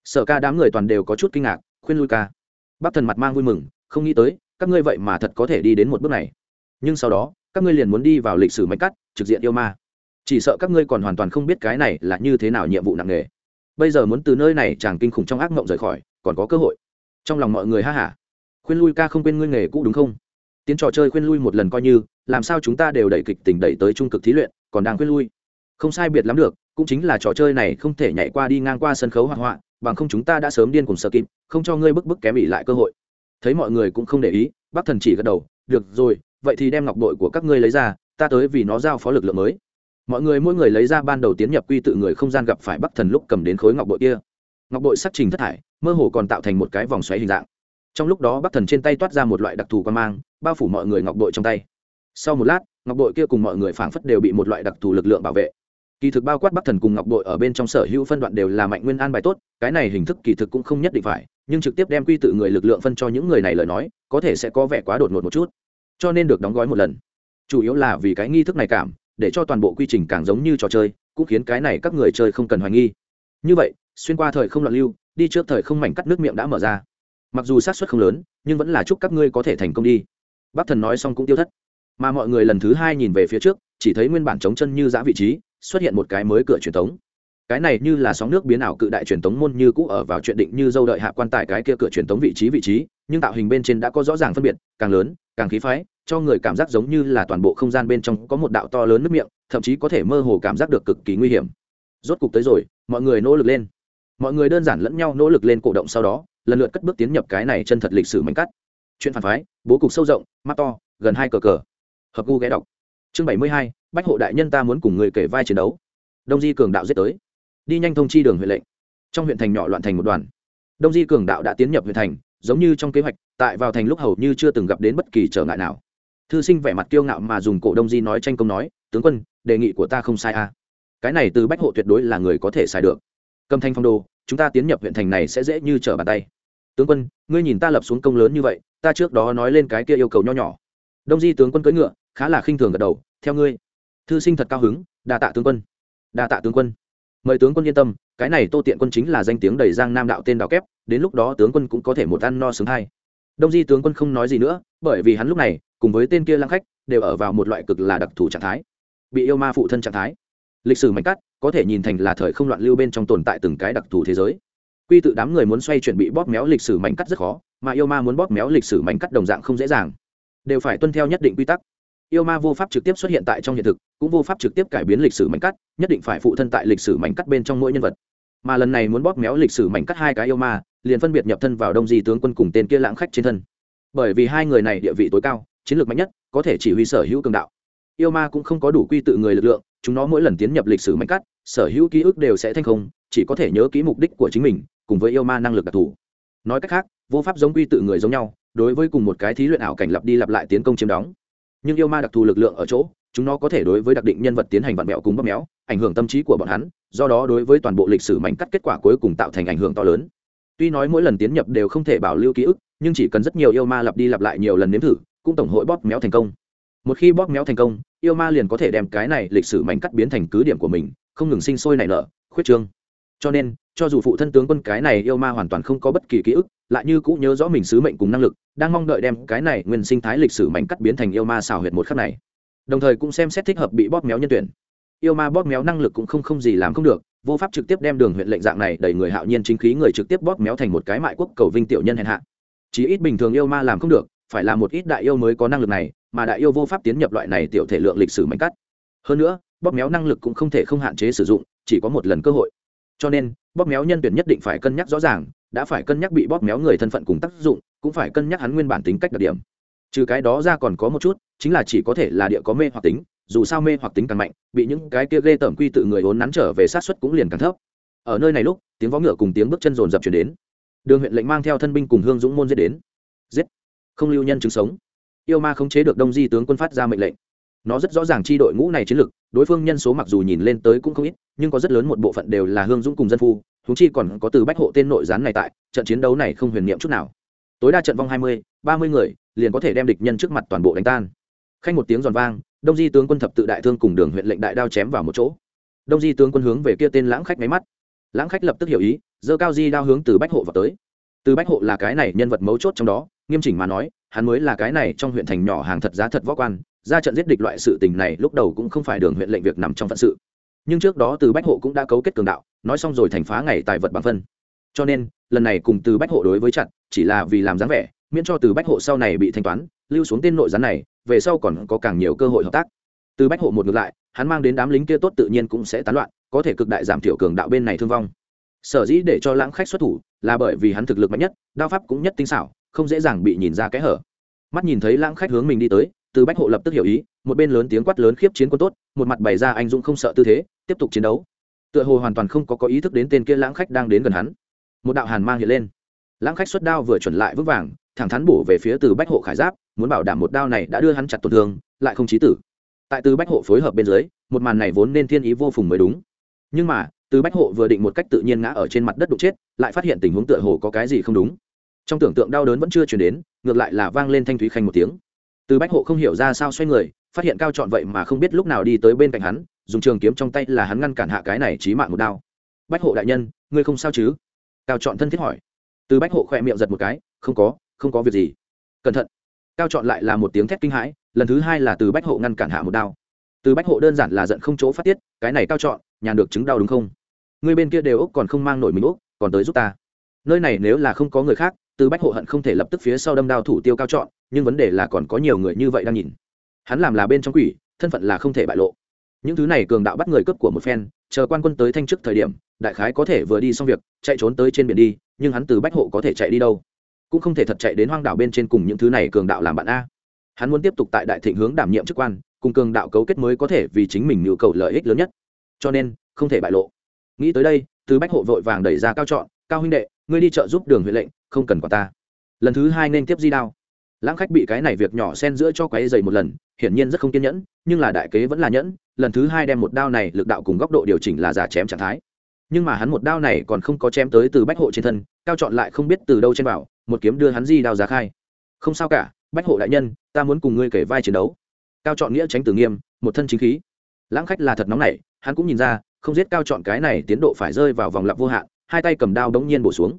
Sở ca đám người toàn đều có chút kinh ngạc khuyên lui ca. Bắc thần mặt mang vui mừng, không nghĩ tới, các ngươi vậy mà thật có thể đi đến một bước này. Nhưng sau đó, các ngươi liền muốn đi vào lịch sử mạch cắt, trực diện yêu ma. Chỉ sợ các ngươi còn hoàn toàn không biết cái này là như thế nào nhiệm vụ nặng nề. Bây giờ muốn từ nơi này chàng kinh khủng trong ác mộng rời khỏi, còn có cơ hội. Trong lòng mọi người ha hả. Khuyên lui ca không quên ngươi nghề cũ đúng không? Tiến trò chơi khuyên lui một lần coi như, làm sao chúng ta đều đẩy kịch tình đẩy tới trung cực thí luyện, còn đang khuyên lui. Không sai biệt lắm được, cũng chính là trò chơi này không thể nhảy qua đi ngang qua sân khấu hoạt họa bằng không chúng ta đã sớm điên cùng sợ kịp, không cho ngươi bức bức kém ỉ lại cơ hội. Thấy mọi người cũng không để ý bác thần chỉ gật đầu, được rồi, vậy thì đem ngọc đội của các ngươi lấy ra, ta tới vì nó giao phó lực lượng mới. Mọi người mỗi người lấy ra ban đầu tiến nhập quy tự người không gian gặp phải bắc thần lúc cầm đến khối ngọc bội kia. Ngọc bội sắc trình thất thải, mơ hồ còn tạo thành một cái vòng xoáy hình dạng. Trong lúc đó bắc thần trên tay toát ra một loại đặc thù quan mang, bao phủ mọi người ngọc bội trong tay. Sau một lát, ngọc bội kia cùng mọi người phảng phất đều bị một loại đặc thù lực lượng bảo vệ kỳ thực bao quát bắc thần cùng ngọc đội ở bên trong sở hữu phân đoạn đều là mạnh nguyên an bài tốt, cái này hình thức kỳ thực cũng không nhất định phải, nhưng trực tiếp đem quy tự người lực lượng phân cho những người này lời nói, có thể sẽ có vẻ quá đột ngột một chút. Cho nên được đóng gói một lần. Chủ yếu là vì cái nghi thức này cảm, để cho toàn bộ quy trình càng giống như trò chơi, cũng khiến cái này các người chơi không cần hoài nghi. Như vậy, xuyên qua thời không loạn lưu, đi trước thời không mảnh cắt nước miệng đã mở ra. Mặc dù sát xuất không lớn, nhưng vẫn là chúc các ngươi có thể thành công đi. Bác thần nói xong cũng tiêu thất. Mà mọi người lần thứ hai nhìn về phía trước, chỉ thấy nguyên bản chống chân như giã vị trí xuất hiện một cái mới cửa truyền thống. Cái này như là sóng nước biến ảo cự đại truyền thống môn như cũ ở vào chuyện định như dâu đợi hạ quan tài cái kia cửa truyền thống vị trí vị trí, nhưng tạo hình bên trên đã có rõ ràng phân biệt, càng lớn, càng khí phái, cho người cảm giác giống như là toàn bộ không gian bên trong có một đạo to lớn nước miệng, thậm chí có thể mơ hồ cảm giác được cực kỳ nguy hiểm. Rốt cục tới rồi, mọi người nỗ lực lên. Mọi người đơn giản lẫn nhau nỗ lực lên cổ động sau đó, lần lượt cất bước tiến nhập cái này chân thật lịch sử mảnh cắt. Chuyện phản phái, bố cục sâu rộng, mắt to, gần hai cờ cờ. Hợp gu ghé đọc chương bảy mươi hai, bách hộ đại nhân ta muốn cùng người kể vai chiến đấu. Đông di cường đạo giết tới. Đi nhanh thông chi đường huyện lệnh. Trong huyện thành nhỏ loạn thành một đoàn. Đông di cường đạo đã tiến nhập huyện thành, giống như trong kế hoạch, tại vào thành lúc hầu như chưa từng gặp đến bất kỳ trở ngại nào. Thư sinh vẻ mặt kiêu ngạo mà dùng cổ đông di nói tranh công nói, tướng quân, đề nghị của ta không sai a à. cái này từ bách hộ tuyệt đối là người có thể sai được. Cầm thanh phong đô chúng ta tiến nhập huyện thành này sẽ dễ như trở bàn tay. Tướng quân, ngươi nhìn ta lập xuống công lớn như vậy, ta trước đó nói lên cái kia yêu cầu nho nhỏ. Đông di tướng quân cưỡi ngựa, khá là khinh thường gật đầu theo ngươi. Thư sinh thật cao hứng, đa tạ tướng quân. Đa tạ tướng quân. Mời tướng quân yên tâm, cái này tô tiện quân chính là danh tiếng đầy giang nam đạo tên đạo kép, đến lúc đó tướng quân cũng có thể một ăn no sướng hai. Đông di tướng quân không nói gì nữa, bởi vì hắn lúc này, cùng với tên kia lăng khách, đều ở vào một loại cực là đặc thù trạng thái. Bị yêu ma phụ thân trạng thái. Lịch sử mạnh cắt, có thể nhìn thành là thời không loạn lưu bên trong tồn tại từng cái đặc thù thế giới. Quy tự đám người muốn xoay chuyển bị bóp méo lịch sử mạnh cắt rất khó, mà yêu ma muốn bóp méo lịch sử mạnh cắt đồng dạng không dễ dàng. Đều phải tuân theo nhất định quy tắc yêu ma vô pháp trực tiếp xuất hiện tại trong hiện thực, cũng vô pháp trực tiếp cải biến lịch sử mảnh cắt, nhất định phải phụ thân tại lịch sử mảnh cắt bên trong mỗi nhân vật. Mà lần này muốn bóp méo lịch sử mảnh cắt hai cái yêu ma, liền phân biệt nhập thân vào đông di tướng quân cùng tên kia lãng khách trên thân. Bởi vì hai người này địa vị tối cao, chiến lược mạnh nhất, có thể chỉ huy sở hữu cường đạo. Yêu ma cũng không có đủ quy tự người lực lượng, chúng nó mỗi lần tiến nhập lịch sử mạnh cắt, sở hữu ký ức đều sẽ thành không, chỉ có thể nhớ kỹ mục đích của chính mình, cùng với yêu ma năng lực đặc thù. Nói cách khác, vô pháp giống quy tự người giống nhau, đối với cùng một cái thí luyện ảo cảnh lặp đi lặp lại tiến công chiếm đóng nhưng yêu ma đặc thù lực lượng ở chỗ, chúng nó có thể đối với đặc định nhân vật tiến hành vặn mẹo cùng bóp méo, ảnh hưởng tâm trí của bọn hắn, do đó đối với toàn bộ lịch sử mảnh cắt kết quả cuối cùng tạo thành ảnh hưởng to lớn. Tuy nói mỗi lần tiến nhập đều không thể bảo lưu ký ức, nhưng chỉ cần rất nhiều yêu ma lặp đi lặp lại nhiều lần nếm thử, cũng tổng hội bóp méo thành công. Một khi bóp méo thành công, yêu ma liền có thể đem cái này lịch sử mảnh cắt biến thành cứ điểm của mình, không ngừng sinh sôi nảy nở, khuyết trương. Cho nên cho dù phụ thân tướng quân cái này yêu ma hoàn toàn không có bất kỳ ký ức, lại như cũng nhớ rõ mình sứ mệnh cùng năng lực, đang mong đợi đem cái này nguyên sinh thái lịch sử mảnh cắt biến thành yêu ma xào huyệt một khắc này. Đồng thời cũng xem xét thích hợp bị bóp méo nhân tuyển. Yêu ma bóp méo năng lực cũng không không gì làm không được, vô pháp trực tiếp đem đường huyện lệnh dạng này đẩy người hạo nhiên chính khí người trực tiếp bóp méo thành một cái mại quốc cầu vinh tiểu nhân hèn hạ. Chỉ ít bình thường yêu ma làm không được, phải là một ít đại yêu mới có năng lực này, mà đại yêu vô pháp tiến nhập loại này tiểu thể lượng lịch sử mạnh cắt. Hơn nữa, bóp méo năng lực cũng không thể không hạn chế sử dụng, chỉ có một lần cơ hội cho nên, bóp méo nhân tuyển nhất định phải cân nhắc rõ ràng, đã phải cân nhắc bị bóp méo người thân phận cùng tác dụng, cũng phải cân nhắc hắn nguyên bản tính cách đặc điểm. Trừ cái đó ra còn có một chút, chính là chỉ có thể là địa có mê hoặc tính, dù sao mê hoặc tính càng mạnh, bị những cái kia ghê tởm quy tự người vốn nắn trở về sát xuất cũng liền càng thấp. Ở nơi này lúc, tiếng vó ngựa cùng tiếng bước chân rồn rập chuyển đến. Đường huyện lệnh mang theo thân binh cùng hương dũng môn giết đến. Giết. Không lưu nhân chứng sống. Yêu ma khống chế được đông di tướng quân phát ra mệnh lệnh nó rất rõ ràng chi đội ngũ này chiến lực, đối phương nhân số mặc dù nhìn lên tới cũng không ít, nhưng có rất lớn một bộ phận đều là hương dũng cùng dân phu húng chi còn có từ bách hộ tên nội gián này tại, trận chiến đấu này không huyền niệm chút nào. Tối đa trận vong hai mươi, ba mươi người, liền có thể đem địch nhân trước mặt toàn bộ đánh tan. Khanh một tiếng giòn vang, đông di tướng quân thập tự đại thương cùng đường huyện lệnh đại đao chém vào một chỗ. Đông di tướng quân hướng về kia tên lãng khách máy mắt. Lãng khách lập tức hiểu ý dơ cao di đao hướng từ bách hộ vào tới. Từ bách hộ là cái này nhân vật mấu chốt trong đó, nghiêm chỉnh mà nói, hắn mới là cái này trong huyện thành nhỏ hàng thật giá thật võ quan ra trận giết địch loại sự tình này lúc đầu cũng không phải đường huyện lệnh việc nằm trong phận sự. Nhưng trước đó từ bách hộ cũng đã cấu kết cường đạo, nói xong rồi thành phá ngày tài vật bằng phân. Cho nên, lần này cùng từ bách hộ đối với chặt, chỉ là vì làm dáng vẻ, miễn cho từ bách hộ sau này bị thanh toán, lưu xuống tên nội gián này, về sau còn có càng nhiều cơ hội hợp tác. Từ bách hộ một ngược lại, hắn mang đến đám lính kia tốt tự nhiên cũng sẽ tán loạn, có thể cực đại giảm thiểu cường đạo bên này thương vong. Sở dĩ để cho lãng khách xuất thủ là bởi vì hắn thực lực mạnh nhất, đao pháp cũng nhất tinh xảo, không dễ dàng bị nhìn ra kẽ hở. Mắt nhìn thấy lãng khách hướng mình đi tới từ bách hộ lập tức hiểu ý, một bên lớn tiếng quát lớn khiếp chiến quân tốt, một mặt bày ra anh dũng không sợ tư thế, tiếp tục chiến đấu. Tựa hồ hoàn toàn không có có ý thức đến tên kia lãng khách đang đến gần hắn. Một đạo hàn mang hiện lên. Lãng khách xuất đao vừa chuẩn lại vững vàng, thẳng thắn bổ về phía từ bách hộ khải giáp, muốn bảo đảm một đao này đã đưa hắn chặt tổn thương, lại không chí tử. Tại từ bách hộ phối hợp bên dưới, một màn này vốn nên thiên ý vô phùng mới đúng. Nhưng mà, từ bách hộ vừa định một cách tự nhiên ngã ở trên mặt đất đụng chết, lại phát hiện tình huống tựa hồ có cái gì không đúng. Trong tưởng tượng đau đớn vẫn chưa chuyển đến, ngược lại là vang lên thanh thúy khanh một tiếng từ bách hộ không hiểu ra sao xoay người, phát hiện cao trọn vậy mà không biết lúc nào đi tới bên cạnh hắn, dùng trường kiếm trong tay là hắn ngăn cản hạ cái này trí mạng một đao. Bách hộ đại nhân, ngươi không sao chứ? Cao trọn thân thiết hỏi. Từ bách hộ khỏe miệng giật một cái, không có không có việc gì. Cẩn thận. Cao chọn lại là một tiếng thét kinh hãi, lần thứ hai là từ bách hộ ngăn cản hạ một đao. Từ bách hộ đơn giản là giận không chỗ phát tiết, cái này cao chọn nhàn được chứng đau đúng không? Người bên kia đều úc còn không mang nổi mình úc còn tới giúp ta. Nơi này nếu là không có người khác từ bách hộ hận không thể lập tức phía sau đâm đao thủ tiêu cao chọn nhưng vấn đề là còn có nhiều người như vậy đang nhìn. Hắn làm là bên trong quỷ, thân phận là không thể bại lộ. Những thứ này cường đạo bắt người cướp của một phen, chờ quan quân tới thanh chức thời điểm, đại khái có thể vừa đi xong việc, chạy trốn tới trên biển đi, nhưng hắn từ bách hộ có thể chạy đi đâu? Cũng không thể thật chạy đến hoang đảo bên trên cùng những thứ này cường đạo làm bạn a. Hắn muốn tiếp tục tại đại thịnh hướng đảm nhiệm chức quan, cùng cường đạo cấu kết mới có thể vì chính mình nhu cầu lợi ích lớn nhất. Cho nên, không thể bại lộ. Nghĩ tới đây từ bách hộ vội vàng đẩy ra cao trọn, cao huynh đệ ngươi đi chợ giúp đường huyện lệnh, không cần quả ta. Lần thứ hai nên tiếp di đao. Lãng khách bị cái này việc nhỏ xen giữa cho quấy dày một lần, hiển nhiên rất không kiên nhẫn, nhưng là đại kế vẫn là nhẫn, lần thứ hai đem một đao này lực đạo cùng góc độ điều chỉnh là giả chém trạng thái. Nhưng mà hắn một đao này còn không có chém tới từ bách hộ trên thân, cao chọn lại không biết từ đâu trên bảo, một kiếm đưa hắn di đao giá khai. Không sao cả, bách hộ đại nhân, ta muốn cùng ngươi kể vai chiến đấu. Cao chọn nghĩa tránh tử nghiêm, một thân chính khí. Lãng khách là thật nóng nảy, hắn cũng nhìn ra, không giết cao chọn cái này tiến độ phải rơi vào vòng lặp vô hạn hai tay cầm đao đống nhiên bổ xuống.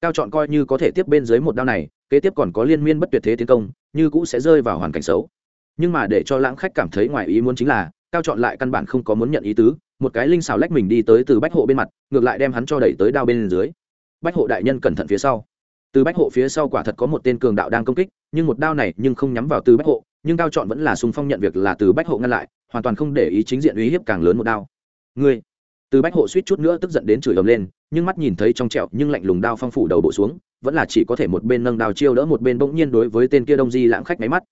Cao chọn coi như có thể tiếp bên dưới một đao này, kế tiếp còn có liên miên bất tuyệt thế tiến công, như cũ sẽ rơi vào hoàn cảnh xấu. Nhưng mà để cho lãng khách cảm thấy ngoài ý muốn chính là, cao chọn lại căn bản không có muốn nhận ý tứ, một cái linh xào lách mình đi tới từ bách hộ bên mặt, ngược lại đem hắn cho đẩy tới đao bên dưới. Bách hộ đại nhân cẩn thận phía sau. Từ bách hộ phía sau quả thật có một tên cường đạo đang công kích, nhưng một đao này nhưng không nhắm vào từ bách hộ, nhưng cao chọn vẫn là sung phong nhận việc là từ bách hộ ngăn lại, hoàn toàn không để ý chính diện uy hiếp càng lớn một đao. Ngươi từ bách hộ suýt chút nữa tức giận đến chửi ầm lên, nhưng mắt nhìn thấy trong trẹo nhưng lạnh lùng đao phong phủ đầu bộ xuống, vẫn là chỉ có thể một bên nâng đao chiêu đỡ một bên bỗng nhiên đối với tên kia đông di lãng khách máy mắt.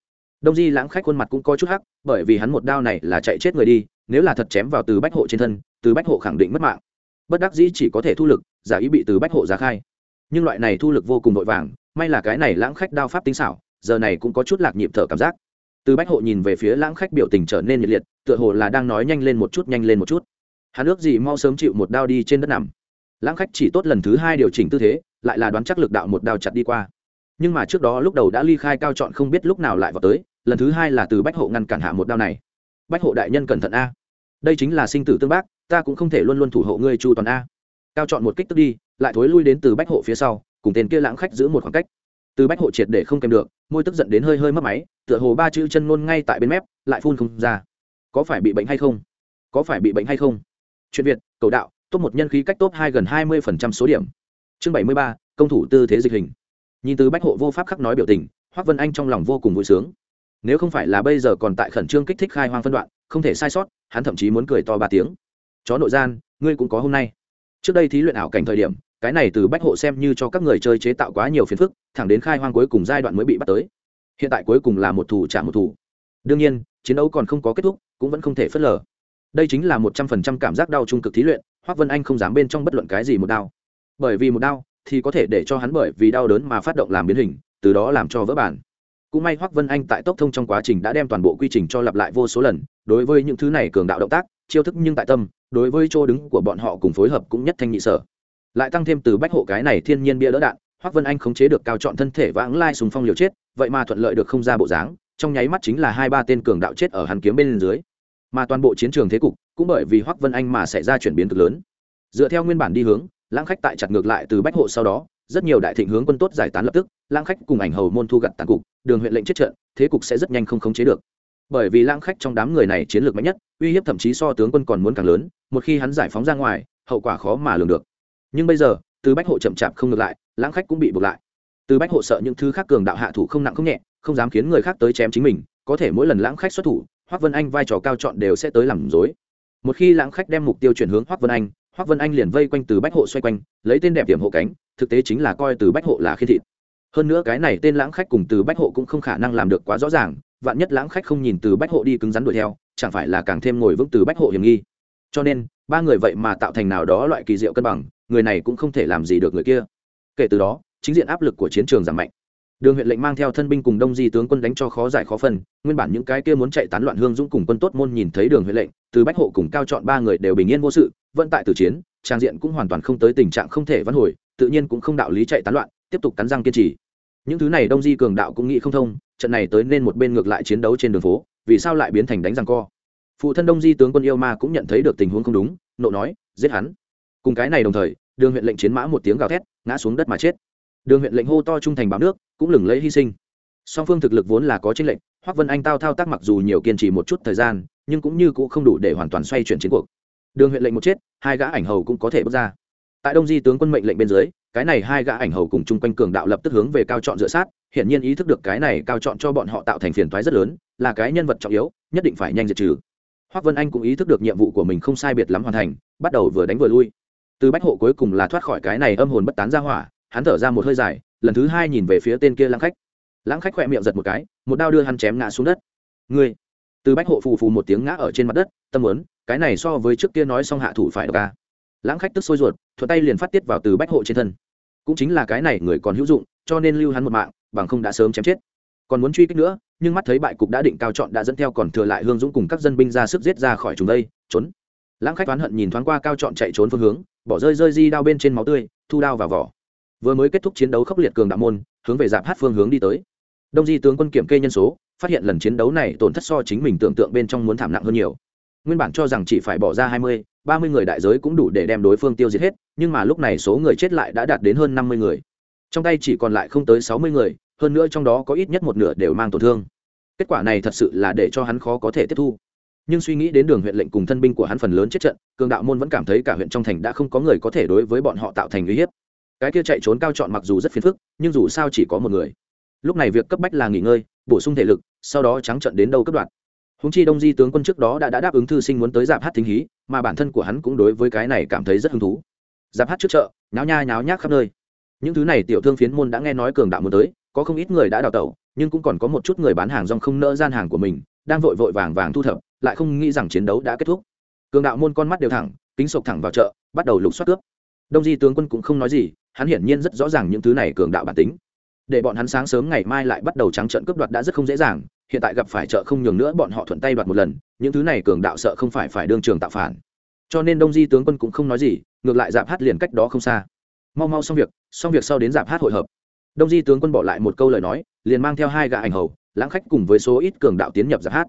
Đông di lãng khách khuôn mặt cũng có chút hắc, bởi vì hắn một đao này là chạy chết người đi, nếu là thật chém vào từ bách hộ trên thân, từ bách hộ khẳng định mất mạng. Bất đắc dĩ chỉ có thể thu lực, giả ý bị từ bách hộ giá khai. Nhưng loại này thu lực vô cùng vội vàng, may là cái này lãng khách đao pháp tính xảo, giờ này cũng có chút lạc nhịp thở cảm giác. Từ bách hộ nhìn về phía lãng khách biểu tình trở nên nhiệt liệt, tựa hồ là đang nói nhanh lên một chút, nhanh lên một chút hắn ước gì mau sớm chịu một đao đi trên đất nằm. Lãng khách chỉ tốt lần thứ hai điều chỉnh tư thế, lại là đoán chắc lực đạo một đao chặt đi qua. Nhưng mà trước đó lúc đầu đã ly khai cao chọn không biết lúc nào lại vào tới, lần thứ hai là từ bách hộ ngăn cản hạ một đao này. Bách hộ đại nhân cẩn thận a. Đây chính là sinh tử tương bác, ta cũng không thể luôn luôn thủ hộ ngươi chu toàn a. Cao chọn một kích tức đi, lại thối lui đến từ bách hộ phía sau, cùng tên kia lãng khách giữ một khoảng cách. Từ bách hộ triệt để không kèm được, môi tức giận đến hơi hơi mất máy, tựa hồ ba chữ chân ngôn ngay tại bên mép, lại phun không ra. Có phải bị bệnh hay không? Có phải bị bệnh hay không? Chuyện việt, cầu đạo, top một nhân khí cách top hai gần hai mươi số điểm. Chương bảy mươi ba, công thủ tư thế dịch hình. Nhìn từ bách hộ vô pháp khắc nói biểu tình, hoác vân anh trong lòng vô cùng vui sướng. Nếu không phải là bây giờ còn tại khẩn trương kích thích khai hoang phân đoạn, không thể sai sót, hắn thậm chí muốn cười to ba tiếng. Chó nội gian, ngươi cũng có hôm nay. Trước đây thí luyện ảo cảnh thời điểm, cái này từ bách hộ xem như cho các người chơi chế tạo quá nhiều phiền phức, thẳng đến khai hoang cuối cùng giai đoạn mới bị bắt tới. Hiện tại cuối cùng là một thủ trả một thủ. Đương nhiên, chiến đấu còn không có kết thúc, cũng vẫn không thể phớt lờ đây chính là một trăm phần trăm cảm giác đau trung cực thí luyện, hoác vân anh không dám bên trong bất luận cái gì một đau. Bởi vì một đau thì có thể để cho hắn bởi vì đau đớn mà phát động làm biến hình, từ đó làm cho vỡ bản. Cũng may hoác vân anh tại tốc thông trong quá trình đã đem toàn bộ quy trình cho lặp lại vô số lần, đối với những thứ này cường đạo động tác, chiêu thức nhưng tại tâm, đối với chỗ đứng của bọn họ cùng phối hợp cũng nhất thanh nhị sở. Lại tăng thêm từ bách hộ cái này thiên nhiên bia đỡ đạn, hoác vân anh khống chế được cao chọn thân thể vãng lai sùng phong liều chết, vậy mà thuận lợi được không ra bộ dáng, trong nháy mắt chính là hai ba tên cường đạo chết ở hàn kiếm bên dưới mà toàn bộ chiến trường thế cục cũng bởi vì hoắc vân anh mà xảy ra chuyển biến cực lớn. Dựa theo nguyên bản đi hướng, lãng khách tại chặt ngược lại từ bách hộ sau đó, rất nhiều đại thịnh hướng quân tốt giải tán lập tức, lãng khách cùng ảnh hầu môn thu gặt tàn cục, đường huyện lệnh chết trận, thế cục sẽ rất nhanh không khống chế được. Bởi vì lãng khách trong đám người này chiến lược mạnh nhất, uy hiếp thậm chí so tướng quân còn muốn càng lớn, một khi hắn giải phóng ra ngoài, hậu quả khó mà lường được. Nhưng bây giờ, từ bách hộ chậm chạp không ngược lại, lãng khách cũng bị buộc lại. Từ bách hộ sợ những thứ khác cường đạo hạ thủ không nặng không nhẹ, không dám khiến người khác tới chém chính mình, có thể mỗi lần lãng khách xuất thủ hoắc vân anh vai trò cao chọn đều sẽ tới làm dối một khi lãng khách đem mục tiêu chuyển hướng hoắc vân anh hoắc vân anh liền vây quanh từ bách hộ xoay quanh, lấy tên đẹp điểm hộ cánh, thực tế chính là coi từ bách hộ là khi thịt. Hơn nữa cái này tên lãng khách cùng từ bách hộ cũng không khả năng làm được quá rõ ràng, vạn nhất lãng khách không nhìn từ bách hộ đi cứng rắn đuổi theo, chẳng phải là càng thêm ngồi vững từ bách hộ hiểm nghi. Cho nên, ba người vậy mà tạo thành nào đó loại kỳ diệu cân bằng, người này cũng không thể làm gì được người kia. Kể từ đó, chính diện áp lực của chiến trường giảm mạnh đường huyện lệnh mang theo thân binh cùng đông di tướng quân đánh cho khó giải khó phân, nguyên bản những cái kia muốn chạy tán loạn hương dũng cùng quân tốt môn nhìn thấy đường huyện lệnh, từ bách hộ cùng cao chọn ba người đều bình yên vô sự vận tại từ chiến, trang diện cũng hoàn toàn không tới tình trạng không thể văn hồi, tự nhiên cũng không đạo lý chạy tán loạn, tiếp tục cắn răng kiên trì. Những thứ này đông di cường đạo cũng nghĩ không thông, trận này tới nên một bên ngược lại chiến đấu trên đường phố, vì sao lại biến thành đánh răng co? Phụ thân đông di tướng quân yêu ma cũng nhận thấy được tình huống không đúng, nộ nói, giết hắn. Cùng cái này đồng thời, đường huyện lệnh chiến mã một tiếng gào thét, ngã xuống đất mà chết đường huyện lệnh hô to trung thành báo nước, cũng lừng lấy hy sinh. Song phương thực lực vốn là có tranh lệnh hoắc vân anh tao thao tác mặc dù nhiều kiên trì một chút thời gian, nhưng cũng như cũng không đủ để hoàn toàn xoay chuyển chiến cuộc. Đường huyện lệnh một chết, hai gã ảnh hầu cũng có thể bước ra. Tại đông di tướng quân mệnh lệnh bên dưới, cái này hai gã ảnh hầu cùng chung quanh cường đạo lập tức hướng về cao chọn dựa sát, hiển nhiên ý thức được cái này cao chọn cho bọn họ tạo thành phiền toái rất lớn, là cái nhân vật trọng yếu, nhất định phải nhanh diệt trừ. Hoắc vân anh cũng ý thức được nhiệm vụ của mình không sai biệt lắm hoàn thành, bắt đầu vừa đánh vừa lui. Từ bách hộ cuối cùng là thoát khỏi cái này âm hồn bất tán ra hỏa hắn thở ra một hơi dài, lần thứ hai nhìn về phía tên kia lãng khách. Lãng khách khỏe miệng giật một cái, một đao đưa hắn chém ngã xuống đất. Ngươi! Từ bách hộ phù phù một tiếng ngã ở trên mặt đất, tâm muốn, cái này so với trước kia nói xong hạ thủ phải ca à? lãng khách tức sôi ruột, thuận tay liền phát tiết vào từ bách hộ trên thân. Cũng chính là cái này người còn hữu dụng, cho nên lưu hắn một mạng, bằng không đã sớm chém chết. Còn muốn truy kích nữa, nhưng mắt thấy bại cục đã định cao chọn đã dẫn theo còn thừa lại hương dũng cùng các dân binh ra sức giết ra khỏi chúng đây, trốn. Lãng khách oán hận nhìn thoáng qua cao chọn chạy trốn phương hướng, bỏ rơi rơi di đao bên trên máu tươi, thu đao vào vỏ vừa mới kết thúc chiến đấu khốc liệt cường đạo môn, hướng về dạp hát phương hướng đi tới. Đông di tướng quân kiểm kê nhân số, phát hiện lần chiến đấu này tổn thất so chính mình tưởng tượng bên trong muốn thảm nặng hơn nhiều. Nguyên bản cho rằng chỉ phải bỏ ra hai mươi, ba mươi người đại giới cũng đủ để đem đối phương tiêu diệt hết, nhưng mà lúc này số người chết lại đã đạt đến hơn năm mươi người. Trong tay chỉ còn lại không tới sáu mươi người, hơn nữa trong đó có ít nhất một nửa đều mang tổn thương. Kết quả này thật sự là để cho hắn khó có thể tiếp thu. Nhưng suy nghĩ đến đường huyện lệnh cùng thân binh của hắn phần lớn chết trận, cường đạo môn vẫn cảm thấy cả huyện trong thành đã không có người có thể đối với bọn họ tạo thành uy hiếp cái kia chạy trốn cao chọn mặc dù rất phiền phức nhưng dù sao chỉ có một người. Lúc này việc cấp bách là nghỉ ngơi bổ sung thể lực sau đó trắng trận đến đâu cấp đoạn. Húng chi đông di tướng quân trước đó đã, đã đáp ứng thư sinh muốn tới dạp hát thính hí mà bản thân của hắn cũng đối với cái này cảm thấy rất hứng thú. Dạp hát trước chợ nháo nha nháo nhác khắp nơi. Những thứ này tiểu thương phiến môn đã nghe nói cường đạo muốn tới có không ít người đã đào tẩu nhưng cũng còn có một chút người bán hàng rong không nỡ gian hàng của mình đang vội vội vàng vàng thu thập lại không nghĩ rằng chiến đấu đã kết thúc. Cường đạo môn con mắt đều thẳng kính sộc thẳng vào chợ bắt đầu lục soát cướp. Đông di tướng quân cũng không nói gì hắn hiển nhiên rất rõ ràng những thứ này cường đạo bản tính. Để bọn hắn sáng sớm ngày mai lại bắt đầu trắng trận cướp đoạt đã rất không dễ dàng, hiện tại gặp phải chợ không nhường nữa, bọn họ thuận tay đoạt một lần, những thứ này cường đạo sợ không phải phải đương trường tạo phản. Cho nên đông di tướng quân cũng không nói gì, ngược lại dạp hát liền cách đó không xa. Mau mau xong việc xong việc sau đến dạp hát hội hợp. Đông di tướng quân bỏ lại một câu lời nói, liền mang theo hai gã ảnh hầu, lãng khách cùng với số ít cường đạo tiến nhập dạp hát.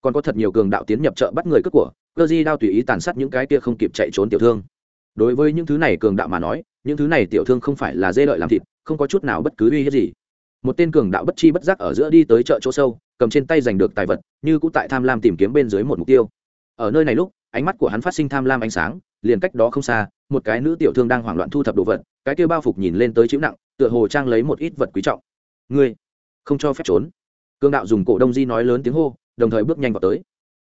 Còn có thật nhiều cường đạo tiến nhập chợ bắt người cướp của, cơ di đao tùy ý tàn sát những cái kia không kịp chạy trốn tiểu thương. Đối với những thứ này cường đạo mà nói những thứ này tiểu thương không phải là dê lợi làm thịt, không có chút nào bất cứ uy hiếp gì. Một tên cường đạo bất chi bất giác ở giữa đi tới chợ chỗ sâu, cầm trên tay giành được tài vật, như cũng tại tham lam tìm kiếm bên dưới một mục tiêu. Ở nơi này lúc, ánh mắt của hắn phát sinh tham lam ánh sáng, liền cách đó không xa, một cái nữ tiểu thương đang hoảng loạn thu thập đồ vật, cái kia bao phục nhìn lên tới chịu nặng, tựa hồ trang lấy một ít vật quý trọng. Ngươi, không cho phép trốn. Cương đạo dùng cổ đông di nói lớn tiếng hô, đồng thời bước nhanh vào tới.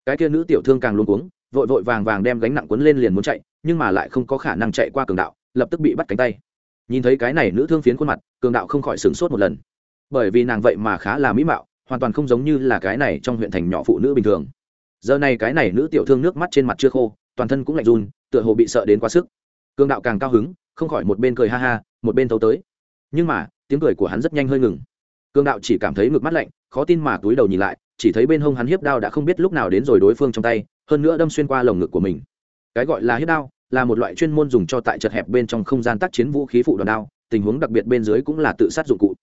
Cái kia nữ tiểu thương càng luôn cuống, vội vội vàng vàng đem gánh nặng quấn lên liền muốn chạy, nhưng mà lại không có khả năng chạy qua cường đạo lập tức bị bắt cánh tay. Nhìn thấy cái này nữ thương phiến khuôn mặt, cường đạo không khỏi sửng sốt một lần. Bởi vì nàng vậy mà khá là mỹ mạo, hoàn toàn không giống như là cái này trong huyện thành nhỏ phụ nữ bình thường. Giờ này cái này nữ tiểu thương nước mắt trên mặt chưa khô, toàn thân cũng lạnh run, tựa hồ bị sợ đến quá sức. Cường đạo càng cao hứng, không khỏi một bên cười ha ha, một bên thấu tới. Nhưng mà, tiếng cười của hắn rất nhanh hơi ngừng. Cường đạo chỉ cảm thấy ngực mắt lạnh, khó tin mà túi đầu nhìn lại, chỉ thấy bên hông hắn hiếp đao đã không biết lúc nào đến rồi đối phương trong tay, hơn nữa đâm xuyên qua lồng ngực của mình. Cái gọi là hiếp đao là một loại chuyên môn dùng cho tại chật hẹp bên trong không gian tác chiến vũ khí phụ đòn đao, tình huống đặc biệt bên dưới cũng là tự sát dụng cụ.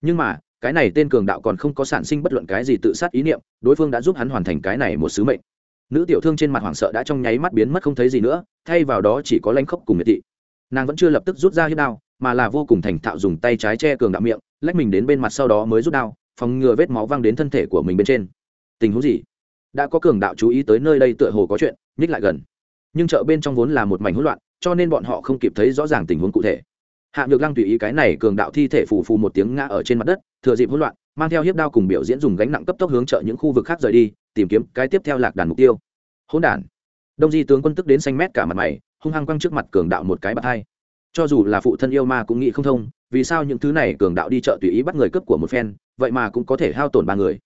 Nhưng mà, cái này tên cường đạo còn không có sản sinh bất luận cái gì tự sát ý niệm, đối phương đã giúp hắn hoàn thành cái này một sứ mệnh. Nữ tiểu thương trên mặt hoảng sợ đã trong nháy mắt biến mất không thấy gì nữa, thay vào đó chỉ có lanh khốc cùng miệt thị. Nàng vẫn chưa lập tức rút ra hiếp đao, mà là vô cùng thành thạo dùng tay trái che cường đạo miệng, lách mình đến bên mặt sau đó mới rút đao, phòng ngừa vết máu văng đến thân thể của mình bên trên. Tình huống gì? Đã có cường đạo chú ý tới nơi đây tựa hồ có chuyện, nhích lại gần nhưng chợ bên trong vốn là một mảnh hỗn loạn, cho nên bọn họ không kịp thấy rõ ràng tình huống cụ thể. Hạ nhược lăng tùy ý cái này cường đạo thi thể phù phù một tiếng ngã ở trên mặt đất, thừa dịp hỗn loạn, mang theo hiếp đao cùng biểu diễn dùng gánh nặng cấp tốc hướng chợ những khu vực khác rời đi, tìm kiếm cái tiếp theo lạc đàn mục tiêu. Hỗn đản. Đông di tướng quân tức đến xanh mét cả mặt mày, hung hăng quăng trước mặt cường đạo một cái bạt hai. Cho dù là phụ thân yêu ma cũng nghĩ không thông, vì sao những thứ này cường đạo đi chợ tùy ý bắt người cướp của một phen, vậy mà cũng có thể hao tổn ba người.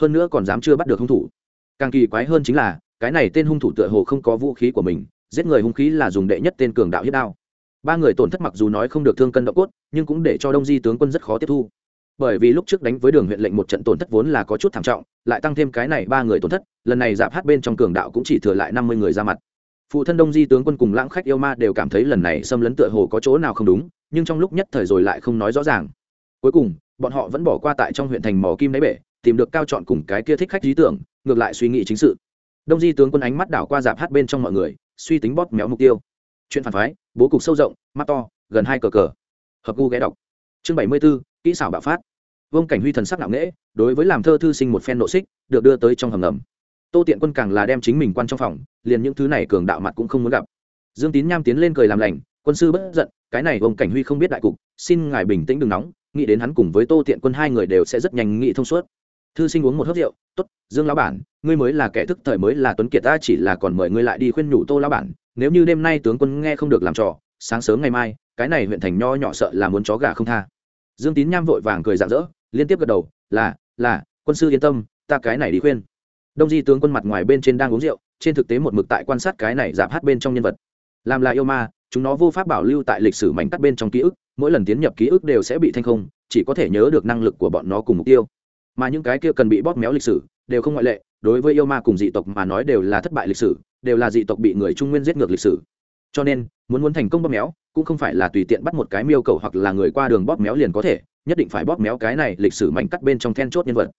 Hơn nữa còn dám chưa bắt được hung thủ. Càng kỳ quái hơn chính là cái này tên hung thủ tựa hồ không có vũ khí của mình, giết người hung khí là dùng đệ nhất tên cường đạo hiếp đao. Ba người tổn thất mặc dù nói không được thương cân độ cốt, nhưng cũng để cho đông di tướng quân rất khó tiếp thu. Bởi vì lúc trước đánh với đường huyện lệnh một trận tổn thất vốn là có chút thảm trọng, lại tăng thêm cái này ba người tổn thất, lần này giạp hát bên trong cường đạo cũng chỉ thừa lại năm mươi người ra mặt. Phụ thân đông di tướng quân cùng lãng khách yêu ma đều cảm thấy lần này xâm lấn tựa hồ có chỗ nào không đúng, nhưng trong lúc nhất thời rồi lại không nói rõ ràng. Cuối cùng, bọn họ vẫn bỏ qua tại trong huyện thành mỏ kim đáy bể, tìm được cao chọn cùng cái kia thích khách lý tưởng, ngược lại suy nghĩ chính sự đông di tướng quân ánh mắt đảo qua dạp hát bên trong mọi người, suy tính bóp méo mục tiêu. Chuyện phản phái, bố cục sâu rộng, mắt to, gần hai cờ cờ. Hợp gu ghé đọc. Chương bảy mươi b ố kỹ xảo bạo phát. Vông cảnh huy thần sắc nặng nễ đối với làm thơ thư sinh một phen nộ xích, được đưa tới trong hầm ngầm. Tô tiện quân càng là đem chính mình quan trong phòng, liền những thứ này cường đạo mặt cũng không muốn gặp. Dương tín nham tiến lên cười làm lành, quân sư bất giận, cái này vông cảnh huy không biết đại cục, xin ngài bình tĩnh đừng nóng, nghĩ đến hắn cùng với tô tiện quân hai người đều sẽ rất nhanh nghĩ thông suốt thư sinh uống một hớp rượu, tốt, dương lão bản, ngươi mới là kẻ thức thời mới là tuấn kiệt ta chỉ là còn mời ngươi lại đi khuyên nhủ tô lão bản, nếu như đêm nay tướng quân nghe không được làm trò, sáng sớm ngày mai, cái này huyện thành nho nhỏ sợ là muốn chó gà không tha. Dương tín nham vội vàng cười rạng rỡ, liên tiếp gật đầu, là là, quân sư yên tâm, ta cái này đi khuyên. Đông di tướng quân mặt ngoài bên trên đang uống rượu, trên thực tế một mực tại quan sát cái này giảm hát bên trong nhân vật. Làm là yêu ma, chúng nó vô pháp bảo lưu tại lịch sử mảnh cắt bên trong ký ức, mỗi lần tiến nhập ký ức đều sẽ bị thanh không, chỉ có thể nhớ được năng lực của bọn nó cùng mục tiêu mà những cái kia cần bị bóp méo lịch sử đều không ngoại lệ, đối với yêu ma cùng dị tộc mà nói đều là thất bại lịch sử, đều là dị tộc bị người trung nguyên giết ngược lịch sử. Cho nên, muốn muốn thành công bóp méo, cũng không phải là tùy tiện bắt một cái miêu cầu hoặc là người qua đường bóp méo liền có thể, nhất định phải bóp méo cái này lịch sử mảnh cắt bên trong then chốt nhân vật.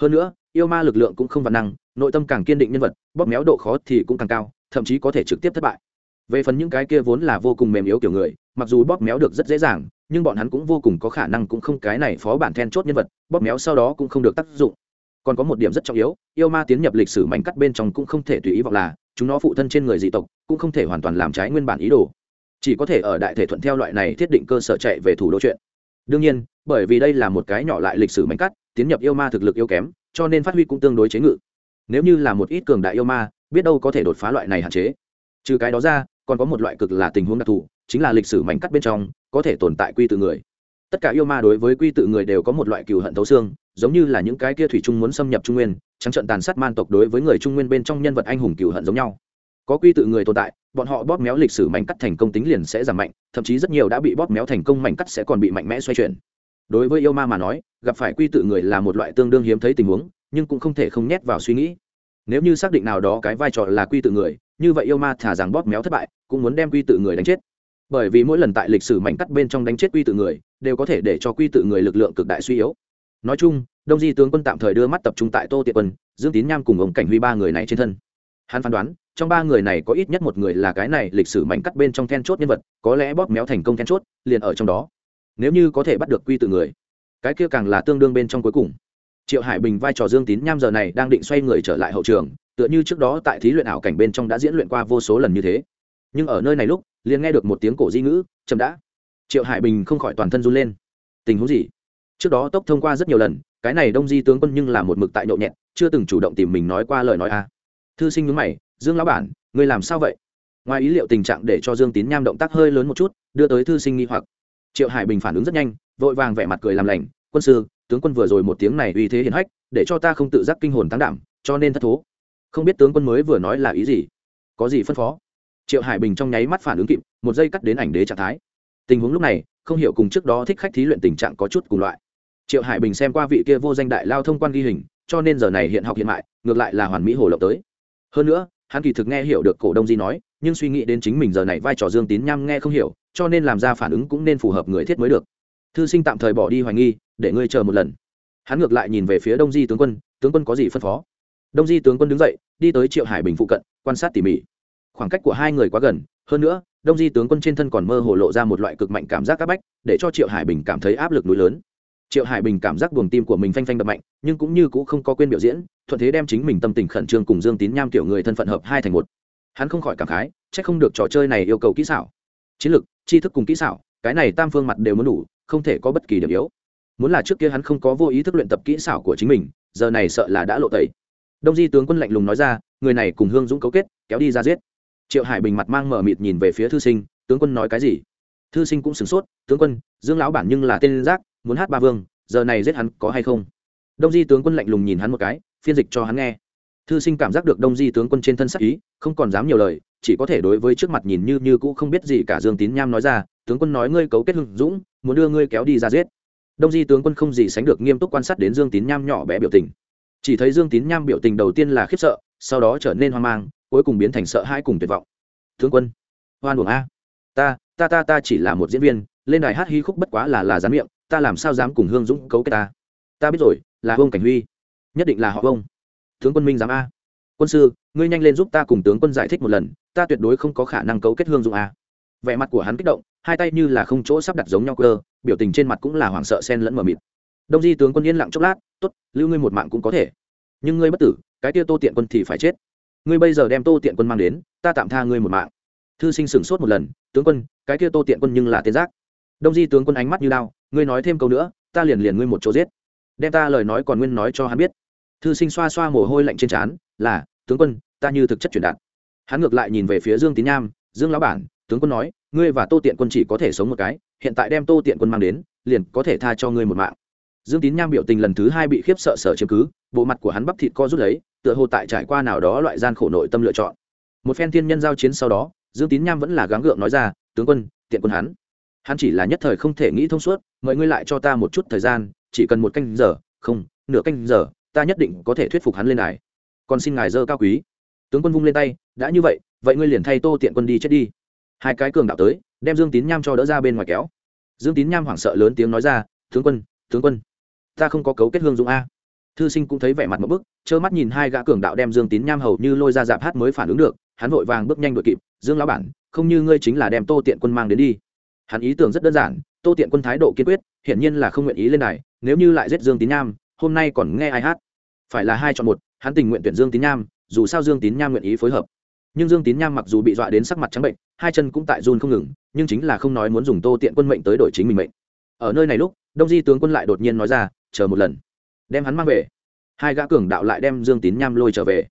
Hơn nữa, yêu ma lực lượng cũng không văn năng, nội tâm càng kiên định nhân vật, bóp méo độ khó thì cũng càng cao, thậm chí có thể trực tiếp thất bại. Về phần những cái kia vốn là vô cùng mềm yếu kiểu người, mặc dù bóp méo được rất dễ dàng nhưng bọn hắn cũng vô cùng có khả năng cũng không cái này phó bản then chốt nhân vật, bóp méo sau đó cũng không được tác dụng. Còn có một điểm rất trọng yếu, yêu ma tiến nhập lịch sử mảnh cắt bên trong cũng không thể tùy ý vọng là, chúng nó phụ thân trên người dị tộc cũng không thể hoàn toàn làm trái nguyên bản ý đồ. Chỉ có thể ở đại thể thuận theo loại này thiết định cơ sở chạy về thủ đô chuyện. Đương nhiên, bởi vì đây là một cái nhỏ lại lịch sử mảnh cắt, tiến nhập yêu ma thực lực yếu kém, cho nên phát huy cũng tương đối chế ngự. Nếu như là một ít cường đại yêu ma, biết đâu có thể đột phá loại này hạn chế. Trừ cái đó ra, còn có một loại cực là tình huống đặc thù chính là lịch sử mảnh cắt bên trong, có thể tồn tại quy tự người. Tất cả yêu ma đối với quy tự người đều có một loại cừu hận thấu xương, giống như là những cái kia thủy trung muốn xâm nhập trung nguyên, trắng trận tàn sát man tộc đối với người trung nguyên bên trong nhân vật anh hùng cừu hận giống nhau. Có quy tự người tồn tại, bọn họ bóp méo lịch sử mảnh cắt thành công tính liền sẽ giảm mạnh, thậm chí rất nhiều đã bị bóp méo thành công mảnh cắt sẽ còn bị mạnh mẽ xoay chuyển. Đối với yêu ma mà nói, gặp phải quy tự người là một loại tương đương hiếm thấy tình huống, nhưng cũng không thể không nhét vào suy nghĩ. Nếu như xác định nào đó cái vai trò là quy tự người, như vậy yêu ma thả rằng bóp méo thất bại, cũng muốn đem quy tự người đánh chết bởi vì mỗi lần tại lịch sử mảnh cắt bên trong đánh chết quy tự người, đều có thể để cho quy tự người lực lượng cực đại suy yếu. Nói chung, đông di tướng quân tạm thời đưa mắt tập trung tại tô tiệp quân, dương tín nham cùng ông cảnh huy ba người này trên thân. Hắn phán đoán, trong ba người này có ít nhất một người là cái này lịch sử mảnh cắt bên trong then chốt nhân vật, có lẽ bóp méo thành công then chốt, liền ở trong đó. Nếu như có thể bắt được quy tự người, cái kia càng là tương đương bên trong cuối cùng. Triệu hải bình vai trò dương tín nham giờ này đang định xoay người trở lại hậu trường, tựa như trước đó tại thí luyện ảo cảnh bên trong đã diễn luyện qua vô số lần như thế nhưng ở nơi này lúc, liền nghe được một tiếng cổ di ngữ, chậm đã. Triệu hải bình không khỏi toàn thân run lên. Tình huống gì? Trước đó tốc thông qua rất nhiều lần, cái này đông di tướng quân nhưng là một mực tại nhậu nhẹt, chưa từng chủ động tìm mình nói qua lời nói a thư sinh nhúng mày, dương lão bản, ngươi làm sao vậy? Ngoài ý liệu tình trạng để cho dương tín nham động tác hơi lớn một chút, đưa tới thư sinh nghi hoặc. Triệu hải bình phản ứng rất nhanh, vội vàng vẻ mặt cười làm lành, quân sư, tướng quân vừa rồi một tiếng này uy thế hiển hách, để cho ta không tự giác kinh hồn tăng đảm, cho nên thất thố. Không biết tướng quân mới vừa nói là ý gì? Có gì phân phó? Triệu hải bình trong nháy mắt phản ứng kịp, một giây cắt đến ảnh đế trạng thái. Tình huống lúc này, không hiểu cùng trước đó thích khách thí luyện tình trạng có chút cùng loại. Triệu hải bình xem qua vị kia vô danh đại lao thông quan ghi hình, cho nên giờ này hiện học hiện mại, ngược lại là hoàn mỹ hồ lộng tới. Hơn nữa, hắn kỳ thực nghe hiểu được cổ đông di nói, nhưng suy nghĩ đến chính mình giờ này vai trò dương tín nham nghe không hiểu, cho nên làm ra phản ứng cũng nên phù hợp người thiết mới được. Thư sinh tạm thời bỏ đi hoài nghi, để ngươi chờ một lần. Hắn ngược lại nhìn về phía đông di tướng quân tướng quân có gì phân phó? Đông di tướng quân đứng dậy, đi tới triệu hải bình phụ cận, quan sát tỉ mỉ khoảng cách của hai người quá gần, hơn nữa, đông di tướng quân trên thân còn mơ hồ lộ ra một loại cực mạnh cảm giác áp bách, để cho triệu hải bình cảm thấy áp lực núi lớn. Triệu hải bình cảm giác buồng tim của mình phanh phanh đập mạnh, nhưng cũng như cũng không có quên biểu diễn, thuận thế đem chính mình tâm tình khẩn trương cùng dương tín nham kiểu người thân phận hợp hai thành một. Hắn không khỏi cảm khái c h ắ c không được trò chơi này yêu cầu kỹ xảo. Chiến lược, tri thức cùng kỹ xảo, cái này tam phương mặt đều muốn đủ, không thể có bất kỳ điểm yếu. Muốn là trước kia hắn không có vô ý thức luyện tập kỹ xảo của chính mình, giờ này sợ là đã lộ tẩy. Đông di tướng quân lạnh lùng nói ra, người này cùng hương dũng cấu kết, kéo đi ra giết triệu hải bình mặt mang mở mịt nhìn về phía thư sinh tướng quân nói cái gì thư sinh cũng sửng sốt tướng quân dương lão bản nhưng là tên giác muốn hát ba vương giờ này giết hắn có hay không đông di tướng quân lạnh lùng nhìn hắn một cái phiên dịch cho hắn nghe thư sinh cảm giác được đông di tướng quân trên thân sắc ý không còn dám nhiều lời chỉ có thể đối với trước mặt nhìn như như cũ không biết gì cả dương tín nham nói ra tướng quân nói ngươi cấu kết hưng dũng muốn đưa ngươi kéo đi ra giết đông di tướng quân không gì sánh được nghiêm túc quan sát đến dương tín nham nhỏ bé biểu tình chỉ thấy dương tín nham biểu tình đầu tiên là khiếp sợ sau đó trở nên hoang mang cuối cùng biến thành sợ hãi cùng tuyệt vọng. Tướng quân, hoan buồng a. Ta ta ta ta chỉ là một diễn viên, lên đài hát hí khúc bất quá là là dán miệng, ta làm sao dám cùng hương dũng cấu kết ta? Ta biết rồi, là ông cảnh huy. Nhất định là họ ông tướng quân minh dám a. Quân sư, ngươi nhanh lên giúp ta cùng tướng quân giải thích một lần, ta tuyệt đối không có khả năng cấu kết hương dũng a. Vẻ mặt của hắn kích động, hai tay như là không chỗ sắp đặt giống nhau cơ, biểu tình trên mặt cũng là hoảng sợ sen lẫn mờ mịt. Đông di tướng quân yên lặng chốc lát t ố t lưu ngươi một mạng cũng có thể. Nhưng ngươi bất tử, cái tia tô tiện quân thì phải chết ngươi bây giờ đem tô tiện quân mang đến, ta tạm tha ngươi một mạng. Thư sinh sửng sốt một lần, tướng quân, cái kia tô tiện quân nhưng là tên giác. Đông di tướng quân ánh mắt như lao ngươi nói thêm câu nữa, ta liền liền ngươi một chỗ giết. Đem ta lời nói còn nguyên nói cho hắn biết. Thư sinh xoa xoa mồ hôi lạnh trên trán, là, tướng quân, ta như thực chất truyền đạt. Hắn ngược lại nhìn về phía dương tín nham, dương lão bản, tướng quân nói, ngươi và tô tiện quân chỉ có thể sống một cái, hiện tại đem tô tiện quân mang đến, liền có thể tha cho ngươi một mạng dương tín nham biểu tình lần thứ hai bị khiếp sợ sở chứng cứ, bộ mặt của hắn bắp thịt co rút lấy, tựa hồ tại trải qua nào đó loại gian khổ nội tâm lựa chọn. Một phen thiên nhân giao chiến sau đó, dương tín nham vẫn là gắng gượng nói ra, tướng quân, tiện quân hắn. Hắn chỉ là nhất thời không thể nghĩ thông suốt, mời ngươi lại cho ta một chút thời gian, chỉ cần một canh giờ, không, nửa canh giờ, ta nhất định có thể thuyết phục hắn lên này còn xin ngài dơ cao quý. Tướng quân vung lên tay, đã như vậy vậy ngươi liền thay tô tiện quân đi chết đi. Hai cái cường đạo tới, đem dương tín nham cho đỡ ra bên ngoài kéo. Dương tín nham hoảng sợ lớn tiếng nói ra, tướng quân tướng quân ta không có cấu kết hương dũng a. Thư sinh cũng thấy vẻ mặt một bức, trơ mắt nhìn hai gã cường đạo đem dương tín nham hầu như lôi ra dạp hát mới phản ứng được, hắn vội vàng bước nhanh đội kịp, dương lão bản, không như ngươi chính là đem tô tiện quân mang đến đi. Hắn ý tưởng rất đơn giản, tô tiện quân thái độ kiên quyết, hiển nhiên là không nguyện ý lên này nếu như lại giết dương tín nham, hôm nay còn nghe ai hát? Phải là hai chọn một, hắn tình nguyện tuyển dương tín nham, dù sao dương tín nham nguyện ý phối hợp. Nhưng dương tín nham mặc dù bị dọa đến sắc mặt trắng bệnh, hai chân cũng tại run không ngừng, nhưng chính là không nói muốn dùng tô tiện quân mệnh tới đổi chính mình mệnh. Ở nơi này lúc, đông di tướng quân lại đột nhiên nói ra chờ một lần. Đem hắn mang về. Hai gã cường đạo lại đem dương tín nham lôi trở về.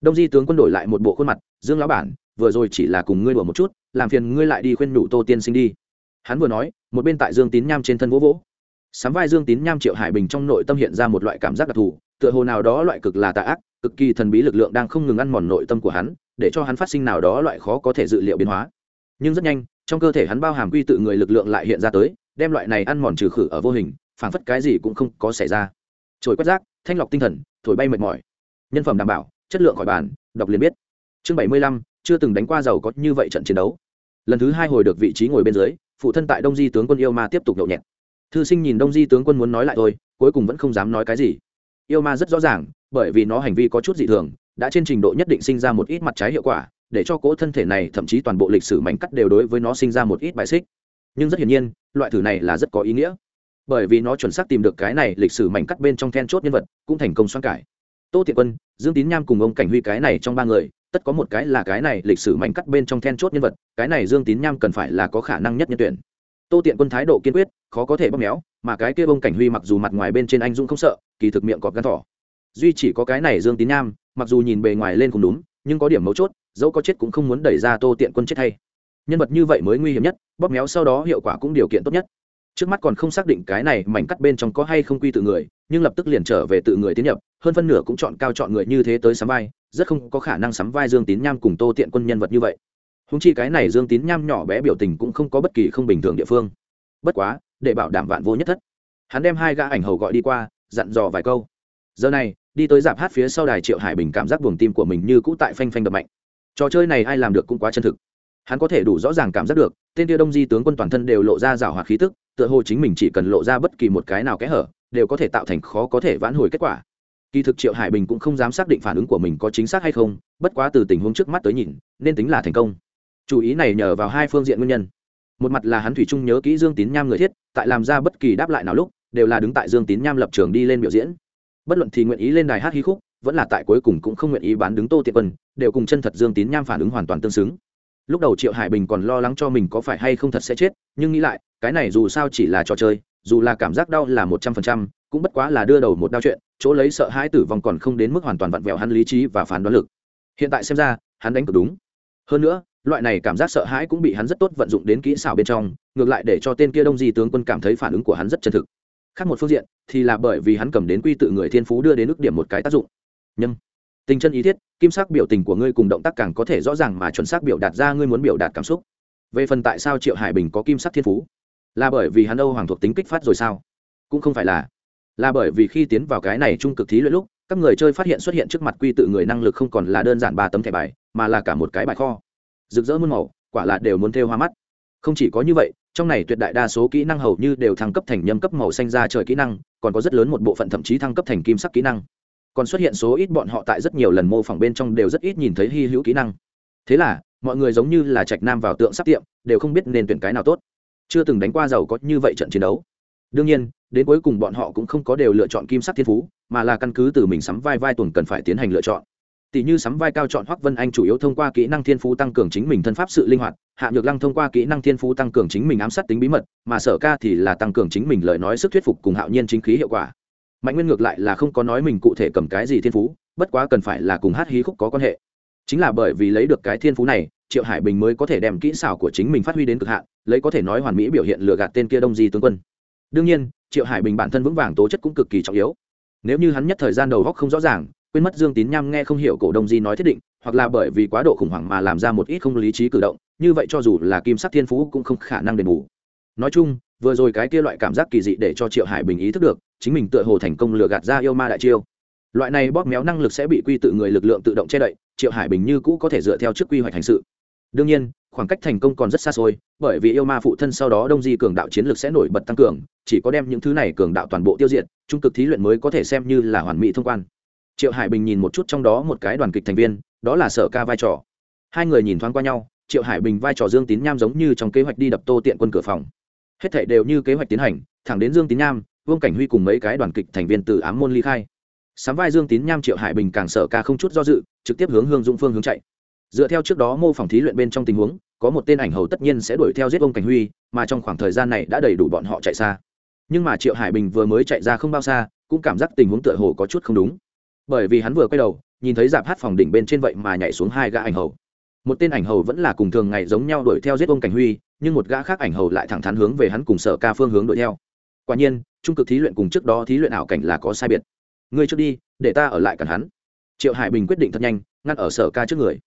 Đông di tướng quân đổi lại một bộ khuôn mặt, dương lão bản, vừa rồi chỉ là cùng ngươi đùa một chút, làm phiền ngươi lại đi khuyên nhủ tô tiên sinh đi. Hắn vừa nói, một bên tại dương tín nham trên thân vỗ vỗ. Sắm vai dương tín nham triệu hải bình trong nội tâm hiện ra một loại cảm giác đặc thù, tựa hồ nào đó loại cực là tà ác, cực kỳ thần bí lực lượng đang không ngừng ăn mòn nội tâm của hắn, để cho hắn phát sinh nào đó loại khó có thể dự liệu biến hóa. Nhưng rất nhanh, trong cơ thể hắn bao hàm quy tự người lực lượng lại hiện ra tới, đem loại này ăn mòn trừ khử ở vô hình phảng phất cái gì cũng không có xảy ra. Trồi quét rác, thanh lọc tinh thần, thổi bay mệt mỏi. Nhân phẩm đảm bảo, chất lượng khỏi bàn, đọc liền biết. Chương bảy mươi lăm, chưa từng đánh qua giàu có như vậy trận chiến đấu. Lần thứ hai hồi được vị trí ngồi bên dưới, phụ thân tại đông di tướng quân yêu ma tiếp tục nhậu nhẹt. Thư sinh nhìn đông di tướng quân muốn nói lại thôi, cuối cùng vẫn không dám nói cái gì. Yêu ma rất rõ ràng, bởi vì nó hành vi có chút dị thường, đã trên trình độ nhất định sinh ra một ít mặt trái hiệu quả, để cho cỗ thân thể này, thậm chí toàn bộ lịch sử mảnh cắt đều đối với nó sinh ra một ít bài xích. Nhưng rất hiển nhiên, loại thử này là rất có ý nghĩa bởi vì nó chuẩn xác tìm được cái này lịch sử mảnh cắt bên trong then chốt nhân vật, cũng thành công xoan cải. Tô tiện quân, dương tín nham cùng ông cảnh huy cái này trong ba người, tất có một cái là cái này lịch sử mảnh cắt bên trong then chốt nhân vật, cái này dương tín nham cần phải là có khả năng nhất nhân tuyển. Tô tiện quân thái độ kiên quyết, khó có thể bóp méo, mà cái kia bông cảnh huy mặc dù mặt ngoài bên trên anh dũng không sợ, kỳ thực miệng cọp gắn thỏ. Duy chỉ có cái này dương tín nham, mặc dù nhìn bề ngoài lên cũng đúng, nhưng có điểm mấu chốt, dẫu có chết cũng không muốn đẩy ra tô tiện quân chết hay. nhân vật như vậy mới nguy hiểm nhất, bóp méo sau đó hiệu quả cũng điều kiện tốt nhất trước mắt còn không xác định cái này mảnh cắt bên trong có hay không quy tự người, nhưng lập tức liền trở về tự người tiến nhập, hơn phân nửa cũng chọn cao chọn người như thế tới sắm vai, rất không có khả năng sắm vai dương tín nham cùng tô tiện quân nhân vật như vậy. Húng chi cái này dương tín nham nhỏ bé biểu tình cũng không có bất kỳ không bình thường địa phương. Bất quá, để bảo đảm vạn vô nhất thất, hắn đem hai gã ảnh hầu gọi đi qua, dặn dò vài câu. Giờ này, đi tới dạp hát phía sau đài triệu hải bình cảm giác buồng tim của mình như cũ tại phanh phanh đập mạnh. Trò chơi này ai làm được cũng quá chân thực. Hắn có thể đủ rõ ràng cảm giác được, tên Tia đông di tướng quân toàn thân đều lộ ra rào hoạt khí tức tựa hồ chính mình chỉ cần lộ ra bất kỳ một cái nào kẽ hở, đều có thể tạo thành khó có thể vãn hồi kết quả. Kỳ thực triệu hải bình cũng không dám xác định phản ứng của mình có chính xác hay không, bất quá từ tình huống trước mắt tới nhìn, nên tính là thành công. Chủ ý này nhờ vào hai phương diện nguyên nhân. Một mặt là hắn thủy trung nhớ kỹ dương tín nham người thiết, tại làm ra bất kỳ đáp lại nào lúc, đều là đứng tại dương tín nham lập trường đi lên biểu diễn. Bất luận thì nguyện ý lên đài hát hí khúc, vẫn là tại cuối cùng cũng không nguyện ý bán đứng tô tiện quân, đều cùng chân thật dương tín nham phản ứng hoàn toàn tương xứng. Lúc đầu triệu hải bình còn lo lắng cho mình có phải hay không thật sẽ chết, nhưng nghĩ lại cái này dù sao chỉ là trò chơi dù là cảm giác đau là một trăm phần trăm cũng bất quá là đưa đầu một đau chuyện chỗ lấy sợ hãi tử vong còn không đến mức hoàn toàn vặn vẹo hắn lý trí và phán đoán lực. Hiện tại xem ra hắn đánh cực đúng. Hơn nữa loại này cảm giác sợ hãi cũng bị hắn rất tốt vận dụng đến kỹ xảo bên trong ngược lại để cho tên kia đông di tướng quân cảm thấy phản ứng của hắn rất chân thực. Khác một phương diện thì là bởi vì hắn cầm đến quy tự người thiên phú đưa đến ước điểm một cái tác dụng. Nhưng, tình chân ý thiết kim sắc biểu tình của ngươi cùng động tác càng có thể rõ ràng mà chuẩn xác biểu đạt ra ngươi muốn biểu đạt cảm xúc. Về phần tại sao triệu hải bình có kim sắc thiên phú? Là bởi vì hắn âu hoàng thuộc tính kích phát rồi sao? Cũng không phải là. Là bởi vì khi tiến vào cái này trung cực thí luyện lúc, các người chơi phát hiện xuất hiện trước mặt quy tự người năng lực không còn là đơn giản ba tấm thẻ bài, mà là cả một cái bài kho. Rực rỡ muôn màu, quả là đều muốn thêu hoa mắt. Không chỉ có như vậy, trong này tuyệt đại đa số kỹ năng hầu như đều thăng cấp thành nhâm cấp màu xanh ra trời kỹ năng, còn có rất lớn một bộ phận thậm chí thăng cấp thành kim sắc kỹ năng. Còn xuất hiện số ít bọn họ tại rất nhiều lần mô phỏng bên trong đều rất ít nhìn thấy hy hữu kỹ năng. Thế là, mọi người giống như là trạch nam vào tượng sắp tiệm, đều không biết nên tuyển cái nào tốt chưa từng đánh qua giàu có như vậy trận chiến đấu. Đương nhiên, đến cuối cùng bọn họ cũng không có đều lựa chọn kim sắc thiên phú, mà là căn cứ từ mình sắm vai vai tuần cần phải tiến hành lựa chọn. Tỷ như sắm vai cao chọn hoắc vân anh chủ yếu thông qua kỹ năng thiên phú tăng cường chính mình thân pháp sự linh hoạt, hạ nhược lăng thông qua kỹ năng thiên phú tăng cường chính mình ám sát tính bí mật, mà sở ca thì là tăng cường chính mình lời nói sức thuyết phục cùng hạo nhiên chính khí hiệu quả. Mạnh nguyên ngược lại là không có nói mình cụ thể cầm cái gì thiên phú, bất quá cần phải là cùng hát hí khúc có quan hệ. Chính là bởi vì lấy được cái thiên phú này, triệu hải bình mới có thể đem kỹ xảo của chính mình phát huy đến cực hạn lấy có thể nói hoàn mỹ biểu hiện lừa gạt tên kia đông di tướng quân. Đương nhiên, triệu hải bình bản thân vững vàng tố chất cũng cực kỳ trọng yếu. Nếu như hắn nhất thời gian đầu góc không rõ ràng, quên mất dương tín nham nghe không hiểu cổ đông di nói thiết định, hoặc là bởi vì quá độ khủng hoảng mà làm ra một ít không lý trí cử động, như vậy cho dù là kim sắc thiên phú cũng không khả năng đền bù. Nói chung, vừa rồi cái kia loại cảm giác kỳ dị để cho triệu hải bình ý thức được, chính mình tựa hồ thành công lừa gạt ra yêu ma đại chiêu. Loại này bóp méo năng lực sẽ bị quy tự người lực lượng tự động che đậy, triệu hải bình như cũ có thể dựa theo trước quy hoạch hành sự đương nhiên, khoảng cách thành công còn rất xa xôi, bởi vì yêu ma phụ thân sau đó đông di cường đạo chiến lược sẽ nổi bật tăng cường, chỉ có đem những thứ này cường đạo toàn bộ tiêu diệt, trung cực thí luyện mới có thể xem như là hoàn mỹ thông quan. Triệu hải bình nhìn một chút trong đó một cái đoàn kịch thành viên, đó là sở ca vai trò. Hai người nhìn thoáng qua nhau, triệu hải bình vai trò dương tín nham giống như trong kế hoạch đi đập tô tiện quân cửa phòng. Hết thảy đều như kế hoạch tiến hành, thẳng đến dương tín nham, vương cảnh huy cùng mấy cái đoàn kịch thành viên từ ám môn ly khai. Sắm vai dương tín nham, triệu hải bình càng sở ca không chút do dự, trực tiếp hướng hương dũng phương hướng chạy dựa theo trước đó mô phỏng thí luyện bên trong tình huống, có một tên ảnh hầu tất nhiên sẽ đuổi theo giết ông cảnh huy, mà trong khoảng thời gian này đã đầy đủ bọn họ chạy xa. Nhưng mà triệu hải bình vừa mới chạy ra không bao xa, cũng cảm giác tình huống tựa hồ có chút không đúng. Bởi vì hắn vừa quay đầu, nhìn thấy dạp hát phòng đỉnh bên trên vậy mà nhảy xuống hai gã ảnh hầu. Một tên ảnh hầu vẫn là cùng thường ngày giống nhau đuổi theo giết ông cảnh huy, nhưng một gã khác ảnh hầu lại thẳng thắn hướng về hắn cùng sở ca phương hướng đuổi theo. Quả nhiên, trung cực thí luyện cùng trước đó thí luyện ảo cảnh là có sai biệt. Ngươi trước đi, để ta ở lại cản hắn. Triệu hải bình quyết định thật nhanh, ngăn ở sở ca trước người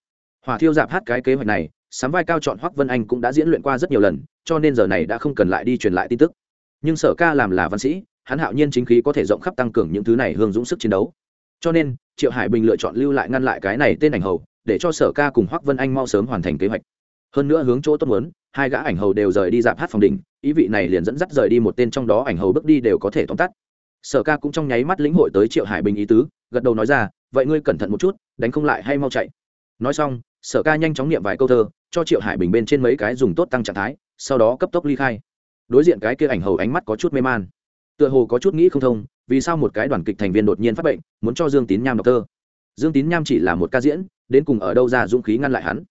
hỏa thiêu dạp hát cái kế hoạch này sắm vai cao chọn hoắc vân anh cũng đã diễn luyện qua rất nhiều lần, cho nên giờ này đã không cần lại đi truyền lại tin tức. Nhưng sở ca làm là văn sĩ, hắn hạo nhiên chính khí có thể rộng khắp tăng cường những thứ này hương dũng sức chiến đấu. Cho nên, triệu hải bình lựa chọn lưu lại ngăn lại cái này tên ảnh hầu, để cho sở ca cùng hoắc vân anh mau sớm hoàn thành kế hoạch. Hơn nữa hướng chỗ tốt muốn, hai gã ảnh hầu đều rời đi dạp hát phòng đình ý vị này liền dẫn dắt rời đi một tên trong đó ảnh hầu bước đi đều có thể tóm tắt. Sở ca cũng trong nháy mắt lĩnh hội tới triệu hải bình ý tứ, gật đầu nói ra, vậy ngươi cẩn thận một chút, đánh không lại hay mau chạy nói xong, sở ca nhanh chóng niệm vài câu thơ, cho triệu hải bình bên trên mấy cái dùng tốt tăng trạng thái, sau đó cấp tốc ly khai. Đối diện cái kia ảnh hầu ánh mắt có chút mê man. Tựa hồ có chút nghĩ không thông, vì sao một cái đoàn kịch thành viên đột nhiên phát bệnh, muốn cho dương tín nham đọc thơ? Dương tín nham chỉ là một ca diễn, đến cùng ở đâu ra dũng khí ngăn lại hắn?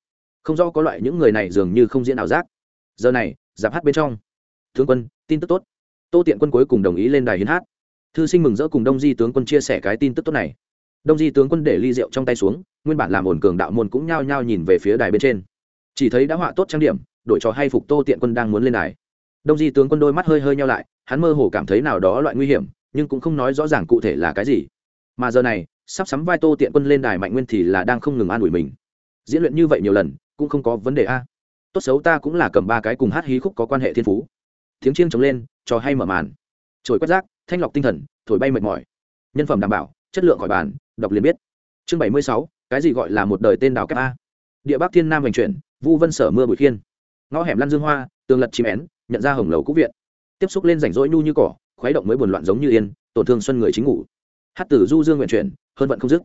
Không rõ có loại những người này dường như không diễn ảo giác. Giờ này, giáp hát bên trong. Thương quân, tin tức tốt. Tô tiện quân cuối cùng đồng ý lên đài hiến hát. Thư sinh mừng rỡ cùng đông di tướng quân chia sẻ cái tin tức tốt này đông di tướng quân để ly rượu trong tay xuống, nguyên bản làm ổn cường đạo môn cũng nhao nhao nhìn về phía đài bên trên. Chỉ thấy đã họa tốt trang điểm đội trò hay phục tô tiện quân đang muốn lên đài. Đông di tướng quân đôi mắt hơi hơi nhau lại, hắn mơ hồ cảm thấy nào đó loại nguy hiểm, nhưng cũng không nói rõ ràng cụ thể là cái gì. Mà giờ này, sắp sắm vai tô tiện quân lên đài mạnh nguyên thì là đang không ngừng an ủi mình. Diễn luyện như vậy nhiều lần, cũng không có vấn đề a. Tốt xấu ta cũng là cầm ba cái cùng hát hí khúc có quan hệ thiên phú. Tiếng chiêng trống lên, trò hay mở màn. Trồi quét rác, thanh lọc tinh thần, thổi bay mệt mỏi. Nhân phẩm đảm bảo chất lượng khỏi bàn, đọc liền biết. Chương bảy mươi sáu, cái gì gọi là một đời tên đào kép a? Địa bắc thiên nam hành chuyển, vu vân sở mưa bụi khiên. Ngõ hẻm lăn dương hoa, tường lật chim én, nhận ra hồng lầu cúc viện. Tiếp xúc lên rảnh rỗi nhu như cỏ, khuấy động mới buồn loạn giống như yên, tổn thương xuân người chính ngủ. Hát tử du dương nguyện chuyển, hơn vận không dứt.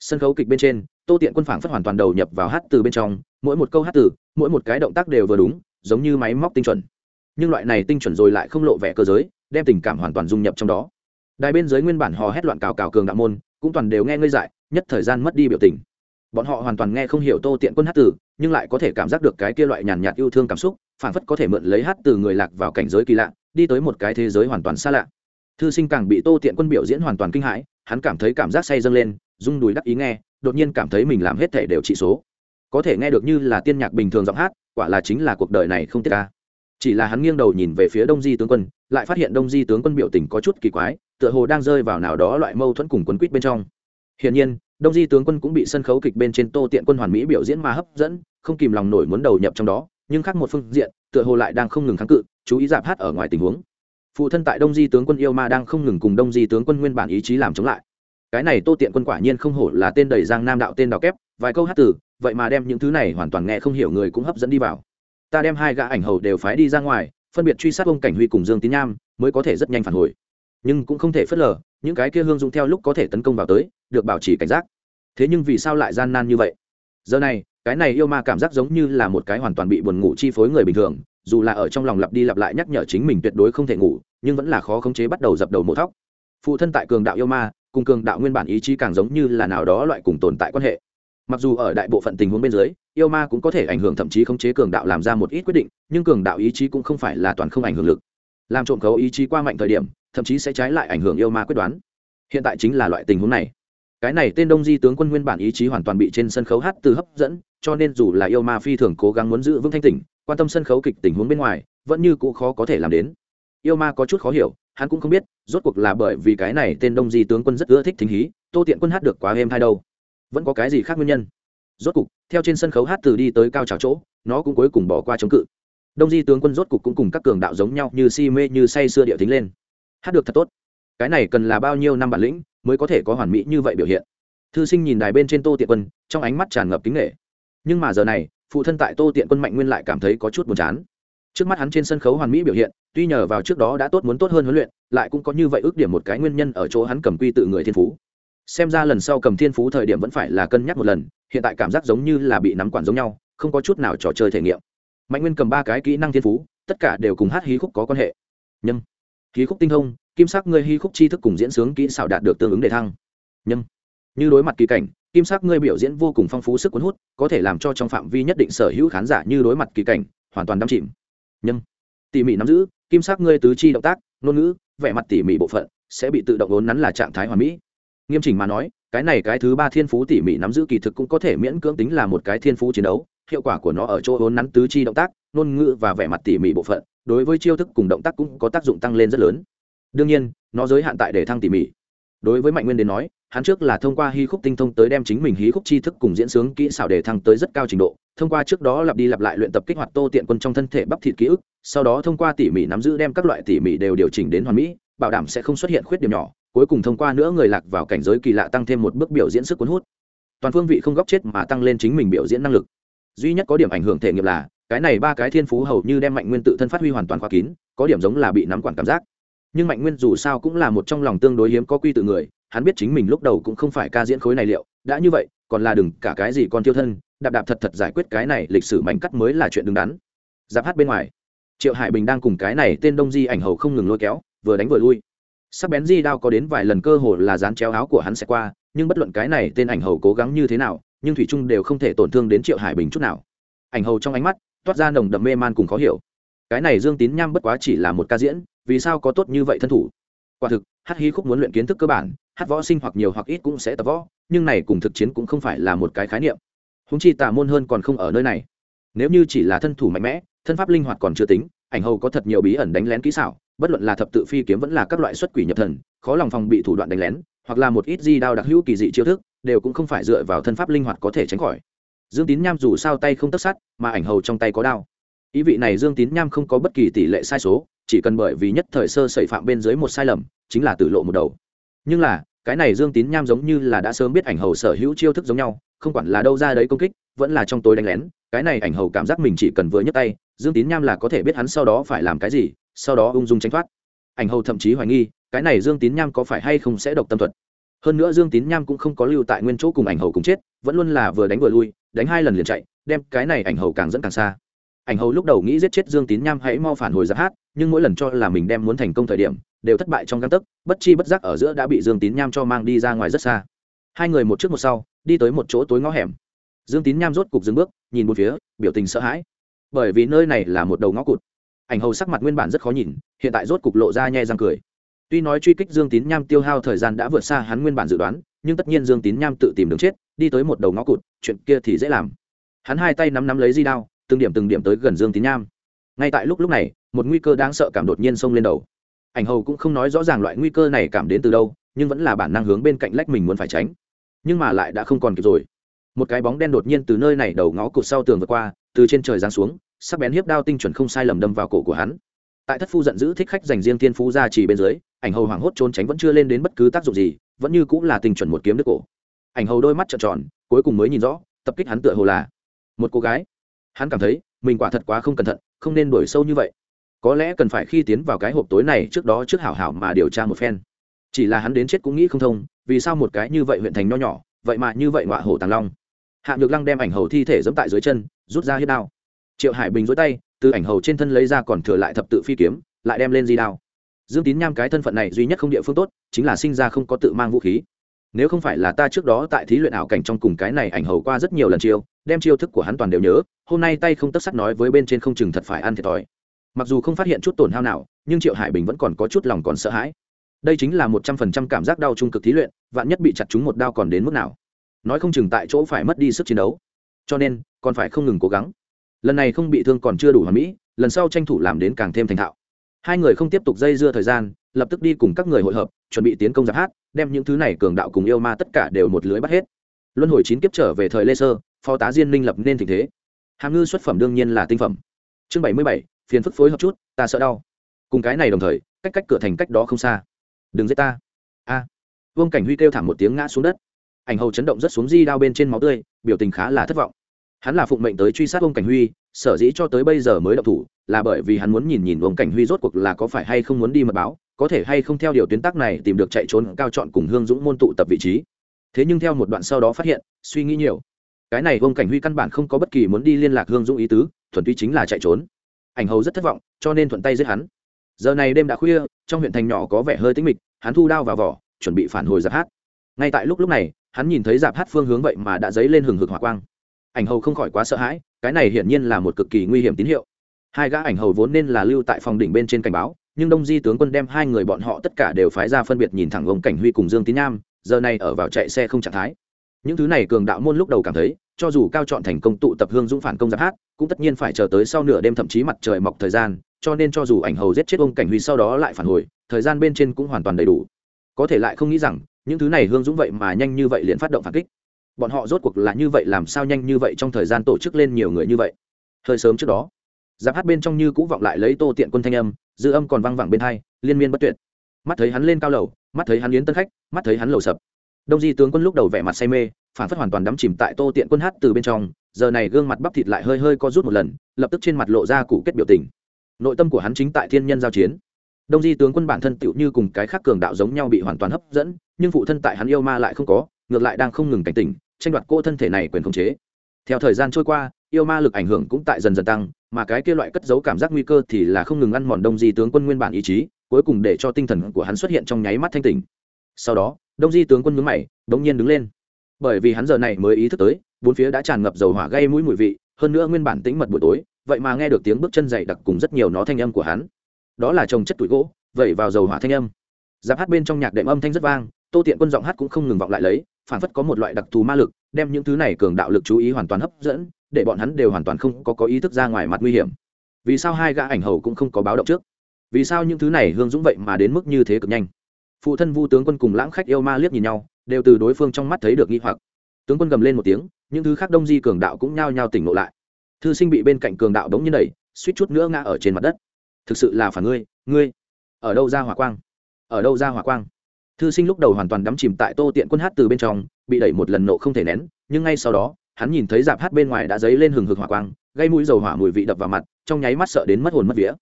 Sân khấu kịch bên trên, tô tiện quân phảng phất hoàn toàn đầu nhập vào hát từ bên trong, mỗi một câu hát từ, mỗi một cái động tác đều vừa đúng, giống như máy móc tinh chuẩn. Nhưng loại này tinh chuẩn rồi lại không lộ vẻ cơ giới, đem tình cảm hoàn toàn dung nhập trong đó đài bên dưới nguyên bản hò hét loạn cào cào cường đạo môn, cũng toàn đều nghe ngơi dại, nhất thời gian mất đi biểu tình. Bọn họ hoàn toàn nghe không hiểu tô tiện quân hát từ, nhưng lại có thể cảm giác được cái kia loại nhàn nhạt yêu thương cảm xúc, phảng phất có thể mượn lấy hát từ người lạc vào cảnh giới kỳ lạ, đi tới một cái thế giới hoàn toàn xa lạ. Thư sinh càng bị tô tiện quân biểu diễn hoàn toàn kinh hãi, hắn cảm thấy cảm giác say dâng lên, rung đùi đắc ý nghe, đột nhiên cảm thấy mình làm hết thể đều trị số. Có thể nghe được như là tiên nhạc bình thường giọng hát, quả là chính là cuộc đời này không tiết ca. Chỉ là hắn nghiêng đầu nhìn về phía đông di tướng quân, lại phát hiện đông di tướng quân biểu tình có chút kỳ quái tựa hồ đang rơi vào nào đó loại mâu thuẫn cùng quấn quýt bên trong. Hiển nhiên, đông di tướng quân cũng bị sân khấu kịch bên trên tô tiện quân hoàn mỹ biểu diễn mà hấp dẫn, không kìm lòng nổi muốn đầu nhập trong đó, nhưng khác một phương diện, tựa hồ lại đang không ngừng kháng cự, chú ý giảm hát ở ngoài tình huống. Phụ thân tại đông di tướng quân yêu ma đang không ngừng cùng đông di tướng quân nguyên bản ý chí làm chống lại. Cái này tô tiện quân quả nhiên không hổ là tên đầy giang nam đạo tên đào kép, vài câu hát từ, vậy mà đem những thứ này hoàn toàn nghe không hiểu người cũng hấp dẫn đi vào. Ta đem hai gã ảnh hầu đều phái đi ra ngoài, phân biệt truy sát ông cảnh huy cùng dương tín nham, mới có thể rất nhanh phản hồi nhưng cũng không thể phớt lờ, những cái kia hương dũng theo lúc có thể tấn công vào tới, được bảo trì cảnh giác. Thế nhưng vì sao lại gian nan như vậy? Giờ này, cái này yêu ma cảm giác giống như là một cái hoàn toàn bị buồn ngủ chi phối người bình thường, dù là ở trong lòng lặp đi lặp lại nhắc nhở chính mình tuyệt đối không thể ngủ, nhưng vẫn là khó khống chế bắt đầu dập đầu mổ thóc. Phụ thân tại cường đạo yêu ma, cùng cường đạo nguyên bản ý chí càng giống như là nào đó loại cùng tồn tại quan hệ. Mặc dù ở đại bộ phận tình huống bên dưới, yêu ma cũng có thể ảnh hưởng thậm chí khống chế cường đạo làm ra một ít quyết định, nhưng cường đạo ý chí cũng không phải là toàn không ảnh hưởng lực làm trộm khấu ý chí qua mạnh thời điểm, thậm chí sẽ trái lại ảnh hưởng yêu ma quyết đoán. Hiện tại chính là loại tình huống này. Cái này tên đông di tướng quân nguyên bản ý chí hoàn toàn bị trên sân khấu hát từ hấp dẫn, cho nên dù là yêu ma phi thường cố gắng muốn giữ vững thanh tỉnh, quan tâm sân khấu kịch tình huống bên ngoài, vẫn như cũ khó có thể làm đến. Yêu ma có chút khó hiểu, hắn cũng không biết, rốt cuộc là bởi vì cái này tên đông di tướng quân rất ưa thích thính hí, tô tiện quân hát được quá êm hay đâu. Vẫn có cái gì khác nguyên nhân? Rốt cục, theo trên sân khấu hát từ đi tới cao trào chỗ, nó cũng cuối cùng bỏ qua chống cự đông di tướng quân rốt cục cũng cùng các cường đạo giống nhau như si mê như say sưa điệu tính lên. Hát được thật tốt. Cái này cần là bao nhiêu năm bản lĩnh mới có thể có hoàn mỹ như vậy biểu hiện? Thư sinh nhìn đài bên trên tô tiện quân, trong ánh mắt tràn ngập kính nghệ. Nhưng mà giờ này, phụ thân tại tô tiện quân mạnh nguyên lại cảm thấy có chút buồn chán. Trước mắt hắn trên sân khấu hoàn mỹ biểu hiện, tuy nhờ vào trước đó đã tốt muốn tốt hơn huấn luyện, lại cũng có như vậy ước điểm một cái nguyên nhân ở chỗ hắn cầm quy tự người thiên phú. Xem ra lần sau cầm thiên phú thời điểm vẫn phải là cân nhắc một lần, hiện tại cảm giác giống như là bị nắm quản giống nhau, không có chút nào trò chơi thể nghiệm mạnh nguyên cầm ba cái kỹ năng thiên phú tất cả đều cùng hát hí khúc có quan hệ. Nhưng, hí khúc tinh thông kim sắc ngươi hí khúc tri thức cùng diễn sướng kỹ xảo đạt được tương ứng đề thăng. Nhưng, như đối mặt kỳ cảnh kim sắc ngươi biểu diễn vô cùng phong phú sức cuốn hút có thể làm cho trong phạm vi nhất định sở hữu khán giả như đối mặt kỳ cảnh hoàn toàn đắm chìm. Nhưng, tỉ mỉ nắm giữ kim sắc ngươi tứ chi động tác ngôn ngữ vẻ mặt tỉ mỉ bộ phận sẽ bị tự động ốn nắn là trạng thái hoàn mỹ. Nghiêm chỉnh mà nói cái này cái thứ ba thiên phú tỉ mỉ nắm giữ kỳ thực cũng có thể miễn cưỡng tính là một cái thiên phú chiến đấu hiệu quả của nó ở chỗ ốn nắn tứ chi động tác, ngôn ngữ và vẻ mặt tỉ mỉ bộ phận, đối với chiêu thức cùng động tác cũng có tác dụng tăng lên rất lớn. Đương nhiên, nó giới hạn tại để thăng tỉ mỉ. Đối với mạnh nguyên đến nói, hắn trước là thông qua hí khúc tinh thông tới đem chính mình hí khúc tri thức cùng diễn sướng kỹ xảo để thăng tới rất cao trình độ, thông qua trước đó lặp đi lặp lại luyện tập kích hoạt tô tiện quân trong thân thể bắp thịt ký ức, sau đó thông qua tỉ mỉ nắm giữ đem các loại tỉ mỉ đều điều chỉnh đến hoàn mỹ, bảo đảm sẽ không xuất hiện khuyết điểm nhỏ, cuối cùng thông qua nữa người lạc vào cảnh giới kỳ lạ tăng thêm một bước biểu diễn sức cuốn hút. Toàn phương vị không góc chết mà tăng lên chính mình biểu diễn năng lực duy nhất có điểm ảnh hưởng thể nghiệm là, cái này ba cái thiên phú hầu như đem mạnh nguyên tự thân phát huy hoàn toàn khóa kín, có điểm giống là bị nắm quản cảm giác. Nhưng mạnh nguyên dù sao cũng là một trong lòng tương đối hiếm có quy tự người, hắn biết chính mình lúc đầu cũng không phải ca diễn khối này liệu, đã như vậy, còn là đừng cả cái gì còn tiêu thân, đạp đạp thật thật giải quyết cái này lịch sử mảnh cắt mới là chuyện đứng đắn. Giáp hát bên ngoài, triệu hải bình đang cùng cái này tên đông di ảnh hầu không ngừng lôi kéo, vừa đánh vừa lui. Sắc bén di đao có đến vài lần cơ hồ là dán chéo áo của hắn sẽ qua, nhưng bất luận cái này tên ảnh hầu cố gắng như thế nào nhưng thủy trung đều không thể tổn thương đến triệu hải bình chút nào. Ảnh hầu trong ánh mắt toát ra nồng đậm mê man cùng khó hiểu. Cái này dương tín nham bất quá chỉ là một ca diễn, vì sao có tốt như vậy thân thủ? Quả thực hát hí khúc muốn luyện kiến thức cơ bản, hát võ sinh hoặc nhiều hoặc ít cũng sẽ tập võ, nhưng này cùng thực chiến cũng không phải là một cái khái niệm. Húng chi tà môn hơn còn không ở nơi này. Nếu như chỉ là thân thủ mạnh mẽ, thân pháp linh hoạt còn chưa tính, ảnh hầu có thật nhiều bí ẩn đánh lén kỹ xảo, bất luận là thập tự phi kiếm vẫn là các loại xuất quỷ nhập thần, khó lòng phòng bị thủ đoạn đánh lén, hoặc là một ít di đao đặc hữu kỳ dị chiêu thức đều cũng không phải dựa vào thân pháp linh hoạt có thể tránh khỏi. Dương tín nham dù sao tay không tất sát, mà ảnh hầu trong tay có đao. Ý vị này dương tín nham không có bất kỳ tỷ lệ sai số, chỉ cần bởi vì nhất thời sơ sẩy phạm bên dưới một sai lầm, chính là tử lộ một đầu. Nhưng là, cái này dương tín nham giống như là đã sớm biết ảnh hầu sở hữu chiêu thức giống nhau, không quản là đâu ra đấy công kích, vẫn là trong tối đánh lén, cái này ảnh hầu cảm giác mình chỉ cần vừa nhấc tay, dương tín nham là có thể biết hắn sau đó phải làm cái gì, sau đó ung dung tránh thoát. Ảnh hầu thậm chí hoài nghi, cái này dương tín nham có phải hay không sẽ độc tâm thuật hơn nữa dương tín nham cũng không có lưu tại nguyên chỗ cùng ảnh hầu cùng chết, vẫn luôn là vừa đánh vừa lui, đánh hai lần liền chạy, đem cái này ảnh hầu càng dẫn càng xa. Ảnh hầu lúc đầu nghĩ giết chết dương tín nham hãy mau phản hồi giáp hát, nhưng mỗi lần cho là mình đem muốn thành công thời điểm, đều thất bại trong găng tấc, bất chi bất giác ở giữa đã bị dương tín nham cho mang đi ra ngoài rất xa. Hai người một trước một sau, đi tới một chỗ tối ngõ hẻm. Dương tín nham rốt cục dừng bước, nhìn một phía, biểu tình sợ hãi. Bởi vì nơi này là một đầu ngõ cụt. Ảnh hầu sắc mặt nguyên bản rất khó nhìn, hiện tại rốt cục lộ ra nhai răng cười tuy nói truy kích dương tín nham tiêu hao thời gian đã vượt xa hắn nguyên bản dự đoán, nhưng tất nhiên dương tín nham tự tìm đường chết, đi tới một đầu ngõ cụt, chuyện kia thì dễ làm. Hắn hai tay nắm nắm lấy di đao, từng điểm từng điểm tới gần dương tín nham. Ngay tại lúc lúc này, một nguy cơ đáng sợ cảm đột nhiên xông lên đầu. Ảnh hầu cũng không nói rõ ràng loại nguy cơ này cảm đến từ đâu, nhưng vẫn là bản năng hướng bên cạnh lách mình muốn phải tránh. Nhưng mà lại đã không còn kịp rồi. Một cái bóng đen đột nhiên từ nơi này đầu ngõ cụt sau tường vượt qua, từ trên trời giáng xuống, sắc bén hiếp đao tinh chuẩn không sai lầm đâm vào cổ của hắn tại thất phu giận dữ thích khách dành riêng tiên phú ra chỉ bên dưới, ảnh hầu hoảng hốt trốn tránh vẫn chưa lên đến bất cứ tác dụng gì, vẫn như cũng là tình chuẩn một kiếm đứt cổ. Ảnh hầu đôi mắt trợn tròn, cuối cùng mới nhìn rõ, tập kích hắn tựa hồ là một cô gái. Hắn cảm thấy, mình quả thật quá không cẩn thận, không nên đuổi sâu như vậy. Có lẽ cần phải khi tiến vào cái hộp tối này trước đó trước hảo hảo mà điều tra một phen. Chỉ là hắn đến chết cũng nghĩ không thông, vì sao một cái như vậy huyện thành nho nhỏ, vậy mà như vậy ngọa hổ tàng long. Hạ nhược lăng đem ảnh hầu thi thể dẫm tại dưới chân, rút ra hết đao. Triệu hải bình dối tay từ ảnh hầu trên thân lấy ra còn thừa lại thập tự phi kiếm, lại đem lên di đao. Dương tín nham cái thân phận này duy nhất không địa phương tốt, chính là sinh ra không có tự mang vũ khí. Nếu không phải là ta trước đó tại thí luyện ảo cảnh trong cùng cái này ảnh hầu qua rất nhiều lần chiêu, đem chiêu thức của hắn toàn đều nhớ, hôm nay tay không tất sắc nói với bên trên không chừng thật phải ăn thiệt thòi. Mặc dù không phát hiện chút tổn hao nào, nhưng triệu hải bình vẫn còn có chút lòng còn sợ hãi. Đây chính là một trăm phần trăm cảm giác đau trung cực thí luyện, vạn nhất bị chặt chúng một đao còn đến mức nào. Nói không chừng tại chỗ phải mất đi sức chiến đấu. Cho nên, còn phải không ngừng cố gắng lần này không bị thương còn chưa đủ hoàn mỹ, lần sau tranh thủ làm đến càng thêm thành thạo. Hai người không tiếp tục dây dưa thời gian, lập tức đi cùng các người hội hợp, chuẩn bị tiến công giáp hát, đem những thứ này cường đạo cùng yêu ma tất cả đều một lưới bắt hết. Luân hồi chín kiếp trở về thời lê sơ, phó tá diên minh lập nên tình thế. Hàm ngư xuất phẩm đương nhiên là tinh phẩm. Chương bảy mươi bảy, phiền phức phối hợp chút, ta sợ đau. Cùng cái này đồng thời, cách cách cửa thành cách đó không xa. Đừng giết ta. A. Vương cảnh huy kêu thảm một tiếng ngã xuống đất. Ảnh hầu chấn động rất xuống di đao bên trên máu tươi, biểu tình khá là thất vọng hắn là phụng mệnh tới truy sát ông cảnh huy, sở dĩ cho tới bây giờ mới động thủ, là bởi vì hắn muốn nhìn nhìn ông cảnh huy rốt cuộc là có phải hay không muốn đi mật báo, có thể hay không theo điều tuyến tác này tìm được chạy trốn cao chọn cùng hương dũng môn tụ tập vị trí. Thế nhưng theo một đoạn sau đó phát hiện, suy nghĩ nhiều. Cái này ông cảnh huy căn bản không có bất kỳ muốn đi liên lạc hương dũng ý tứ, thuần túy chính là chạy trốn. Ảnh hầu rất thất vọng, cho nên thuận tay giết hắn. Giờ này đêm đã khuya, trong huyện thành nhỏ có vẻ hơi tĩnh mịch, hắn thu đao vào vỏ, chuẩn bị phản hồi giáp hát. Ngay tại lúc lúc này, hắn nhìn thấy giáp hát phương hướng vậy mà đã dấy lên hừng hực hỏa quang ảnh hầu không khỏi quá sợ hãi, cái này hiển nhiên là một cực kỳ nguy hiểm tín hiệu. Hai gã ảnh hầu vốn nên là lưu tại phòng đỉnh bên trên cảnh báo, nhưng đông di tướng quân đem hai người bọn họ tất cả đều phái ra phân biệt nhìn thẳng ông cảnh huy cùng dương tín nam giờ này ở vào chạy xe không trạng thái. Những thứ này cường đạo môn lúc đầu cảm thấy, cho dù cao chọn thành công tụ tập hương dũng phản công giáp hát, cũng tất nhiên phải chờ tới sau nửa đêm thậm chí mặt trời mọc thời gian, cho nên cho dù ảnh hầu giết chết ông cảnh huy sau đó lại phản hồi, thời gian bên trên cũng hoàn toàn đầy đủ. Có thể lại không nghĩ rằng, những thứ này hương dũng vậy mà nhanh như vậy liền phát động phản kích bọn họ rốt cuộc là như vậy, làm sao nhanh như vậy trong thời gian tổ chức lên nhiều người như vậy? Hơi sớm trước đó, giáp hát bên trong như cũ vọng lại lấy tô tiện quân thanh âm, dư âm còn văng vẳng bên hai, liên miên bất tuyệt. Mắt thấy hắn lên cao lầu, mắt thấy hắn yến tân khách, mắt thấy hắn lầu sập. Đông di tướng quân lúc đầu vẻ mặt say mê, phản phất hoàn toàn đắm chìm tại tô tiện quân hát từ bên trong, giờ này gương mặt bắp thịt lại hơi hơi co rút một lần, lập tức trên mặt lộ ra cụ kết biểu tình. Nội tâm của hắn chính tại thiên nhân giao chiến. Đông di tướng quân bản thân tựu như cùng cái khác cường đạo giống nhau bị hoàn toàn hấp dẫn, nhưng phụ thân tại hắn yêu ma lại không có, ngược lại đang không ngừng cảnh tỉnh tranh đoạt cô thân thể này quyền khống chế. Theo thời gian trôi qua, yêu ma lực ảnh hưởng cũng tại dần dần tăng, mà cái kia loại cất giấu cảm giác nguy cơ thì là không ngừng ăn mòn đông di tướng quân nguyên bản ý chí, cuối cùng để cho tinh thần của hắn xuất hiện trong nháy mắt thanh tỉnh. Sau đó, đông di tướng quân nhướng mày bỗng nhiên đứng lên. Bởi vì hắn giờ này mới ý thức tới, bốn phía đã tràn ngập dầu hỏa gây mũi mùi vị, hơn nữa nguyên bản tĩnh mật buổi tối, vậy mà nghe được tiếng bước chân dày đặc cùng rất nhiều nó thanh âm của hắn. Đó là trồng chất tuổi gỗ, vẩy vào dầu hỏa thanh âm. Giáp hát bên trong nhạc đệm âm thanh rất vang, tô tiện quân giọng hát cũng không ngừng vọng lại lấy phản phất có một loại đặc thù ma lực, đem những thứ này cường đạo lực chú ý hoàn toàn hấp dẫn, để bọn hắn đều hoàn toàn không có có ý thức ra ngoài mặt nguy hiểm. Vì sao hai gã ảnh hầu cũng không có báo động trước? Vì sao những thứ này hương dũng vậy mà đến mức như thế cực nhanh? Phụ thân vu tướng quân cùng lãng khách yêu ma liếc nhìn nhau, đều từ đối phương trong mắt thấy được nghi hoặc. Tướng quân gầm lên một tiếng, những thứ khác đông di cường đạo cũng nhao nhao tỉnh ngộ lại. Thư sinh bị bên cạnh cường đạo đống như đẩy, suýt chút nữa ngã ở trên mặt đất. Thực sự là phản ngươi ngươi, ở đâu ra hỏa quang? Ở đâu ra hỏa quang? Thư sinh lúc đầu hoàn toàn đắm chìm tại tô tiện quân hát từ bên trong, bị đẩy một lần nộ không thể nén, nhưng ngay sau đó, hắn nhìn thấy dạp hát bên ngoài đã dấy lên hừng hực hỏa quang, gây mũi dầu hỏa mùi vị đập vào mặt, trong nháy mắt sợ đến mất hồn mất vía.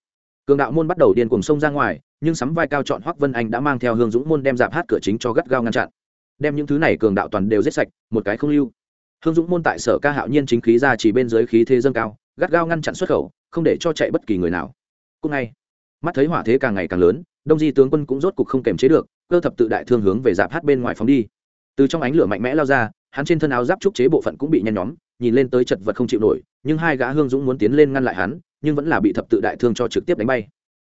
Cường đạo môn bắt đầu điên cuồng sông ra ngoài, nhưng sắm vai cao chọn hoắc vân anh đã mang theo hương dũng môn đem dạp hát cửa chính cho gắt gao ngăn chặn. Đem những thứ này cường đạo toàn đều giết sạch, một cái không lưu. Hương dũng môn tại sở ca hạo nhiên chính khí ra chỉ bên dưới khí thế dâng cao, gắt gao ngăn chặn xuất khẩu, không để cho chạy bất kỳ người nào. Cũng ngay, mắt thấy hỏa thế càng ngày càng lớn, đông di tướng quân cũng rốt cục không kềm chế được cơ thập tự đại thương hướng về dạp hát bên ngoài phóng đi. Từ trong ánh lửa mạnh mẽ lao ra, hắn trên thân áo giáp trúc chế bộ phận cũng bị nhen nhóm, nhìn lên tới chật vật không chịu nổi, nhưng hai gã hương dũng muốn tiến lên ngăn lại hắn, nhưng vẫn là bị thập tự đại thương cho trực tiếp đánh bay.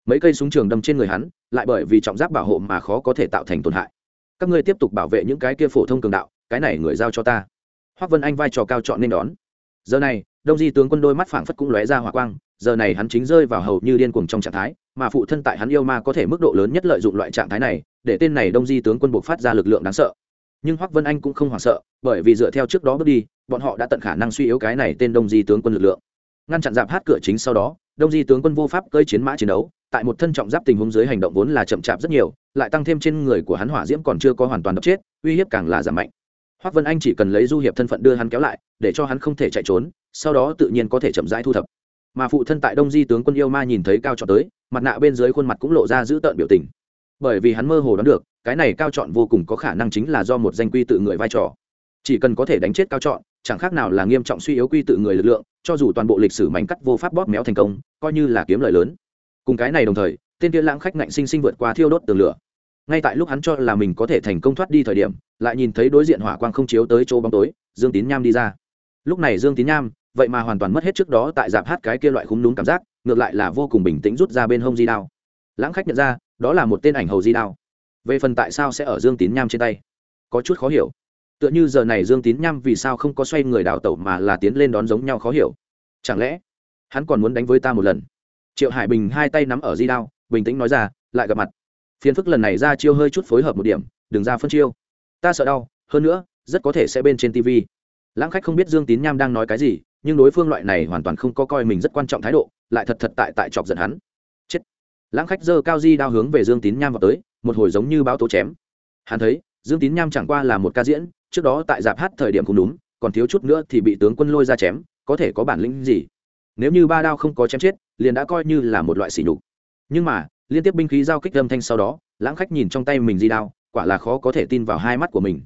Mấy cây súng trường đâm trên người hắn, lại bởi vì trọng giáp bảo hộ mà khó có thể tạo thành tổn hại. Các ngươi tiếp tục bảo vệ những cái kia phổ thông cường đạo, cái này người giao cho ta. Hoác vân anh vai trò cao chọn nên đón. Giờ này, đông di tướng quân đôi mắt phảng phất cũng lóe ra hỏa quang, giờ này hắn chính rơi vào hầu như điên cuồng trong trạng thái, mà phụ thân tại hắn yêu ma có thể mức độ lớn nhất lợi dụng loại trạng thái này để tên này đông di tướng quân buộc phát ra lực lượng đáng sợ. Nhưng hoắc vân anh cũng không hoảng sợ, bởi vì dựa theo trước đó bước đi, bọn họ đã tận khả năng suy yếu cái này tên đông di tướng quân lực lượng. Ngăn chặn dạp hát cửa chính sau đó, đông di tướng quân vô pháp cơi chiến mã chiến đấu, tại một thân trọng giáp tình huống dưới hành động vốn là chậm chạp rất nhiều, lại tăng thêm trên người của hắn hỏa diễm còn chưa có hoàn toàn đập chết, uy hiếp càng là giảm mạnh. Hoắc vân anh chỉ cần lấy du hiệp thân phận đưa hắn kéo lại, để cho hắn không thể chạy trốn, sau đó tự nhiên có thể chậm rãi thu thập. Mà phụ thân tại đông di tướng quân yêu ma nhìn thấy cao trọn tới, mặt nạ bên dưới khuôn mặt cũng lộ ra dữ tợn biểu tình bởi vì hắn mơ hồ đoán được, cái này cao chọn vô cùng có khả năng chính là do một danh quy tự người vai trò. Chỉ cần có thể đánh chết cao chọn, chẳng khác nào là nghiêm trọng suy yếu quy tự người lực lượng, cho dù toàn bộ lịch sử mảnh cắt vô pháp bóp méo thành công, coi như là kiếm lời lớn. Cùng cái này đồng thời, tên kia lãng khách ngạnh sinh sinh vượt qua thiêu đốt tường lửa. Ngay tại lúc hắn cho là mình có thể thành công thoát đi thời điểm, lại nhìn thấy đối diện hỏa quang không chiếu tới chỗ bóng tối, dương tín nham đi ra. Lúc này dương tín nham, vậy mà hoàn toàn mất hết trước đó tại dạp hát cái kia loại khung núm cảm giác, ngược lại là vô cùng bình tĩnh rút ra bên hông di đao. Lãng khách nhận ra đó là một tên ảnh hầu di đao. Về phần tại sao sẽ ở dương tín nham trên tay? Có chút khó hiểu. Tựa như giờ này dương tín nham vì sao không có xoay người đào tẩu mà là tiến lên đón giống nhau khó hiểu. Chẳng lẽ hắn còn muốn đánh với ta một lần? Triệu hải bình hai tay nắm ở di đao, bình tĩnh nói ra, lại gặp mặt. Phiền phức lần này ra chiêu hơi chút phối hợp một điểm, đừng ra phân chiêu. Ta sợ đau, hơn nữa, rất có thể sẽ bên trên tv lãng khách không biết dương tín nham đang nói cái gì, nhưng đối phương loại này hoàn toàn không có coi mình rất quan trọng thái độ, lại thật thật tại tại chọc giận hắn lãng khách giơ cao di đao hướng về dương tín nham vào tới, một hồi giống như báo tố chém. Hắn thấy, dương tín nham chẳng qua là một ca diễn, trước đó tại dạp hát thời điểm cũng đúng, còn thiếu chút nữa thì bị tướng quân lôi ra chém, có thể có bản lĩnh gì? Nếu như ba đao không có chém chết, liền đã coi như là một loại sỉ nhục. Nhưng mà, liên tiếp binh khí giao kích âm thanh sau đó, lãng khách nhìn trong tay mình di đao, quả là khó có thể tin vào hai mắt của mình.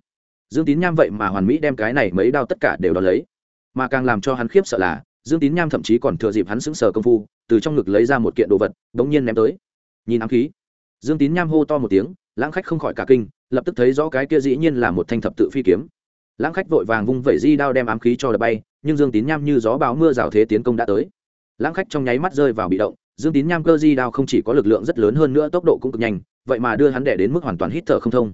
Dương tín nham vậy mà hoàn mỹ đem cái này mấy đao tất cả đều đ ó lấy. Mà càng làm cho hắn khiếp sợ là dương tín nham thậm chí còn thừa dịp hắn sững sờ công phu, từ trong ngực lấy ra một kiện đồ vật đ ố n g nhiên ném tới. Nhìn ám khí. Dương tín nham hô to một tiếng, lãng khách không khỏi cả kinh, lập tức thấy rõ cái kia dĩ nhiên là một thanh thập tự phi kiếm. Lãng khách vội vàng vung vẩy di đao đem ám khí cho đập bay, nhưng dương tín nham như gió báo mưa rào thế tiến công đã tới. Lãng khách trong nháy mắt rơi vào bị động, dương tín nham cơ di đao không chỉ có lực lượng rất lớn hơn nữa, tốc độ cũng cực nhanh, vậy mà đưa hắn đẻ đến mức hoàn toàn hít thở không thông.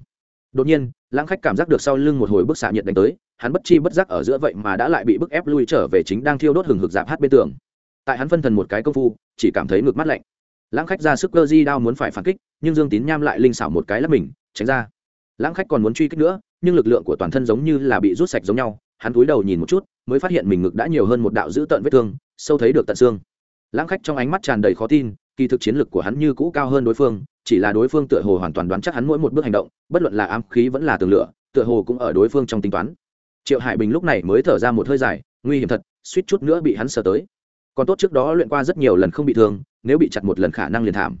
Đột nhiên lãng khách cảm giác được sau lưng một hồi bức xạ nhiệt đánh tới, hắn bất chi bất giác ở giữa vậy mà đã lại bị bức ép lui trở về chính đang thiêu đốt hừng hực dạp hát bên tường. Tại hắn phân thần một cái công phu, chỉ cảm thấy ngược mắt lạnh. Lãng khách ra sức cơ di đao muốn phải phản kích, nhưng dương tín nham lại linh xảo một cái lắp mình, tránh ra. Lãng khách còn muốn truy kích nữa, nhưng lực lượng của toàn thân giống như là bị rút sạch giống nhau, hắn cúi đầu nhìn một chút, mới phát hiện mình ngực đã nhiều hơn một đạo dữ tợn vết thương, sâu thấy được tận xương. Lãng khách trong ánh mắt tràn đầy khó tin, kỳ thực chiến lực của hắn như cũ cao hơn đối phương chỉ là đối phương tựa hồ hoàn toàn đoán chắc hắn mỗi một bước hành động, bất luận là ám khí vẫn là tường lửa, tựa hồ cũng ở đối phương trong tính toán. Triệu hải bình lúc này mới thở ra một hơi dài, nguy hiểm thật, suýt chút nữa bị hắn sờ tới. Còn tốt trước đó luyện qua rất nhiều lần không bị thương, nếu bị chặt một lần khả năng liền thảm.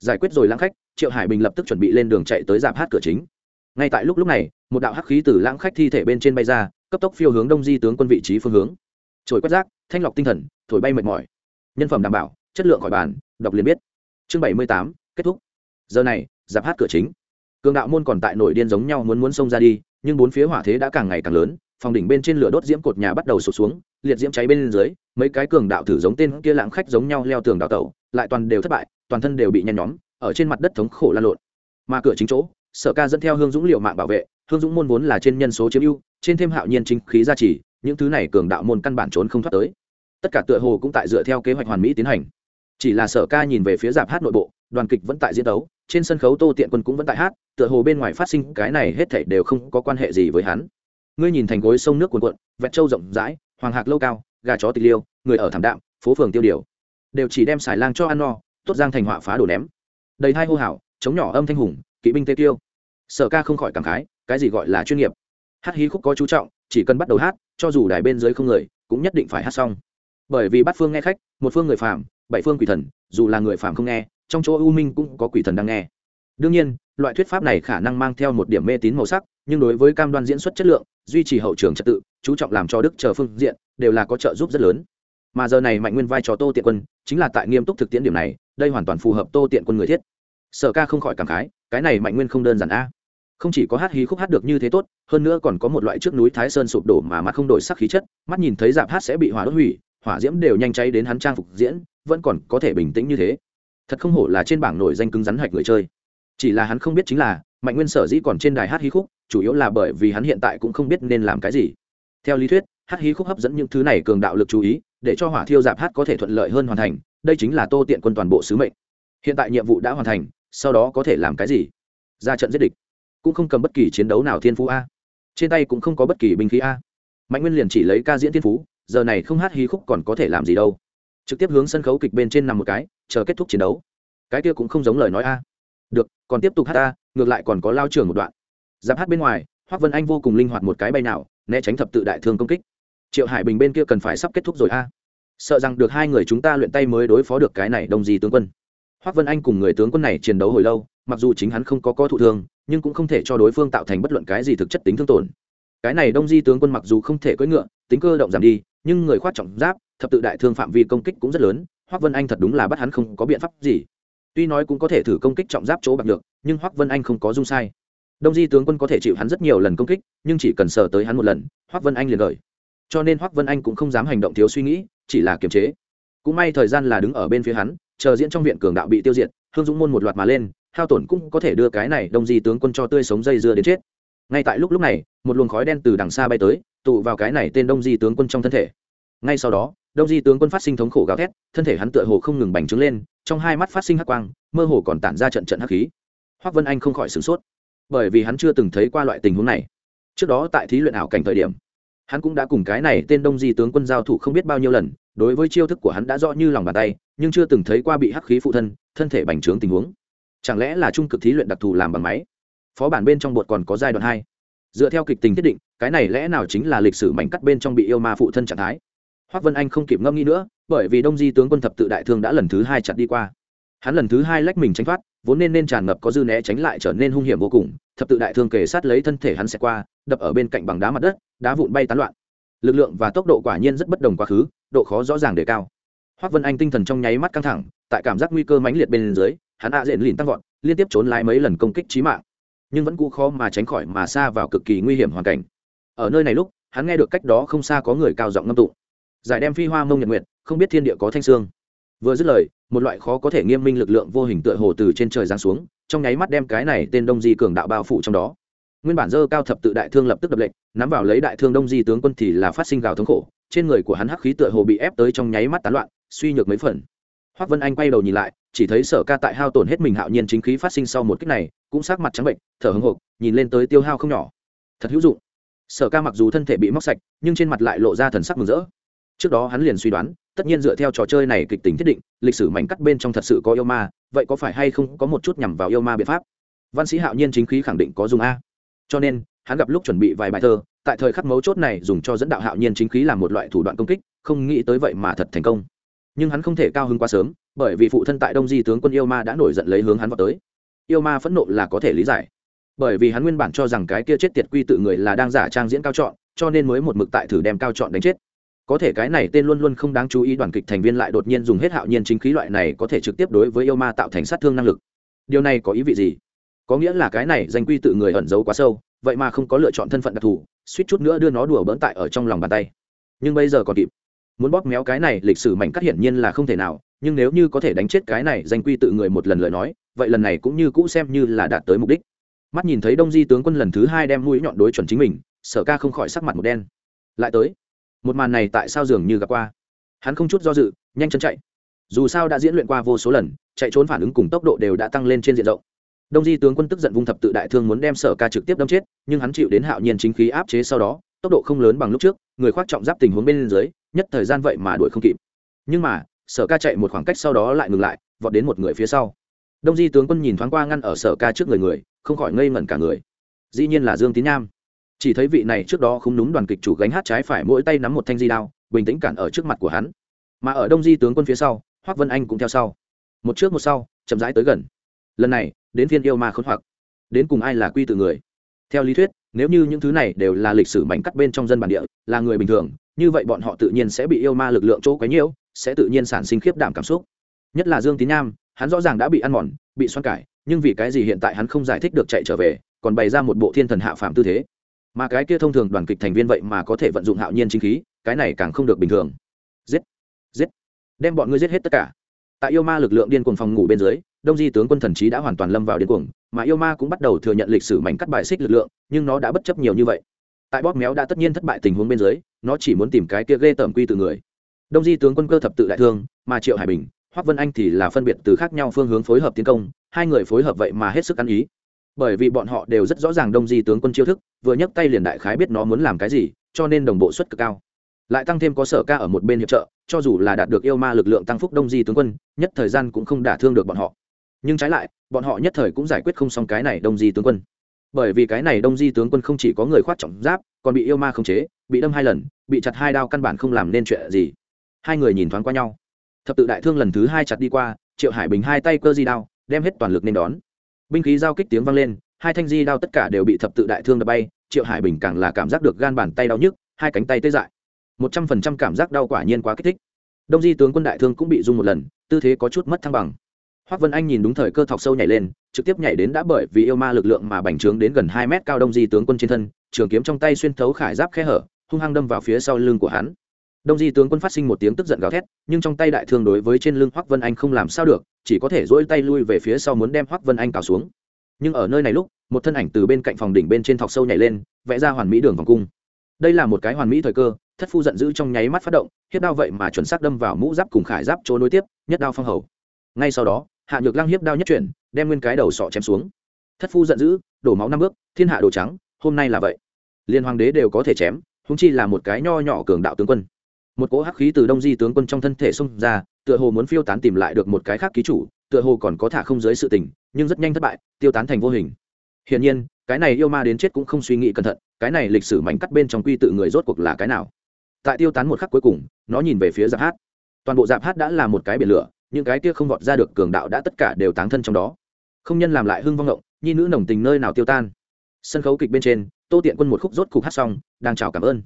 Giải quyết rồi lãng khách, triệu hải bình lập tức chuẩn bị lên đường chạy tới dạp hát cửa chính. Ngay tại lúc lúc này, một đạo hắc khí từ lãng khách thi thể bên trên bay ra, cấp tốc phiêu hướng đông di tướng quân vị trí phương hướng. Trồi quét rác, thanh lọc tinh thần, thổi bay mệt mỏi. Nhân phẩm đảm bảo, chất lượng khỏi bàn, đọc liền biết. Chương bảy mươi tám, kết thúc giờ này, dạp hát cửa chính. Cường đạo môn còn tại nổi điên giống nhau muốn muốn xông ra đi, nhưng bốn phía hỏa thế đã càng ngày càng lớn, phòng đỉnh bên trên lửa đốt diễm cột nhà bắt đầu sụt xuống, liệt diễm cháy bên dưới, mấy cái cường đạo thử giống tên kia lãng khách giống nhau leo tường đào tẩu, lại toàn đều thất bại, toàn thân đều bị nhen nhóm, ở trên mặt đất thống khổ lan lộn. Mà cửa chính chỗ, sở ca dẫn theo hương dũng liệu mạng bảo vệ, hương dũng môn vốn là trên nhân số chiếm ưu, trên thêm hạo nhiên chính khí gia trì, những thứ này cường đạo môn căn bản trốn không thoát tới. Tất cả tựa hồ cũng tại dựa theo kế hoạch hoàn mỹ tiến hành. Chỉ là sở ca nhìn về phía dạp hát nội bộ, đoàn kịch vẫn tại diễn đấu trên sân khấu tô tiện quân cũng vẫn tại hát, tựa hồ bên ngoài phát sinh cái này hết thảy đều không có quan hệ gì với hắn. Ngươi nhìn thành gối sông nước cuồn cuộn, vẹt trâu rộng rãi, hoàng hạc lâu cao, gà chó tịch liêu, người ở thảm đạm, phố phường tiêu điều. Đều chỉ đem xài lang cho ăn no, tốt giang thành họa phá đổ ném. Đầy hai hô hào, chống nhỏ âm thanh hùng, kỵ binh tê tiêu. Sở ca không khỏi cảm khái, cái gì gọi là chuyên nghiệp. Hát hí khúc có chú trọng, chỉ cần bắt đầu hát, cho dù đài bên dưới không người, cũng nhất định phải hát xong. Bởi vì bắt phương nghe khách, một phương người phàm, bảy phương quỷ thần, dù là người phàm không nghe trong chỗ u minh cũng có quỷ thần đang nghe. Đương nhiên, loại thuyết pháp này khả năng mang theo một điểm mê tín màu sắc, nhưng đối với cam đoan diễn xuất chất lượng, duy trì hậu trường trật tự, chú trọng làm cho đức chờ phương diện, đều là có trợ giúp rất lớn. Mà giờ này mạnh nguyên vai trò tô tiện quân, chính là tại nghiêm túc thực tiễn điểm này, đây hoàn toàn phù hợp tô tiện quân người thiết. Sở ca không khỏi cảm khái, cái này mạnh nguyên không đơn giản a. Không chỉ có hát hí khúc hát được như thế tốt, hơn nữa còn có một loại trước núi thái sơn sụp đổ mà mặt không đổi sắc khí chất, mắt nhìn thấy dạp hát sẽ bị hỏa đốt hủy, hỏa diễm đều nhanh cháy đến hắn trang phục diễn, vẫn còn có thể bình tĩnh như thế thật không hổ là trên bảng nổi danh cứng rắn hạch người chơi. Chỉ là hắn không biết chính là, mạnh nguyên sở dĩ còn trên đài hát hí khúc, chủ yếu là bởi vì hắn hiện tại cũng không biết nên làm cái gì. Theo lý thuyết, hát hí khúc hấp dẫn những thứ này cường đạo lực chú ý, để cho hỏa thiêu dạp hát có thể thuận lợi hơn hoàn thành, đây chính là tô tiện quân toàn bộ sứ mệnh. Hiện tại nhiệm vụ đã hoàn thành, sau đó có thể làm cái gì? Ra trận giết địch, cũng không cầm bất kỳ chiến đấu nào thiên phú a. Trên tay cũng không có bất kỳ binh khí a. Mạnh nguyên liền chỉ lấy ca diễn thiên phú, giờ này không hát hí khúc còn có thể làm gì đâu trực tiếp hướng sân khấu kịch bên trên nằm một cái chờ kết thúc chiến đấu. Cái kia cũng không giống lời nói a. Được còn tiếp tục hát Ta, ngược lại còn có lao trường một đoạn. Giáp hát bên ngoài hoác vân anh vô cùng linh hoạt một cái bay nào né tránh thập tự đại thương công kích. Triệu hải bình bên kia cần phải sắp kết thúc rồi a. Sợ rằng được hai người chúng ta luyện tay mới đối phó được cái này đông di tướng quân. Hoác vân anh cùng người tướng quân này chiến đấu hồi lâu mặc dù chính hắn không có có thụ thương nhưng cũng không thể cho đối phương tạo thành bất luận cái gì thực chất tính thương tổn. Cái này đông di tướng quân mặc dù không thể cưỡi ngựa tính cơ động giảm đi nhưng người khoát trọng giáp thập tự đại thương phạm vi công kích cũng rất lớn hoác vân anh thật đúng là bắt hắn không có biện pháp gì. Tuy nói cũng có thể thử công kích trọng giáp chỗ bạc được nhưng hoác vân anh không có dung sai. Đông di tướng quân có thể chịu hắn rất nhiều lần công kích, nhưng chỉ cần sờ tới hắn một lần hoác vân anh liền lời cho nên hoác vân anh cũng không dám hành động thiếu suy nghĩ, chỉ là kiềm chế. Cũng may thời gian là đứng ở bên phía hắn, chờ diễn trong viện cường đạo bị tiêu diệt, hương dũng môn một loạt mà lên, hao tổn cũng có thể đưa cái này đông di tướng quân cho tươi sống dây dưa đến chết. Ngay tại lúc lúc này, một luồng khói đen từ đằng xa bay tới, tụ vào cái này tên đông di tướng quân trong thân thể. Ngay sau đó đông di tướng quân phát sinh thống khổ gào thét, thân thể hắn tựa hồ không ngừng bành trướng lên, trong hai mắt phát sinh hắc quang, mơ hồ còn tản ra trận trận hắc khí. Hoác vân anh không khỏi sửng sốt, bởi vì hắn chưa từng thấy qua loại tình huống này. Trước đó tại thí luyện ảo cảnh thời điểm, hắn cũng đã cùng cái này tên đông di tướng quân giao thủ không biết bao nhiêu lần, đối với chiêu thức của hắn đã rõ như lòng bàn tay, nhưng chưa từng thấy qua bị hắc khí phụ thân thân thể bành trướng tình huống. Chẳng lẽ là trung cực thí luyện đặc thù làm bằng máy? Phó bản bên trong bột còn có giai đoạn hai. Dựa theo kịch tình thiết định, cái này lẽ nào chính là lịch sử mảnh cắt bên trong bị yêu ma phụ thân trạng thái? Hoắc vân anh không kịp ngâm nghĩ nữa, bởi vì đông di tướng quân thập tự đại thương đã lần thứ hai chặt đi qua. Hắn lần thứ hai lách mình tránh thoát, vốn nên nên tràn ngập có dư né tránh lại trở nên hung hiểm vô cùng, thập tự đại thương kề sát lấy thân thể hắn sẽ qua, đập ở bên cạnh bằng đá mặt đất, đá vụn bay tán loạn. Lực lượng và tốc độ quả nhiên rất bất đồng quá khứ, độ khó rõ ràng đề cao. Hoắc vân anh tinh thần trong nháy mắt căng thẳng, tại cảm giác nguy cơ mãnh liệt bên dưới, hắn ạ diện lìn tăng vọt, liên tiếp trốn lái mấy lần công kích chí mạng. Nhưng vẫn cũ khó mà tránh khỏi mà xa vào cực kỳ nguy hiểm hoàn cảnh. Ở nơi này lúc, hắn nghe được cách đó không xa có người cao giọng ngâm tụng giải đem phi hoa mông nhật nguyện không biết thiên địa có thanh sương vừa dứt lời, một loại khó có thể nghiêm minh lực lượng vô hình tựa hồ từ trên trời giáng xuống, trong nháy mắt đem cái này tên đông di cường đạo bao phủ trong đó. Nguyên bản dơ cao thập tự đại thương lập tức đập lệnh, nắm vào lấy đại thương đông di tướng quân thì là phát sinh gào thống khổ, trên người của hắn hắc khí tựa hồ bị ép tới trong nháy mắt tán loạn, suy nhược mấy phần. Hoắc vân anh quay đầu nhìn lại, chỉ thấy sở ca tại hao tổn hết mình hạo nhiên chính khí phát sinh sau một cách này, cũng sắc mặt trắng bệnh, thở hưng hộp nhìn lên tới tiêu hao không nhỏ. Thật hữu dụng. Sở ca mặc dù thân thể bị móc sạch, nhưng trên mặt lại lộ ra thần sắc mừng rỡ trước đó hắn liền suy đoán, tất nhiên dựa theo trò chơi này kịch tính thiết định, lịch sử mảnh cắt bên trong thật sự có yêu ma, vậy có phải hay không có một chút nhằm vào yêu ma biện pháp? Văn sĩ hạo nhiên chính khí khẳng định có dùng a. Cho nên, hắn gặp lúc chuẩn bị vài bài thơ, tại thời khắc mấu chốt này dùng cho dẫn đạo hạo nhiên chính khí làm một loại thủ đoạn công kích, không nghĩ tới vậy mà thật thành công. Nhưng hắn không thể cao hứng quá sớm, bởi vì phụ thân tại đông di tướng quân yêu ma đã nổi giận lấy hướng hắn vào tới. Yêu ma phẫn nộ là có thể lý giải. Bởi vì hắn nguyên bản cho rằng cái kia chết tiệt quy tự người là đang giả trang diễn cao trọn, cho nên mới một mực tại thử đem cao trọn đánh chết có thể cái này tên luôn luôn không đáng chú ý, đoàn kịch thành viên lại đột nhiên dùng hết hạo nhiên chính khí loại này có thể trực tiếp đối với yêu ma tạo thành sát thương năng lực. Điều này có ý vị gì? Có nghĩa là cái này danh quy tự người ẩn giấu quá sâu, vậy mà không có lựa chọn thân phận đặc thù, suýt chút nữa đưa nó đùa bỡn tại ở trong lòng bàn tay. Nhưng bây giờ còn kịp. Muốn bóp méo cái này lịch sử mảnh cắt hiển nhiên là không thể nào, nhưng nếu như có thể đánh chết cái này danh quy tự người một lần lời nói, vậy lần này cũng như cũ xem như là đạt tới mục đích. Mắt nhìn thấy đông di tướng quân lần thứ hai đem mũi nhọn đối chuẩn chính mình, sở ca không khỏi sắc mặt một đen. Lại tới một màn này tại sao dường như gặp qua? Hắn không chút do dự, nhanh chân chạy. Dù sao đã diễn luyện qua vô số lần, chạy trốn phản ứng cùng tốc độ đều đã tăng lên trên diện rộng. Đông di tướng quân tức giận vung thập tự đại thương muốn đem sở ca trực tiếp đâm chết, nhưng hắn chịu đến hạo nhiên chính khí áp chế sau đó, tốc độ không lớn bằng lúc trước, người khoác trọng giáp tình huống bên dưới, nhất thời gian vậy mà đuổi không kịp. Nhưng mà, sở ca chạy một khoảng cách sau đó lại ngừng lại, vọt đến một người phía sau. Đông di tướng quân nhìn thoáng qua ngăn ở sở ca trước người người, không khỏi ngây ngẩn cả người. Dĩ nhiên là dương tín nham chỉ thấy vị này trước đó không núng đoàn kịch chủ gánh hát trái phải mỗi tay nắm một thanh di đao, bình tĩnh cản ở trước mặt của hắn. Mà ở đông di tướng quân phía sau hoác vân anh cũng theo sau. Một trước một sau, chậm rãi tới gần. Lần này, đến phiên yêu ma khốn hoặc đến cùng ai là quy từ người? Theo lý thuyết, nếu như những thứ này đều là lịch sử mảnh cắt bên trong dân bản địa, là người bình thường, như vậy bọn họ tự nhiên sẽ bị yêu ma lực lượng chỗ quấy nhiễu, sẽ tự nhiên sản sinh khiếp đảm cảm xúc. Nhất là dương tín nam, hắn rõ ràng đã bị ăn mòn, bị xoan cải, nhưng vì cái gì hiện tại hắn không giải thích được chạy trở về, còn bày ra một bộ thiên thần hạ phạm tư thế? Mà cái kia thông thường đoàn kịch thành viên vậy mà có thể vận dụng hạo nhiên chính khí, cái này càng không được bình thường. Giết giết. Đem bọn ngươi giết hết tất cả. Tại yêu ma lực lượng điên cuồng phòng ngủ bên dưới, đông di tướng quân thần trí đã hoàn toàn lâm vào điên cuồng, mà yêu ma cũng bắt đầu thừa nhận lịch sử mảnh cắt bài xích lực lượng, nhưng nó đã bất chấp nhiều như vậy. Tại bóp méo đã tất nhiên thất bại tình huống bên dưới, nó chỉ muốn tìm cái kia ghê tởm quy từ người. Đông di tướng quân cơ thập tự đại thương, mà triệu hải bình, hoắc vân anh thì là phân biệt từ khác nhau phương hướng phối hợp tiến công, hai người phối hợp vậy mà hết sức ăn ý bởi vì bọn họ đều rất rõ ràng đông di tướng quân chiêu thức, vừa nhấc tay liền đại khái biết nó muốn làm cái gì, cho nên đồng bộ suất cực cao. Lại tăng thêm có sở ca ở một bên hiệp trợ, cho dù là đạt được yêu ma lực lượng tăng phúc đông di tướng quân, nhất thời gian cũng không đả thương được bọn họ. Nhưng trái lại, bọn họ nhất thời cũng giải quyết không xong cái này đông di tướng quân. Bởi vì cái này đông di tướng quân không chỉ có người khoát trọng giáp, còn bị yêu ma khống chế, bị đâm hai lần, bị chặt hai đao căn bản không làm nên chuyện gì. Hai người nhìn thoáng qua nhau. Thập tự đại thương lần thứ hai chặt đi qua, triệu hải bình hai tay cơ di đao, đem hết toàn lực nên đón binh khí giao kích tiếng vang lên, hai thanh di đao tất cả đều bị thập tự đại thương đập bay, triệu hải bình càng là cảm giác được gan bàn tay đau nhức, hai cánh tay tê dại. Một trăm phần trăm cảm giác đau quả nhiên quá kích thích. Đông di tướng quân đại thương cũng bị rung một lần, tư thế có chút mất thăng bằng. Hoác vân anh nhìn đúng thời cơ thọc sâu nhảy lên, trực tiếp nhảy đến đã bởi vì yêu ma lực lượng mà bành trướng đến gần hai mét cao đông di tướng quân trên thân, trường kiếm trong tay xuyên thấu khải giáp khe hở, hung hăng đâm vào phía sau lưng của hắn đông di tướng quân phát sinh một tiếng tức giận gào thét, nhưng trong tay đại thương đối với trên lưng hoác vân anh không làm sao được, chỉ có thể dỗi tay lui về phía sau muốn đem hoác vân anh cào xuống. Nhưng ở nơi này lúc, một thân ảnh từ bên cạnh phòng đỉnh bên trên thọc sâu nhảy lên, vẽ ra hoàn mỹ đường vòng cung. Đây là một cái hoàn mỹ thời cơ, thất phu giận dữ trong nháy mắt phát động, hiếp đao vậy mà chuẩn xác đâm vào mũ giáp cùng khải giáp chỗ nối tiếp, nhất đao phong hầu. Ngay sau đó, hạ nhược lăng hiếp đao nhất chuyển, đem nguyên cái đầu sọ chém xuống. Thất phu giận dữ, đổ máu năm bước, thiên hạ đồ trắng, hôm nay là vậy. Liên hoàng đế đều có thể chém húng chi là một cái nho nhỏ cường đạo tướng quân một cỗ hắc khí từ đông di tướng quân trong thân thể xông ra, tựa hồ muốn phiêu tán tìm lại được một cái khác ký chủ, tựa hồ còn có thả không dưới sự tình, nhưng rất nhanh thất bại, tiêu tán thành vô hình. Hiển nhiên, cái này yêu ma đến chết cũng không suy nghĩ cẩn thận, cái này lịch sử mảnh cắt bên trong quy tự người rốt cuộc là cái nào? Tại tiêu tán một khắc cuối cùng, nó nhìn về phía giáp hát. Toàn bộ giáp hát đã là một cái biển lửa, những cái kia không vọt ra được cường đạo đã tất cả đều tán thân trong đó. Không nhân làm lại hưng vong ngộng, nhi nữ nồng tình nơi nào tiêu tan? Sân khấu kịch bên trên, tô tiện quân một khúc rốt cục hát xong, đang chào cảm ơn.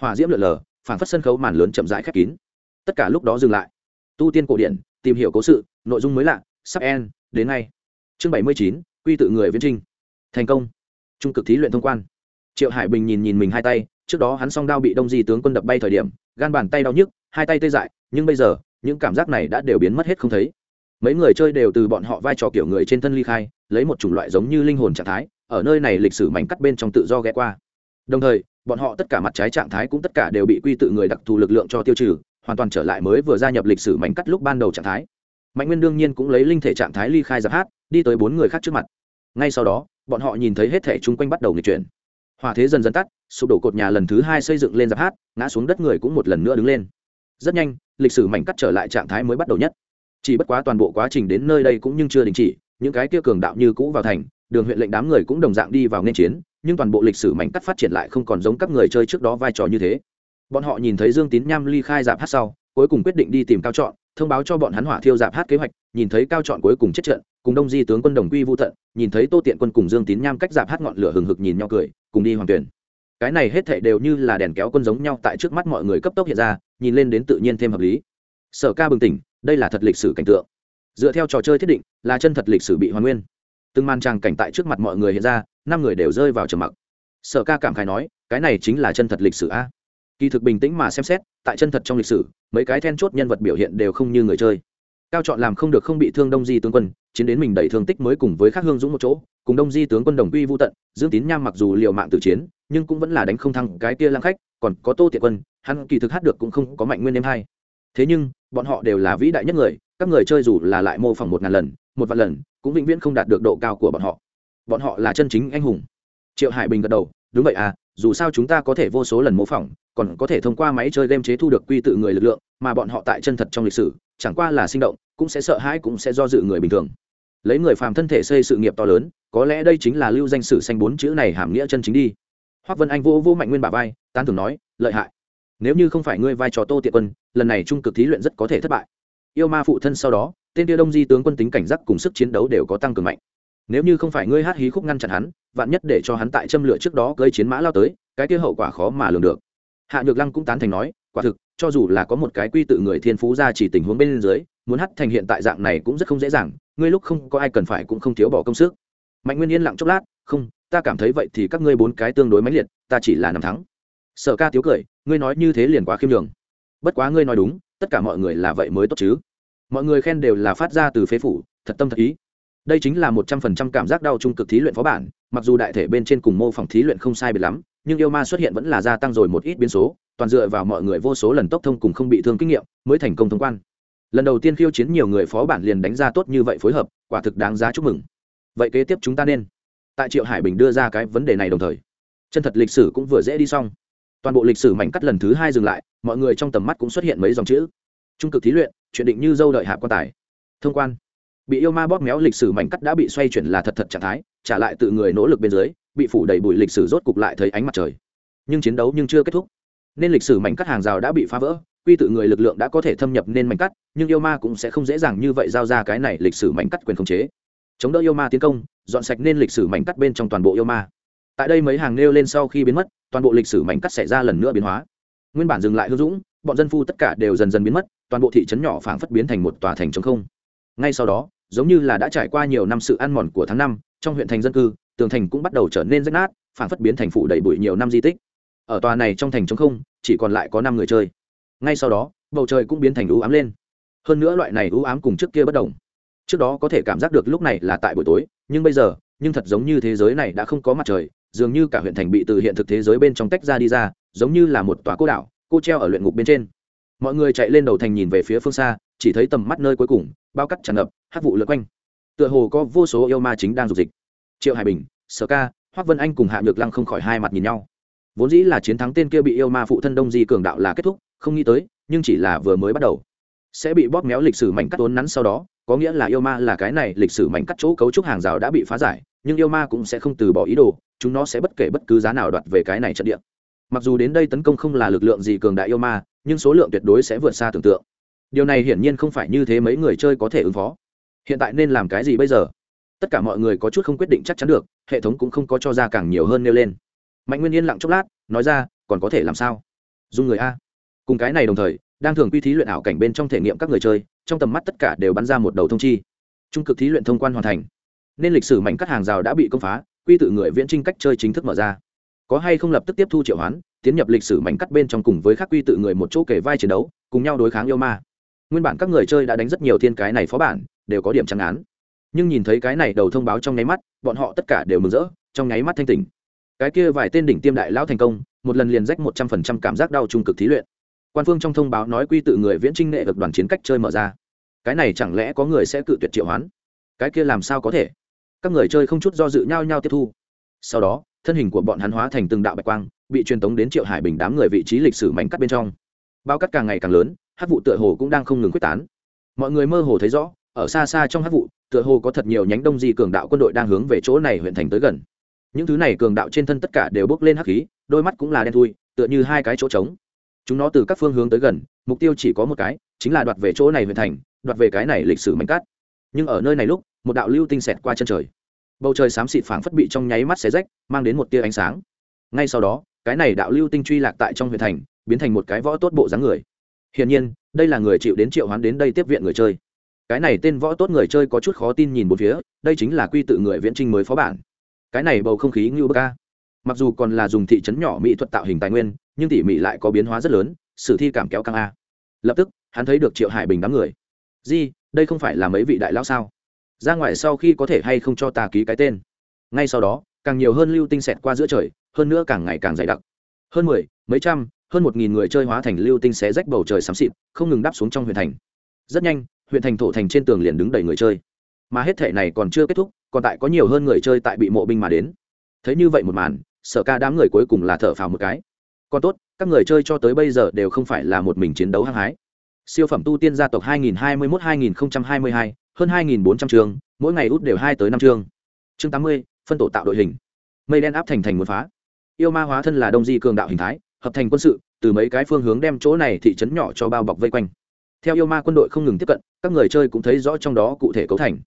Hòa diễm lượn lờ phản phất sân khấu màn lớn chậm rãi khép kín. Tất cả lúc đó dừng lại. Tu tiên cổ điển, tìm hiểu cố sự, nội dung mới lạ, sắp en đến ngay. Chương bảy mươi chín, quy tự người viễn trinh thành công. Trung cực thí luyện thông quan. Triệu hải bình nhìn nhìn mình hai tay, trước đó hắn song đao bị đông di tướng quân đập bay thời điểm, gan bàn tay đau nhức, hai tay tê dại, nhưng bây giờ, những cảm giác này đã đều biến mất hết không thấy. Mấy người chơi đều từ bọn họ vai trò kiểu người trên thân ly khai, lấy một chủng loại giống như linh hồn trạng thái, ở nơi này lịch sử mảnh cắt bên trong tự do ghé qua. Đồng thời bọn họ tất cả mặt trái trạng thái cũng tất cả đều bị quy tự người đặc thù lực lượng cho tiêu trừ, hoàn toàn trở lại mới vừa gia nhập lịch sử mảnh cắt lúc ban đầu trạng thái. Mạnh nguyên đương nhiên cũng lấy linh thể trạng thái ly khai giáp hát, đi tới bốn người khác trước mặt. Ngay sau đó, bọn họ nhìn thấy hết thể chung quanh bắt đầu nghịch chuyển. Hòa thế dần dần tắt, sụp đổ cột nhà lần thứ hai xây dựng lên giáp hát, ngã xuống đất người cũng một lần nữa đứng lên. Rất nhanh, lịch sử mảnh cắt trở lại trạng thái mới bắt đầu nhất. Chỉ bất quá toàn bộ quá trình đến nơi đây cũng nhưng chưa đình chỉ, những cái kia cường đạo như cũ vào thành, đường huyện lệnh đám người cũng đồng dạng đi vào nên chiến nhưng toàn bộ lịch sử mảnh cắt phát triển lại không còn giống các người chơi trước đó vai trò như thế. Bọn họ nhìn thấy dương tín nham ly khai dạp hát sau, cuối cùng quyết định đi tìm cao chọn, thông báo cho bọn hắn hỏa thiêu dạp hát kế hoạch, nhìn thấy cao chọn cuối cùng chết trận, cùng đông di tướng quân đồng quy vũ tận, nhìn thấy tô tiện quân cùng dương tín nham cách dạp hát ngọn lửa hừng hực nhìn nhau cười, cùng đi hoàng tuyển. Cái này hết thảy đều như là đèn kéo quân giống nhau tại trước mắt mọi người cấp tốc hiện ra, nhìn lên đến tự nhiên thêm hợp lý. Sở ca bừng tỉnh, đây là thật lịch sử cảnh tượng. Dựa theo trò chơi thiết định, là chân thật lịch sử bị hoàn nguyên. Từng màn tràng cảnh tại trước mặt mọi người hiện ra năm người đều rơi vào trầm mặc. Sở ca cảm khái nói, cái này chính là chân thật lịch sử a. Kỳ thực bình tĩnh mà xem xét, tại chân thật trong lịch sử, mấy cái then chốt nhân vật biểu hiện đều không như người chơi. Cao chọn làm không được không bị thương đông di tướng quân, chiến đến mình đẩy thương tích mới cùng với khắc hương dũng một chỗ, cùng đông di tướng quân đồng quy vô tận, dương tín nham mặc dù liều mạng tử chiến, nhưng cũng vẫn là đánh không thăng cái kia lăng khách, còn có tô tiệ quân, hắn kỳ thực hát được cũng không có mạnh nguyên em hai. Thế nhưng, bọn họ đều là vĩ đại nhất người, các người chơi dù là lại mô phỏng một ngàn lần, một vạn lần, cũng vĩnh viễn không đạt được độ cao của bọn họ bọn họ là chân chính anh hùng. Triệu hải bình gật đầu, đúng vậy à dù sao chúng ta có thể vô số lần mô phỏng, còn có thể thông qua máy chơi game chế thu được quy tự người lực lượng, mà bọn họ tại chân thật trong lịch sử, chẳng qua là sinh động, cũng sẽ sợ hãi, cũng sẽ do dự người bình thường. Lấy người phàm thân thể xây sự nghiệp to lớn, có lẽ đây chính là lưu danh sử xanh bốn chữ này hàm nghĩa chân chính đi. Hoác vân anh vô vô mạnh nguyên bà vai, tán thường nói, lợi hại. Nếu như không phải ngươi vai trò tô tiện quân, lần này trung cực thí luyện rất có thể thất bại. Yêu ma phụ thân sau đó, tên tiêu đông di tướng quân tính cảnh giác cùng sức chiến đấu đều có tăng cường mạnh nếu như không phải ngươi hát hí khúc ngăn chặn hắn, vạn nhất để cho hắn tại châm lửa trước đó gây chiến mã lao tới, cái kia hậu quả khó mà lường được. Hạ nhược lăng cũng tán thành nói, quả thực, cho dù là có một cái quy tự người thiên phú ra chỉ tình huống bên dưới, muốn hát thành hiện tại dạng này cũng rất không dễ dàng, ngươi lúc không có ai cần phải cũng không thiếu bỏ công sức. Mạnh nguyên yên lặng chốc lát, không, ta cảm thấy vậy thì các ngươi bốn cái tương đối mãnh liệt, ta chỉ là năm thắng. Sở ca tiếu cười, ngươi nói như thế liền quá khiêm nhường. Bất quá ngươi nói đúng, tất cả mọi người là vậy mới tốt chứ. Mọi người khen đều là phát ra từ phế phủ, thật tâm thật ý đây chính là một trăm phần trăm cảm giác đau trung cực thí luyện phó bản, mặc dù đại thể bên trên cùng mô phỏng thí luyện không sai biệt lắm, nhưng yêu ma xuất hiện vẫn là gia tăng rồi một ít biến số, toàn dựa vào mọi người vô số lần tốc thông cùng không bị thương kinh nghiệm mới thành công thông quan. Lần đầu tiên khiêu chiến nhiều người phó bản liền đánh ra tốt như vậy phối hợp, quả thực đáng giá chúc mừng. Vậy kế tiếp chúng ta nên. Tại triệu hải bình đưa ra cái vấn đề này đồng thời, chân thật lịch sử cũng vừa dễ đi xong. Toàn bộ lịch sử mảnh cắt lần thứ hai dừng lại, mọi người trong tầm mắt cũng xuất hiện mấy dòng chữ. Trung cực thí luyện, chuyện định như dâu đợi hạ quan tài. Thông quan bị yêu ma bóp méo lịch sử mảnh cắt đã bị xoay chuyển là thật thật trạng thái, trả lại tự người nỗ lực bên dưới, bị phủ đầy bụi lịch sử rốt cục lại thấy ánh mặt trời. Nhưng chiến đấu nhưng chưa kết thúc. Nên lịch sử mảnh cắt hàng rào đã bị phá vỡ, quy tự người lực lượng đã có thể thâm nhập nên mảnh cắt, nhưng yêu ma cũng sẽ không dễ dàng như vậy giao ra cái này lịch sử mảnh cắt quyền khống chế. Chống đỡ yêu ma tiến công, dọn sạch nên lịch sử mảnh cắt bên trong toàn bộ yêu ma. Tại đây mấy hàng nêu lên sau khi biến mất, toàn bộ lịch sử mảnh cắt xảy ra lần nữa biến hóa. Nguyên bản dừng lại hữu dũng, bọn dân phu tất cả đều dần dần biến mất, toàn bộ thị trấn nhỏ phảng phất biến thành một tòa thành trống không. Ngay sau đó giống như là đã trải qua nhiều năm sự ăn mòn của tháng năm, trong huyện thành dân cư, tường thành cũng bắt đầu trở nên rách nát, phản phất biến thành phủ đầy bụi nhiều năm di tích. Ở tòa này trong thành trống không, chỉ còn lại có năm người chơi. Ngay sau đó, bầu trời cũng biến thành u ám lên. Hơn nữa loại này u ám cùng trước kia bất đồng. Trước đó có thể cảm giác được lúc này là tại buổi tối, nhưng bây giờ, nhưng thật giống như thế giới này đã không có mặt trời, dường như cả huyện thành bị từ hiện thực thế giới bên trong tách ra đi ra, giống như là một tòa cô đảo, cô treo ở luyện ngục bên trên. Mọi người chạy lên đầu thành nhìn về phía phương xa, chỉ thấy tầm mắt nơi cuối cùng, bao cắt tràn ngập hát vụ lượn quanh. Tựa hồ có vô số yêu ma chính đang dục dịch. Triệu hải bình, sở ca, hoác vân anh cùng hạ nhược lăng không khỏi hai mặt nhìn nhau. Vốn dĩ là chiến thắng tên kia bị yêu ma phụ thân đông di cường đạo là kết thúc, không nghĩ tới, nhưng chỉ là vừa mới bắt đầu. Sẽ bị bóp méo lịch sử mảnh cắt tốn nắn sau đó, có nghĩa là yêu ma là cái này lịch sử mảnh cắt chỗ cấu trúc hàng rào đã bị phá giải, nhưng yêu ma cũng sẽ không từ bỏ ý đồ, chúng nó sẽ bất kể bất cứ giá nào đoạt về cái này trận địa. Mặc dù đến đây tấn công không là lực lượng gì cường đại yêu ma, nhưng số lượng tuyệt đối sẽ vượt xa tưởng tượng. Điều này hiển nhiên không phải như thế mấy người chơi có thể ứng phó hiện tại nên làm cái gì bây giờ? Tất cả mọi người có chút không quyết định chắc chắn được, hệ thống cũng không có cho ra càng nhiều hơn nêu lên. Mạnh nguyên yên lặng chốc lát, nói ra, còn có thể làm sao? Dùng người a. Cùng cái này đồng thời, đang thường quy thí luyện ảo cảnh bên trong thể nghiệm các người chơi, trong tầm mắt tất cả đều bắn ra một đầu thông chi. Trung cực thí luyện thông quan hoàn thành. Nên lịch sử mảnh cắt hàng rào đã bị công phá, quy tự người viễn trinh cách chơi chính thức mở ra. Có hay không lập tức tiếp thu triệu hoán, tiến nhập lịch sử mảnh cắt bên trong cùng với các quy tự người một chỗ kể vai chiến đấu, cùng nhau đối kháng yêu ma. Nguyên bản các người chơi đã đánh rất nhiều thiên cái này phó bản đều có điểm trắng án. Nhưng nhìn thấy cái này đầu thông báo trong nháy mắt, bọn họ tất cả đều mừng rỡ, trong nháy mắt thanh tỉnh. Cái kia vài tên đỉnh tiêm đại lão thành công, một lần liền rách một trăm phần trăm cảm giác đau trung cực thí luyện. Quan phương trong thông báo nói quy tự người viễn trinh nghệ được đoàn chiến cách chơi mở ra. Cái này chẳng lẽ có người sẽ cự tuyệt triệu hoán? Cái kia làm sao có thể? Các người chơi không chút do dự nhau nhau tiếp thu. Sau đó, thân hình của bọn hắn hóa thành từng đạo bạch quang, bị truyền tống đến triệu hải bình đám người vị trí lịch sử mảnh cắt bên trong. Bao cắt càng ngày càng lớn, hát vụ tựa hồ cũng đang không ngừng quyết tán. Mọi người mơ hồ thấy rõ ở xa xa trong hát vụ, tựa hồ có thật nhiều nhánh đông di cường đạo quân đội đang hướng về chỗ này huyện thành tới gần. Những thứ này cường đạo trên thân tất cả đều bốc lên hắc khí, đôi mắt cũng là đen thui, tựa như hai cái chỗ trống. Chúng nó từ các phương hướng tới gần, mục tiêu chỉ có một cái, chính là đoạt về chỗ này huyện thành, đoạt về cái này lịch sử mảnh cát. nhưng ở nơi này lúc, một đạo lưu tinh xẹt qua chân trời. Bầu trời xám xịt phảng phất bị trong nháy mắt xé rách, mang đến một tia ánh sáng. Ngay sau đó, cái này đạo lưu tinh truy lạc tại trong huyện thành, biến thành một cái võ tốt bộ dáng người. Hiển nhiên, đây là người chịu đến triệu hoán đến đây tiếp viện người chơi cái này tên võ tốt người chơi có chút khó tin nhìn một phía, đây chính là quy tự người viễn trinh mới phó bản. Cái này bầu không khí ngưu bơ ca mặc dù còn là dùng thị trấn nhỏ mỹ thuật tạo hình tài nguyên, nhưng tỉ mỉ lại có biến hóa rất lớn, sử thi cảm kéo căng a. Lập tức, hắn thấy được triệu hải bình đám người. Di, đây không phải là mấy vị đại lão sao? Ra ngoài sau khi có thể hay không cho ta ký cái tên? Ngay sau đó, càng nhiều hơn lưu tinh xẹt qua giữa trời, hơn nữa càng ngày càng dày đặc. Hơn mười, mấy trăm, hơn một nghìn người chơi hóa thành lưu tinh xé rách bầu trời xám xịt, không ngừng đáp xuống trong huyền thành. Rất nhanh huyện thành thổ thành trên tường liền đứng đầy người chơi. Mà hết thể này còn chưa kết thúc còn tại có nhiều hơn người chơi tại bị mộ binh mà đến. Thấy như vậy một màn sở ca đám người cuối cùng là thở phào một cái. Còn tốt các người chơi cho tới bây giờ đều không phải là một mình chiến đấu hăng hái. Siêu phẩm tu tiên gia tộc 2021-2022, hơn 2.400 trường mỗi ngày út đều hai tới năm chương chương 80, phân tổ tạo đội hình. Mây đen áp thành thành muốn phá. Yêu ma hóa thân là đông di cường đạo hình thái hợp thành quân sự từ mấy cái phương hướng đem chỗ này thị trấn nhỏ cho bao bọc vây quanh theo yêu ma quân đội không ngừng tiếp cận, các người chơi cũng thấy rõ trong đó cụ thể cấu thành.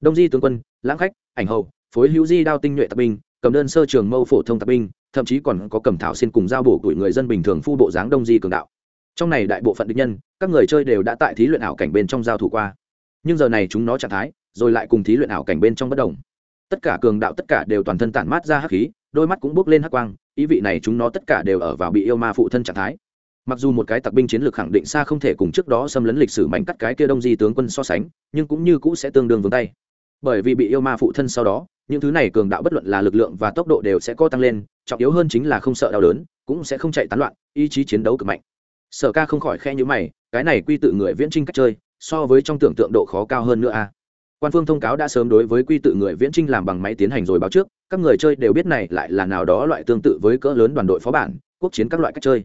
Đông di tướng quân, lãng khách, ảnh hậu phối hữu di đao tinh nhuệ tập binh, cầm đơn sơ trường mâu phổ thông tập binh, thậm chí còn có cầm thảo xin cùng giao bổ tuổi người dân bình thường phu bộ dáng đông di cường đạo. Trong này đại bộ phận địch nhân, các người chơi đều đã tại thí luyện ảo cảnh bên trong giao thủ qua. Nhưng giờ này chúng nó trạng thái, rồi lại cùng thí luyện ảo cảnh bên trong bất đồng. Tất cả cường đạo tất cả đều toàn thân tản mát ra hắc khí, đôi mắt cũng bốc lên hắc quang, ý vị này chúng nó tất cả đều ở vào bị yêu ma phụ thân trạng thái mặc dù một cái tặc binh chiến lược khẳng định xa không thể cùng trước đó xâm lấn lịch sử mạnh cắt cái kia đông di tướng quân so sánh, nhưng cũng như cũ sẽ tương đương vướng tay. Bởi vì bị yêu ma phụ thân sau đó, những thứ này cường đạo bất luận là lực lượng và tốc độ đều sẽ co tăng lên, trọng yếu hơn chính là không sợ đau đớn, cũng sẽ không chạy tán loạn, ý chí chiến đấu cực mạnh. Sở ca không khỏi khe nhữ mày, cái này quy tự người viễn trinh cách chơi, so với trong tưởng tượng độ khó cao hơn nữa a. Quan phương thông cáo đã sớm đối với quy tự người viễn trinh làm bằng máy tiến hành rồi báo trước, các người chơi đều biết này lại là nào đó loại tương tự với cỡ lớn đoàn đội phó bản, quốc chiến các loại cách chơi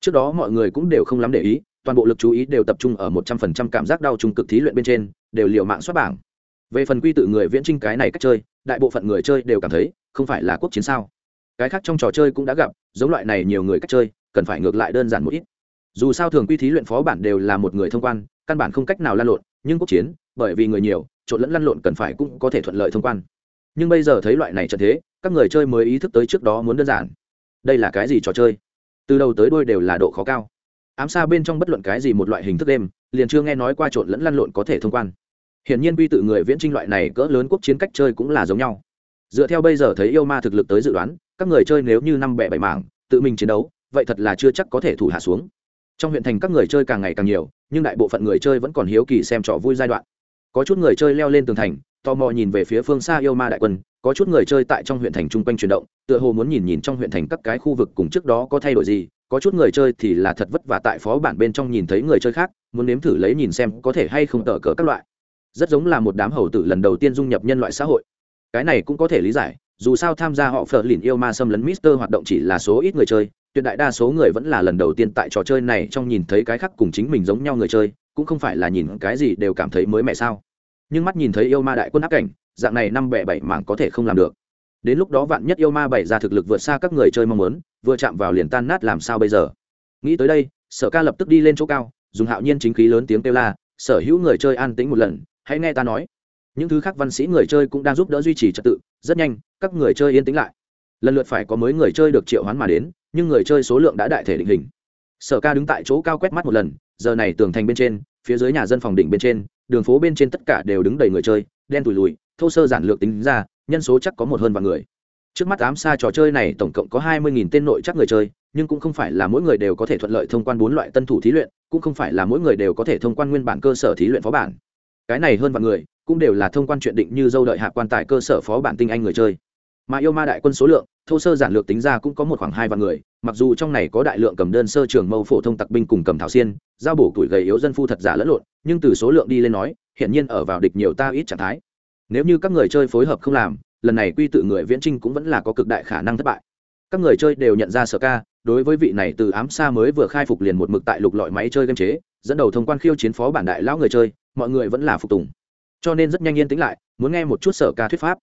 trước đó mọi người cũng đều không lắm để ý, toàn bộ lực chú ý đều tập trung ở một trăm phần trăm cảm giác đau trung cực thí luyện bên trên, đều liều mạng xuất bảng. Về phần quy tự người viễn trinh cái này cách chơi, đại bộ phận người chơi đều cảm thấy, không phải là quốc chiến sao? Cái khác trong trò chơi cũng đã gặp, giống loại này nhiều người cách chơi, cần phải ngược lại đơn giản một ít. Dù sao thường quy thí luyện phó bản đều là một người thông quan, căn bản không cách nào lan lộn, nhưng quốc chiến, bởi vì người nhiều, trộn lẫn lăn lộn cần phải cũng có thể thuận lợi thông quan. Nhưng bây giờ thấy loại này trận thế, các người chơi mới ý thức tới trước đó muốn đơn giản. Đây là cái gì trò chơi? Từ đầu tới đôi đều là độ khó cao. Ám xa bên trong bất luận cái gì một loại hình thức đêm, liền chưa nghe nói qua trộn lẫn lăn lộn có thể thông quan. Hiển nhiên quy tự người viễn trinh loại này cỡ lớn quốc chiến cách chơi cũng là giống nhau. Dựa theo bây giờ thấy yêu ma thực lực tới dự đoán, các người chơi nếu như năm bẻ bảy mảng, tự mình chiến đấu, vậy thật là chưa chắc có thể thủ hạ xuống. Trong huyện thành các người chơi càng ngày càng nhiều, nhưng đại bộ phận người chơi vẫn còn hiếu kỳ xem trò vui giai đoạn. Có chút người chơi leo lên tường thành tò mò nhìn về phía phương xa yêu ma đại quân, có chút người chơi tại trong huyện thành chung quanh chuyển động, tựa hồ muốn nhìn nhìn trong huyện thành các cái khu vực cùng trước đó có thay đổi gì, có chút người chơi thì là thật vất vả tại phó bản bên trong nhìn thấy người chơi khác, muốn nếm thử lấy nhìn xem có thể hay không tờ cờ các loại. Rất giống là một đám hầu tử lần đầu tiên dung nhập nhân loại xã hội. Cái này cũng có thể lý giải, dù sao tham gia họ phở lìn yêu ma xâm lấn mister hoạt động chỉ là số ít người chơi, tuyệt đại đa số người vẫn là lần đầu tiên tại trò chơi này trong nhìn thấy cái khác cùng chính mình giống nhau người chơi, cũng không phải là nhìn cái gì đều cảm thấy mới mẻ sao nhưng mắt nhìn thấy yêu ma đại quân áp cảnh, dạng này năm bẻ bảy mảng có thể không làm được. Đến lúc đó vạn nhất yêu ma bảy ra thực lực vượt xa các người chơi mong muốn, vừa chạm vào liền tan nát làm sao bây giờ? Nghĩ tới đây, sở ca lập tức đi lên chỗ cao, dùng hạo nhiên chính khí lớn tiếng kêu la, sở hữu người chơi an tĩnh một lần, hãy nghe ta nói. Những thứ khác văn sĩ người chơi cũng đang giúp đỡ duy trì trật tự, rất nhanh, các người chơi yên tĩnh lại. Lần lượt phải có mới người chơi được triệu hoán mà đến, nhưng người chơi số lượng đã đại thể định hình. Sở ca đứng tại chỗ cao quét mắt một lần, giờ này tường thành bên trên, phía dưới nhà dân phòng đỉnh bên trên đường phố bên trên tất cả đều đứng đầy người chơi, đen tùi lùi, thô sơ giản lược tính ra, nhân số chắc có một hơn vạn người. Trước mắt ám xa trò chơi này tổng cộng có hai mươi tên nội chắc người chơi, nhưng cũng không phải là mỗi người đều có thể thuận lợi thông quan bốn loại tân thủ thí luyện, cũng không phải là mỗi người đều có thể thông quan nguyên bản cơ sở thí luyện phó bản. Cái này hơn vạn người, cũng đều là thông quan chuyện định như dâu đợi hạ quan tại cơ sở phó bản tinh anh người chơi mà yêu ma đại quân số lượng, thô sơ giản lược tính ra cũng có một khoảng hai vạn người, mặc dù trong này có đại lượng cầm đơn sơ trường mâu phổ thông tặc binh cùng cầm thảo xiên, giao bổ tuổi gầy yếu dân phu thật giả lẫn lộn, nhưng từ số lượng đi lên nói hiện nhiên ở vào địch nhiều ta ít trạng thái. Nếu như các người chơi phối hợp không làm, lần này quy tự người viễn trinh cũng vẫn là có cực đại khả năng thất bại. Các người chơi đều nhận ra sở ca, đối với vị này từ ám xa mới vừa khai phục liền một mực tại lục lọi máy chơi game chế, dẫn đầu thông quan khiêu chiến phó bản đại lão người chơi, mọi người vẫn là phục tùng. Cho nên rất nhanh yên tĩnh lại, muốn nghe một chút sở ca thuyết pháp.